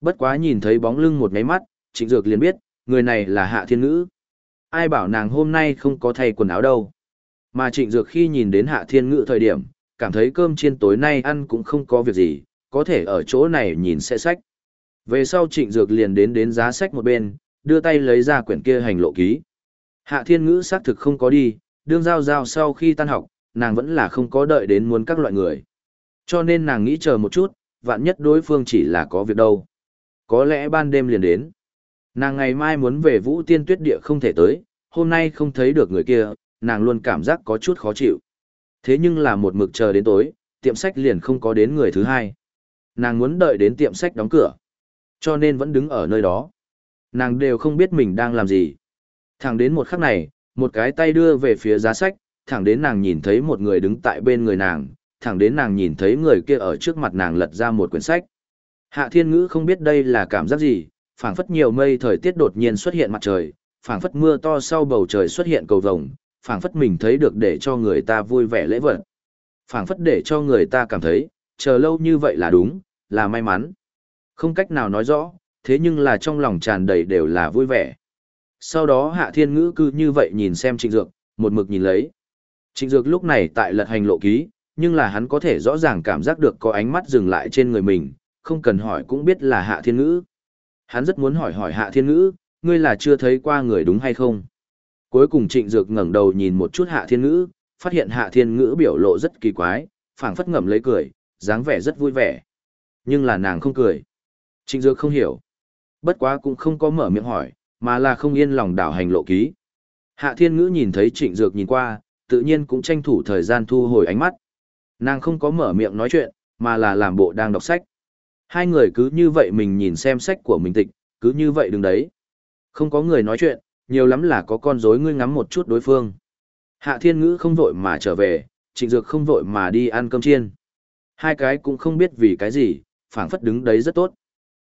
Bất quá nhìn thấy bóng lưng một nháy mắt, Trịnh Dược liền biết, người này là Hạ Thiên Ngữ. Ai bảo nàng hôm nay không có thay quần áo đâu. Mà Trịnh Dược khi nhìn đến Hạ Thiên Ngữ thời điểm, cảm thấy cơm chiên tối nay ăn cũng không có việc gì, có thể ở chỗ này nhìn sẽ sách. Về sau trịnh dược liền đến đến giá sách một bên, đưa tay lấy ra quyển kia hành lộ ký. Hạ thiên ngữ xác thực không có đi, đương giao giao sau khi tan học, nàng vẫn là không có đợi đến muốn các loại người. Cho nên nàng nghĩ chờ một chút, vạn nhất đối phương chỉ là có việc đâu. Có lẽ ban đêm liền đến. Nàng ngày mai muốn về vũ tiên tuyết địa không thể tới, hôm nay không thấy được người kia, nàng luôn cảm giác có chút khó chịu. Thế nhưng là một mực chờ đến tối, tiệm sách liền không có đến người thứ hai. Nàng muốn đợi đến tiệm sách đóng cửa. Cho nên vẫn đứng ở nơi đó. Nàng đều không biết mình đang làm gì. Thẳng đến một khắc này, một cái tay đưa về phía giá sách, thẳng đến nàng nhìn thấy một người đứng tại bên người nàng, thẳng đến nàng nhìn thấy người kia ở trước mặt nàng lật ra một quyển sách. Hạ thiên ngữ không biết đây là cảm giác gì, phảng phất nhiều mây thời tiết đột nhiên xuất hiện mặt trời, phảng phất mưa to sau bầu trời xuất hiện cầu vồng, phảng phất mình thấy được để cho người ta vui vẻ lễ vật. phảng phất để cho người ta cảm thấy, chờ lâu như vậy là đúng, là may mắn. Không cách nào nói rõ, thế nhưng là trong lòng tràn đầy đều là vui vẻ. Sau đó hạ thiên ngữ cứ như vậy nhìn xem trịnh dược, một mực nhìn lấy. Trịnh dược lúc này tại lật hành lộ ký, nhưng là hắn có thể rõ ràng cảm giác được có ánh mắt dừng lại trên người mình, không cần hỏi cũng biết là hạ thiên ngữ. Hắn rất muốn hỏi hỏi hạ thiên ngữ, ngươi là chưa thấy qua người đúng hay không? Cuối cùng trịnh dược ngẩng đầu nhìn một chút hạ thiên ngữ, phát hiện hạ thiên ngữ biểu lộ rất kỳ quái, phảng phất ngậm lấy cười, dáng vẻ rất vui vẻ. Nhưng là nàng không cười. Trịnh Dược không hiểu. Bất quá cũng không có mở miệng hỏi, mà là không yên lòng đảo hành lộ ký. Hạ Thiên Ngữ nhìn thấy Trịnh Dược nhìn qua, tự nhiên cũng tranh thủ thời gian thu hồi ánh mắt. Nàng không có mở miệng nói chuyện, mà là làm bộ đang đọc sách. Hai người cứ như vậy mình nhìn xem sách của mình tịch, cứ như vậy đứng đấy. Không có người nói chuyện, nhiều lắm là có con rối ngươi ngắm một chút đối phương. Hạ Thiên Ngữ không vội mà trở về, Trịnh Dược không vội mà đi ăn cơm chiên. Hai cái cũng không biết vì cái gì, phảng phất đứng đấy rất tốt.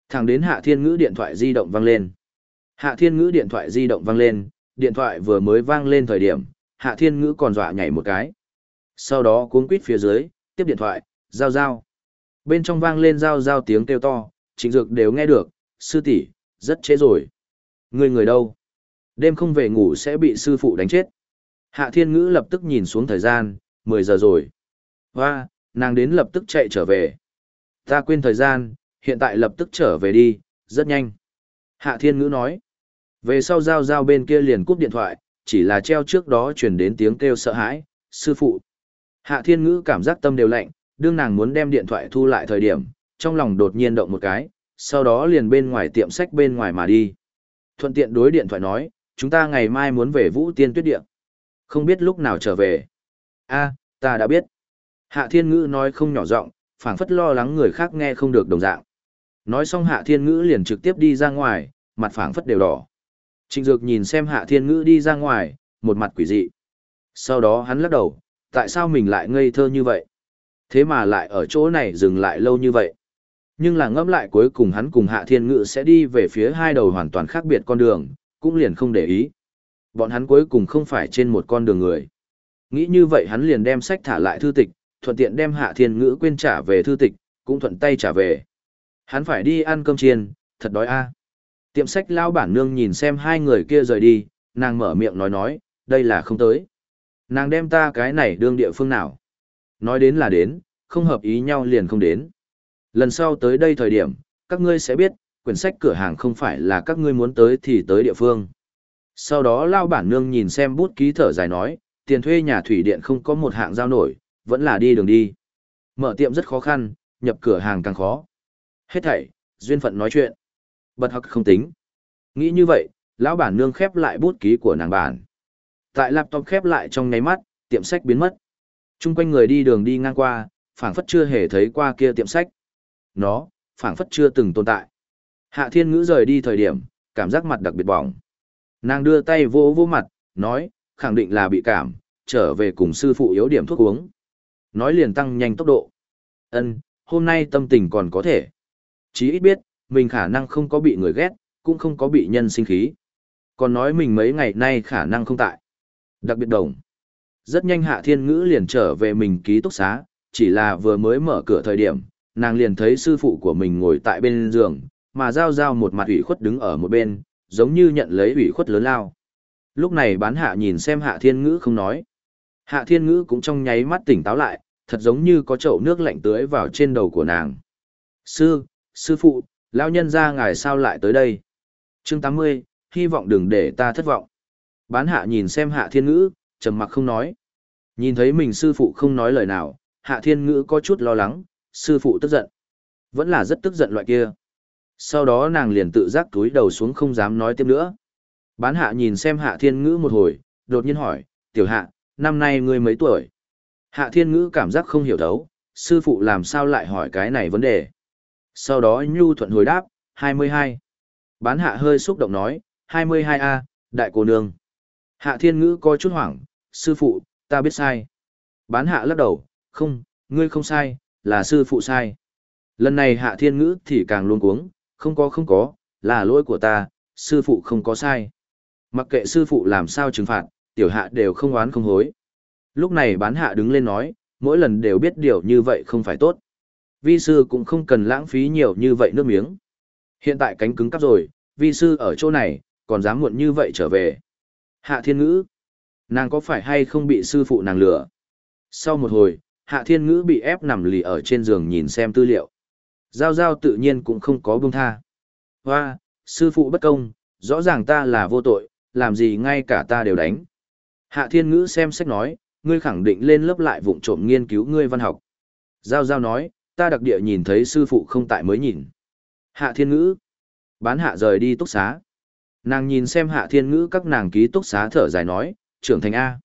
Thẳng đến Hạ Thiên Ngữ điện thoại di động vang lên. Hạ Thiên Ngữ điện thoại di động vang lên, điện thoại vừa mới vang lên thời điểm, Hạ Thiên Ngữ còn dọa nhảy một cái. Sau đó cuống quýt phía dưới, tiếp điện thoại, giao giao. Bên trong vang lên giao giao tiếng kêu to, trịnh dược đều nghe được, sư tỷ rất trễ rồi. Người người đâu? Đêm không về ngủ sẽ bị sư phụ đánh chết. Hạ Thiên Ngữ lập tức nhìn xuống thời gian, 10 giờ rồi. Hoa, nàng đến lập tức chạy trở về. Ta quên thời gian, hiện tại lập tức trở về đi, rất nhanh. Hạ Thiên Ngữ nói. Về sau giao giao bên kia liền cúp điện thoại, chỉ là treo trước đó truyền đến tiếng kêu sợ hãi, sư phụ. Hạ Thiên Ngữ cảm giác tâm đều lạnh, đương nàng muốn đem điện thoại thu lại thời điểm, trong lòng đột nhiên động một cái, sau đó liền bên ngoài tiệm sách bên ngoài mà đi. Thuận tiện đối điện thoại nói, chúng ta ngày mai muốn về Vũ Tiên Tuyết Điện. Không biết lúc nào trở về. a ta đã biết. Hạ Thiên Ngữ nói không nhỏ giọng, phảng phất lo lắng người khác nghe không được đồng dạng. Nói xong Hạ Thiên Ngữ liền trực tiếp đi ra ngoài, mặt phảng phất đều đỏ. Trịnh Dược nhìn xem Hạ Thiên Ngữ đi ra ngoài, một mặt quỷ dị. Sau đó hắn lắc đầu, tại sao mình lại ngây thơ như vậy? Thế mà lại ở chỗ này dừng lại lâu như vậy. Nhưng là ngẫm lại cuối cùng hắn cùng Hạ Thiên Ngự sẽ đi về phía hai đầu hoàn toàn khác biệt con đường, cũng liền không để ý. Bọn hắn cuối cùng không phải trên một con đường người. Nghĩ như vậy hắn liền đem sách thả lại thư tịch, thuận tiện đem Hạ Thiên Ngữ quên trả về thư tịch, cũng thuận tay trả về. Hắn phải đi ăn cơm chiên, thật đói a. Tiệm sách lao bản nương nhìn xem hai người kia rời đi, nàng mở miệng nói nói, đây là không tới. Nàng đem ta cái này đương địa phương nào. Nói đến là đến, không hợp ý nhau liền không đến. Lần sau tới đây thời điểm, các ngươi sẽ biết, quyển sách cửa hàng không phải là các ngươi muốn tới thì tới địa phương. Sau đó lao bản nương nhìn xem bút ký thở dài nói, tiền thuê nhà thủy điện không có một hạng giao nổi, vẫn là đi đường đi. Mở tiệm rất khó khăn, nhập cửa hàng càng khó. Hết thảy, duyên phận nói chuyện. Bật học không tính. Nghĩ như vậy, lão bản nương khép lại bút ký của nàng bản. Tại laptop khép lại trong nháy mắt, tiệm sách biến mất. Trung quanh người đi đường đi ngang qua, phảng phất chưa hề thấy qua kia tiệm sách. Nó, phảng phất chưa từng tồn tại. Hạ thiên ngữ rời đi thời điểm, cảm giác mặt đặc biệt bỏng. Nàng đưa tay vô vô mặt, nói, khẳng định là bị cảm, trở về cùng sư phụ yếu điểm thuốc uống. Nói liền tăng nhanh tốc độ. Ân, hôm nay tâm tình còn có thể. Chí ít biết, mình khả năng không có bị người ghét, cũng không có bị nhân sinh khí. Còn nói mình mấy ngày nay khả năng không tại. Đặc biệt đồng. Rất nhanh hạ thiên ngữ liền trở về mình ký túc xá, chỉ là vừa mới mở cửa thời điểm, nàng liền thấy sư phụ của mình ngồi tại bên giường, mà giao giao một mặt ủy khuất đứng ở một bên, giống như nhận lấy ủy khuất lớn lao. Lúc này bán hạ nhìn xem hạ thiên ngữ không nói. Hạ thiên ngữ cũng trong nháy mắt tỉnh táo lại, thật giống như có chậu nước lạnh tưới vào trên đầu của nàng. Sư, sư phụ, lão nhân ra ngài sao lại tới đây? chương 80, hy vọng đừng để ta thất vọng. Bán hạ nhìn xem hạ thiên ngữ, trầm mặc không nói. Nhìn thấy mình sư phụ không nói lời nào, hạ thiên ngữ có chút lo lắng, sư phụ tức giận. Vẫn là rất tức giận loại kia. Sau đó nàng liền tự giác túi đầu xuống không dám nói tiếp nữa. Bán hạ nhìn xem hạ thiên ngữ một hồi, đột nhiên hỏi, tiểu hạ, năm nay ngươi mấy tuổi? Hạ thiên ngữ cảm giác không hiểu thấu, sư phụ làm sao lại hỏi cái này vấn đề. Sau đó nhu thuận hồi đáp, 22. Bán hạ hơi xúc động nói, 22A, đại cô nương. Hạ thiên ngữ có chút hoảng, sư phụ, ta biết sai. Bán hạ lắc đầu, không, ngươi không sai, là sư phụ sai. Lần này hạ thiên ngữ thì càng luôn cuống, không có không có, là lỗi của ta, sư phụ không có sai. Mặc kệ sư phụ làm sao trừng phạt, tiểu hạ đều không oán không hối. Lúc này bán hạ đứng lên nói, mỗi lần đều biết điều như vậy không phải tốt. Vi sư cũng không cần lãng phí nhiều như vậy nước miếng. Hiện tại cánh cứng cắp rồi, vi sư ở chỗ này, còn dám muộn như vậy trở về. Hạ thiên ngữ, nàng có phải hay không bị sư phụ nàng lừa? Sau một hồi, hạ thiên ngữ bị ép nằm lì ở trên giường nhìn xem tư liệu. Giao giao tự nhiên cũng không có buông tha. Hoa, sư phụ bất công, rõ ràng ta là vô tội, làm gì ngay cả ta đều đánh. Hạ thiên ngữ xem sách nói, ngươi khẳng định lên lớp lại vụng trộm nghiên cứu ngươi văn học. Giao giao nói, ta đặc địa nhìn thấy sư phụ không tại mới nhìn. Hạ thiên ngữ. Bán hạ rời đi túc xá. Nàng nhìn xem hạ thiên ngữ các nàng ký túc xá thở dài nói, trưởng thành A.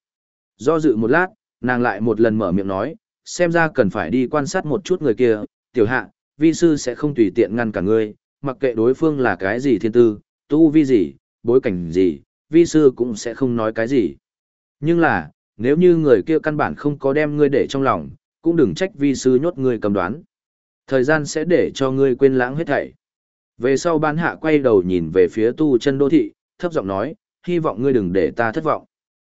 Do dự một lát, nàng lại một lần mở miệng nói, xem ra cần phải đi quan sát một chút người kia, tiểu hạ, vi sư sẽ không tùy tiện ngăn cả ngươi, mặc kệ đối phương là cái gì thiên tư, tu vi gì, bối cảnh gì, vi sư cũng sẽ không nói cái gì. Nhưng là, nếu như người kia căn bản không có đem ngươi để trong lòng, cũng đừng trách vi sư nhốt ngươi cầm đoán. Thời gian sẽ để cho ngươi quên lãng hết thảy. Về sau bán hạ quay đầu nhìn về phía tu chân đô thị, thấp giọng nói, hy vọng ngươi đừng để ta thất vọng.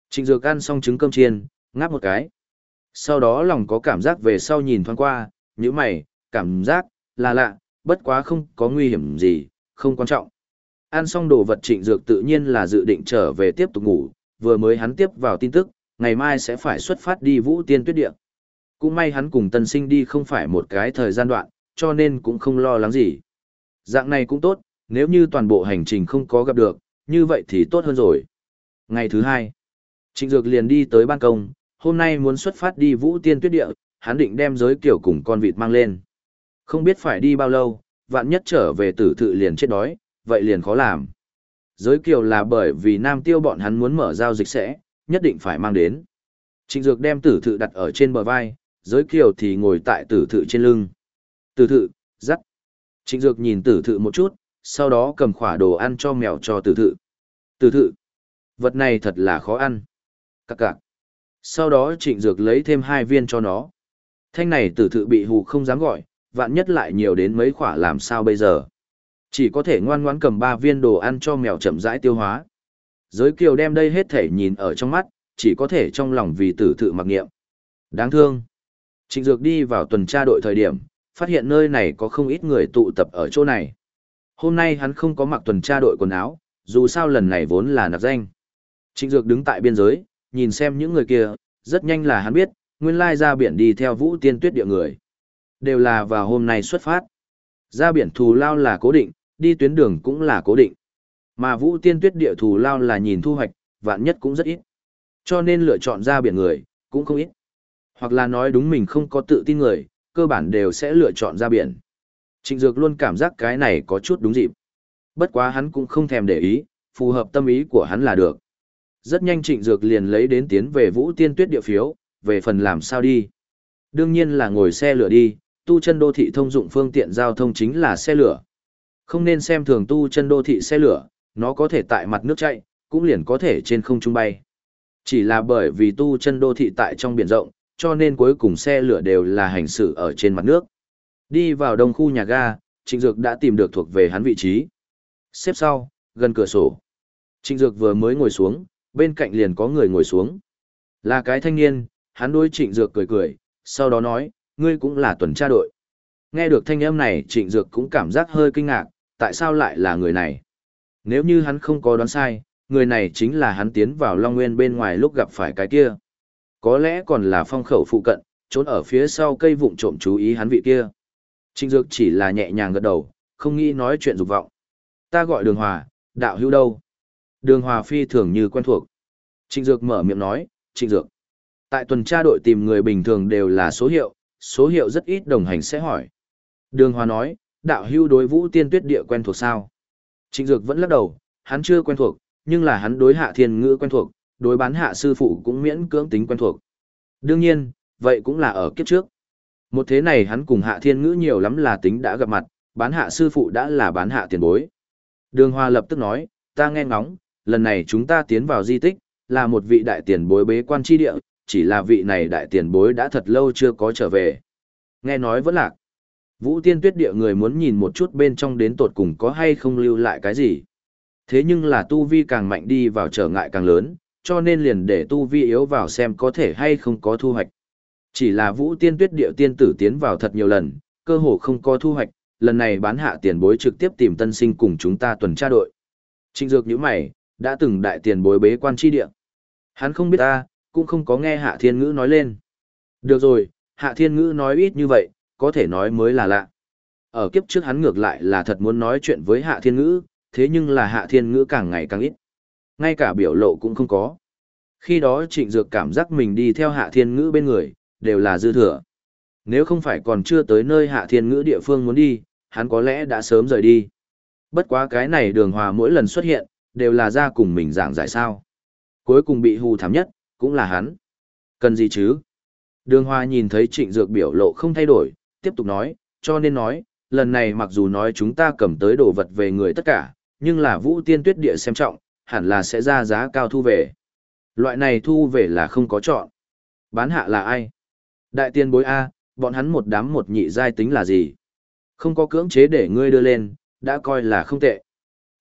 Trịnh Dược ăn xong trứng cơm chiên, ngáp một cái. Sau đó lòng có cảm giác về sau nhìn thoáng qua, những mày, cảm giác, là lạ, bất quá không có nguy hiểm gì, không quan trọng. Ăn xong đồ vật trịnh dược tự nhiên là dự định trở về tiếp tục ngủ, vừa mới hắn tiếp vào tin tức, ngày mai sẽ phải xuất phát đi vũ tiên tuyết địa. Cũng may hắn cùng tân sinh đi không phải một cái thời gian đoạn, cho nên cũng không lo lắng gì. Dạng này cũng tốt, nếu như toàn bộ hành trình không có gặp được, như vậy thì tốt hơn rồi. Ngày thứ hai, Trịnh Dược liền đi tới ban công, hôm nay muốn xuất phát đi vũ tiên tuyết địa, hắn định đem giới kiểu cùng con vịt mang lên. Không biết phải đi bao lâu, vạn nhất trở về tử thự liền chết đói, vậy liền khó làm. Giới kiều là bởi vì nam tiêu bọn hắn muốn mở giao dịch sẽ, nhất định phải mang đến. Trịnh Dược đem tử thự đặt ở trên bờ vai, giới kiều thì ngồi tại tử thự trên lưng. Tử thự, dắt. Trịnh Dược nhìn tử thự một chút, sau đó cầm khỏa đồ ăn cho mèo cho tử thự. Tử thự, vật này thật là khó ăn. Cạc cạc. Sau đó trịnh dược lấy thêm hai viên cho nó. Thanh này tử thự bị hù không dám gọi, vạn nhất lại nhiều đến mấy khỏa làm sao bây giờ. Chỉ có thể ngoan ngoãn cầm ba viên đồ ăn cho mèo chậm rãi tiêu hóa. Giới kiều đem đây hết thể nhìn ở trong mắt, chỉ có thể trong lòng vì tử thự mặc nghiệm. Đáng thương. Trịnh Dược đi vào tuần tra đội thời điểm, phát hiện nơi này có không ít người tụ tập ở chỗ này. Hôm nay hắn không có mặc tuần tra đội quần áo, dù sao lần này vốn là nạp danh. Trịnh Dược đứng tại biên giới, nhìn xem những người kia, rất nhanh là hắn biết, nguyên lai ra biển đi theo vũ tiên tuyết địa người. Đều là vào hôm nay xuất phát. Ra biển thù lao là cố định, đi tuyến đường cũng là cố định. Mà vũ tiên tuyết địa thù lao là nhìn thu hoạch, vạn nhất cũng rất ít. Cho nên lựa chọn ra biển người, cũng không ít. Hoặc là nói đúng mình không có tự tin người, cơ bản đều sẽ lựa chọn ra biển. Trịnh Dược luôn cảm giác cái này có chút đúng dịp. Bất quá hắn cũng không thèm để ý, phù hợp tâm ý của hắn là được. Rất nhanh Trịnh Dược liền lấy đến tiến về Vũ Tiên Tuyết địa phiếu, về phần làm sao đi. Đương nhiên là ngồi xe lửa đi, tu chân đô thị thông dụng phương tiện giao thông chính là xe lửa. Không nên xem thường tu chân đô thị xe lửa, nó có thể tại mặt nước chạy, cũng liền có thể trên không trung bay. Chỉ là bởi vì tu chân đô thị tại trong biển rộng, cho nên cuối cùng xe lửa đều là hành xử ở trên mặt nước. Đi vào đông khu nhà ga, Trịnh Dược đã tìm được thuộc về hắn vị trí. Xếp sau, gần cửa sổ. Trịnh Dược vừa mới ngồi xuống, bên cạnh liền có người ngồi xuống. Là cái thanh niên, hắn đối Trịnh Dược cười cười, sau đó nói, ngươi cũng là tuần tra đội. Nghe được thanh âm này Trịnh Dược cũng cảm giác hơi kinh ngạc, tại sao lại là người này? Nếu như hắn không có đoán sai, người này chính là hắn tiến vào Long Nguyên bên ngoài lúc gặp phải cái kia. Có lẽ còn là phong khẩu phụ cận, trốn ở phía sau cây vụng trộm chú ý hắn vị kia. Trịnh Dược chỉ là nhẹ nhàng gật đầu, không nghĩ nói chuyện dục vọng. Ta gọi Đường Hòa, đạo hữu đâu? Đường Hòa phi thường như quen thuộc. Trịnh Dược mở miệng nói, Trịnh Dược. Tại tuần tra đội tìm người bình thường đều là số hiệu, số hiệu rất ít đồng hành sẽ hỏi. Đường Hòa nói, đạo hưu đối vũ tiên tuyết địa quen thuộc sao? Trịnh Dược vẫn lắc đầu, hắn chưa quen thuộc, nhưng là hắn đối hạ thiên ngữ quen thuộc, đối bán hạ sư phụ cũng miễn cưỡng tính quen thuộc. Đương nhiên, vậy cũng là ở kiếp trước. Một thế này hắn cùng hạ thiên ngữ nhiều lắm là tính đã gặp mặt, bán hạ sư phụ đã là bán hạ tiền bối. Đường Hoa lập tức nói, ta nghe ngóng, lần này chúng ta tiến vào di tích, là một vị đại tiền bối bế quan tri địa, chỉ là vị này đại tiền bối đã thật lâu chưa có trở về. Nghe nói vẫn lạc. Vũ tiên tuyết địa người muốn nhìn một chút bên trong đến tột cùng có hay không lưu lại cái gì. Thế nhưng là tu vi càng mạnh đi vào trở ngại càng lớn, cho nên liền để tu vi yếu vào xem có thể hay không có thu hoạch. Chỉ là vũ tiên tuyết địa tiên tử tiến vào thật nhiều lần, cơ hồ không có thu hoạch, lần này bán hạ tiền bối trực tiếp tìm tân sinh cùng chúng ta tuần tra đội. Trịnh dược như mày, đã từng đại tiền bối bế quan tri địa. Hắn không biết ta, cũng không có nghe hạ thiên ngữ nói lên. Được rồi, hạ thiên ngữ nói ít như vậy, có thể nói mới là lạ. Ở kiếp trước hắn ngược lại là thật muốn nói chuyện với hạ thiên ngữ, thế nhưng là hạ thiên ngữ càng ngày càng ít. Ngay cả biểu lộ cũng không có. Khi đó trịnh dược cảm giác mình đi theo hạ thiên ngữ bên người, đều là dư thừa. Nếu không phải còn chưa tới nơi hạ thiên ngữ địa phương muốn đi, hắn có lẽ đã sớm rời đi. Bất quá cái này đường hòa mỗi lần xuất hiện, đều là ra cùng mình giảng giải sao. Cuối cùng bị hù thảm nhất, cũng là hắn. Cần gì chứ? Đường hòa nhìn thấy trịnh dược biểu lộ không thay đổi, tiếp tục nói, cho nên nói, lần này mặc dù nói chúng ta cầm tới đồ vật về người tất cả, nhưng là vũ tiên tuyết địa xem trọng, hẳn là sẽ ra giá cao thu về. Loại này thu về là không có chọn. Bán hạ là ai? Đại tiên bối A, bọn hắn một đám một nhị giai tính là gì? Không có cưỡng chế để ngươi đưa lên, đã coi là không tệ.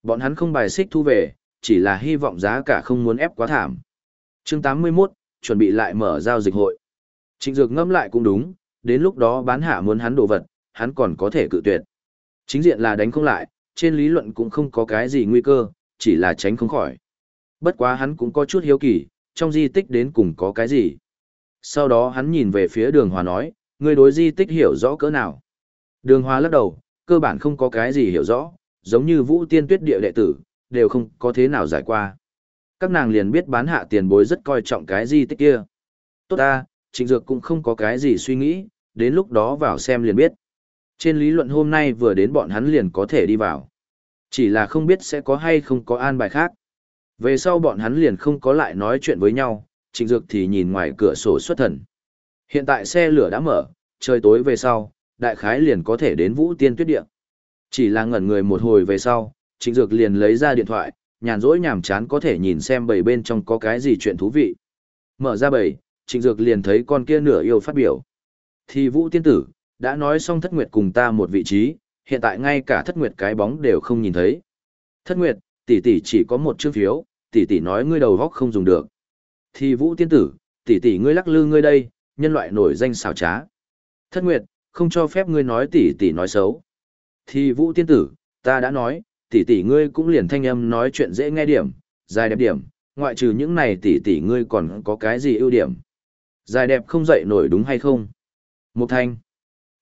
Bọn hắn không bài xích thu về, chỉ là hy vọng giá cả không muốn ép quá thảm. chương 81, chuẩn bị lại mở giao dịch hội. Trịnh Dược ngâm lại cũng đúng, đến lúc đó bán hạ muốn hắn đồ vật, hắn còn có thể cự tuyệt. Chính diện là đánh không lại, trên lý luận cũng không có cái gì nguy cơ, chỉ là tránh không khỏi. Bất quá hắn cũng có chút hiếu kỳ, trong di tích đến cùng có cái gì. Sau đó hắn nhìn về phía đường hòa nói, người đối di tích hiểu rõ cỡ nào. Đường hòa lắc đầu, cơ bản không có cái gì hiểu rõ, giống như vũ tiên tuyết địa đệ tử, đều không có thế nào giải qua. Các nàng liền biết bán hạ tiền bối rất coi trọng cái di tích kia. Tốt ta, trịnh dược cũng không có cái gì suy nghĩ, đến lúc đó vào xem liền biết. Trên lý luận hôm nay vừa đến bọn hắn liền có thể đi vào. Chỉ là không biết sẽ có hay không có an bài khác. Về sau bọn hắn liền không có lại nói chuyện với nhau, trịnh dược thì nhìn ngoài cửa sổ xuất thần. Hiện tại xe lửa đã mở, trời tối về sau, đại khái liền có thể đến vũ tiên tuyết địa. Chỉ là ngẩn người một hồi về sau, trịnh dược liền lấy ra điện thoại, nhàn rỗi nhàm chán có thể nhìn xem bầy bên trong có cái gì chuyện thú vị. Mở ra bầy, trịnh dược liền thấy con kia nửa yêu phát biểu. Thì vũ tiên tử, đã nói xong thất nguyệt cùng ta một vị trí, hiện tại ngay cả thất nguyệt cái bóng đều không nhìn thấy. Thất nguyệt, tỷ tỷ chỉ có một chương phiếu, tỷ tỷ nói ngươi đầu góc không dùng được. Thì vũ tiên tử, tỷ tỷ ngươi lắc lư ngươi đây, nhân loại nổi danh xào trá. Thất nguyệt, không cho phép ngươi nói tỷ tỷ nói xấu. Thì vũ tiên tử, ta đã nói, tỷ tỷ ngươi cũng liền thanh âm nói chuyện dễ nghe điểm, dài đẹp điểm, ngoại trừ những này tỷ tỷ ngươi còn có cái gì ưu điểm. Dài đẹp không dậy nổi đúng hay không? Mục thanh.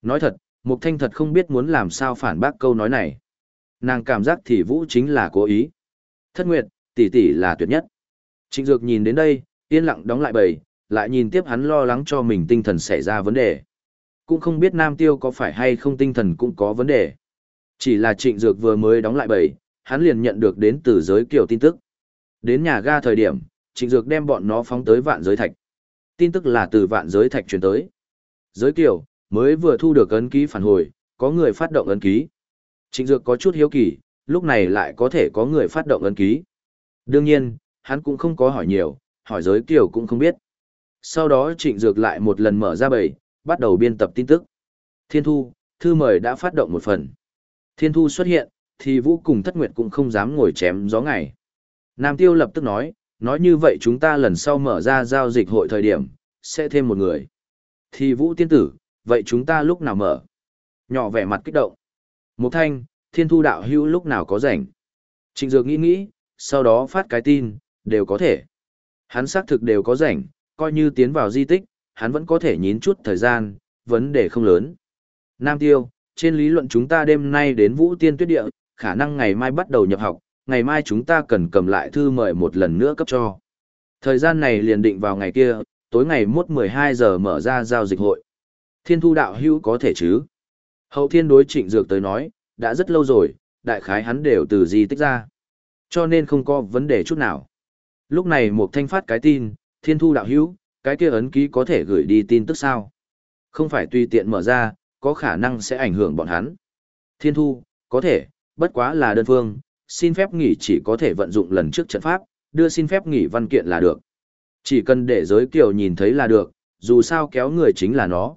Nói thật, Mục thanh thật không biết muốn làm sao phản bác câu nói này. Nàng cảm giác thì vũ chính là cố ý. Thất nguyệt, tỷ tỷ là tuyệt nhất. Trịnh Dược nhìn đến đây, yên lặng đóng lại bầy, lại nhìn tiếp hắn lo lắng cho mình tinh thần xảy ra vấn đề. Cũng không biết Nam Tiêu có phải hay không tinh thần cũng có vấn đề. Chỉ là Trịnh Dược vừa mới đóng lại bầy, hắn liền nhận được đến từ giới kiểu tin tức. Đến nhà ga thời điểm, Trịnh Dược đem bọn nó phóng tới vạn giới thạch. Tin tức là từ vạn giới thạch truyền tới. Giới kiểu, mới vừa thu được ấn ký phản hồi, có người phát động ấn ký. Trịnh Dược có chút hiếu kỳ, lúc này lại có thể có người phát động ấn ký. Đương nhiên, hắn cũng không có hỏi nhiều, hỏi giới kiểu cũng không biết. Sau đó Trịnh Dược lại một lần mở ra bầy, bắt đầu biên tập tin tức. Thiên Thu, thư mời đã phát động một phần. Thiên Thu xuất hiện, thì Vũ cùng Thất Nguyệt cũng không dám ngồi chém gió ngày. Nam Tiêu lập tức nói, nói như vậy chúng ta lần sau mở ra giao dịch hội thời điểm, sẽ thêm một người. Thì Vũ tiên tử, vậy chúng ta lúc nào mở? Nhỏ vẻ mặt kích động. Mục Thanh, Thiên Thu đạo hữu lúc nào có rảnh? Trịnh Dược nghĩ nghĩ, sau đó phát cái tin, đều có thể. Hắn xác thực đều có rảnh, coi như tiến vào di tích, hắn vẫn có thể nhín chút thời gian, vấn đề không lớn. Nam Tiêu, trên lý luận chúng ta đêm nay đến Vũ Tiên Tuyết Địa, khả năng ngày mai bắt đầu nhập học, ngày mai chúng ta cần cầm lại thư mời một lần nữa cấp cho. Thời gian này liền định vào ngày kia, tối ngày mốt 12 giờ mở ra giao dịch hội. Thiên thu đạo hữu có thể chứ? Hậu thiên đối trịnh dược tới nói, đã rất lâu rồi, đại khái hắn đều từ di tích ra. Cho nên không có vấn đề chút nào. Lúc này một thanh phát cái tin, thiên thu đạo hữu, cái kia ấn ký có thể gửi đi tin tức sao? Không phải tùy tiện mở ra, có khả năng sẽ ảnh hưởng bọn hắn. Thiên thu, có thể, bất quá là đơn phương, xin phép nghỉ chỉ có thể vận dụng lần trước trận pháp, đưa xin phép nghỉ văn kiện là được. Chỉ cần để giới kiều nhìn thấy là được, dù sao kéo người chính là nó.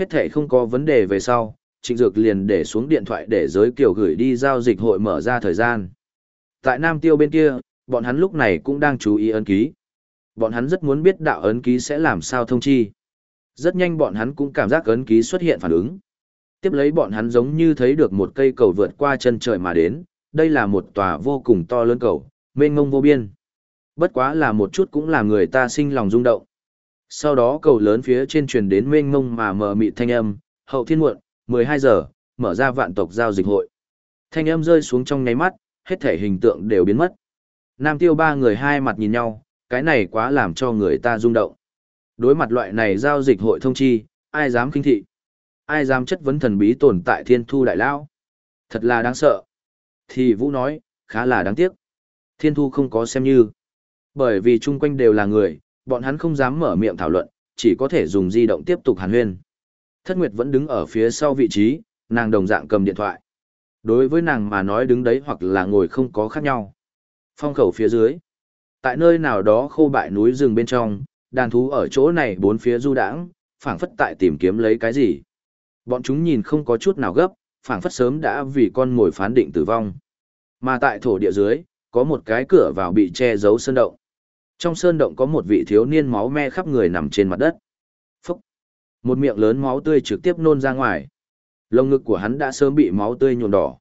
Hết thể không có vấn đề về sau, Trịnh Dược liền để xuống điện thoại để giới kiều gửi đi giao dịch hội mở ra thời gian. Tại Nam Tiêu bên kia, bọn hắn lúc này cũng đang chú ý ấn ký. Bọn hắn rất muốn biết đạo ấn ký sẽ làm sao thông chi. Rất nhanh bọn hắn cũng cảm giác ấn ký xuất hiện phản ứng. Tiếp lấy bọn hắn giống như thấy được một cây cầu vượt qua chân trời mà đến, đây là một tòa vô cùng to lớn cầu, mênh mông vô biên. Bất quá là một chút cũng làm người ta sinh lòng rung động. Sau đó cầu lớn phía trên truyền đến mênh mông mà mờ mịt thanh âm, hậu thiên muộn, 12 giờ, mở ra vạn tộc giao dịch hội. Thanh âm rơi xuống trong nháy mắt, hết thể hình tượng đều biến mất. Nam tiêu ba người hai mặt nhìn nhau, cái này quá làm cho người ta rung động. Đối mặt loại này giao dịch hội thông chi, ai dám kinh thị? Ai dám chất vấn thần bí tồn tại thiên thu đại lao? Thật là đáng sợ. Thì Vũ nói, khá là đáng tiếc. Thiên thu không có xem như. Bởi vì chung quanh đều là người, bọn hắn không dám mở miệng thảo luận, chỉ có thể dùng di động tiếp tục hàn huyên. Thất Nguyệt vẫn đứng ở phía sau vị trí, nàng đồng dạng cầm điện thoại. Đối với nàng mà nói đứng đấy hoặc là ngồi không có khác nhau. Phong khẩu phía dưới. Tại nơi nào đó khô bại núi rừng bên trong, đàn thú ở chỗ này bốn phía du đãng, phảng phất tại tìm kiếm lấy cái gì. Bọn chúng nhìn không có chút nào gấp, phảng phất sớm đã vì con mồi phán định tử vong. Mà tại thổ địa dưới, có một cái cửa vào bị che giấu sơn động. Trong sơn động có một vị thiếu niên máu me khắp người nằm trên mặt đất. Phúc! Một miệng lớn máu tươi trực tiếp nôn ra ngoài. Lông ngực của hắn đã sớm bị máu tươi nhuộm đỏ.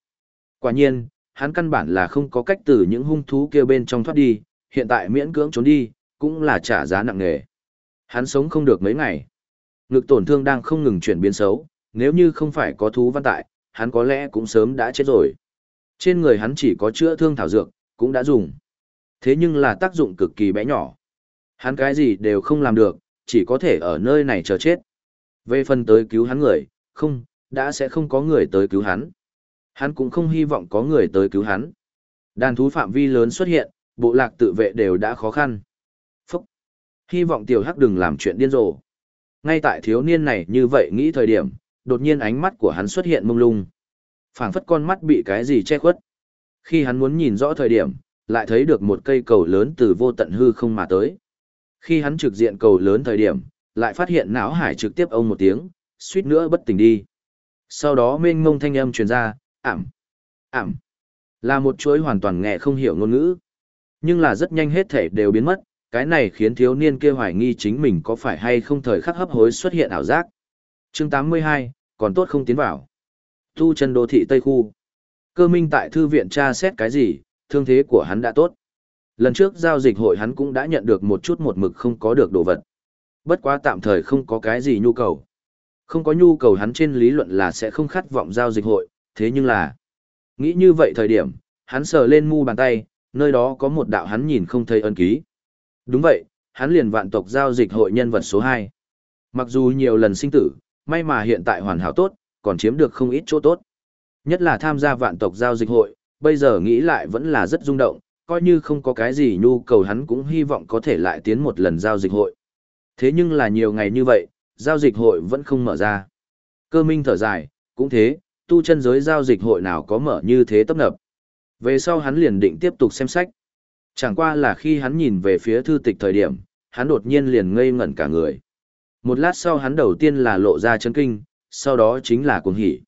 Quả nhiên, hắn căn bản là không có cách từ những hung thú kia bên trong thoát đi, hiện tại miễn cưỡng trốn đi, cũng là trả giá nặng nề. Hắn sống không được mấy ngày. Ngực tổn thương đang không ngừng chuyển biến xấu, nếu như không phải có thú văn tại, hắn có lẽ cũng sớm đã chết rồi. Trên người hắn chỉ có chữa thương thảo dược, cũng đã dùng. Thế nhưng là tác dụng cực kỳ bé nhỏ. Hắn cái gì đều không làm được, chỉ có thể ở nơi này chờ chết. Về phần tới cứu hắn người, không, đã sẽ không có người tới cứu hắn. Hắn cũng không hy vọng có người tới cứu hắn. Đàn thú phạm vi lớn xuất hiện, bộ lạc tự vệ đều đã khó khăn. Phúc! Hy vọng tiểu hắc đừng làm chuyện điên rồ. Ngay tại thiếu niên này như vậy nghĩ thời điểm, đột nhiên ánh mắt của hắn xuất hiện mông lung. phảng phất con mắt bị cái gì che khuất. Khi hắn muốn nhìn rõ thời điểm, lại thấy được một cây cầu lớn từ vô tận hư không mà tới. Khi hắn trực diện cầu lớn thời điểm, lại phát hiện não hải trực tiếp ông một tiếng, suýt nữa bất tỉnh đi. Sau đó mênh mông thanh âm truyền ra, ảm, ảm, là một chuỗi hoàn toàn nghe không hiểu ngôn ngữ. Nhưng là rất nhanh hết thể đều biến mất, cái này khiến thiếu niên kia hoài nghi chính mình có phải hay không thời khắc hấp hối xuất hiện ảo giác. chương 82, còn tốt không tiến vào. Tu chân đô thị Tây Khu. Cơ minh tại thư viện tra xét cái gì, thương thế của hắn đã tốt. Lần trước giao dịch hội hắn cũng đã nhận được một chút một mực không có được đồ vật. Bất quá tạm thời không có cái gì nhu cầu. Không có nhu cầu hắn trên lý luận là sẽ không khát vọng giao dịch hội, thế nhưng là... Nghĩ như vậy thời điểm, hắn sờ lên mu bàn tay, nơi đó có một đạo hắn nhìn không thấy ân ký. Đúng vậy, hắn liền vạn tộc giao dịch hội nhân vật số 2. Mặc dù nhiều lần sinh tử, may mà hiện tại hoàn hảo tốt, còn chiếm được không ít chỗ tốt. Nhất là tham gia vạn tộc giao dịch hội, bây giờ nghĩ lại vẫn là rất rung động, coi như không có cái gì nhu cầu hắn cũng hy vọng có thể lại tiến một lần giao dịch hội. Thế nhưng là nhiều ngày như vậy, giao dịch hội vẫn không mở ra. Cơ minh thở dài, cũng thế, tu chân giới giao dịch hội nào có mở như thế tấp nập. Về sau hắn liền định tiếp tục xem sách. Chẳng qua là khi hắn nhìn về phía thư tịch thời điểm, hắn đột nhiên liền ngây ngẩn cả người. Một lát sau hắn đầu tiên là lộ ra chấn kinh, sau đó chính là cuồng hỉ.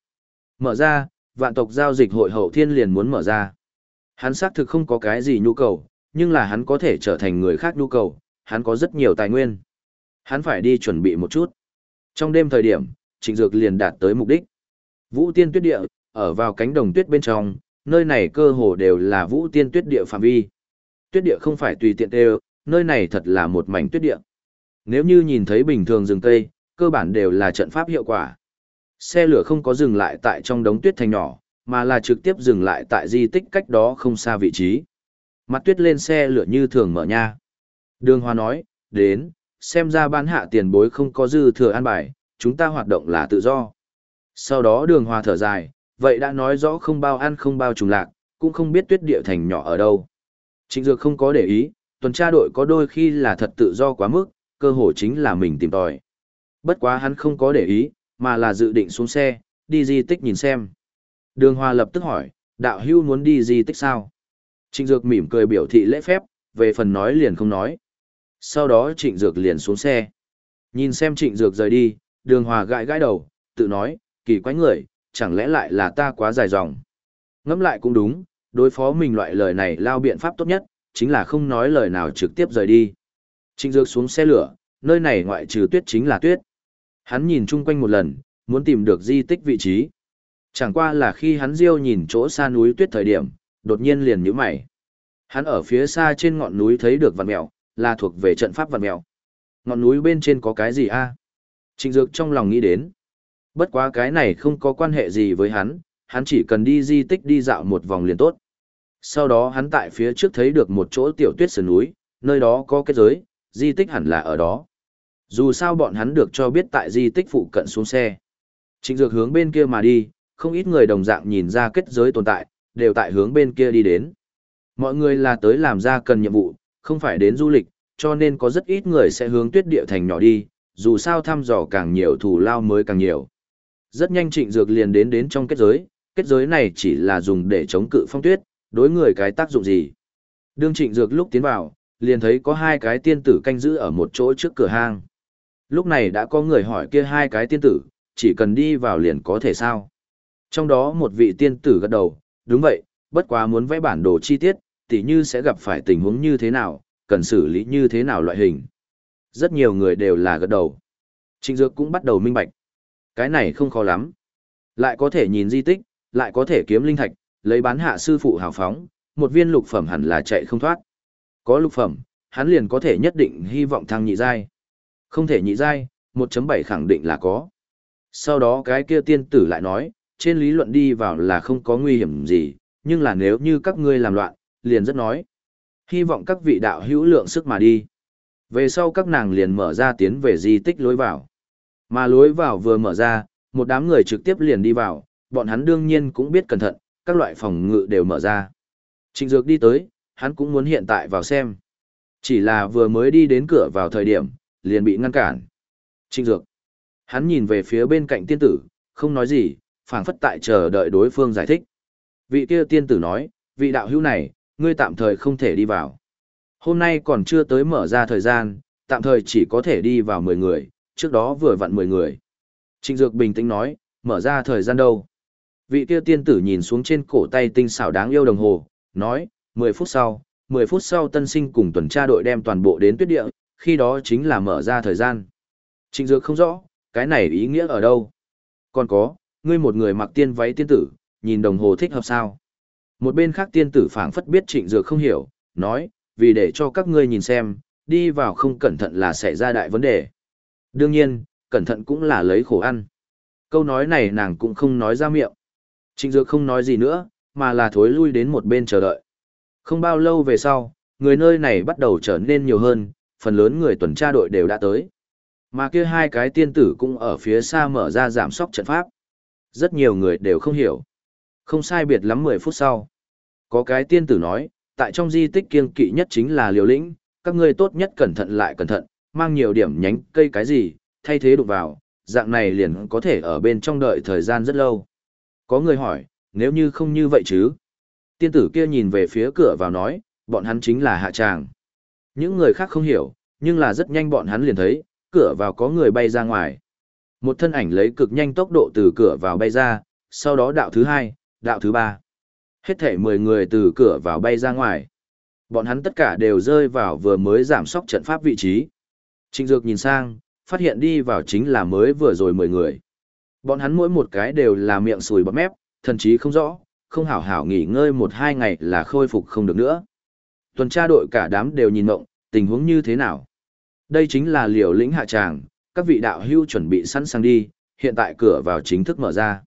Mở ra, vạn tộc giao dịch hội hậu thiên liền muốn mở ra. Hắn xác thực không có cái gì nhu cầu, nhưng là hắn có thể trở thành người khác nhu cầu, hắn có rất nhiều tài nguyên. Hắn phải đi chuẩn bị một chút. Trong đêm thời điểm, trịnh dược liền đạt tới mục đích. Vũ tiên tuyết địa, ở vào cánh đồng tuyết bên trong, nơi này cơ hồ đều là vũ tiên tuyết địa phạm vi. Tuyết địa không phải tùy tiện đều, nơi này thật là một mảnh tuyết địa. Nếu như nhìn thấy bình thường rừng cây, cơ bản đều là trận pháp hiệu quả. Xe lửa không có dừng lại tại trong đống tuyết thành nhỏ, mà là trực tiếp dừng lại tại di tích cách đó không xa vị trí. Mặt tuyết lên xe lửa như thường mở nha. Đường Hoa nói, đến, xem ra bán hạ tiền bối không có dư thừa an bài, chúng ta hoạt động là tự do. Sau đó đường Hoa thở dài, vậy đã nói rõ không bao ăn không bao trùng lạc, cũng không biết tuyết địa thành nhỏ ở đâu. Trịnh Dược không có để ý, tuần tra đội có đôi khi là thật tự do quá mức, cơ hội chính là mình tìm tòi. Bất quá hắn không có để ý, mà là dự định xuống xe, đi di tích nhìn xem. Đường Hoa lập tức hỏi, đạo hưu muốn đi di tích sao? Trịnh Dược mỉm cười biểu thị lễ phép, về phần nói liền không nói. Sau đó Trịnh Dược liền xuống xe. Nhìn xem Trịnh Dược rời đi, đường Hoa gãi gãi đầu, tự nói, kỳ quái người, chẳng lẽ lại là ta quá dài dòng. Ngẫm lại cũng đúng, đối phó mình loại lời này lao biện pháp tốt nhất, chính là không nói lời nào trực tiếp rời đi. Trịnh Dược xuống xe lửa, nơi này ngoại trừ tuyết chính là tuyết. Hắn nhìn chung quanh một lần, muốn tìm được di tích vị trí. Chẳng qua là khi hắn riêu nhìn chỗ xa núi tuyết thời điểm, đột nhiên liền nhíu mày. Hắn ở phía xa trên ngọn núi thấy được vạn mèo, là thuộc về trận pháp vạn mèo. Ngọn núi bên trên có cái gì a? Trịnh Dược trong lòng nghĩ đến. Bất quá cái này không có quan hệ gì với hắn, hắn chỉ cần đi di tích đi dạo một vòng liền tốt. Sau đó hắn tại phía trước thấy được một chỗ tiểu tuyết sườn núi, nơi đó có cái giới, di tích hẳn là ở đó. Dù sao bọn hắn được cho biết tại di tích phụ cận xuống xe. Trịnh Dược hướng bên kia mà đi, không ít người đồng dạng nhìn ra kết giới tồn tại, đều tại hướng bên kia đi đến. Mọi người là tới làm ra cần nhiệm vụ, không phải đến du lịch, cho nên có rất ít người sẽ hướng tuyết địa thành nhỏ đi, dù sao thăm dò càng nhiều thủ lao mới càng nhiều. Rất nhanh trịnh dược liền đến đến trong kết giới, kết giới này chỉ là dùng để chống cự phong tuyết, đối người cái tác dụng gì. Đương trịnh dược lúc tiến vào, liền thấy có hai cái tiên tử canh giữ ở một chỗ trước cửa hang. Lúc này đã có người hỏi kia hai cái tiên tử, chỉ cần đi vào liền có thể sao. Trong đó một vị tiên tử gật đầu, đúng vậy, bất quá muốn vẽ bản đồ chi tiết, tỉ như sẽ gặp phải tình huống như thế nào, cần xử lý như thế nào loại hình. Rất nhiều người đều là gật đầu. Trịnh Dược cũng bắt đầu minh bạch. Cái này không khó lắm. Lại có thể nhìn di tích, lại có thể kiếm linh thạch, lấy bán hạ sư phụ hào phóng, một viên lục phẩm hẳn là chạy không thoát. Có lục phẩm, hắn liền có thể nhất định hy vọng thăng nhị giai. Không thể nhị giai, 1.7 khẳng định là có. Sau đó cái kia tiên tử lại nói, trên lý luận đi vào là không có nguy hiểm gì, nhưng là nếu như các ngươi làm loạn, liền rất nói. Hy vọng các vị đạo hữu lượng sức mà đi. Về sau các nàng liền mở ra tiến về di tích lối vào. Mà lối vào vừa mở ra, một đám người trực tiếp liền đi vào, bọn hắn đương nhiên cũng biết cẩn thận, các loại phòng ngự đều mở ra. Trịnh Dược đi tới, hắn cũng muốn hiện tại vào xem. Chỉ là vừa mới đi đến cửa vào thời điểm, liền bị ngăn cản. Trinh Dược. Hắn nhìn về phía bên cạnh tiên tử, không nói gì, phảng phất tại chờ đợi đối phương giải thích. Vị kia tiên tử nói, vị đạo hữu này, ngươi tạm thời không thể đi vào. Hôm nay còn chưa tới mở ra thời gian, tạm thời chỉ có thể đi vào 10 người, trước đó vừa vặn 10 người. Trịnh Dược bình tĩnh nói, mở ra thời gian đâu? Vị kia tiên tử nhìn xuống trên cổ tay tinh xảo đáng yêu đồng hồ, nói, 10 phút sau, 10 phút sau tân sinh cùng tuần tra đội đem toàn bộ đến tuyết địa, khi đó chính là mở ra thời gian. Trịnh Dược không rõ, cái này ý nghĩa ở đâu? Còn có, ngươi một người mặc tiên váy tiên tử, nhìn đồng hồ thích hợp sao? Một bên khác tiên tử phảng phất biết Trịnh Dược không hiểu, nói, vì để cho các ngươi nhìn xem, đi vào không cẩn thận là sẽ ra đại vấn đề. Đương nhiên, cẩn thận cũng là lấy khổ ăn. Câu nói này nàng cũng không nói ra miệng. Trịnh Dược không nói gì nữa, mà là thối lui đến một bên chờ đợi. Không bao lâu về sau, người nơi này bắt đầu trở nên nhiều hơn, phần lớn người tuần tra đội đều đã tới. Mà kia hai cái tiên tử cũng ở phía xa mở ra giảm sóc trận pháp. Rất nhiều người đều không hiểu. Không sai biệt lắm 10 phút sau. Có cái tiên tử nói, tại trong di tích kiêng kỵ nhất chính là liều lĩnh, các ngươi tốt nhất cẩn thận lại cẩn thận, mang nhiều điểm nhánh cây cái gì, thay thế đụng vào, dạng này liền có thể ở bên trong đợi thời gian rất lâu. Có người hỏi, nếu như không như vậy chứ? Tiên tử kia nhìn về phía cửa vào nói, bọn hắn chính là hạ tràng. Những người khác không hiểu, nhưng là rất nhanh bọn hắn liền thấy, cửa vào có người bay ra ngoài. Một thân ảnh lấy cực nhanh tốc độ từ cửa vào bay ra, sau đó đạo thứ hai, đạo thứ ba. Hết thể 10 người từ cửa vào bay ra ngoài. Bọn hắn tất cả đều rơi vào vừa mới giảm sóc trận pháp vị trí. Trịnh Dược nhìn sang, phát hiện đi vào chính là mới vừa rồi 10 người. Bọn hắn mỗi một cái đều là miệng sùi bắp mép, thần chí không rõ, không hảo hảo nghỉ ngơi một hai ngày là khôi phục không được nữa. Tuần tra đội cả đám đều nhìn mộng, tình huống như thế nào? Đây chính là liều lĩnh hạ tràng, các vị đạo hưu chuẩn bị sẵn sàng đi, hiện tại cửa vào chính thức mở ra.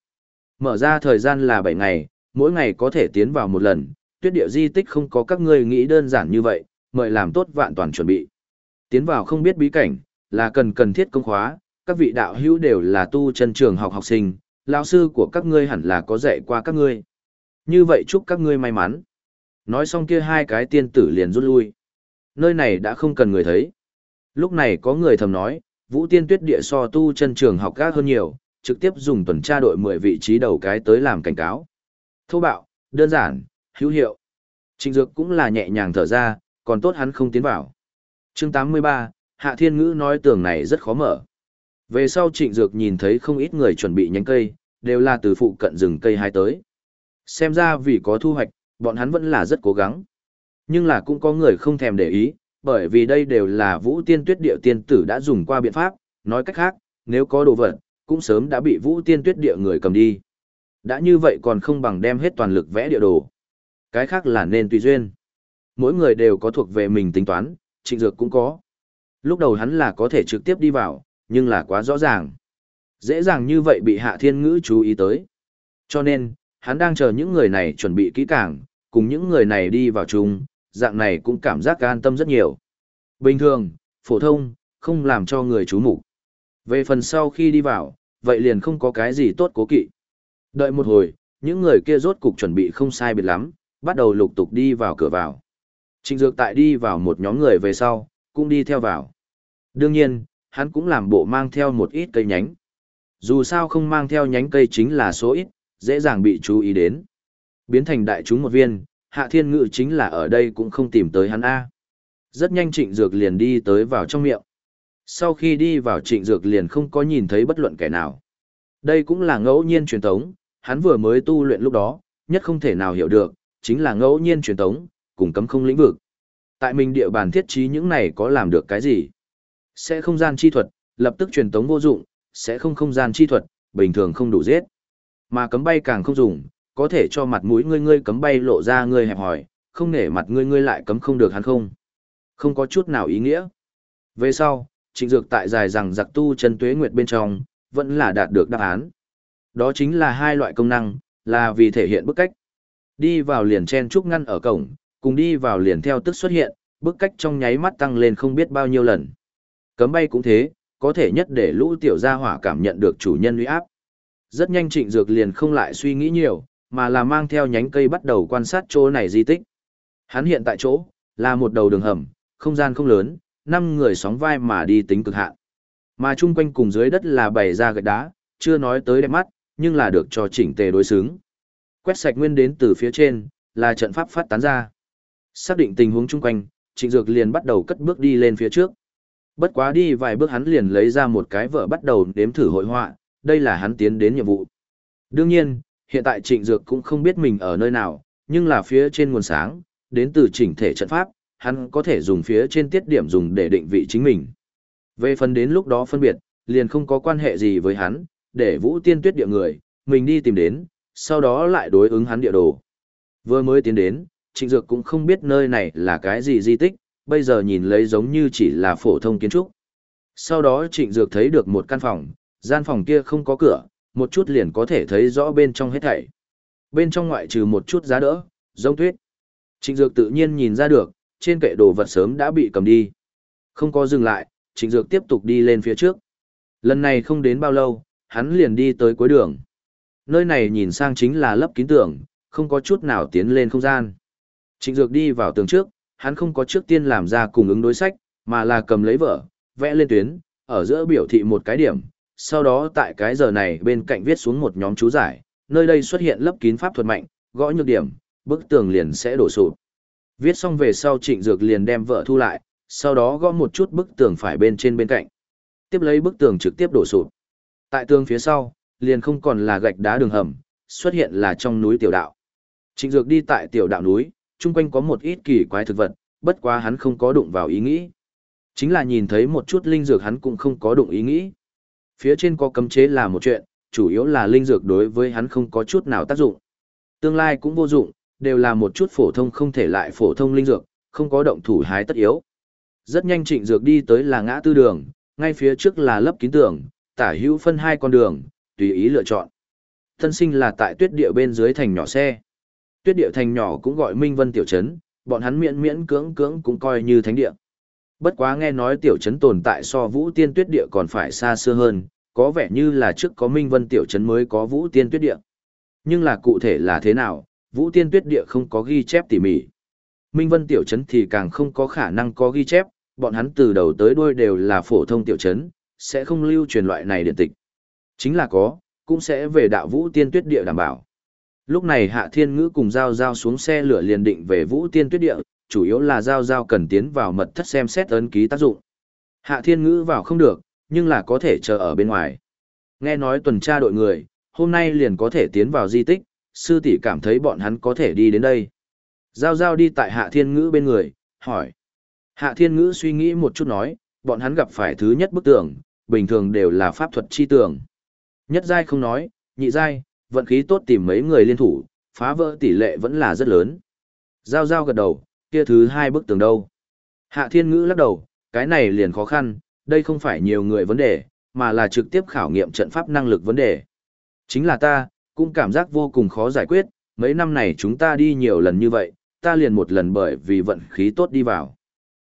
Mở ra thời gian là 7 ngày, mỗi ngày có thể tiến vào một lần, tuyết địa di tích không có các ngươi nghĩ đơn giản như vậy, mời làm tốt vạn toàn chuẩn bị. Tiến vào không biết bí cảnh, là cần cần thiết công khóa, các vị đạo hữu đều là tu chân trường học học sinh, lão sư của các ngươi hẳn là có dạy qua các ngươi. Như vậy chúc các ngươi may mắn. Nói xong kia hai cái tiên tử liền rút lui. Nơi này đã không cần người thấy. Lúc này có người thầm nói, Vũ Tiên Tuyết địa so tu chân trường học gác hơn nhiều, trực tiếp dùng tuần tra đội 10 vị trí đầu cái tới làm cảnh cáo. Thô bạo, đơn giản, hữu hiệu. Trịnh Dược cũng là nhẹ nhàng thở ra, còn tốt hắn không tiến vào. Chương 83, Hạ Thiên Ngữ nói tường này rất khó mở. Về sau Trịnh Dược nhìn thấy không ít người chuẩn bị nhánh cây, đều là từ phụ cận rừng cây hai tới. Xem ra vì có thu hoạch, bọn hắn vẫn là rất cố gắng. Nhưng là cũng có người không thèm để ý, bởi vì đây đều là vũ tiên tuyết địa tiên tử đã dùng qua biện pháp, nói cách khác, nếu có đồ vật, cũng sớm đã bị vũ tiên tuyết địa người cầm đi. Đã như vậy còn không bằng đem hết toàn lực vẽ địa đồ. Cái khác là nên tùy duyên. Mỗi người đều có thuộc về mình tính toán, trịnh dược cũng có. Lúc đầu hắn là có thể trực tiếp đi vào, nhưng là quá rõ ràng. Dễ dàng như vậy bị hạ thiên ngữ chú ý tới. Cho nên, hắn đang chờ những người này chuẩn bị kỹ càng, cùng những người này đi vào chung, dạng này cũng cảm giác an tâm rất nhiều. Bình thường, phổ thông, không làm cho người chú mục Về phần sau khi đi vào, vậy liền không có cái gì tốt cố kỵ. Đợi một hồi, những người kia rốt cục chuẩn bị không sai biệt lắm, bắt đầu lục tục đi vào cửa vào. Trịnh Dược tại đi vào một nhóm người về sau, cũng đi theo vào. Đương nhiên, hắn cũng làm bộ mang theo một ít cây nhánh. Dù sao không mang theo nhánh cây chính là số ít, dễ dàng bị chú ý đến. Biến thành đại chúng một viên, hạ thiên ngự chính là ở đây cũng không tìm tới hắn A. Rất nhanh trịnh dược liền đi tới vào trong miệng. Sau khi đi vào trịnh dược liền không có nhìn thấy bất luận kẻ nào. Đây cũng là ngẫu nhiên truyền thống, hắn vừa mới tu luyện lúc đó, nhất không thể nào hiểu được, chính là ngẫu nhiên truyền tống, cùng cấm không lĩnh vực. Tại mình địa bàn thiết trí những này có làm được cái gì? Sẽ không gian chi thuật, lập tức truyền tống vô dụng, sẽ không không gian chi thuật, bình thường không đủ giết. Mà cấm bay càng không dùng, có thể cho mặt mũi ngươi ngươi cấm bay lộ ra ngươi hẹp hỏi, không nể mặt ngươi ngươi lại cấm không được hắn không. Không có chút nào ý nghĩa. Về sau, trịnh dược tại dài rằng giặc tu chân tuế nguyệt bên trong, vẫn là đạt được đáp án. Đó chính là hai loại công năng, là vì thể hiện bức cách. Đi vào liền chen trúc ngăn ở cổng, cùng đi vào liền theo tức xuất hiện, bức cách trong nháy mắt tăng lên không biết bao nhiêu lần. Cấm bay cũng thế, có thể nhất để lũ tiểu gia hỏa cảm nhận được chủ nhân uy áp. Rất nhanh trịnh dược liền không lại suy nghĩ nhiều, mà là mang theo nhánh cây bắt đầu quan sát chỗ này di tích. Hắn hiện tại chỗ, là một đầu đường hầm, không gian không lớn, năm người sóng vai mà đi tính cực hạn. Mà chung quanh cùng dưới đất là bày ra gạch đá, chưa nói tới đẹp mắt, nhưng là được cho chỉnh tề đối xứng. Quét sạch nguyên đến từ phía trên, là trận pháp phát tán ra. Xác định tình huống chung quanh, Trịnh Dược liền bắt đầu cất bước đi lên phía trước. Bất quá đi vài bước hắn liền lấy ra một cái vợ bắt đầu đếm thử hội họa, đây là hắn tiến đến nhiệm vụ. Đương nhiên, hiện tại Trịnh Dược cũng không biết mình ở nơi nào, nhưng là phía trên nguồn sáng, đến từ chỉnh thể trận pháp, hắn có thể dùng phía trên tiết điểm dùng để định vị chính mình. Về phần đến lúc đó phân biệt, liền không có quan hệ gì với hắn, để vũ tiên tuyết địa người, mình đi tìm đến, sau đó lại đối ứng hắn địa đồ. Vừa mới tiến đến, Trịnh Dược cũng không biết nơi này là cái gì di tích, bây giờ nhìn lấy giống như chỉ là phổ thông kiến trúc. Sau đó Trịnh Dược thấy được một căn phòng, gian phòng kia không có cửa, một chút liền có thể thấy rõ bên trong hết thảy. Bên trong ngoại trừ một chút giá đỡ, giống tuyết. Trịnh Dược tự nhiên nhìn ra được, trên kệ đồ vật sớm đã bị cầm đi. Không có dừng lại, Trịnh Dược tiếp tục đi lên phía trước. Lần này không đến bao lâu, hắn liền đi tới cuối đường. Nơi này nhìn sang chính là lấp kín tường, không có chút nào tiến lên không gian. Trịnh Dược đi vào tường trước, hắn không có trước tiên làm ra cùng ứng đối sách, mà là cầm lấy vở, vẽ lên tuyến, ở giữa biểu thị một cái điểm, sau đó tại cái giờ này bên cạnh viết xuống một nhóm chú giải, nơi đây xuất hiện lấp kín pháp thuật mạnh, gõ nhược điểm, bức tường liền sẽ đổ sụp. Viết xong về sau Trịnh Dược liền đem vợ thu lại, sau đó gõ một chút bức tường phải bên trên bên cạnh. Tiếp lấy bức tường trực tiếp đổ sụp. Tại tường phía sau, liền không còn là gạch đá đường hầm, xuất hiện là trong núi tiểu đạo. Trịnh Dược đi tại tiểu đạo núi, chung quanh có một ít kỳ quái thực vật, bất quá hắn không có đụng vào ý nghĩ. Chính là nhìn thấy một chút linh dược hắn cũng không có đụng ý nghĩ. Phía trên có cấm chế là một chuyện, chủ yếu là linh dược đối với hắn không có chút nào tác dụng. Tương lai cũng vô dụng, đều là một chút phổ thông không thể lại phổ thông linh dược, không có động thủ hái tất yếu. Rất nhanh trịnh dược đi tới là ngã tư đường, ngay phía trước là lấp kín tường, tả hữu phân hai con đường, tùy ý lựa chọn. Thân sinh là tại tuyết địa bên dưới thành nhỏ xe. Tuyết địa thành nhỏ cũng gọi Minh Vân Tiểu Trấn, bọn hắn miễn miễn cưỡng cưỡng cũng coi như thánh địa. Bất quá nghe nói Tiểu Trấn tồn tại so Vũ Tiên Tuyết địa còn phải xa xưa hơn, có vẻ như là trước có Minh Vân Tiểu Trấn mới có Vũ Tiên Tuyết địa. Nhưng là cụ thể là thế nào, Vũ Tiên Tuyết địa không có ghi chép tỉ mỉ. Minh Vân Tiểu Trấn thì càng không có khả năng có ghi chép, bọn hắn từ đầu tới đuôi đều là phổ thông tiểu trấn, sẽ không lưu truyền loại này điện tịch. Chính là có, cũng sẽ về đạo Vũ Tiên Tuyết địa đảm bảo. Lúc này Hạ Thiên Ngữ cùng Giao Giao xuống xe lửa liền định về Vũ Tiên Tuyết địa, chủ yếu là Giao Giao cần tiến vào mật thất xem xét ấn ký tác dụng. Hạ Thiên Ngữ vào không được, nhưng là có thể chờ ở bên ngoài. Nghe nói tuần tra đội người, hôm nay liền có thể tiến vào di tích, sư tỷ cảm thấy bọn hắn có thể đi đến đây. Giao giao đi tại hạ thiên ngữ bên người, hỏi. Hạ thiên ngữ suy nghĩ một chút nói, bọn hắn gặp phải thứ nhất bức tường, bình thường đều là pháp thuật chi tường. Nhất giai không nói, nhị giai, vận khí tốt tìm mấy người liên thủ, phá vỡ tỷ lệ vẫn là rất lớn. Giao giao gật đầu, kia thứ hai bức tường đâu. Hạ thiên ngữ lắc đầu, cái này liền khó khăn, đây không phải nhiều người vấn đề, mà là trực tiếp khảo nghiệm trận pháp năng lực vấn đề. Chính là ta, cũng cảm giác vô cùng khó giải quyết, mấy năm này chúng ta đi nhiều lần như vậy, ta liền một lần bởi vì vận khí tốt đi vào.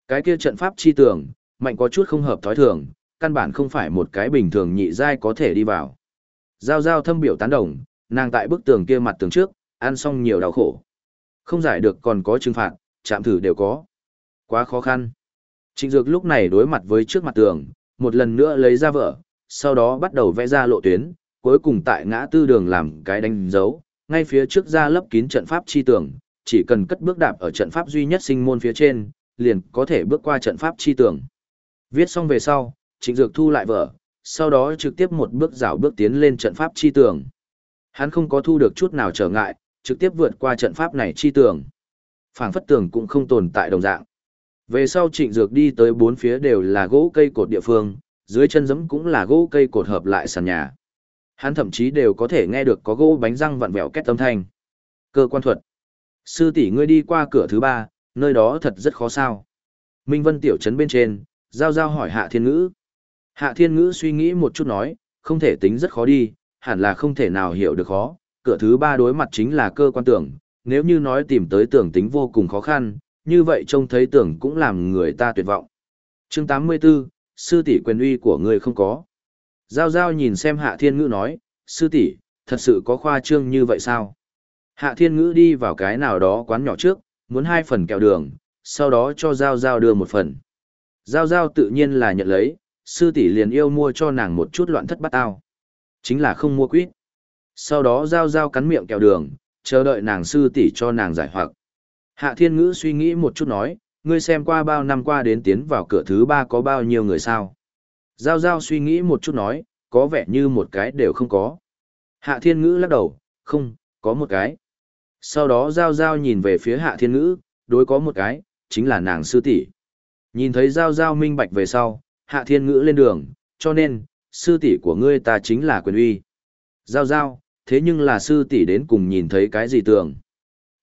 Cái kia trận pháp chi tưởng, mạnh có chút không hợp thói thường, căn bản không phải một cái bình thường nhị giai có thể đi vào. Giao giao thâm biểu tán đồng, nàng tại bức tường kia mặt tường trước, ăn xong nhiều đau khổ. Không giải được còn có trừng phạt, chạm thử đều có. Quá khó khăn. Trịnh Dược lúc này đối mặt với trước mặt tường, một lần nữa lấy ra vợ, sau đó bắt đầu vẽ ra lộ tuyến, cuối cùng tại ngã tư đường làm cái đánh dấu, ngay phía trước ra lấp kín trận pháp chi tường, chỉ cần cất bước đạp ở trận pháp duy nhất sinh môn phía trên, liền có thể bước qua trận pháp chi tường. Viết xong về sau, Trịnh Dược thu lại vở, sau đó trực tiếp một bước rảo bước tiến lên trận pháp chi tường. Hắn không có thu được chút nào trở ngại, trực tiếp vượt qua trận pháp này chi tường. Phảng phất tường cũng không tồn tại đồng dạng. Về sau trịnh dược đi tới bốn phía đều là gỗ cây cột địa phương, dưới chân giẫm cũng là gỗ cây cột hợp lại sàn nhà. Hắn thậm chí đều có thể nghe được có gỗ bánh răng vặn vẹo kết âm thanh. Cơ quan thuật. Sư tỷ ngươi đi qua cửa thứ ba, nơi đó thật rất khó sao. Minh Vân tiểu trấn bên trên, giao giao hỏi Hạ Thiên Ngữ. Hạ Thiên Ngữ suy nghĩ một chút nói, không thể tính rất khó đi, hẳn là không thể nào hiểu được khó. Cửa thứ ba đối mặt chính là cơ quan tưởng, nếu như nói tìm tới tưởng tính vô cùng khó khăn, như vậy trông thấy tưởng cũng làm người ta tuyệt vọng. Chương 84, sư tỷ quyền uy của người không có. Giao giao nhìn xem Hạ Thiên Ngữ nói, sư tỷ, thật sự có khoa trương như vậy sao? Hạ Thiên Ngữ đi vào cái nào đó quán nhỏ trước, muốn hai phần kẹo đường, sau đó cho Giao Giao đưa một phần. Giao Giao tự nhiên là nhận lấy, sư tỷ liền yêu mua cho nàng một chút loạn thất bát ao Chính là không mua quýt. Sau đó Giao Giao cắn miệng kẹo đường, chờ đợi nàng sư tỷ cho nàng giải hoặc. Hạ Thiên Ngữ suy nghĩ một chút nói, ngươi xem qua bao năm qua đến tiến vào cửa thứ ba có bao nhiêu người sao? Giao Giao suy nghĩ một chút nói, có vẻ như một cái đều không có. Hạ Thiên Ngữ lắc đầu, không, có một cái. Sau đó Giao Giao nhìn về phía Hạ Thiên Ngữ, đối có một cái, chính là nàng sư tỷ. Nhìn thấy Giao Giao minh bạch về sau, Hạ Thiên Ngữ lên đường, cho nên, sư tỷ của ngươi ta chính là quyền uy. Giao Giao, thế nhưng là sư tỷ đến cùng nhìn thấy cái gì tưởng.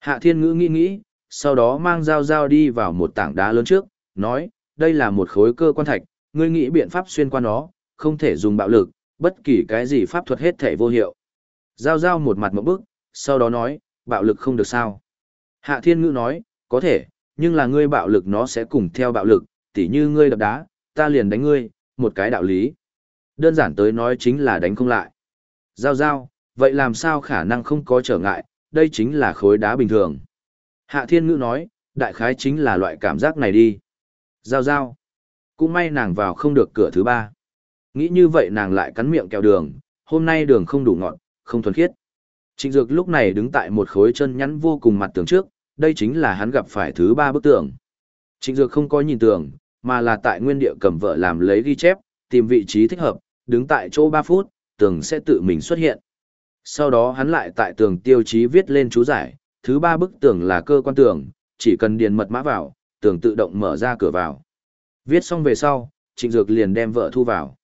Hạ Thiên Ngữ nghĩ nghĩ, sau đó mang Giao Giao đi vào một tảng đá lớn trước, nói, đây là một khối cơ quan thạch, ngươi nghĩ biện pháp xuyên qua nó, không thể dùng bạo lực, bất kỳ cái gì pháp thuật hết thể vô hiệu. Giao Giao một mặt một bức, sau đó nói, bạo lực không được sao. Hạ Thiên Ngữ nói, có thể, nhưng là ngươi bạo lực nó sẽ cùng theo bạo lực, tỉ như ngươi đập đá, ta liền đánh ngươi, một cái đạo lý. Đơn giản tới nói chính là đánh không lại. Giao giao, vậy làm sao khả năng không có trở ngại, đây chính là khối đá bình thường. Hạ Thiên Ngữ nói, đại khái chính là loại cảm giác này đi. Giao giao, cũng may nàng vào không được cửa thứ ba. Nghĩ như vậy nàng lại cắn miệng kẹo đường, hôm nay đường không đủ ngọt, không thuần khiết. Trịnh Dược lúc này đứng tại một khối chân nhắn vô cùng mặt tường trước, đây chính là hắn gặp phải thứ ba bức tường. Trịnh Dược không có nhìn tường, mà là tại nguyên địa cầm vợ làm lấy ghi chép, tìm vị trí thích hợp, đứng tại chỗ 3 phút, tường sẽ tự mình xuất hiện. Sau đó hắn lại tại tường tiêu chí viết lên chú giải, thứ ba bức tường là cơ quan tường, chỉ cần điền mật mã vào, tường tự động mở ra cửa vào. Viết xong về sau, Trịnh Dược liền đem vợ thu vào.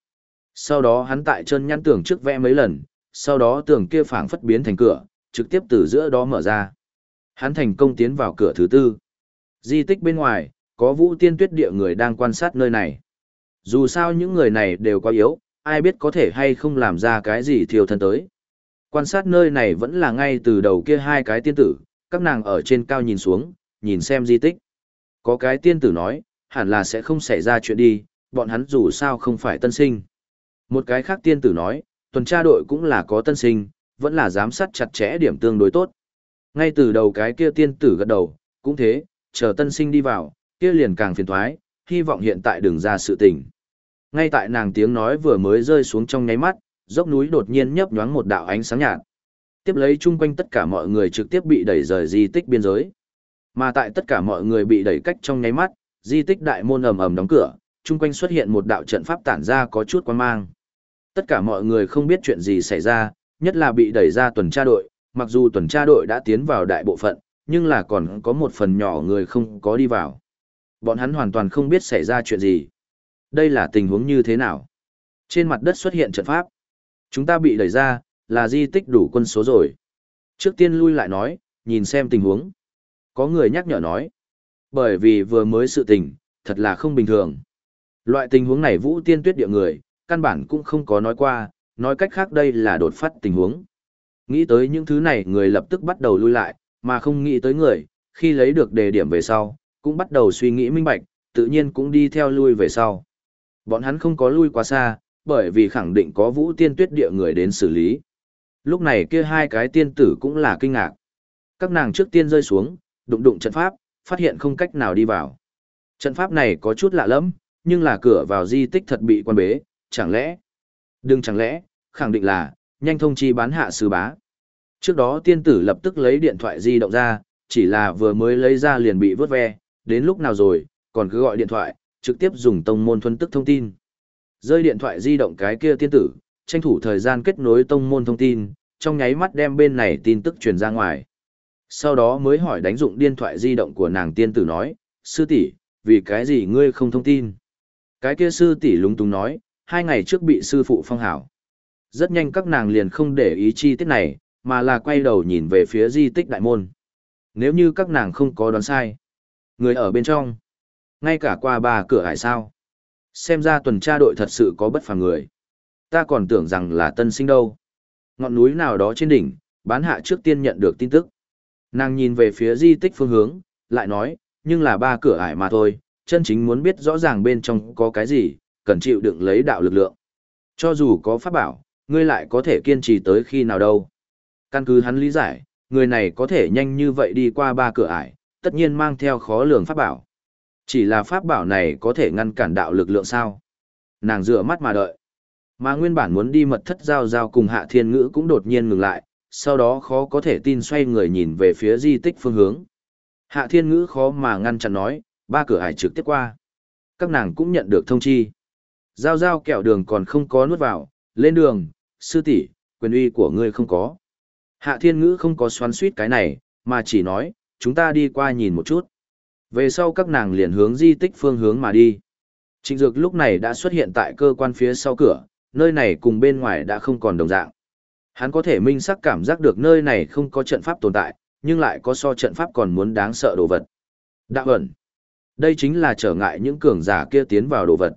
Sau đó hắn tại chân nhăn tường trước vẽ mấy lần, sau đó tường kia phảng phất biến thành cửa, trực tiếp từ giữa đó mở ra. Hắn thành công tiến vào cửa thứ tư. Di tích bên ngoài, có vũ tiên tuyết địa người đang quan sát nơi này. Dù sao những người này đều quá yếu, ai biết có thể hay không làm ra cái gì thiêu thân tới. Quan sát nơi này vẫn là ngay từ đầu kia hai cái tiên tử, các nàng ở trên cao nhìn xuống, nhìn xem di tích. Có cái tiên tử nói, hẳn là sẽ không xảy ra chuyện đi, bọn hắn dù sao không phải tân sinh. Một cái khác tiên tử nói, tuần tra đội cũng là có tân sinh, vẫn là giám sát chặt chẽ điểm tương đối tốt. Ngay từ đầu cái kia tiên tử gật đầu, cũng thế, chờ tân sinh đi vào, kia liền càng phiền thoái, hy vọng hiện tại đừng ra sự tình. Ngay tại nàng tiếng nói vừa mới rơi xuống trong nháy mắt, dốc núi đột nhiên nhấp nhoáng một đạo ánh sáng nhạt. Tiếp lấy chung quanh tất cả mọi người trực tiếp bị đẩy rời di tích biên giới. Mà tại tất cả mọi người bị đẩy cách trong nháy mắt, di tích đại môn ầm ầm đóng cửa, chung quanh xuất hiện một đạo trận pháp tản ra có chút quan mang. Tất cả mọi người không biết chuyện gì xảy ra, nhất là bị đẩy ra tuần tra đội, mặc dù tuần tra đội đã tiến vào đại bộ phận, nhưng là còn có một phần nhỏ người không có đi vào. Bọn hắn hoàn toàn không biết xảy ra chuyện gì. Đây là tình huống như thế nào? Trên mặt đất xuất hiện trận pháp. Chúng ta bị đẩy ra, là di tích đủ quân số rồi. Trước tiên lui lại nói, nhìn xem tình huống. Có người nhắc nhở nói. Bởi vì vừa mới sự tình, thật là không bình thường. Loại tình huống này vũ tiên tuyết địa người, căn bản cũng không có nói qua, nói cách khác đây là đột phát tình huống. Nghĩ tới những thứ này người lập tức bắt đầu lui lại, mà không nghĩ tới người, khi lấy được đề điểm về sau, cũng bắt đầu suy nghĩ minh bạch, tự nhiên cũng đi theo lui về sau. Bọn hắn không có lui quá xa, bởi vì khẳng định có vũ tiên tuyết địa người đến xử lý. Lúc này kia hai cái tiên tử cũng là kinh ngạc. Các nàng trước tiên rơi xuống, đụng đụng trận pháp, phát hiện không cách nào đi vào. Trận pháp này có chút lạ lắm, nhưng là cửa vào di tích thật bị quan bế, chẳng lẽ? Đừng chẳng lẽ, khẳng định là, nhanh thông chi bán hạ sư bá. Trước đó tiên tử lập tức lấy điện thoại di động ra, chỉ là vừa mới lấy ra liền bị vớt ve, đến lúc nào rồi, còn cứ gọi điện thoại, trực tiếp dùng tông môn thuần tức thông tin. Rơi điện thoại di động cái kia tiên tử, tranh thủ thời gian kết nối tông môn thông tin, trong nháy mắt đem bên này tin tức truyền ra ngoài. Sau đó mới hỏi đánh dụng điện thoại di động của nàng tiên tử nói, sư tỷ, vì cái gì ngươi không thông tin? Cái kia sư tỷ lúng túng nói, hai ngày trước bị sư phụ phong hảo. Rất nhanh các nàng liền không để ý chi tiết này, mà là quay đầu nhìn về phía di tích đại môn. Nếu như các nàng không có đoán sai, người ở bên trong, ngay cả qua ba cửa hải sao. Xem ra tuần tra đội thật sự có bất phàm người. Ta còn tưởng rằng là tân sinh đâu. Ngọn núi nào đó trên đỉnh, bán hạ trước tiên nhận được tin tức. Nàng nhìn về phía di tích phương hướng, lại nói, nhưng là ba cửa ải mà thôi, chân chính muốn biết rõ ràng bên trong có cái gì, cần chịu đựng lấy đạo lực lượng. Cho dù có pháp bảo, ngươi lại có thể kiên trì tới khi nào đâu. Căn cứ hắn lý giải, người này có thể nhanh như vậy đi qua ba cửa ải, tất nhiên mang theo khó lường pháp bảo. Chỉ là pháp bảo này có thể ngăn cản đạo lực lượng sao? Nàng dựa mắt mà đợi. Mà nguyên bản muốn đi mật thất giao giao cùng hạ thiên ngữ cũng đột nhiên ngừng lại, sau đó khó có thể tin xoay người nhìn về phía di tích phương hướng. Hạ thiên ngữ khó mà ngăn chặn nói, ba cửa hải trực tiếp qua. Các nàng cũng nhận được thông chi. Giao giao kẹo đường còn không có nuốt vào, lên đường, sư tỷ quyền uy của ngươi không có. Hạ thiên ngữ không có xoắn suýt cái này, mà chỉ nói, chúng ta đi qua nhìn một chút. Về sau các nàng liền hướng di tích phương hướng mà đi. Trịnh Dược lúc này đã xuất hiện tại cơ quan phía sau cửa, nơi này cùng bên ngoài đã không còn đồng dạng. Hắn có thể minh sắc cảm giác được nơi này không có trận pháp tồn tại, nhưng lại có so trận pháp còn muốn đáng sợ đồ vật. Đạo ẩn. Đây chính là trở ngại những cường giả kia tiến vào đồ vật.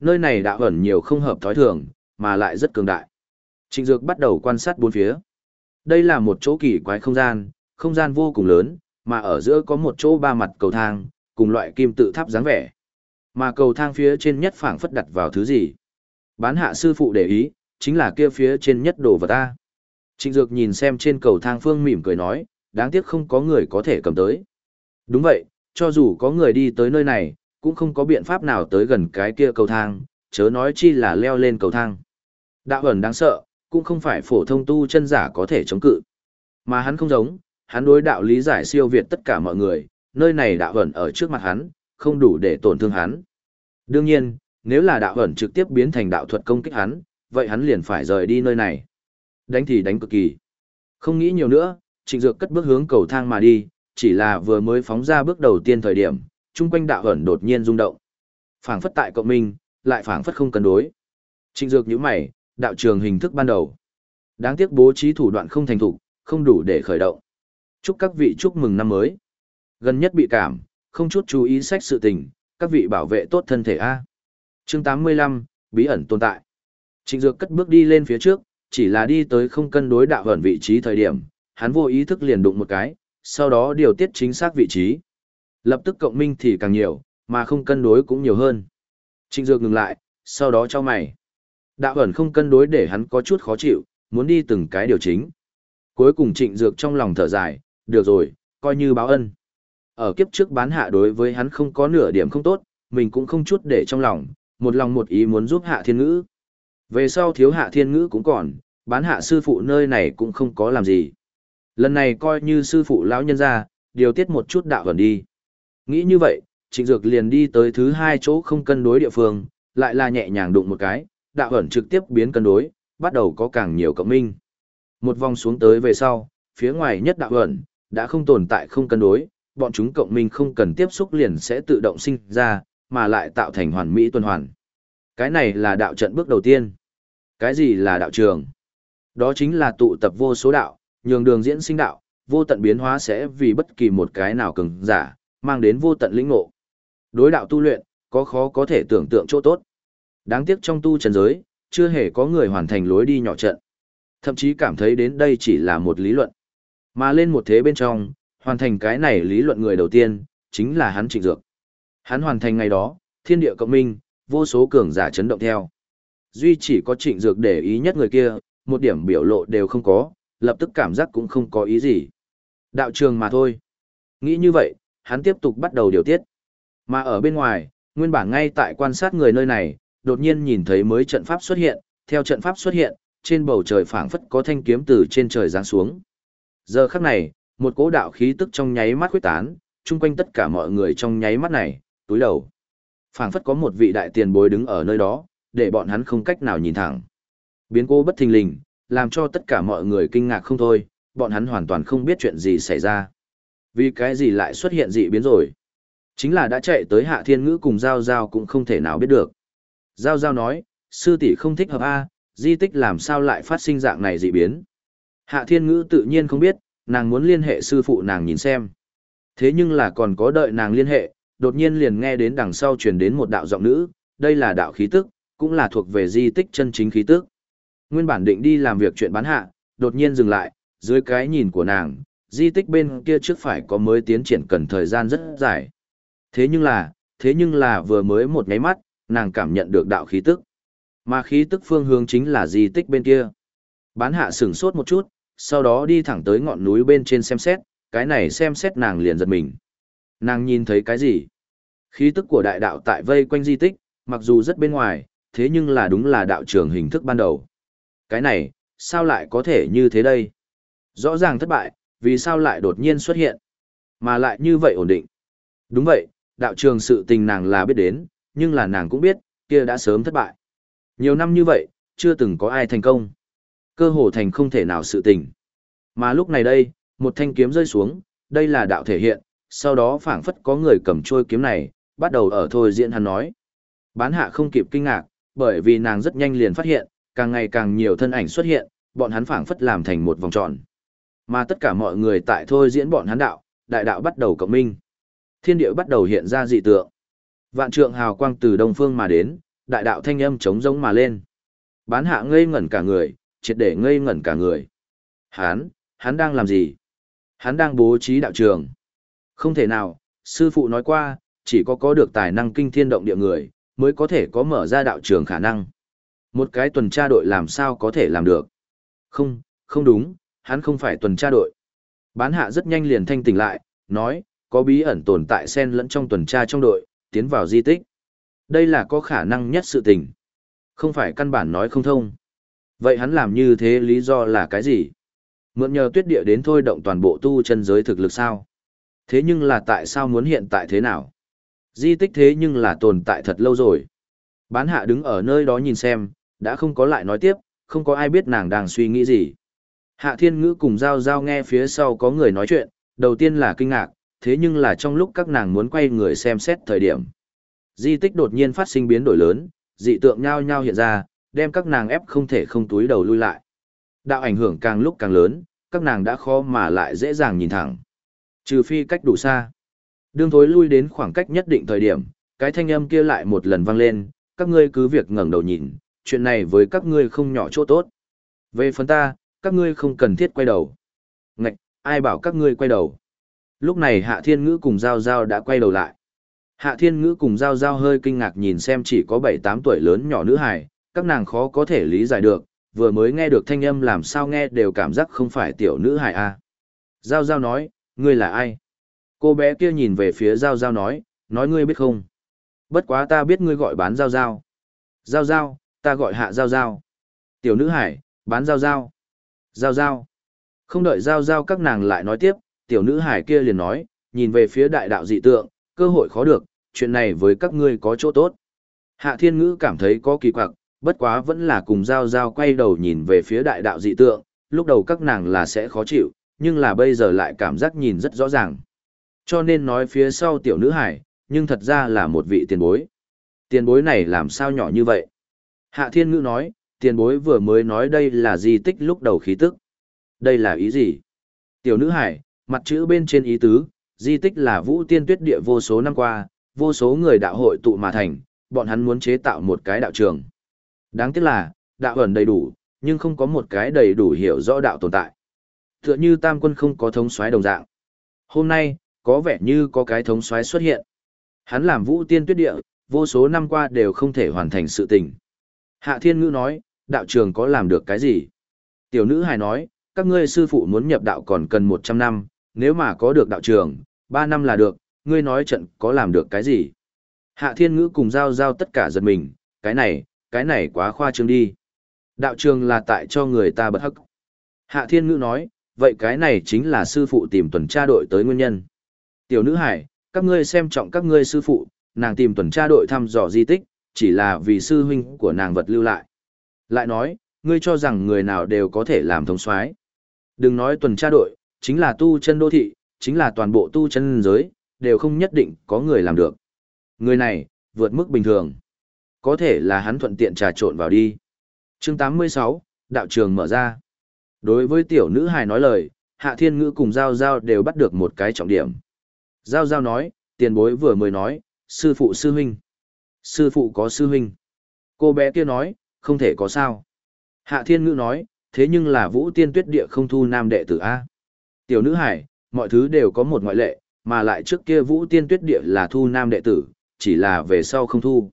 Nơi này đạo ẩn nhiều không hợp thói thường, mà lại rất cường đại. Trịnh Dược bắt đầu quan sát bốn phía. Đây là một chỗ kỳ quái không gian, không gian vô cùng lớn, mà ở giữa có một chỗ ba mặt cầu thang, cùng loại kim tự tháp dáng vẻ. Mà cầu thang phía trên nhất phảng phất đặt vào thứ gì. Bán hạ sư phụ để ý, chính là kia phía trên nhất đồ vật ta. Trịnh Dược nhìn xem trên cầu thang phương mỉm cười nói, đáng tiếc không có người có thể cầm tới. Đúng vậy, cho dù có người đi tới nơi này, cũng không có biện pháp nào tới gần cái kia cầu thang, chớ nói chi là leo lên cầu thang. Đạo ẩn đáng sợ, cũng không phải phổ thông tu chân giả có thể chống cự. Mà hắn không giống, hắn đối đạo lý giải siêu việt tất cả mọi người, nơi này đạo ẩn ở trước mặt hắn, không đủ để tổn thương hắn. Đương nhiên, nếu là đạo ẩn trực tiếp biến thành đạo thuật công kích hắn, vậy hắn liền phải rời đi nơi này. Đánh thì đánh cực kỳ. Không nghĩ nhiều nữa, trịnh dược cất bước hướng cầu thang mà đi, chỉ là vừa mới phóng ra bước đầu tiên thời điểm, chung quanh đạo ẩn đột nhiên rung động. Phảng phất tại cộng minh, lại phảng phất không cân đối. Trịnh dược nhíu mày, đạo trường hình thức ban đầu. Đáng tiếc bố trí thủ đoạn không thành thục, không đủ để khởi động. Chúc các vị chúc mừng năm mới. Gần nhất bị cảm, không chút chú ý sách sự tình, các vị bảo vệ tốt thân thể A. chương 85, bí ẩn tồn tại. Trịnh Dược cất bước đi lên phía trước, chỉ là đi tới không cân đối đạo ẩn vị trí thời điểm, hắn vô ý thức liền đụng một cái, sau đó điều tiết chính xác vị trí. Lập tức cộng minh thì càng nhiều, mà không cân đối cũng nhiều hơn. Trịnh Dược ngừng lại, sau đó cho mày. Đạo ẩn không cân đối để hắn có chút khó chịu, muốn đi từng cái điều chính. Cuối cùng Trịnh Dược trong lòng thở dài, được rồi, coi như báo ân. Ở kiếp trước bán hạ đối với hắn không có nửa điểm không tốt, mình cũng không chút để trong lòng, một lòng một ý muốn giúp hạ thiên ngữ. Về sau thiếu hạ thiên ngữ cũng còn, bán hạ sư phụ nơi này cũng không có làm gì. Lần này coi như sư phụ lão nhân ra, điều tiết một chút đạo gần đi. Nghĩ như vậy, trịnh dược liền đi tới thứ hai chỗ không cân đối địa phương, lại là nhẹ nhàng đụng một cái, đạo ẩn trực tiếp biến cân đối, bắt đầu có càng nhiều cộng minh. Một vòng xuống tới về sau, phía ngoài nhất đạo ẩn, đã không tồn tại không cân đối, bọn chúng cộng minh không cần tiếp xúc liền sẽ tự động sinh ra, mà lại tạo thành hoàn mỹ tuần hoàn. Cái này là đạo trận bước đầu tiên. Cái gì là đạo trường? Đó chính là tụ tập vô số đạo, nhường đường diễn sinh đạo, vô tận biến hóa sẽ vì bất kỳ một cái nào cường giả, mang đến vô tận lĩnh ngộ. Đối đạo tu luyện, có khó có thể tưởng tượng chỗ tốt. Đáng tiếc trong tu trần giới, chưa hề có người hoàn thành lối đi nhỏ trận. Thậm chí cảm thấy đến đây chỉ là một lý luận. Mà lên một thế bên trong, hoàn thành cái này lý luận người đầu tiên, chính là hắn trịnh dược. Hắn hoàn thành ngày đó, thiên địa cộng minh, vô số cường giả chấn động theo. Duy chỉ có trịnh dược để ý nhất người kia, một điểm biểu lộ đều không có, lập tức cảm giác cũng không có ý gì. Đạo trường mà thôi. Nghĩ như vậy, hắn tiếp tục bắt đầu điều tiết. Mà ở bên ngoài, nguyên bản ngay tại quan sát người nơi này, đột nhiên nhìn thấy mới trận pháp xuất hiện, theo trận pháp xuất hiện, trên bầu trời phảng phất có thanh kiếm từ trên trời giáng xuống. Giờ khắc này, một cỗ đạo khí tức trong nháy mắt khuếch tán, chung quanh tất cả mọi người trong nháy mắt này, túi đầu. Phảng phất có một vị đại tiền bối đứng ở nơi đó, để bọn hắn không cách nào nhìn thẳng. Biến cố bất thình lình, làm cho tất cả mọi người kinh ngạc không thôi, bọn hắn hoàn toàn không biết chuyện gì xảy ra. Vì cái gì lại xuất hiện dị biến rồi? Chính là đã chạy tới hạ thiên ngữ cùng Giao Giao cũng không thể nào biết được. Giao Giao nói, sư tỷ không thích hợp A, di tích làm sao lại phát sinh dạng này dị biến. Hạ thiên ngữ tự nhiên không biết, nàng muốn liên hệ sư phụ nàng nhìn xem. Thế nhưng là còn có đợi nàng liên hệ, đột nhiên liền nghe đến đằng sau truyền đến một đạo giọng nữ, đây là đạo khí tức, cũng là thuộc về di tích chân chính khí tức. Nguyên bản định đi làm việc chuyện bán hạ, đột nhiên dừng lại, dưới cái nhìn của nàng, di tích bên kia trước phải có mới tiến triển cần thời gian rất dài. Thế nhưng là, thế nhưng là vừa mới một nháy mắt, nàng cảm nhận được đạo khí tức. Mà khí tức phương hướng chính là di tích bên kia. Bán hạ sửng sốt một chút, sau đó đi thẳng tới ngọn núi bên trên xem xét, cái này xem xét nàng liền giật mình. Nàng nhìn thấy cái gì? Khí tức của đại đạo tại vây quanh di tích, mặc dù rất bên ngoài, thế nhưng là đúng là đạo trường hình thức ban đầu. Cái này, sao lại có thể như thế đây? Rõ ràng thất bại, vì sao lại đột nhiên xuất hiện? Mà lại như vậy ổn định. Đúng vậy, đạo trường sự tình nàng là biết đến, nhưng là nàng cũng biết, kia đã sớm thất bại. Nhiều năm như vậy, chưa từng có ai thành công. Cơ hồ thành không thể nào sự tình. Mà lúc này đây, một thanh kiếm rơi xuống, đây là đạo thể hiện, sau đó phảng phất có người cầm trôi kiếm này, bắt đầu ở thôi diễn hắn nói. Bán hạ không kịp kinh ngạc, bởi vì nàng rất nhanh liền phát hiện, càng ngày càng nhiều thân ảnh xuất hiện, bọn hắn phảng phất làm thành một vòng tròn. Mà tất cả mọi người tại thôi diễn bọn hắn đạo, đại đạo bắt đầu cộng minh. Thiên địa bắt đầu hiện ra dị tượng. Vạn trượng hào quang từ đông phương mà đến, đại đạo thanh âm trống rỗng mà lên. Bán hạ ngây ngẩn cả người, triệt để ngây ngẩn cả người. Hán, hắn đang làm gì? Hắn đang bố trí đạo trường. Không thể nào, sư phụ nói qua, chỉ có có được tài năng kinh thiên động địa người, mới có thể có mở ra đạo trường khả năng. Một cái tuần tra đội làm sao có thể làm được? Không, không đúng, hắn không phải tuần tra đội. Bán hạ rất nhanh liền thanh tỉnh lại, nói, có bí ẩn tồn tại xen lẫn trong tuần tra trong đội, tiến vào di tích. Đây là có khả năng nhất sự tình. Không phải căn bản nói không thông. Vậy hắn làm như thế lý do là cái gì? Mượn nhờ tuyết địa đến thôi động toàn bộ tu chân giới thực lực sao? Thế nhưng là tại sao muốn hiện tại thế nào? Di tích thế nhưng là tồn tại thật lâu rồi. Bán hạ đứng ở nơi đó nhìn xem, đã không có lại nói tiếp, không có ai biết nàng đang suy nghĩ gì. Hạ thiên ngữ cùng giao giao nghe phía sau có người nói chuyện, đầu tiên là kinh ngạc, thế nhưng là trong lúc các nàng muốn quay người xem xét thời điểm. Di tích đột nhiên phát sinh biến đổi lớn, dị tượng nhao nhao hiện ra, đem các nàng ép không thể không túi đầu lui lại. Đạo ảnh hưởng càng lúc càng lớn, các nàng đã khó mà lại dễ dàng nhìn thẳng. Trừ phi cách đủ xa. Đương thối lui đến khoảng cách nhất định thời điểm, cái thanh âm kia lại một lần vang lên, các ngươi cứ việc ngẩng đầu nhìn, chuyện này với các ngươi không nhỏ chỗ tốt. Về phần ta, các ngươi không cần thiết quay đầu. Ngạch, ai bảo các ngươi quay đầu. Lúc này Hạ Thiên Ngữ cùng Giao Giao đã quay đầu lại. Hạ Thiên Ngữ cùng Giao Giao hơi kinh ngạc nhìn xem chỉ có 7-8 tuổi lớn nhỏ nữ hài, các nàng khó có thể lý giải được, vừa mới nghe được thanh âm làm sao nghe đều cảm giác không phải tiểu nữ hài a. Giao Giao nói, ngươi là ai? Cô bé kia nhìn về phía Giao Giao nói, nói ngươi biết không? Bất quá ta biết ngươi gọi bán Giao Giao. Giao Giao, ta gọi hạ Giao Giao. Tiểu nữ hải, bán Giao Giao. Giao Giao. Không đợi Giao Giao các nàng lại nói tiếp, tiểu nữ hải kia liền nói, nhìn về phía đại đạo dị tượng, cơ hội khó được, chuyện này với các ngươi có chỗ tốt. Hạ thiên ngữ cảm thấy có kỳ quặc, bất quá vẫn là cùng Giao Giao quay đầu nhìn về phía đại đạo dị tượng, lúc đầu các nàng là sẽ khó chịu, nhưng là bây giờ lại cảm giác nhìn rất rõ ràng. Cho nên nói phía sau tiểu nữ hải, nhưng thật ra là một vị tiền bối. Tiền bối này làm sao nhỏ như vậy? Hạ thiên ngữ nói, tiền bối vừa mới nói đây là di tích lúc đầu khí tức. Đây là ý gì? Tiểu nữ hải, mặt chữ bên trên ý tứ, di tích là vũ tiên tuyết địa vô số năm qua, vô số người đạo hội tụ mà thành, bọn hắn muốn chế tạo một cái đạo trường. Đáng tiếc là, đạo ẩn đầy đủ, nhưng không có một cái đầy đủ hiểu rõ đạo tồn tại. Tựa như tam quân không có thống soái đồng dạng. Hôm nay, có vẻ như có cái thống soái xuất hiện. Hắn làm vũ tiên tuyết địa, vô số năm qua đều không thể hoàn thành sự tình. Hạ Thiên Ngữ nói, đạo trường có làm được cái gì? Tiểu nữ hài nói, các ngươi sư phụ muốn nhập đạo còn cần 100 năm, nếu mà có được đạo trường, 3 năm là được, ngươi nói trận có làm được cái gì? Hạ Thiên Ngữ cùng giao giao tất cả giật mình, cái này, cái này quá khoa trương đi. Đạo trường là tại cho người ta bất hắc. Hạ Thiên Ngữ nói, vậy cái này chính là sư phụ tìm tuần tra đội tới nguyên nhân. Tiểu nữ hải, các ngươi xem trọng các ngươi sư phụ, nàng tìm tuần tra đội thăm dò di tích, chỉ là vì sư huynh của nàng vật lưu lại. Lại nói, ngươi cho rằng người nào đều có thể làm thống soái Đừng nói tuần tra đội, chính là tu chân đô thị, chính là toàn bộ tu chân giới, đều không nhất định có người làm được. Người này, vượt mức bình thường. Có thể là hắn thuận tiện trà trộn vào đi. chương 86, đạo trường mở ra. Đối với tiểu nữ hài nói lời, Hạ Thiên Ngữ cùng Giao Giao đều bắt được một cái trọng điểm. Giao Giao nói, tiền bối vừa mới nói, sư phụ sư huynh. Sư phụ có sư huynh. Cô bé kia nói, không thể có sao. Hạ Thiên Ngữ nói, thế nhưng là vũ tiên tuyết địa không thu nam đệ tử A. Tiểu nữ hải, mọi thứ đều có một ngoại lệ, mà lại trước kia vũ tiên tuyết địa là thu nam đệ tử, chỉ là về sau không thu.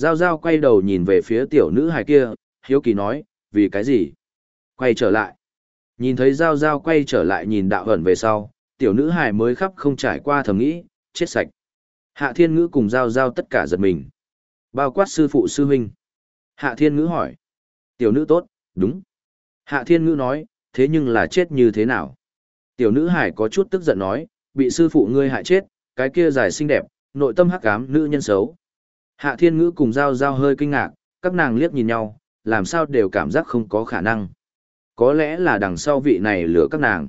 Giao Giao quay đầu nhìn về phía tiểu nữ hài kia, hiếu kỳ nói, vì cái gì? Quay trở lại. Nhìn thấy Giao Giao quay trở lại nhìn đạo ẩn về sau, tiểu nữ hài mới khắp không trải qua thầm nghĩ, chết sạch. Hạ thiên ngữ cùng Giao Giao tất cả giật mình. Bao quát sư phụ sư huynh. Hạ thiên ngữ hỏi. Tiểu nữ tốt, đúng. Hạ thiên ngữ nói, thế nhưng là chết như thế nào? Tiểu nữ hải có chút tức giận nói, bị sư phụ ngươi hại chết, cái kia dài xinh đẹp, nội tâm hắc ám nữ nhân xấu. Hạ thiên ngữ cùng giao giao hơi kinh ngạc, các nàng liếc nhìn nhau, làm sao đều cảm giác không có khả năng. Có lẽ là đằng sau vị này lừa các nàng.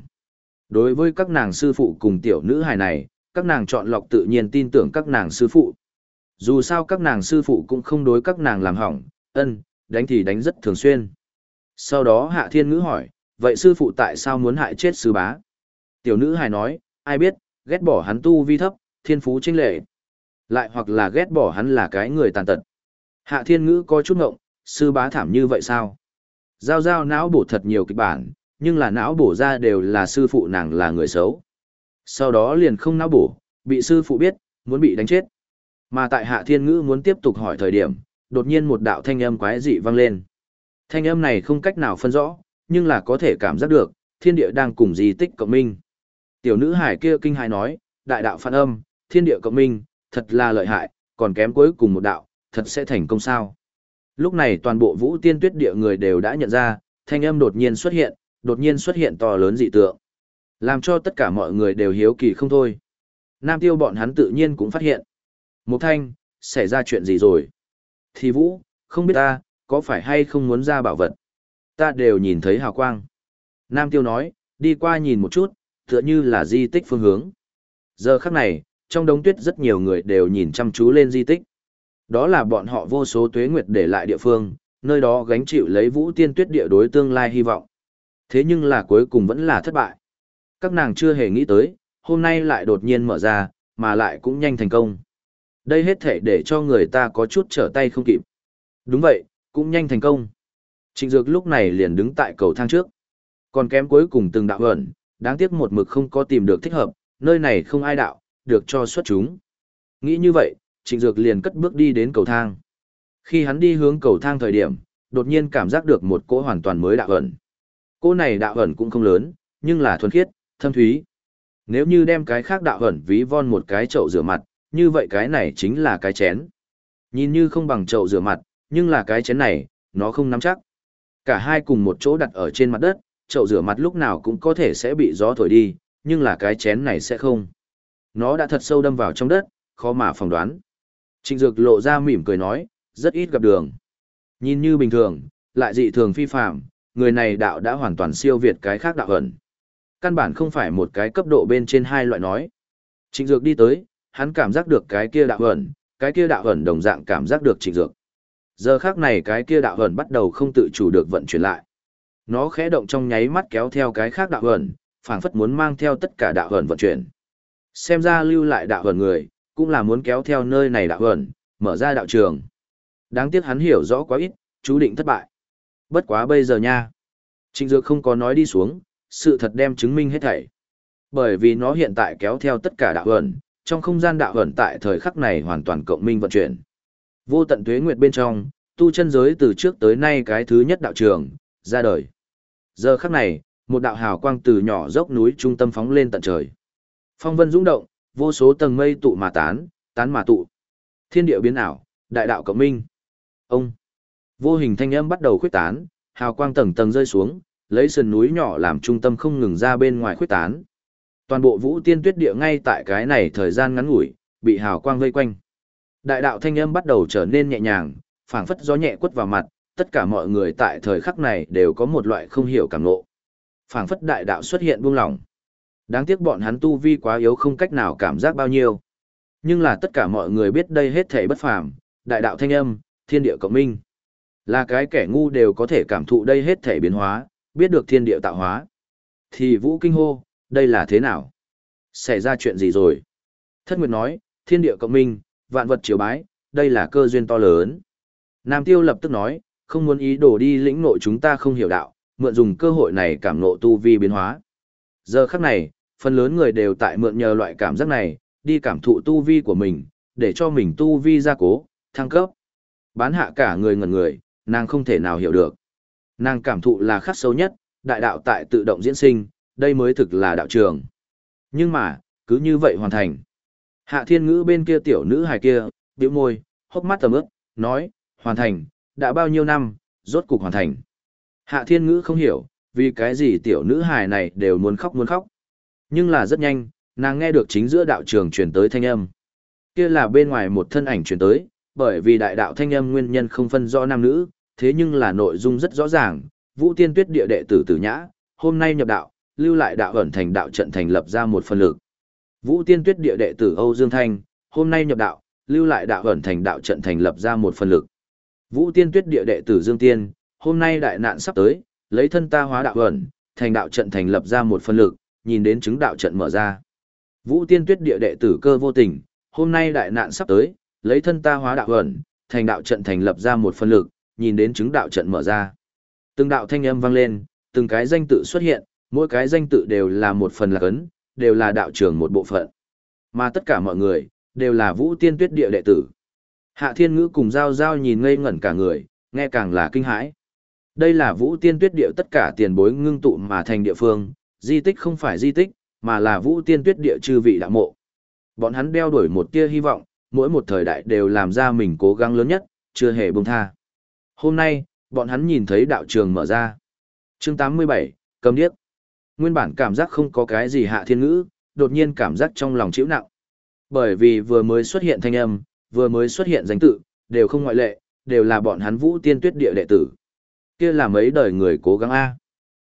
Đối với các nàng sư phụ cùng tiểu nữ hài này, các nàng chọn lọc tự nhiên tin tưởng các nàng sư phụ. Dù sao các nàng sư phụ cũng không đối các nàng làm hỏng, ân, đánh thì đánh rất thường xuyên. Sau đó Hạ Thiên Ngữ hỏi, vậy sư phụ tại sao muốn hại chết sư bá? Tiểu nữ hài nói, ai biết, ghét bỏ hắn tu vi thấp, thiên phú trinh lệ. Lại hoặc là ghét bỏ hắn là cái người tàn tật. Hạ Thiên Ngữ có chút ngộng, sư bá thảm như vậy sao? Giao giao não bổ thật nhiều kịch bản, nhưng là não bổ ra đều là sư phụ nàng là người xấu. Sau đó liền không não bổ, bị sư phụ biết, muốn bị đánh chết. Mà tại Hạ Thiên Ngữ muốn tiếp tục hỏi thời điểm, đột nhiên một đạo thanh âm quái dị vang lên. Thanh âm này không cách nào phân rõ, nhưng là có thể cảm giác được, thiên địa đang cùng di tích cộng minh. Tiểu nữ hải kia kinh hài nói, đại đạo phản âm, thiên địa cộng minh, thật là lợi hại, còn kém cuối cùng một đạo, thật sẽ thành công sao. Lúc này toàn bộ vũ tiên tuyết địa người đều đã nhận ra, thanh âm đột nhiên xuất hiện, đột nhiên xuất hiện to lớn dị tượng. Làm cho tất cả mọi người đều hiếu kỳ không thôi. Nam tiêu bọn hắn tự nhiên cũng phát hiện. Một thanh, xảy ra chuyện gì rồi? Thì vũ, không biết ta, có phải hay không muốn ra bảo vật? Ta đều nhìn thấy hào quang. Nam tiêu nói, đi qua nhìn một chút, tựa như là di tích phương hướng. Giờ khắc này, trong đống tuyết rất nhiều người đều nhìn chăm chú lên di tích. Đó là bọn họ vô số tuế nguyệt để lại địa phương, nơi đó gánh chịu lấy vũ tiên tuyết địa đối tương lai hy vọng. Thế nhưng là cuối cùng vẫn là thất bại. Các nàng chưa hề nghĩ tới, hôm nay lại đột nhiên mở ra, mà lại cũng nhanh thành công. Đây hết thể để cho người ta có chút trở tay không kịp. Đúng vậy, cũng nhanh thành công. Trịnh Dược lúc này liền đứng tại cầu thang trước. Còn kém cuối cùng từng đạo ẩn, đáng tiếc một mực không có tìm được thích hợp, nơi này không ai đạo, được cho xuất chúng. Nghĩ như vậy, Trịnh Dược liền cất bước đi đến cầu thang. Khi hắn đi hướng cầu thang thời điểm, đột nhiên cảm giác được một cỗ hoàn toàn mới đạo ẩn. Cỗ này đạo ẩn cũng không lớn, nhưng là thuần khiết, thâm thúy. Nếu như đem cái khác đạo ẩn ví von một cái chậu rửa mặt, như vậy cái này chính là cái chén. Nhìn như không bằng chậu rửa mặt, nhưng là cái chén này, nó không nắm chắc. Cả hai cùng một chỗ đặt ở trên mặt đất, chậu rửa mặt lúc nào cũng có thể sẽ bị gió thổi đi, nhưng là cái chén này sẽ không. Nó đã thật sâu đâm vào trong đất, khó mà phỏng đoán. Trịnh Dược lộ ra mỉm cười nói, rất ít gặp đường. Nhìn như bình thường, lại dị thường phi phạm, người này đạo đã hoàn toàn siêu việt cái khác đạo ẩn. Căn bản không phải một cái cấp độ bên trên hai loại nói. Trịnh Dược đi tới, hắn cảm giác được cái kia đạo ẩn, cái kia đạo ẩn đồng dạng cảm giác được Trịnh Dược. Giờ khác này cái kia đạo ẩn bắt đầu không tự chủ được vận chuyển lại. Nó khẽ động trong nháy mắt kéo theo cái khác đạo ẩn, phảng phất muốn mang theo tất cả đạo ẩn vận chuyển. Xem ra lưu lại đạo ẩn người, cũng là muốn kéo theo nơi này đạo ẩn, mở ra đạo trường. Đáng tiếc hắn hiểu rõ quá ít, chú định thất bại. Bất quá bây giờ nha. Trịnh Dược không có nói đi xuống, sự thật đem chứng minh hết thảy. Bởi vì nó hiện tại kéo theo tất cả đạo ẩn, trong không gian đạo ẩn tại thời khắc này hoàn toàn cộng minh vận chuyển. Vô tận tuế nguyệt bên trong, tu chân giới từ trước tới nay cái thứ nhất đạo trường, ra đời. Giờ khắc này, một đạo hào quang từ nhỏ dốc núi trung tâm phóng lên tận trời. Phong vân dũng động, vô số tầng mây tụ mà tán, tán mà tụ. Thiên địa biến ảo, đại đạo cộng minh. Ông. Vô hình thanh âm bắt đầu khuyết tán, hào quang tầng tầng rơi xuống, lấy sườn núi nhỏ làm trung tâm không ngừng ra bên ngoài khuyết tán. Toàn bộ vũ tiên tuyết địa ngay tại cái này thời gian ngắn ngủi, bị hào quang vây quanh. Đại đạo thanh âm bắt đầu trở nên nhẹ nhàng, phảng phất gió nhẹ quất vào mặt, tất cả mọi người tại thời khắc này đều có một loại không hiểu cảm ngộ. Phảng phất đại đạo xuất hiện buông lỏng. Đáng tiếc bọn hắn tu vi quá yếu không cách nào cảm giác bao nhiêu. Nhưng là tất cả mọi người biết đây hết thể bất phàm, đại đạo thanh âm, thiên địa cộng minh. Là cái kẻ ngu đều có thể cảm thụ đây hết thể biến hóa, biết được thiên địa tạo hóa. Thì vũ kinh hô, đây là thế nào? Xảy ra chuyện gì rồi? Thất Nguyệt nói, thiên địa cộng minh, vạn vật triều bái, đây là cơ duyên to lớn. Nam Tiêu lập tức nói, không muốn ý đồ đi lĩnh nội chúng ta không hiểu đạo, mượn dùng cơ hội này cảm ngộ tu vi biến hóa. Giờ khắc này, phần lớn người đều tại mượn nhờ loại cảm giác này, đi cảm thụ tu vi của mình, để cho mình tu vi gia cố, thăng cấp. Bán hạ cả người ngẩn người, nàng không thể nào hiểu được. Nàng cảm thụ là khắc sâu nhất, đại đạo tại tự động diễn sinh, đây mới thực là đạo trường. Nhưng mà, cứ như vậy hoàn thành. Hạ thiên ngữ bên kia tiểu nữ hài kia, biểu môi, hốc mắt tầm ướp, nói, hoàn thành, đã bao nhiêu năm, rốt cục hoàn thành. Hạ thiên ngữ không hiểu, vì cái gì tiểu nữ hài này đều muốn khóc muốn khóc. Nhưng là rất nhanh, nàng nghe được chính giữa đạo trường truyền tới thanh âm. Kia là bên ngoài một thân ảnh truyền tới, bởi vì đại đạo thanh âm nguyên nhân không phân rõ nam nữ, thế nhưng là nội dung rất rõ ràng, Vũ Tiên Tuyết địa đệ tử Tử Nhã, hôm nay nhập đạo, lưu lại đạo ẩn thành đạo trận thành lập ra một phần lực. Vũ Tiên Tuyết địa đệ tử Âu Dương Thanh, hôm nay nhập đạo, lưu lại đạo ẩn thành đạo trận thành lập ra một phần lực. Vũ Tiên Tuyết địa đệ tử Dương Tiên, hôm nay đại nạn sắp tới, lấy thân ta hóa đạo ẩn, thành đạo trận thành lập ra một phần lực, nhìn đến chứng đạo trận mở ra. Vũ Tiên Tuyết địa đệ tử cơ vô tình, hôm nay đại nạn sắp tới, lấy thân ta hóa đạo ẩn, thành đạo trận thành lập ra một phần lực, nhìn đến chứng đạo trận mở ra. Từng đạo thanh âm vang lên, từng cái danh tự xuất hiện, mỗi cái danh tự đều là một phần lạc ấn, đều là đạo trường một bộ phận. Mà tất cả mọi người, đều là vũ tiên tuyết địa đệ tử. Hạ thiên ngữ cùng giao giao nhìn ngây ngẩn cả người, nghe càng là kinh hãi. Đây là vũ tiên tuyết địa tất cả tiền bối ngưng tụ mà thành địa phương, di tích không phải di tích, mà là vũ tiên tuyết địa chư vị đạo mộ. Bọn hắn đeo đuổi một tia hy vọng, mỗi một thời đại đều làm ra mình cố gắng lớn nhất, chưa hề buông tha. Hôm nay, bọn hắn nhìn thấy đạo trường mở ra. chương 87, cầm điếc. Nguyên bản cảm giác không có cái gì hạ thiên ngữ, đột nhiên cảm giác trong lòng chịu nặng. Bởi vì vừa mới xuất hiện thanh âm, vừa mới xuất hiện danh tự, đều không ngoại lệ, đều là bọn hắn vũ tiên tuyết địa đệ tử. Kia là mấy đời người cố gắng A.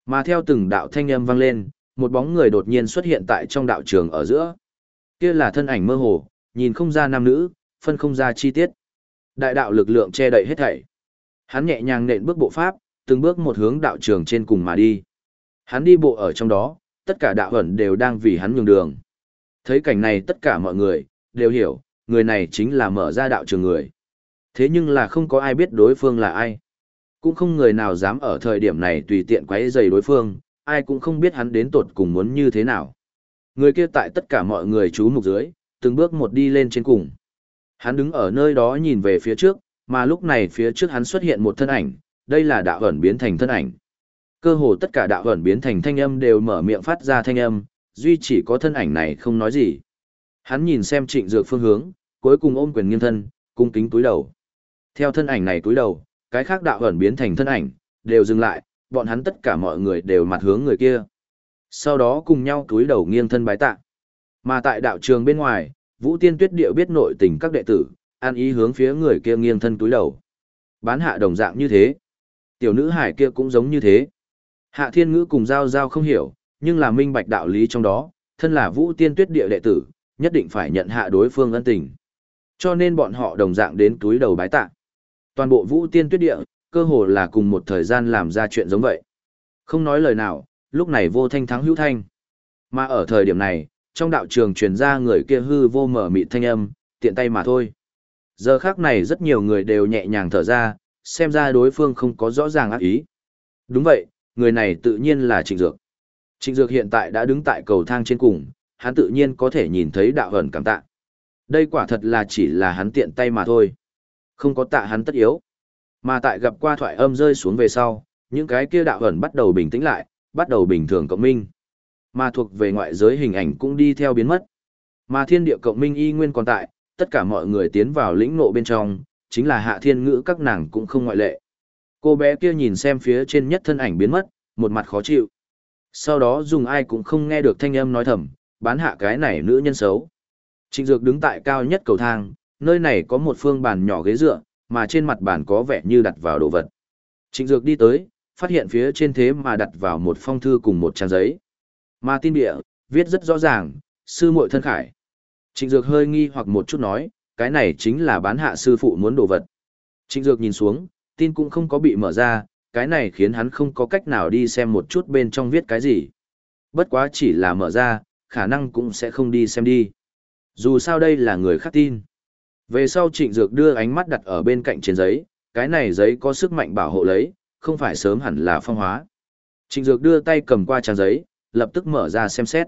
Mà theo từng đạo thanh âm vang lên, một bóng người đột nhiên xuất hiện tại trong đạo trường ở giữa. Kia là thân ảnh mơ hồ, nhìn không ra nam nữ, phân không ra chi tiết. Đại đạo lực lượng che đậy hết thảy. Hắn nhẹ nhàng nện bước bộ pháp, từng bước một hướng đạo trường trên cùng mà đi. Hắn đi bộ ở trong đó, tất cả đạo ẩn đều đang vì hắn nhường đường. Thấy cảnh này tất cả mọi người, đều hiểu, người này chính là mở ra đạo trường người. Thế nhưng là không có ai biết đối phương là ai. Cũng không người nào dám ở thời điểm này tùy tiện quấy rầy đối phương, ai cũng không biết hắn đến tột cùng muốn như thế nào. Người kia tại tất cả mọi người chú mục dưới, từng bước một đi lên trên cùng. Hắn đứng ở nơi đó nhìn về phía trước, mà lúc này phía trước hắn xuất hiện một thân ảnh, đây là đạo ẩn biến thành thân ảnh. Cơ hồ tất cả đạo ẩn biến thành thanh âm đều mở miệng phát ra thanh âm, duy chỉ có thân ảnh này không nói gì. Hắn nhìn xem trịnh dược phương hướng, cuối cùng ôm quyền nghiêng thân, cung kính túi đầu. Theo thân ảnh này túi đầu, cái khác đạo ẩn biến thành thân ảnh, đều dừng lại, bọn hắn tất cả mọi người đều mặt hướng người kia. Sau đó cùng nhau túi đầu nghiêng thân bái tạ. Mà tại đạo trường bên ngoài, Vũ Tiên Tuyết Điệu biết nội tình các đệ tử, an ý hướng phía người kia nghiêng thân túi đầu. Bán hạ đồng dạng như thế. Tiểu nữ hải kia cũng giống như thế. Hạ thiên ngữ cùng giao giao không hiểu, nhưng là minh bạch đạo lý trong đó, thân là Vũ Tiên Tuyết Địa đệ tử, nhất định phải nhận hạ đối phương ân tình. Cho nên bọn họ đồng dạng đến túi đầu bái tạ. Toàn bộ Vũ Tiên Tuyết Địa, cơ hồ là cùng một thời gian làm ra chuyện giống vậy. Không nói lời nào, lúc này vô thanh thắng hữu thanh. Mà ở thời điểm này, trong đạo trường truyền ra người kia hư vô mở mịt thanh âm, tiện tay mà thôi. Giờ khác này rất nhiều người đều nhẹ nhàng thở ra, xem ra đối phương không có rõ ràng ác ý. Đúng vậy, người này tự nhiên là Trịnh Dược. Trịnh Dược hiện tại đã đứng tại cầu thang trên cùng, hắn tự nhiên có thể nhìn thấy đạo ẩn cảm tạ. Đây quả thật là chỉ là hắn tiện tay mà thôi. Không có tạ hắn tất yếu. Mà tại gặp qua thoại âm rơi xuống về sau, những cái kia đạo ẩn bắt đầu bình tĩnh lại, bắt đầu bình thường cộng minh. Mà thuộc về ngoại giới hình ảnh cũng đi theo biến mất. Mà thiên địa cộng minh y nguyên còn tại, tất cả mọi người tiến vào lĩnh ngộ bên trong, chính là hạ thiên ngữ các nàng cũng không ngoại lệ. Cô bé kia nhìn xem phía trên nhất thân ảnh biến mất, một mặt khó chịu. Sau đó dùng ai cũng không nghe được thanh âm nói thầm, bán hạ cái này nữ nhân xấu. Trịnh Dược đứng tại cao nhất cầu thang, nơi này có một phương bàn nhỏ ghế dựa, mà trên mặt bàn có vẻ như đặt vào đồ vật. Trịnh Dược đi tới, phát hiện phía trên thế mà đặt vào một phong thư cùng một trang giấy. Mà tin địa, viết rất rõ ràng, sư muội thân khải. Trịnh Dược hơi nghi hoặc một chút nói, cái này chính là bán hạ sư phụ muốn đồ vật. Trịnh Dược nhìn xuống, tin cũng không có bị mở ra, cái này khiến hắn không có cách nào đi xem một chút bên trong viết cái gì. Bất quá chỉ là mở ra, khả năng cũng sẽ không đi xem đi. Dù sao đây là người khác tin. Về sau trịnh dược đưa ánh mắt đặt ở bên cạnh trên giấy, cái này giấy có sức mạnh bảo hộ lấy, không phải sớm hẳn là phong hóa. Trịnh dược đưa tay cầm qua trang giấy, lập tức mở ra xem xét.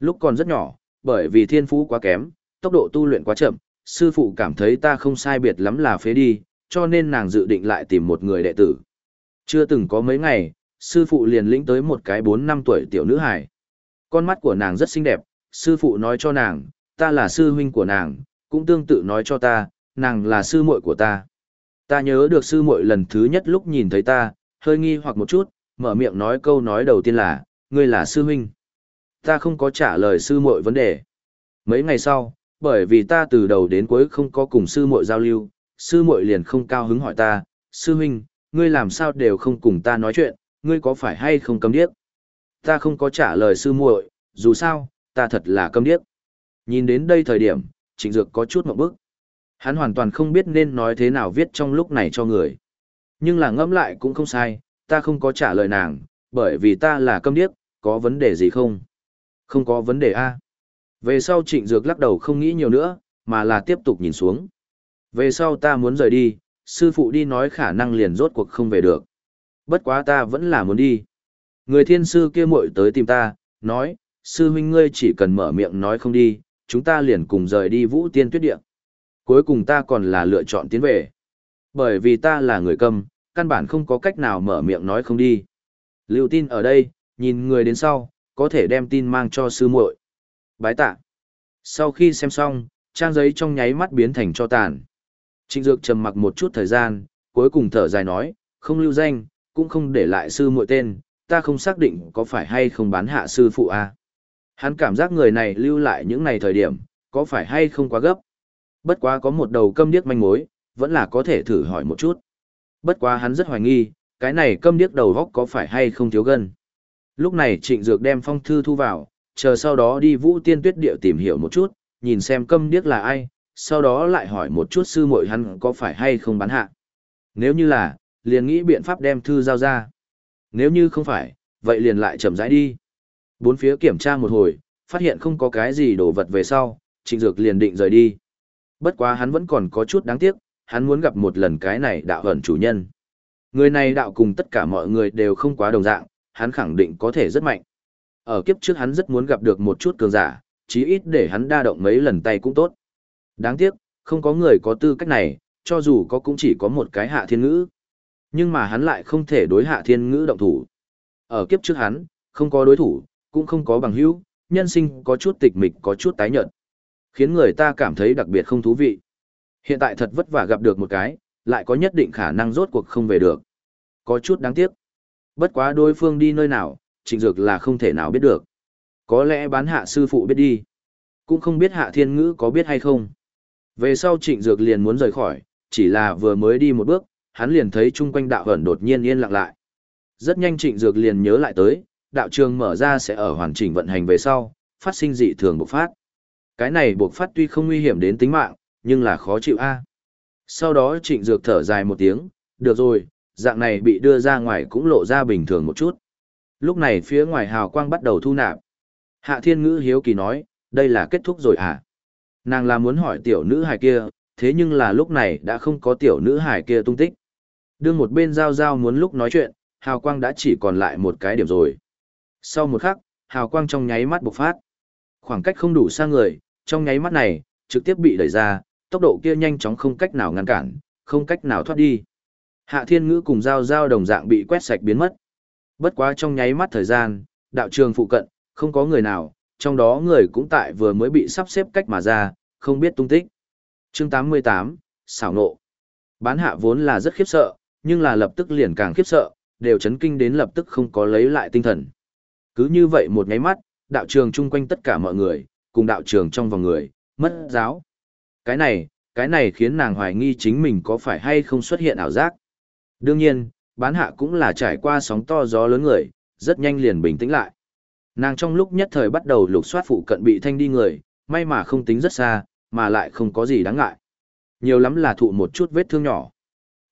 Lúc còn rất nhỏ, bởi vì thiên phú quá kém, tốc độ tu luyện quá chậm, sư phụ cảm thấy ta không sai biệt lắm là phế đi, cho nên nàng dự định lại tìm một người đệ tử. Chưa từng có mấy ngày, sư phụ liền lĩnh tới một cái 4 năm tuổi tiểu nữ hài. Con mắt của nàng rất xinh đẹp, sư phụ nói cho nàng, ta là sư huynh của nàng, cũng tương tự nói cho ta, nàng là sư muội của ta. Ta nhớ được sư muội lần thứ nhất lúc nhìn thấy ta, hơi nghi hoặc một chút, mở miệng nói câu nói đầu tiên là, ngươi là sư huynh. Ta không có trả lời sư muội vấn đề. Mấy ngày sau, bởi vì ta từ đầu đến cuối không có cùng sư muội giao lưu, sư muội liền không cao hứng hỏi ta, sư huynh, ngươi làm sao đều không cùng ta nói chuyện, ngươi có phải hay không câm điếc? Ta không có trả lời sư muội, dù sao, ta thật là câm điếc. Nhìn đến đây thời điểm, trịnh dược có chút mộng bức. Hắn hoàn toàn không biết nên nói thế nào viết trong lúc này cho người. Nhưng là ngẫm lại cũng không sai, ta không có trả lời nàng, bởi vì ta là câm điếc, có vấn đề gì không? Không có vấn đề A. Về sau trịnh dược lắc đầu không nghĩ nhiều nữa, mà là tiếp tục nhìn xuống. Về sau ta muốn rời đi, sư phụ đi nói khả năng liền rốt cuộc không về được. Bất quá ta vẫn là muốn đi. Người thiên sư kia muội tới tìm ta, nói, sư huynh ngươi chỉ cần mở miệng nói không đi, chúng ta liền cùng rời đi vũ tiên tuyết địa. Cuối cùng ta còn là lựa chọn tiến về. Bởi vì ta là người câm, căn bản không có cách nào mở miệng nói không đi. Lưu tin ở đây, nhìn người đến sau, có thể đem tin mang cho sư muội. Bái tạ. Sau khi xem xong, trang giấy trong nháy mắt biến thành cho tàn. Trịnh Dược trầm mặc một chút thời gian, cuối cùng thở dài nói, không lưu danh, cũng không để lại sư muội tên, ta không xác định có phải hay không bán hạ sư phụ a. À. Hắn cảm giác người này lưu lại những ngày thời điểm, có phải hay không quá gấp. Bất quá có một đầu câm điếc manh mối, vẫn là có thể thử hỏi một chút. Bất quá hắn rất hoài nghi, cái này câm điếc đầu góc có phải hay không thiếu gần. Lúc này trịnh dược đem phong thư thu vào, chờ sau đó đi vũ tiên tuyết điệu tìm hiểu một chút, nhìn xem câm điếc là ai, sau đó lại hỏi một chút sư muội hắn có phải hay không bán hạ. Nếu như là, liền nghĩ biện pháp đem thư giao ra. Nếu như không phải, vậy liền lại chậm rãi đi. Bốn phía kiểm tra một hồi, phát hiện không có cái gì đồ vật về sau, trịnh dược liền định rời đi. Bất quá hắn vẫn còn có chút đáng tiếc, hắn muốn gặp một lần cái này đạo hẩn chủ nhân. Người này đạo cùng tất cả mọi người đều không quá đồng dạng, hắn khẳng định có thể rất mạnh. Ở kiếp trước hắn rất muốn gặp được một chút cường giả, chí ít để hắn đa động mấy lần tay cũng tốt. Đáng tiếc, không có người có tư cách này, cho dù có cũng chỉ có một cái hạ thiên ngữ. Nhưng mà hắn lại không thể đối hạ thiên ngữ động thủ. Ở kiếp trước hắn, không có đối thủ, cũng không có bằng hữu, nhân sinh có chút tịch mịch có chút tái nhợt. Khiến người ta cảm thấy đặc biệt không thú vị. Hiện tại thật vất vả gặp được một cái, lại có nhất định khả năng rốt cuộc không về được. Có chút đáng tiếc. Bất quá đối phương đi nơi nào, trịnh dược là không thể nào biết được. Có lẽ bán hạ sư phụ biết đi. Cũng không biết hạ thiên ngữ có biết hay không. Về sau trịnh dược liền muốn rời khỏi, chỉ là vừa mới đi một bước, hắn liền thấy chung quanh đạo ẩn đột nhiên yên lặng lại. Rất nhanh trịnh dược liền nhớ lại tới, đạo trường mở ra sẽ ở hoàn chỉnh vận hành về sau, phát sinh dị thường bộc phát. Cái này bộc phát tuy không nguy hiểm đến tính mạng, nhưng là khó chịu a. Sau đó trịnh dược thở dài một tiếng, được rồi, dạng này bị đưa ra ngoài cũng lộ ra bình thường một chút. Lúc này phía ngoài hào quang bắt đầu thu nạp. Hạ thiên ngữ hiếu kỳ nói, đây là kết thúc rồi à? Nàng là muốn hỏi tiểu nữ hài kia, thế nhưng là lúc này đã không có tiểu nữ hài kia tung tích. Đương một bên giao giao muốn lúc nói chuyện, hào quang đã chỉ còn lại một cái điểm rồi. Sau một khắc, hào quang trong nháy mắt bộc phát. Khoảng cách không đủ xa người, trong nháy mắt này, trực tiếp bị đẩy ra, tốc độ kia nhanh chóng không cách nào ngăn cản, không cách nào thoát đi. Hạ thiên ngữ cùng giao giao đồng dạng bị quét sạch biến mất. Bất quá trong nháy mắt thời gian, đạo trường phụ cận, không có người nào, trong đó người cũng tại vừa mới bị sắp xếp cách mà ra, không biết tung tích. Chương 88, xảo nộ. Bán hạ vốn là rất khiếp sợ, nhưng là lập tức liền càng khiếp sợ, đều chấn kinh đến lập tức không có lấy lại tinh thần. Cứ như vậy một nháy mắt, đạo trường chung quanh tất cả mọi người, cùng đạo trường trong vòng người, mất giáo. Cái này, cái này khiến nàng hoài nghi chính mình có phải hay không xuất hiện ảo giác. Đương nhiên, bán hạ cũng là trải qua sóng to gió lớn người, rất nhanh liền bình tĩnh lại. Nàng trong lúc nhất thời bắt đầu lục soát phụ cận bị thanh đi người, may mà không tính rất xa, mà lại không có gì đáng ngại. Nhiều lắm là thụ một chút vết thương nhỏ.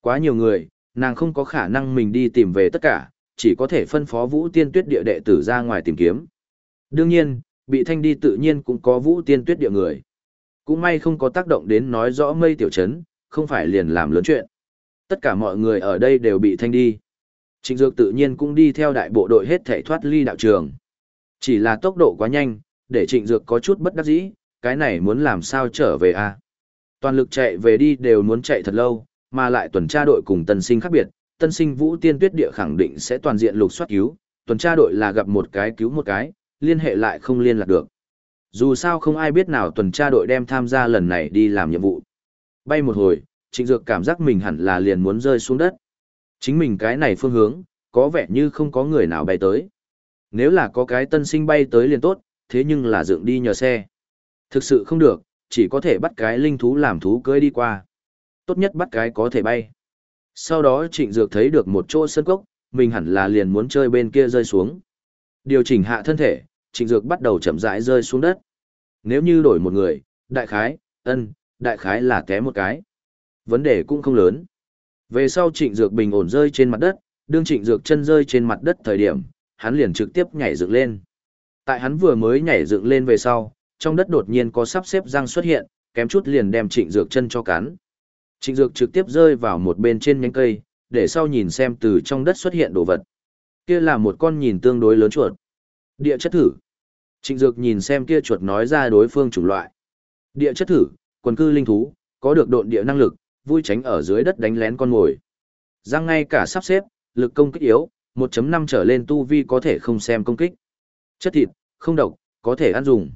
Quá nhiều người, nàng không có khả năng mình đi tìm về tất cả, chỉ có thể phân phó vũ tiên tuyết địa đệ tử ra ngoài tìm kiếm. Đương nhiên, bị thanh đi tự nhiên cũng có vũ tiên tuyết địa người. Cũng may không có tác động đến nói rõ mây tiểu trấn, không phải liền làm lớn chuyện. Tất cả mọi người ở đây đều bị thanh đi. Trịnh Dược tự nhiên cũng đi theo đại bộ đội hết thể thoát ly đạo trường. Chỉ là tốc độ quá nhanh, để Trịnh Dược có chút bất đắc dĩ, cái này muốn làm sao trở về a? À? Toàn lực chạy về đi đều muốn chạy thật lâu, mà lại tuần tra đội cùng tân sinh khác biệt, tân sinh Vũ Tiên Tuyết Địa khẳng định sẽ toàn diện lục soát cứu, tuần tra đội là gặp một cái cứu một cái, liên hệ lại không liên lạc được. Dù sao không ai biết nào tuần tra đội đem tham gia lần này đi làm nhiệm vụ. Bay một hồi, Trịnh Dược cảm giác mình hẳn là liền muốn rơi xuống đất. Chính mình cái này phương hướng, có vẻ như không có người nào bay tới. Nếu là có cái tân sinh bay tới liền tốt, thế nhưng là dựng đi nhờ xe. Thực sự không được, chỉ có thể bắt cái linh thú làm thú cưới đi qua. Tốt nhất bắt cái có thể bay. Sau đó Trịnh Dược thấy được một chỗ sân cốc, mình hẳn là liền muốn chơi bên kia rơi xuống. Điều chỉnh hạ thân thể, Trịnh Dược bắt đầu chậm rãi rơi xuống đất. Nếu như đổi một người, đại khái, ân, đại khái là té một cái. Vấn đề cũng không lớn. Về sau Trịnh Dược bình ổn rơi trên mặt đất, đương Trịnh Dược chân rơi trên mặt đất thời điểm, hắn liền trực tiếp nhảy dựng lên. Tại hắn vừa mới nhảy dựng lên về sau, trong đất đột nhiên có sắp xếp răng xuất hiện, kém chút liền đem Trịnh Dược chân cho cắn. Trịnh Dược trực tiếp rơi vào một bên trên nhánh cây, để sau nhìn xem từ trong đất xuất hiện đồ vật. Kia là một con nhìn tương đối lớn chuột. Địa chất thử. Trịnh Dược nhìn xem kia chuột nói ra đối phương chủng loại. Địa chất thử, quần cư linh thú, có được độn địa năng lực, vui tránh ở dưới đất đánh lén con mồi. Giang ngay cả sắp xếp, lực công kích yếu, 1.5 trở lên tu vi có thể không xem công kích. Chất thịt, không độc, có thể ăn dùng.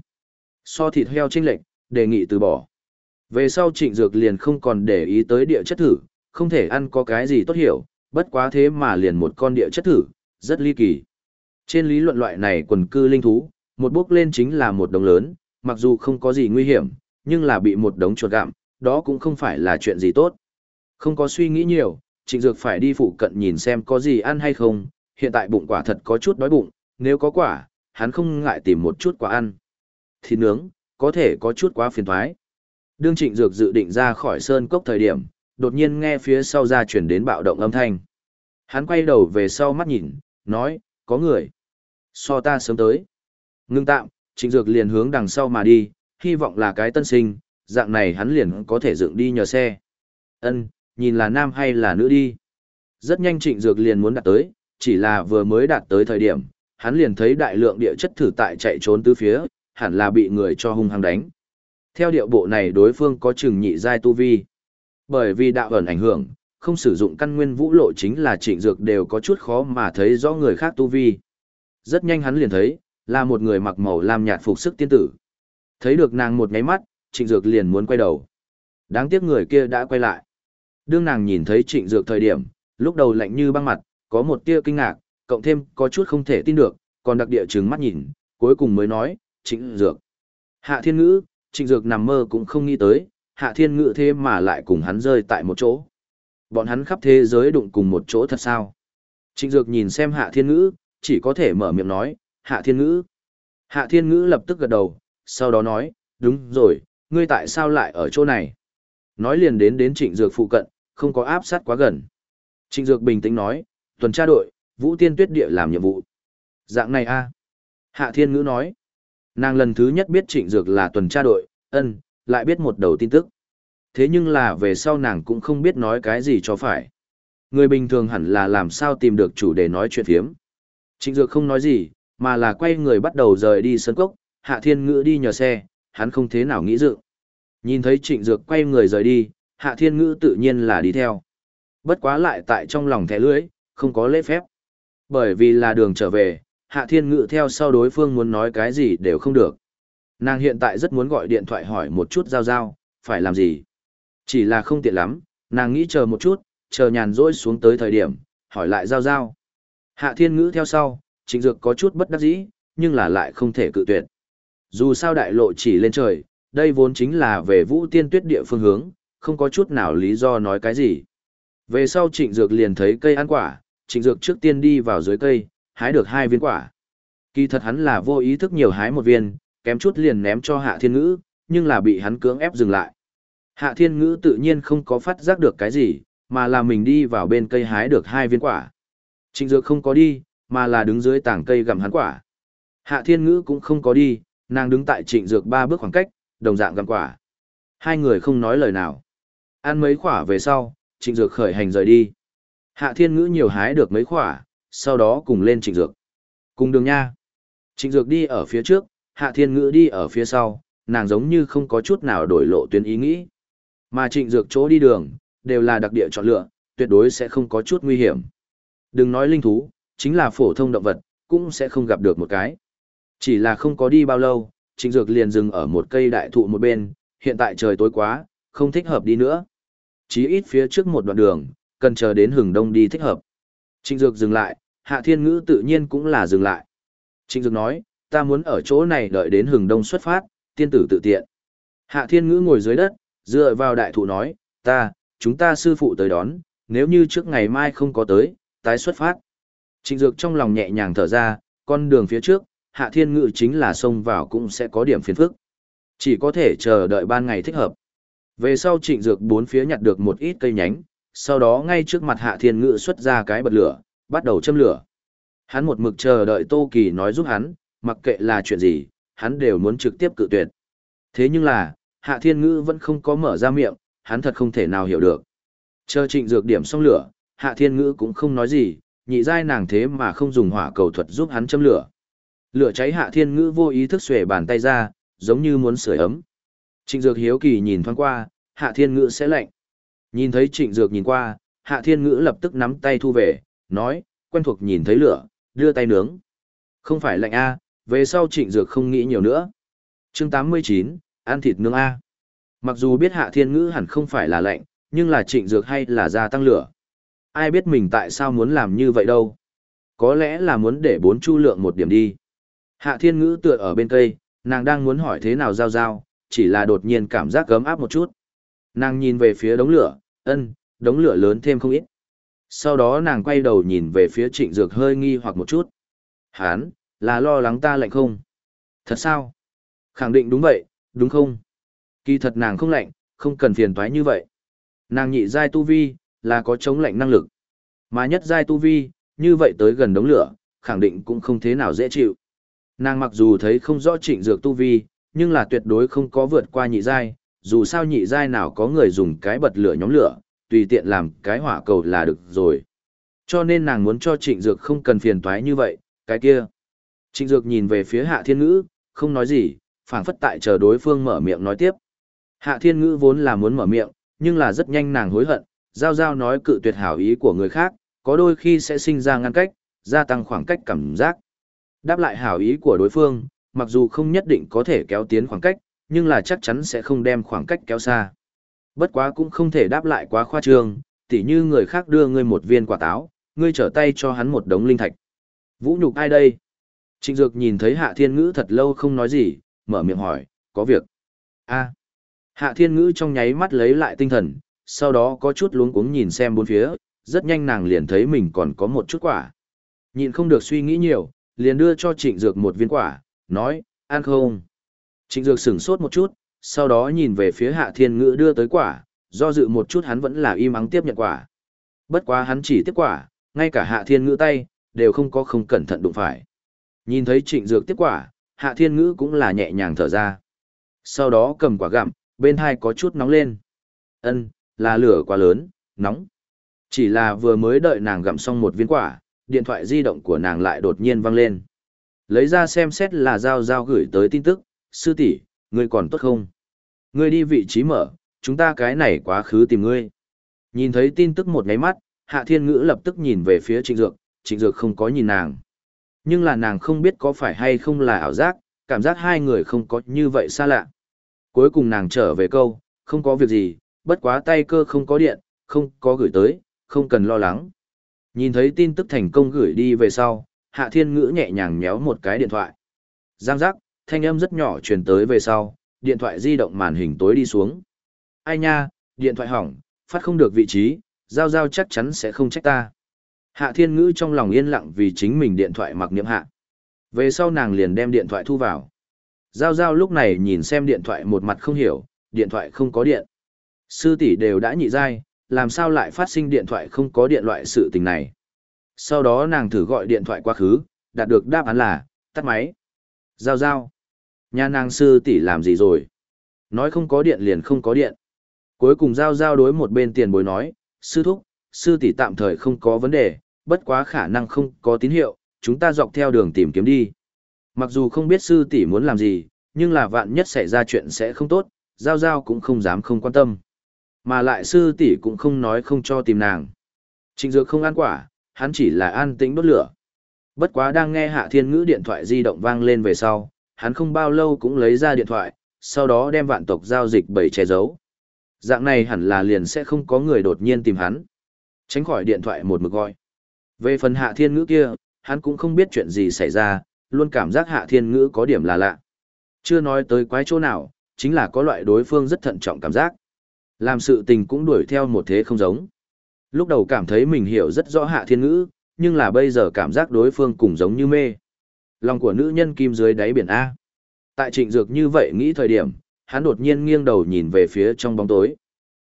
So thịt heo chênh lệch, đề nghị từ bỏ. Về sau trịnh dược liền không còn để ý tới địa chất thử, không thể ăn có cái gì tốt hiểu, bất quá thế mà liền một con địa chất thử, rất ly kỳ. Trên lý luận loại này quần cư linh thú, một bước lên chính là một đồng lớn, mặc dù không có gì nguy hiểm, nhưng là bị một đống chuột gặm, đó cũng không phải là chuyện gì tốt. Không có suy nghĩ nhiều, trịnh dược phải đi phụ cận nhìn xem có gì ăn hay không, hiện tại bụng quả thật có chút đói bụng, nếu có quả, hắn không ngại tìm một chút quả ăn. Thịt nướng, có thể có chút quá phiền thoái. Đương trịnh dược dự định ra khỏi sơn cốc thời điểm, đột nhiên nghe phía sau ra chuyển đến bạo động âm thanh. Hắn quay đầu về sau mắt nhìn, nói, có người. So ta sớm tới. Ngưng tạm, trịnh dược liền hướng đằng sau mà đi, hy vọng là cái tân sinh, dạng này hắn liền có thể dựng đi nhờ xe. Ân, nhìn là nam hay là nữ đi. Rất nhanh trịnh dược liền muốn đạt tới, chỉ là vừa mới đạt tới thời điểm, hắn liền thấy đại lượng địa chất thử tại chạy trốn tứ phía, hẳn là bị người cho hung hăng đánh. Theo điệu bộ này đối phương có chừng nhị giai tu vi. Bởi vì đạo ẩn ảnh hưởng, không sử dụng căn nguyên vũ lộ chính là trịnh dược đều có chút khó mà thấy rõ người khác tu vi. Rất nhanh hắn liền thấy, là một người mặc màu lam nhạt phục sức tiên tử. Thấy được nàng một nháy mắt, trịnh dược liền muốn quay đầu. Đáng tiếc người kia đã quay lại. Đương nàng nhìn thấy trịnh dược thời điểm, lúc đầu lạnh như băng mặt, có một tia kinh ngạc, cộng thêm có chút không thể tin được, còn đặc địa trừng mắt nhìn, cuối cùng mới nói, trịnh dược. Hạ thiên ngữ, trịnh dược nằm mơ cũng không nghĩ tới, hạ thiên ngự thế mà lại cùng hắn rơi tại một chỗ. Bọn hắn khắp thế giới đụng cùng một chỗ thật sao? Trịnh dược nhìn xem hạ thiên ngữ, chỉ có thể mở miệng nói, hạ thiên ngữ. Hạ thiên ngữ lập tức gật đầu, sau đó nói, đúng rồi, ngươi tại sao lại ở chỗ này? Nói liền đến đến trịnh dược phụ cận, không có áp sát quá gần. Trịnh dược bình tĩnh nói, tuần tra đội, vũ tiên tuyết địa làm nhiệm vụ. Dạng này a Hạ thiên ngữ nói. Nàng lần thứ nhất biết trịnh dược là tuần tra đội, ân, lại biết một đầu tin tức. Thế nhưng là về sau nàng cũng không biết nói cái gì cho phải. Người bình thường hẳn là làm sao tìm được chủ đề nói chuyện phiếm. Trịnh dược không nói gì, mà là quay người bắt đầu rời đi sân cốc, hạ thiên ngữ đi nhờ xe, hắn không thế nào nghĩ dự. Nhìn thấy trịnh dược quay người rời đi, hạ thiên ngữ tự nhiên là đi theo. Bất quá lại tại trong lòng thẻ lưới, không có lễ phép. Bởi vì là đường trở về, hạ thiên ngữ theo sau đối phương muốn nói cái gì đều không được. Nàng hiện tại rất muốn gọi điện thoại hỏi một chút giao giao, phải làm gì. Chỉ là không tiện lắm, nàng nghĩ chờ một chút, chờ nhàn rỗi xuống tới thời điểm, hỏi lại giao giao. Hạ thiên ngữ theo sau, trịnh dược có chút bất đắc dĩ, nhưng là lại không thể cự tuyệt. Dù sao đại lộ chỉ lên trời, đây vốn chính là về vũ tiên tuyết địa phương hướng, không có chút nào lý do nói cái gì. Về sau trịnh dược liền thấy cây ăn quả, trịnh dược trước tiên đi vào dưới cây, hái được hai viên quả. Kỳ thật hắn là vô ý thức nhiều hái một viên, kém chút liền ném cho hạ thiên ngữ, nhưng là bị hắn cưỡng ép dừng lại. Hạ thiên ngữ tự nhiên không có phát giác được cái gì, mà là mình đi vào bên cây hái được hai viên quả. Trịnh dược không có đi, mà là đứng dưới tảng cây gặm hắn quả. Hạ thiên ngữ cũng không có đi, nàng đứng tại trịnh dược ba bước khoảng cách, đồng dạng gặm quả. Hai người không nói lời nào. Ăn mấy quả về sau, trịnh dược khởi hành rời đi. Hạ thiên ngữ nhiều hái được mấy quả, sau đó cùng lên trịnh dược. Cùng đường nha. Trịnh dược đi ở phía trước, hạ thiên ngữ đi ở phía sau, nàng giống như không có chút nào đổi lộ tuyến ý nghĩ. Mà trịnh dược chỗ đi đường, đều là đặc địa chọn lựa, tuyệt đối sẽ không có chút nguy hiểm. Đừng nói linh thú, chính là phổ thông động vật, cũng sẽ không gặp được một cái. Chỉ là không có đi bao lâu, trịnh dược liền dừng ở một cây đại thụ một bên, hiện tại trời tối quá, không thích hợp đi nữa. Chí ít phía trước một đoạn đường, cần chờ đến hừng đông đi thích hợp. Trịnh dược dừng lại, hạ thiên ngữ tự nhiên cũng là dừng lại. Trịnh dược nói, ta muốn ở chỗ này đợi đến hừng đông xuất phát, tiên tử tự tiện. Hạ thiên ngữ ngồi dưới đất, dựa vào đại thụ nói, ta, chúng ta sư phụ tới đón, nếu như trước ngày mai không có tới, tái xuất phát. Trịnh Dược trong lòng nhẹ nhàng thở ra, con đường phía trước, Hạ Thiên Ngữ chính là xông vào cũng sẽ có điểm phiền phức. Chỉ có thể chờ đợi ban ngày thích hợp. Về sau Trịnh Dược bốn phía nhặt được một ít cây nhánh, sau đó ngay trước mặt Hạ Thiên Ngữ xuất ra cái bật lửa, bắt đầu châm lửa. Hắn một mực chờ đợi Tô Kỳ nói giúp hắn, mặc kệ là chuyện gì, hắn đều muốn trực tiếp cự tuyệt. Thế nhưng là, Hạ Thiên Ngữ vẫn không có mở ra miệng, hắn thật không thể nào hiểu được. Chờ trịnh dược điểm xong lửa, Hạ Thiên Ngữ cũng không nói gì, nhị giai nàng thế mà không dùng hỏa cầu thuật giúp hắn châm lửa. Lửa cháy Hạ Thiên Ngữ vô ý thức xuề bàn tay ra, giống như muốn sưởi ấm. Trịnh Dược hiếu kỳ nhìn thoáng qua, Hạ Thiên Ngữ sẽ lạnh. Nhìn thấy Trịnh Dược nhìn qua, Hạ Thiên Ngữ lập tức nắm tay thu về, nói, quen thuộc nhìn thấy lửa, đưa tay nướng. Không phải lạnh a, về sau Trịnh Dược không nghĩ nhiều nữa. Chương 89, ăn thịt nướng a. Mặc dù biết Hạ Thiên Ngữ hẳn không phải là lạnh, nhưng là Trịnh Dược hay là gia tăng lửa. Ai biết mình tại sao muốn làm như vậy đâu. Có lẽ là muốn để bốn chu lượng một điểm đi. Hạ Thiên Ngữ tựa ở bên cây, nàng đang muốn hỏi thế nào giao giao, chỉ là đột nhiên cảm giác gấm áp một chút. Nàng nhìn về phía đống lửa, ân, đống lửa lớn thêm không ít. Sau đó nàng quay đầu nhìn về phía trịnh dược hơi nghi hoặc một chút. Hán, là lo lắng ta lạnh không? Thật sao? Khẳng định đúng vậy, đúng không? Kỳ thật nàng không lạnh, không cần phiền toái như vậy. Nàng nhị giai tu vi, là có chống lạnh năng lực. Mà nhất giai tu vi, như vậy tới gần đống lửa, khẳng định cũng không thế nào dễ chịu. Nàng mặc dù thấy không rõ trịnh dược tu vi, nhưng là tuyệt đối không có vượt qua nhị giai, dù sao nhị giai nào có người dùng cái bật lửa nhóm lửa, tùy tiện làm cái hỏa cầu là được rồi. Cho nên nàng muốn cho trịnh dược không cần phiền toái như vậy, cái kia. Trịnh dược nhìn về phía hạ thiên ngữ, không nói gì, phảng phất tại chờ đối phương mở miệng nói tiếp. Hạ thiên ngữ vốn là muốn mở miệng, nhưng là rất nhanh nàng hối hận, giao giao nói cự tuyệt hảo ý của người khác, có đôi khi sẽ sinh ra ngăn cách, gia tăng khoảng cách cảm giác. Đáp lại hảo ý của đối phương, mặc dù không nhất định có thể kéo tiến khoảng cách, nhưng là chắc chắn sẽ không đem khoảng cách kéo xa. Bất quá cũng không thể đáp lại quá khoa trương, tỉ như người khác đưa ngươi một viên quả táo, ngươi trở tay cho hắn một đống linh thạch. Vũ nhục ai đây? Trịnh Dược nhìn thấy Hạ Thiên Ngữ thật lâu không nói gì, mở miệng hỏi, có việc. a Hạ Thiên Ngữ trong nháy mắt lấy lại tinh thần, sau đó có chút luống cuống nhìn xem bốn phía, rất nhanh nàng liền thấy mình còn có một chút quả. Nhìn không được suy nghĩ nhiều, liền đưa cho Trịnh Dược một viên quả, nói, ăn không. Trịnh Dược sửng sốt một chút, sau đó nhìn về phía Hạ Thiên Ngữ đưa tới quả, do dự một chút hắn vẫn là im ắng tiếp nhận quả. Bất quá hắn chỉ tiếp quả, ngay cả Hạ Thiên Ngữ tay, đều không có không cẩn thận đụng phải. Nhìn thấy Trịnh Dược tiếp quả, Hạ Thiên Ngữ cũng là nhẹ nhàng thở ra. Sau đó cầm quả gặm, bên hai có chút nóng lên. Ân, là lửa quá lớn, nóng. Chỉ là vừa mới đợi nàng gặm xong một viên quả, điện thoại di động của nàng lại đột nhiên vang lên. Lấy ra xem xét là Giao Giao gửi tới tin tức, sư tỷ, ngươi còn tốt không? Ngươi đi vị trí mở, chúng ta cái này quá khứ tìm ngươi. Nhìn thấy tin tức một ngáy mắt, Hạ Thiên Ngữ lập tức nhìn về phía Trịnh Dược, Trịnh Dược không có nhìn nàng. Nhưng là nàng không biết có phải hay không là ảo giác, cảm giác hai người không có như vậy xa lạ. Cuối cùng nàng trở về câu, không có việc gì, bất quá tay cơ không có điện, không có gửi tới, không cần lo lắng. Nhìn thấy tin tức thành công gửi đi về sau, Hạ Thiên Ngữ nhẹ nhàng nhéo một cái điện thoại. Giang giác, thanh âm rất nhỏ truyền tới về sau, điện thoại di động màn hình tối đi xuống. Ai nha, điện thoại hỏng, phát không được vị trí, Giao Giao chắc chắn sẽ không trách ta. Hạ Thiên Ngữ trong lòng yên lặng vì chính mình điện thoại mặc niệm hạ. Về sau nàng liền đem điện thoại thu vào. Giao Giao lúc này nhìn xem điện thoại một mặt không hiểu, điện thoại không có điện. Sư tỷ đều đã nhị dai, làm sao lại phát sinh điện thoại không có điện loại sự tình này. Sau đó nàng thử gọi điện thoại quá khứ, đạt được đáp án là, tắt máy. Giao giao. Nhà nàng sư tỷ làm gì rồi? Nói không có điện liền không có điện. Cuối cùng giao giao đối một bên tiền bối nói, sư thúc, sư tỷ tạm thời không có vấn đề, bất quá khả năng không có tín hiệu, chúng ta dọc theo đường tìm kiếm đi. Mặc dù không biết sư tỷ muốn làm gì, nhưng là vạn nhất xảy ra chuyện sẽ không tốt, giao giao cũng không dám không quan tâm. Mà lại sư tỷ cũng không nói không cho tìm nàng. Trịnh Dược không ăn quả, hắn chỉ là an tĩnh đốt lửa. Bất quá đang nghe Hạ Thiên Ngữ điện thoại di động vang lên về sau, hắn không bao lâu cũng lấy ra điện thoại, sau đó đem vạn tộc giao dịch bảy che giấu. Dạng này hẳn là liền sẽ không có người đột nhiên tìm hắn. Tránh khỏi điện thoại một mực gọi. Về phần Hạ Thiên Ngữ kia, hắn cũng không biết chuyện gì xảy ra, luôn cảm giác Hạ Thiên Ngữ có điểm là lạ. Chưa nói tới quái chỗ nào, chính là có loại đối phương rất thận trọng cảm giác. Làm sự tình cũng đuổi theo một thế không giống. Lúc đầu cảm thấy mình hiểu rất rõ hạ thiên ngữ, nhưng là bây giờ cảm giác đối phương cũng giống như mê. Lòng của nữ nhân kim dưới đáy biển A. Tại trịnh dược như vậy nghĩ thời điểm, hắn đột nhiên nghiêng đầu nhìn về phía trong bóng tối.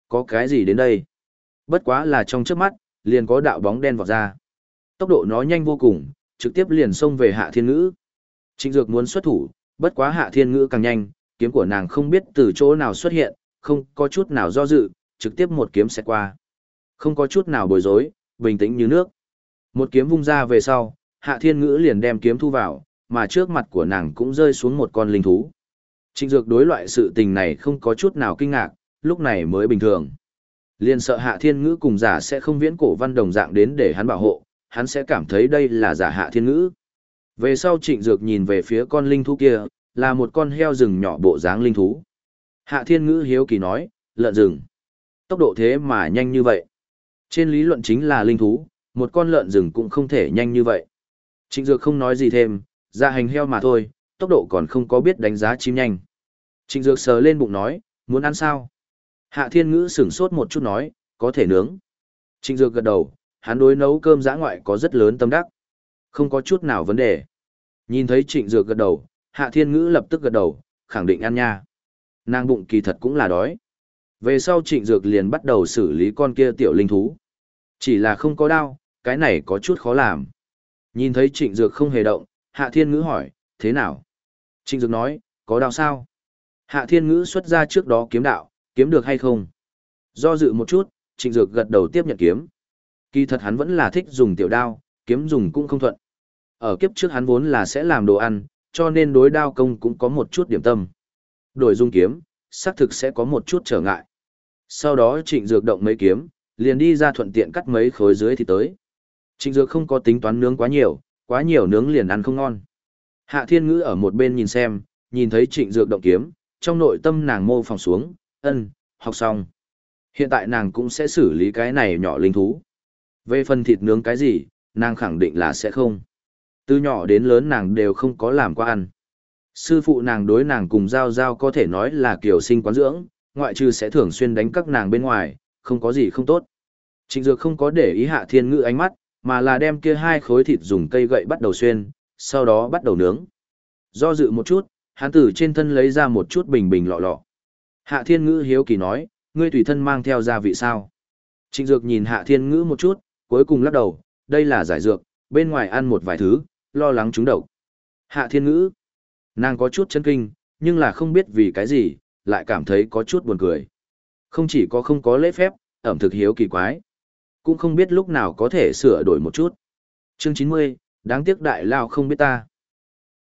Có cái gì đến đây? Bất quá là trong trước mắt, liền có đạo bóng đen vọt ra. Tốc độ nó nhanh vô cùng, trực tiếp liền xông về hạ thiên ngữ. Trịnh dược muốn xuất thủ, bất quá hạ thiên ngữ càng nhanh, kiếm của nàng không biết từ chỗ nào xuất hiện, không có chút nào do dự, trực tiếp một kiếm sẽ qua. Không có chút nào bối rối, bình tĩnh như nước. Một kiếm vung ra về sau, hạ thiên ngữ liền đem kiếm thu vào, mà trước mặt của nàng cũng rơi xuống một con linh thú. Trịnh dược đối loại sự tình này không có chút nào kinh ngạc, lúc này mới bình thường. Liền sợ hạ thiên ngữ cùng giả sẽ không viễn cổ văn đồng dạng đến để hắn bảo hộ, hắn sẽ cảm thấy đây là giả hạ thiên ngữ. Về sau trịnh dược nhìn về phía con linh thú kia, là một con heo rừng nhỏ bộ dáng linh thú. Hạ thiên ngữ hiếu kỳ nói, lợn rừng. Tốc độ thế mà nhanh như vậy. Trên lý luận chính là linh thú, một con lợn rừng cũng không thể nhanh như vậy. Trịnh Dược không nói gì thêm, ra hành heo mà thôi, tốc độ còn không có biết đánh giá chim nhanh. Trịnh Dược sờ lên bụng nói, muốn ăn sao? Hạ Thiên Ngữ sửng sốt một chút nói, có thể nướng. Trịnh Dược gật đầu, hắn đối nấu cơm giã ngoại có rất lớn tâm đắc. Không có chút nào vấn đề. Nhìn thấy Trịnh Dược gật đầu, Hạ Thiên Ngữ lập tức gật đầu, khẳng định ăn nha. Nàng bụng kỳ thật cũng là đói. Về sau trịnh dược liền bắt đầu xử lý con kia tiểu linh thú. Chỉ là không có đau, cái này có chút khó làm. Nhìn thấy trịnh dược không hề động, hạ thiên ngữ hỏi, thế nào? Trịnh dược nói, có đau sao? Hạ thiên ngữ xuất ra trước đó kiếm đạo, kiếm được hay không? Do dự một chút, trịnh dược gật đầu tiếp nhận kiếm. Kỳ thật hắn vẫn là thích dùng tiểu đao, kiếm dùng cũng không thuận. Ở kiếp trước hắn vốn là sẽ làm đồ ăn, cho nên đối đao công cũng có một chút điểm tâm. Đổi dung kiếm, xác thực sẽ có một chút trở ngại. Sau đó trịnh dược động mấy kiếm, liền đi ra thuận tiện cắt mấy khối dưới thì tới. Trịnh dược không có tính toán nướng quá nhiều, quá nhiều nướng liền ăn không ngon. Hạ thiên ngữ ở một bên nhìn xem, nhìn thấy trịnh dược động kiếm, trong nội tâm nàng mô phòng xuống, ân, học xong. Hiện tại nàng cũng sẽ xử lý cái này nhỏ linh thú. Về phần thịt nướng cái gì, nàng khẳng định là sẽ không. Từ nhỏ đến lớn nàng đều không có làm qua ăn. Sư phụ nàng đối nàng cùng giao giao có thể nói là kiểu sinh quán dưỡng, ngoại trừ sẽ thường xuyên đánh các nàng bên ngoài, không có gì không tốt. Trịnh Dược không có để ý hạ thiên ngữ ánh mắt, mà là đem kia hai khối thịt dùng cây gậy bắt đầu xuyên, sau đó bắt đầu nướng. Do dự một chút, hắn từ trên thân lấy ra một chút bình bình lọ lọ. Hạ thiên ngữ hiếu kỳ nói, ngươi tùy thân mang theo gia vị sao? Trịnh Dược nhìn hạ thiên ngữ một chút, cuối cùng lắc đầu, đây là giải dược, bên ngoài ăn một vài thứ, lo lắng chúng độc. Hạ thiên ngữ, Nàng có chút chân kinh, nhưng là không biết vì cái gì, lại cảm thấy có chút buồn cười. Không chỉ có không có lễ phép, ẩm thực hiếu kỳ quái. Cũng không biết lúc nào có thể sửa đổi một chút. Chương chín mươi, đáng tiếc đại lao không biết ta.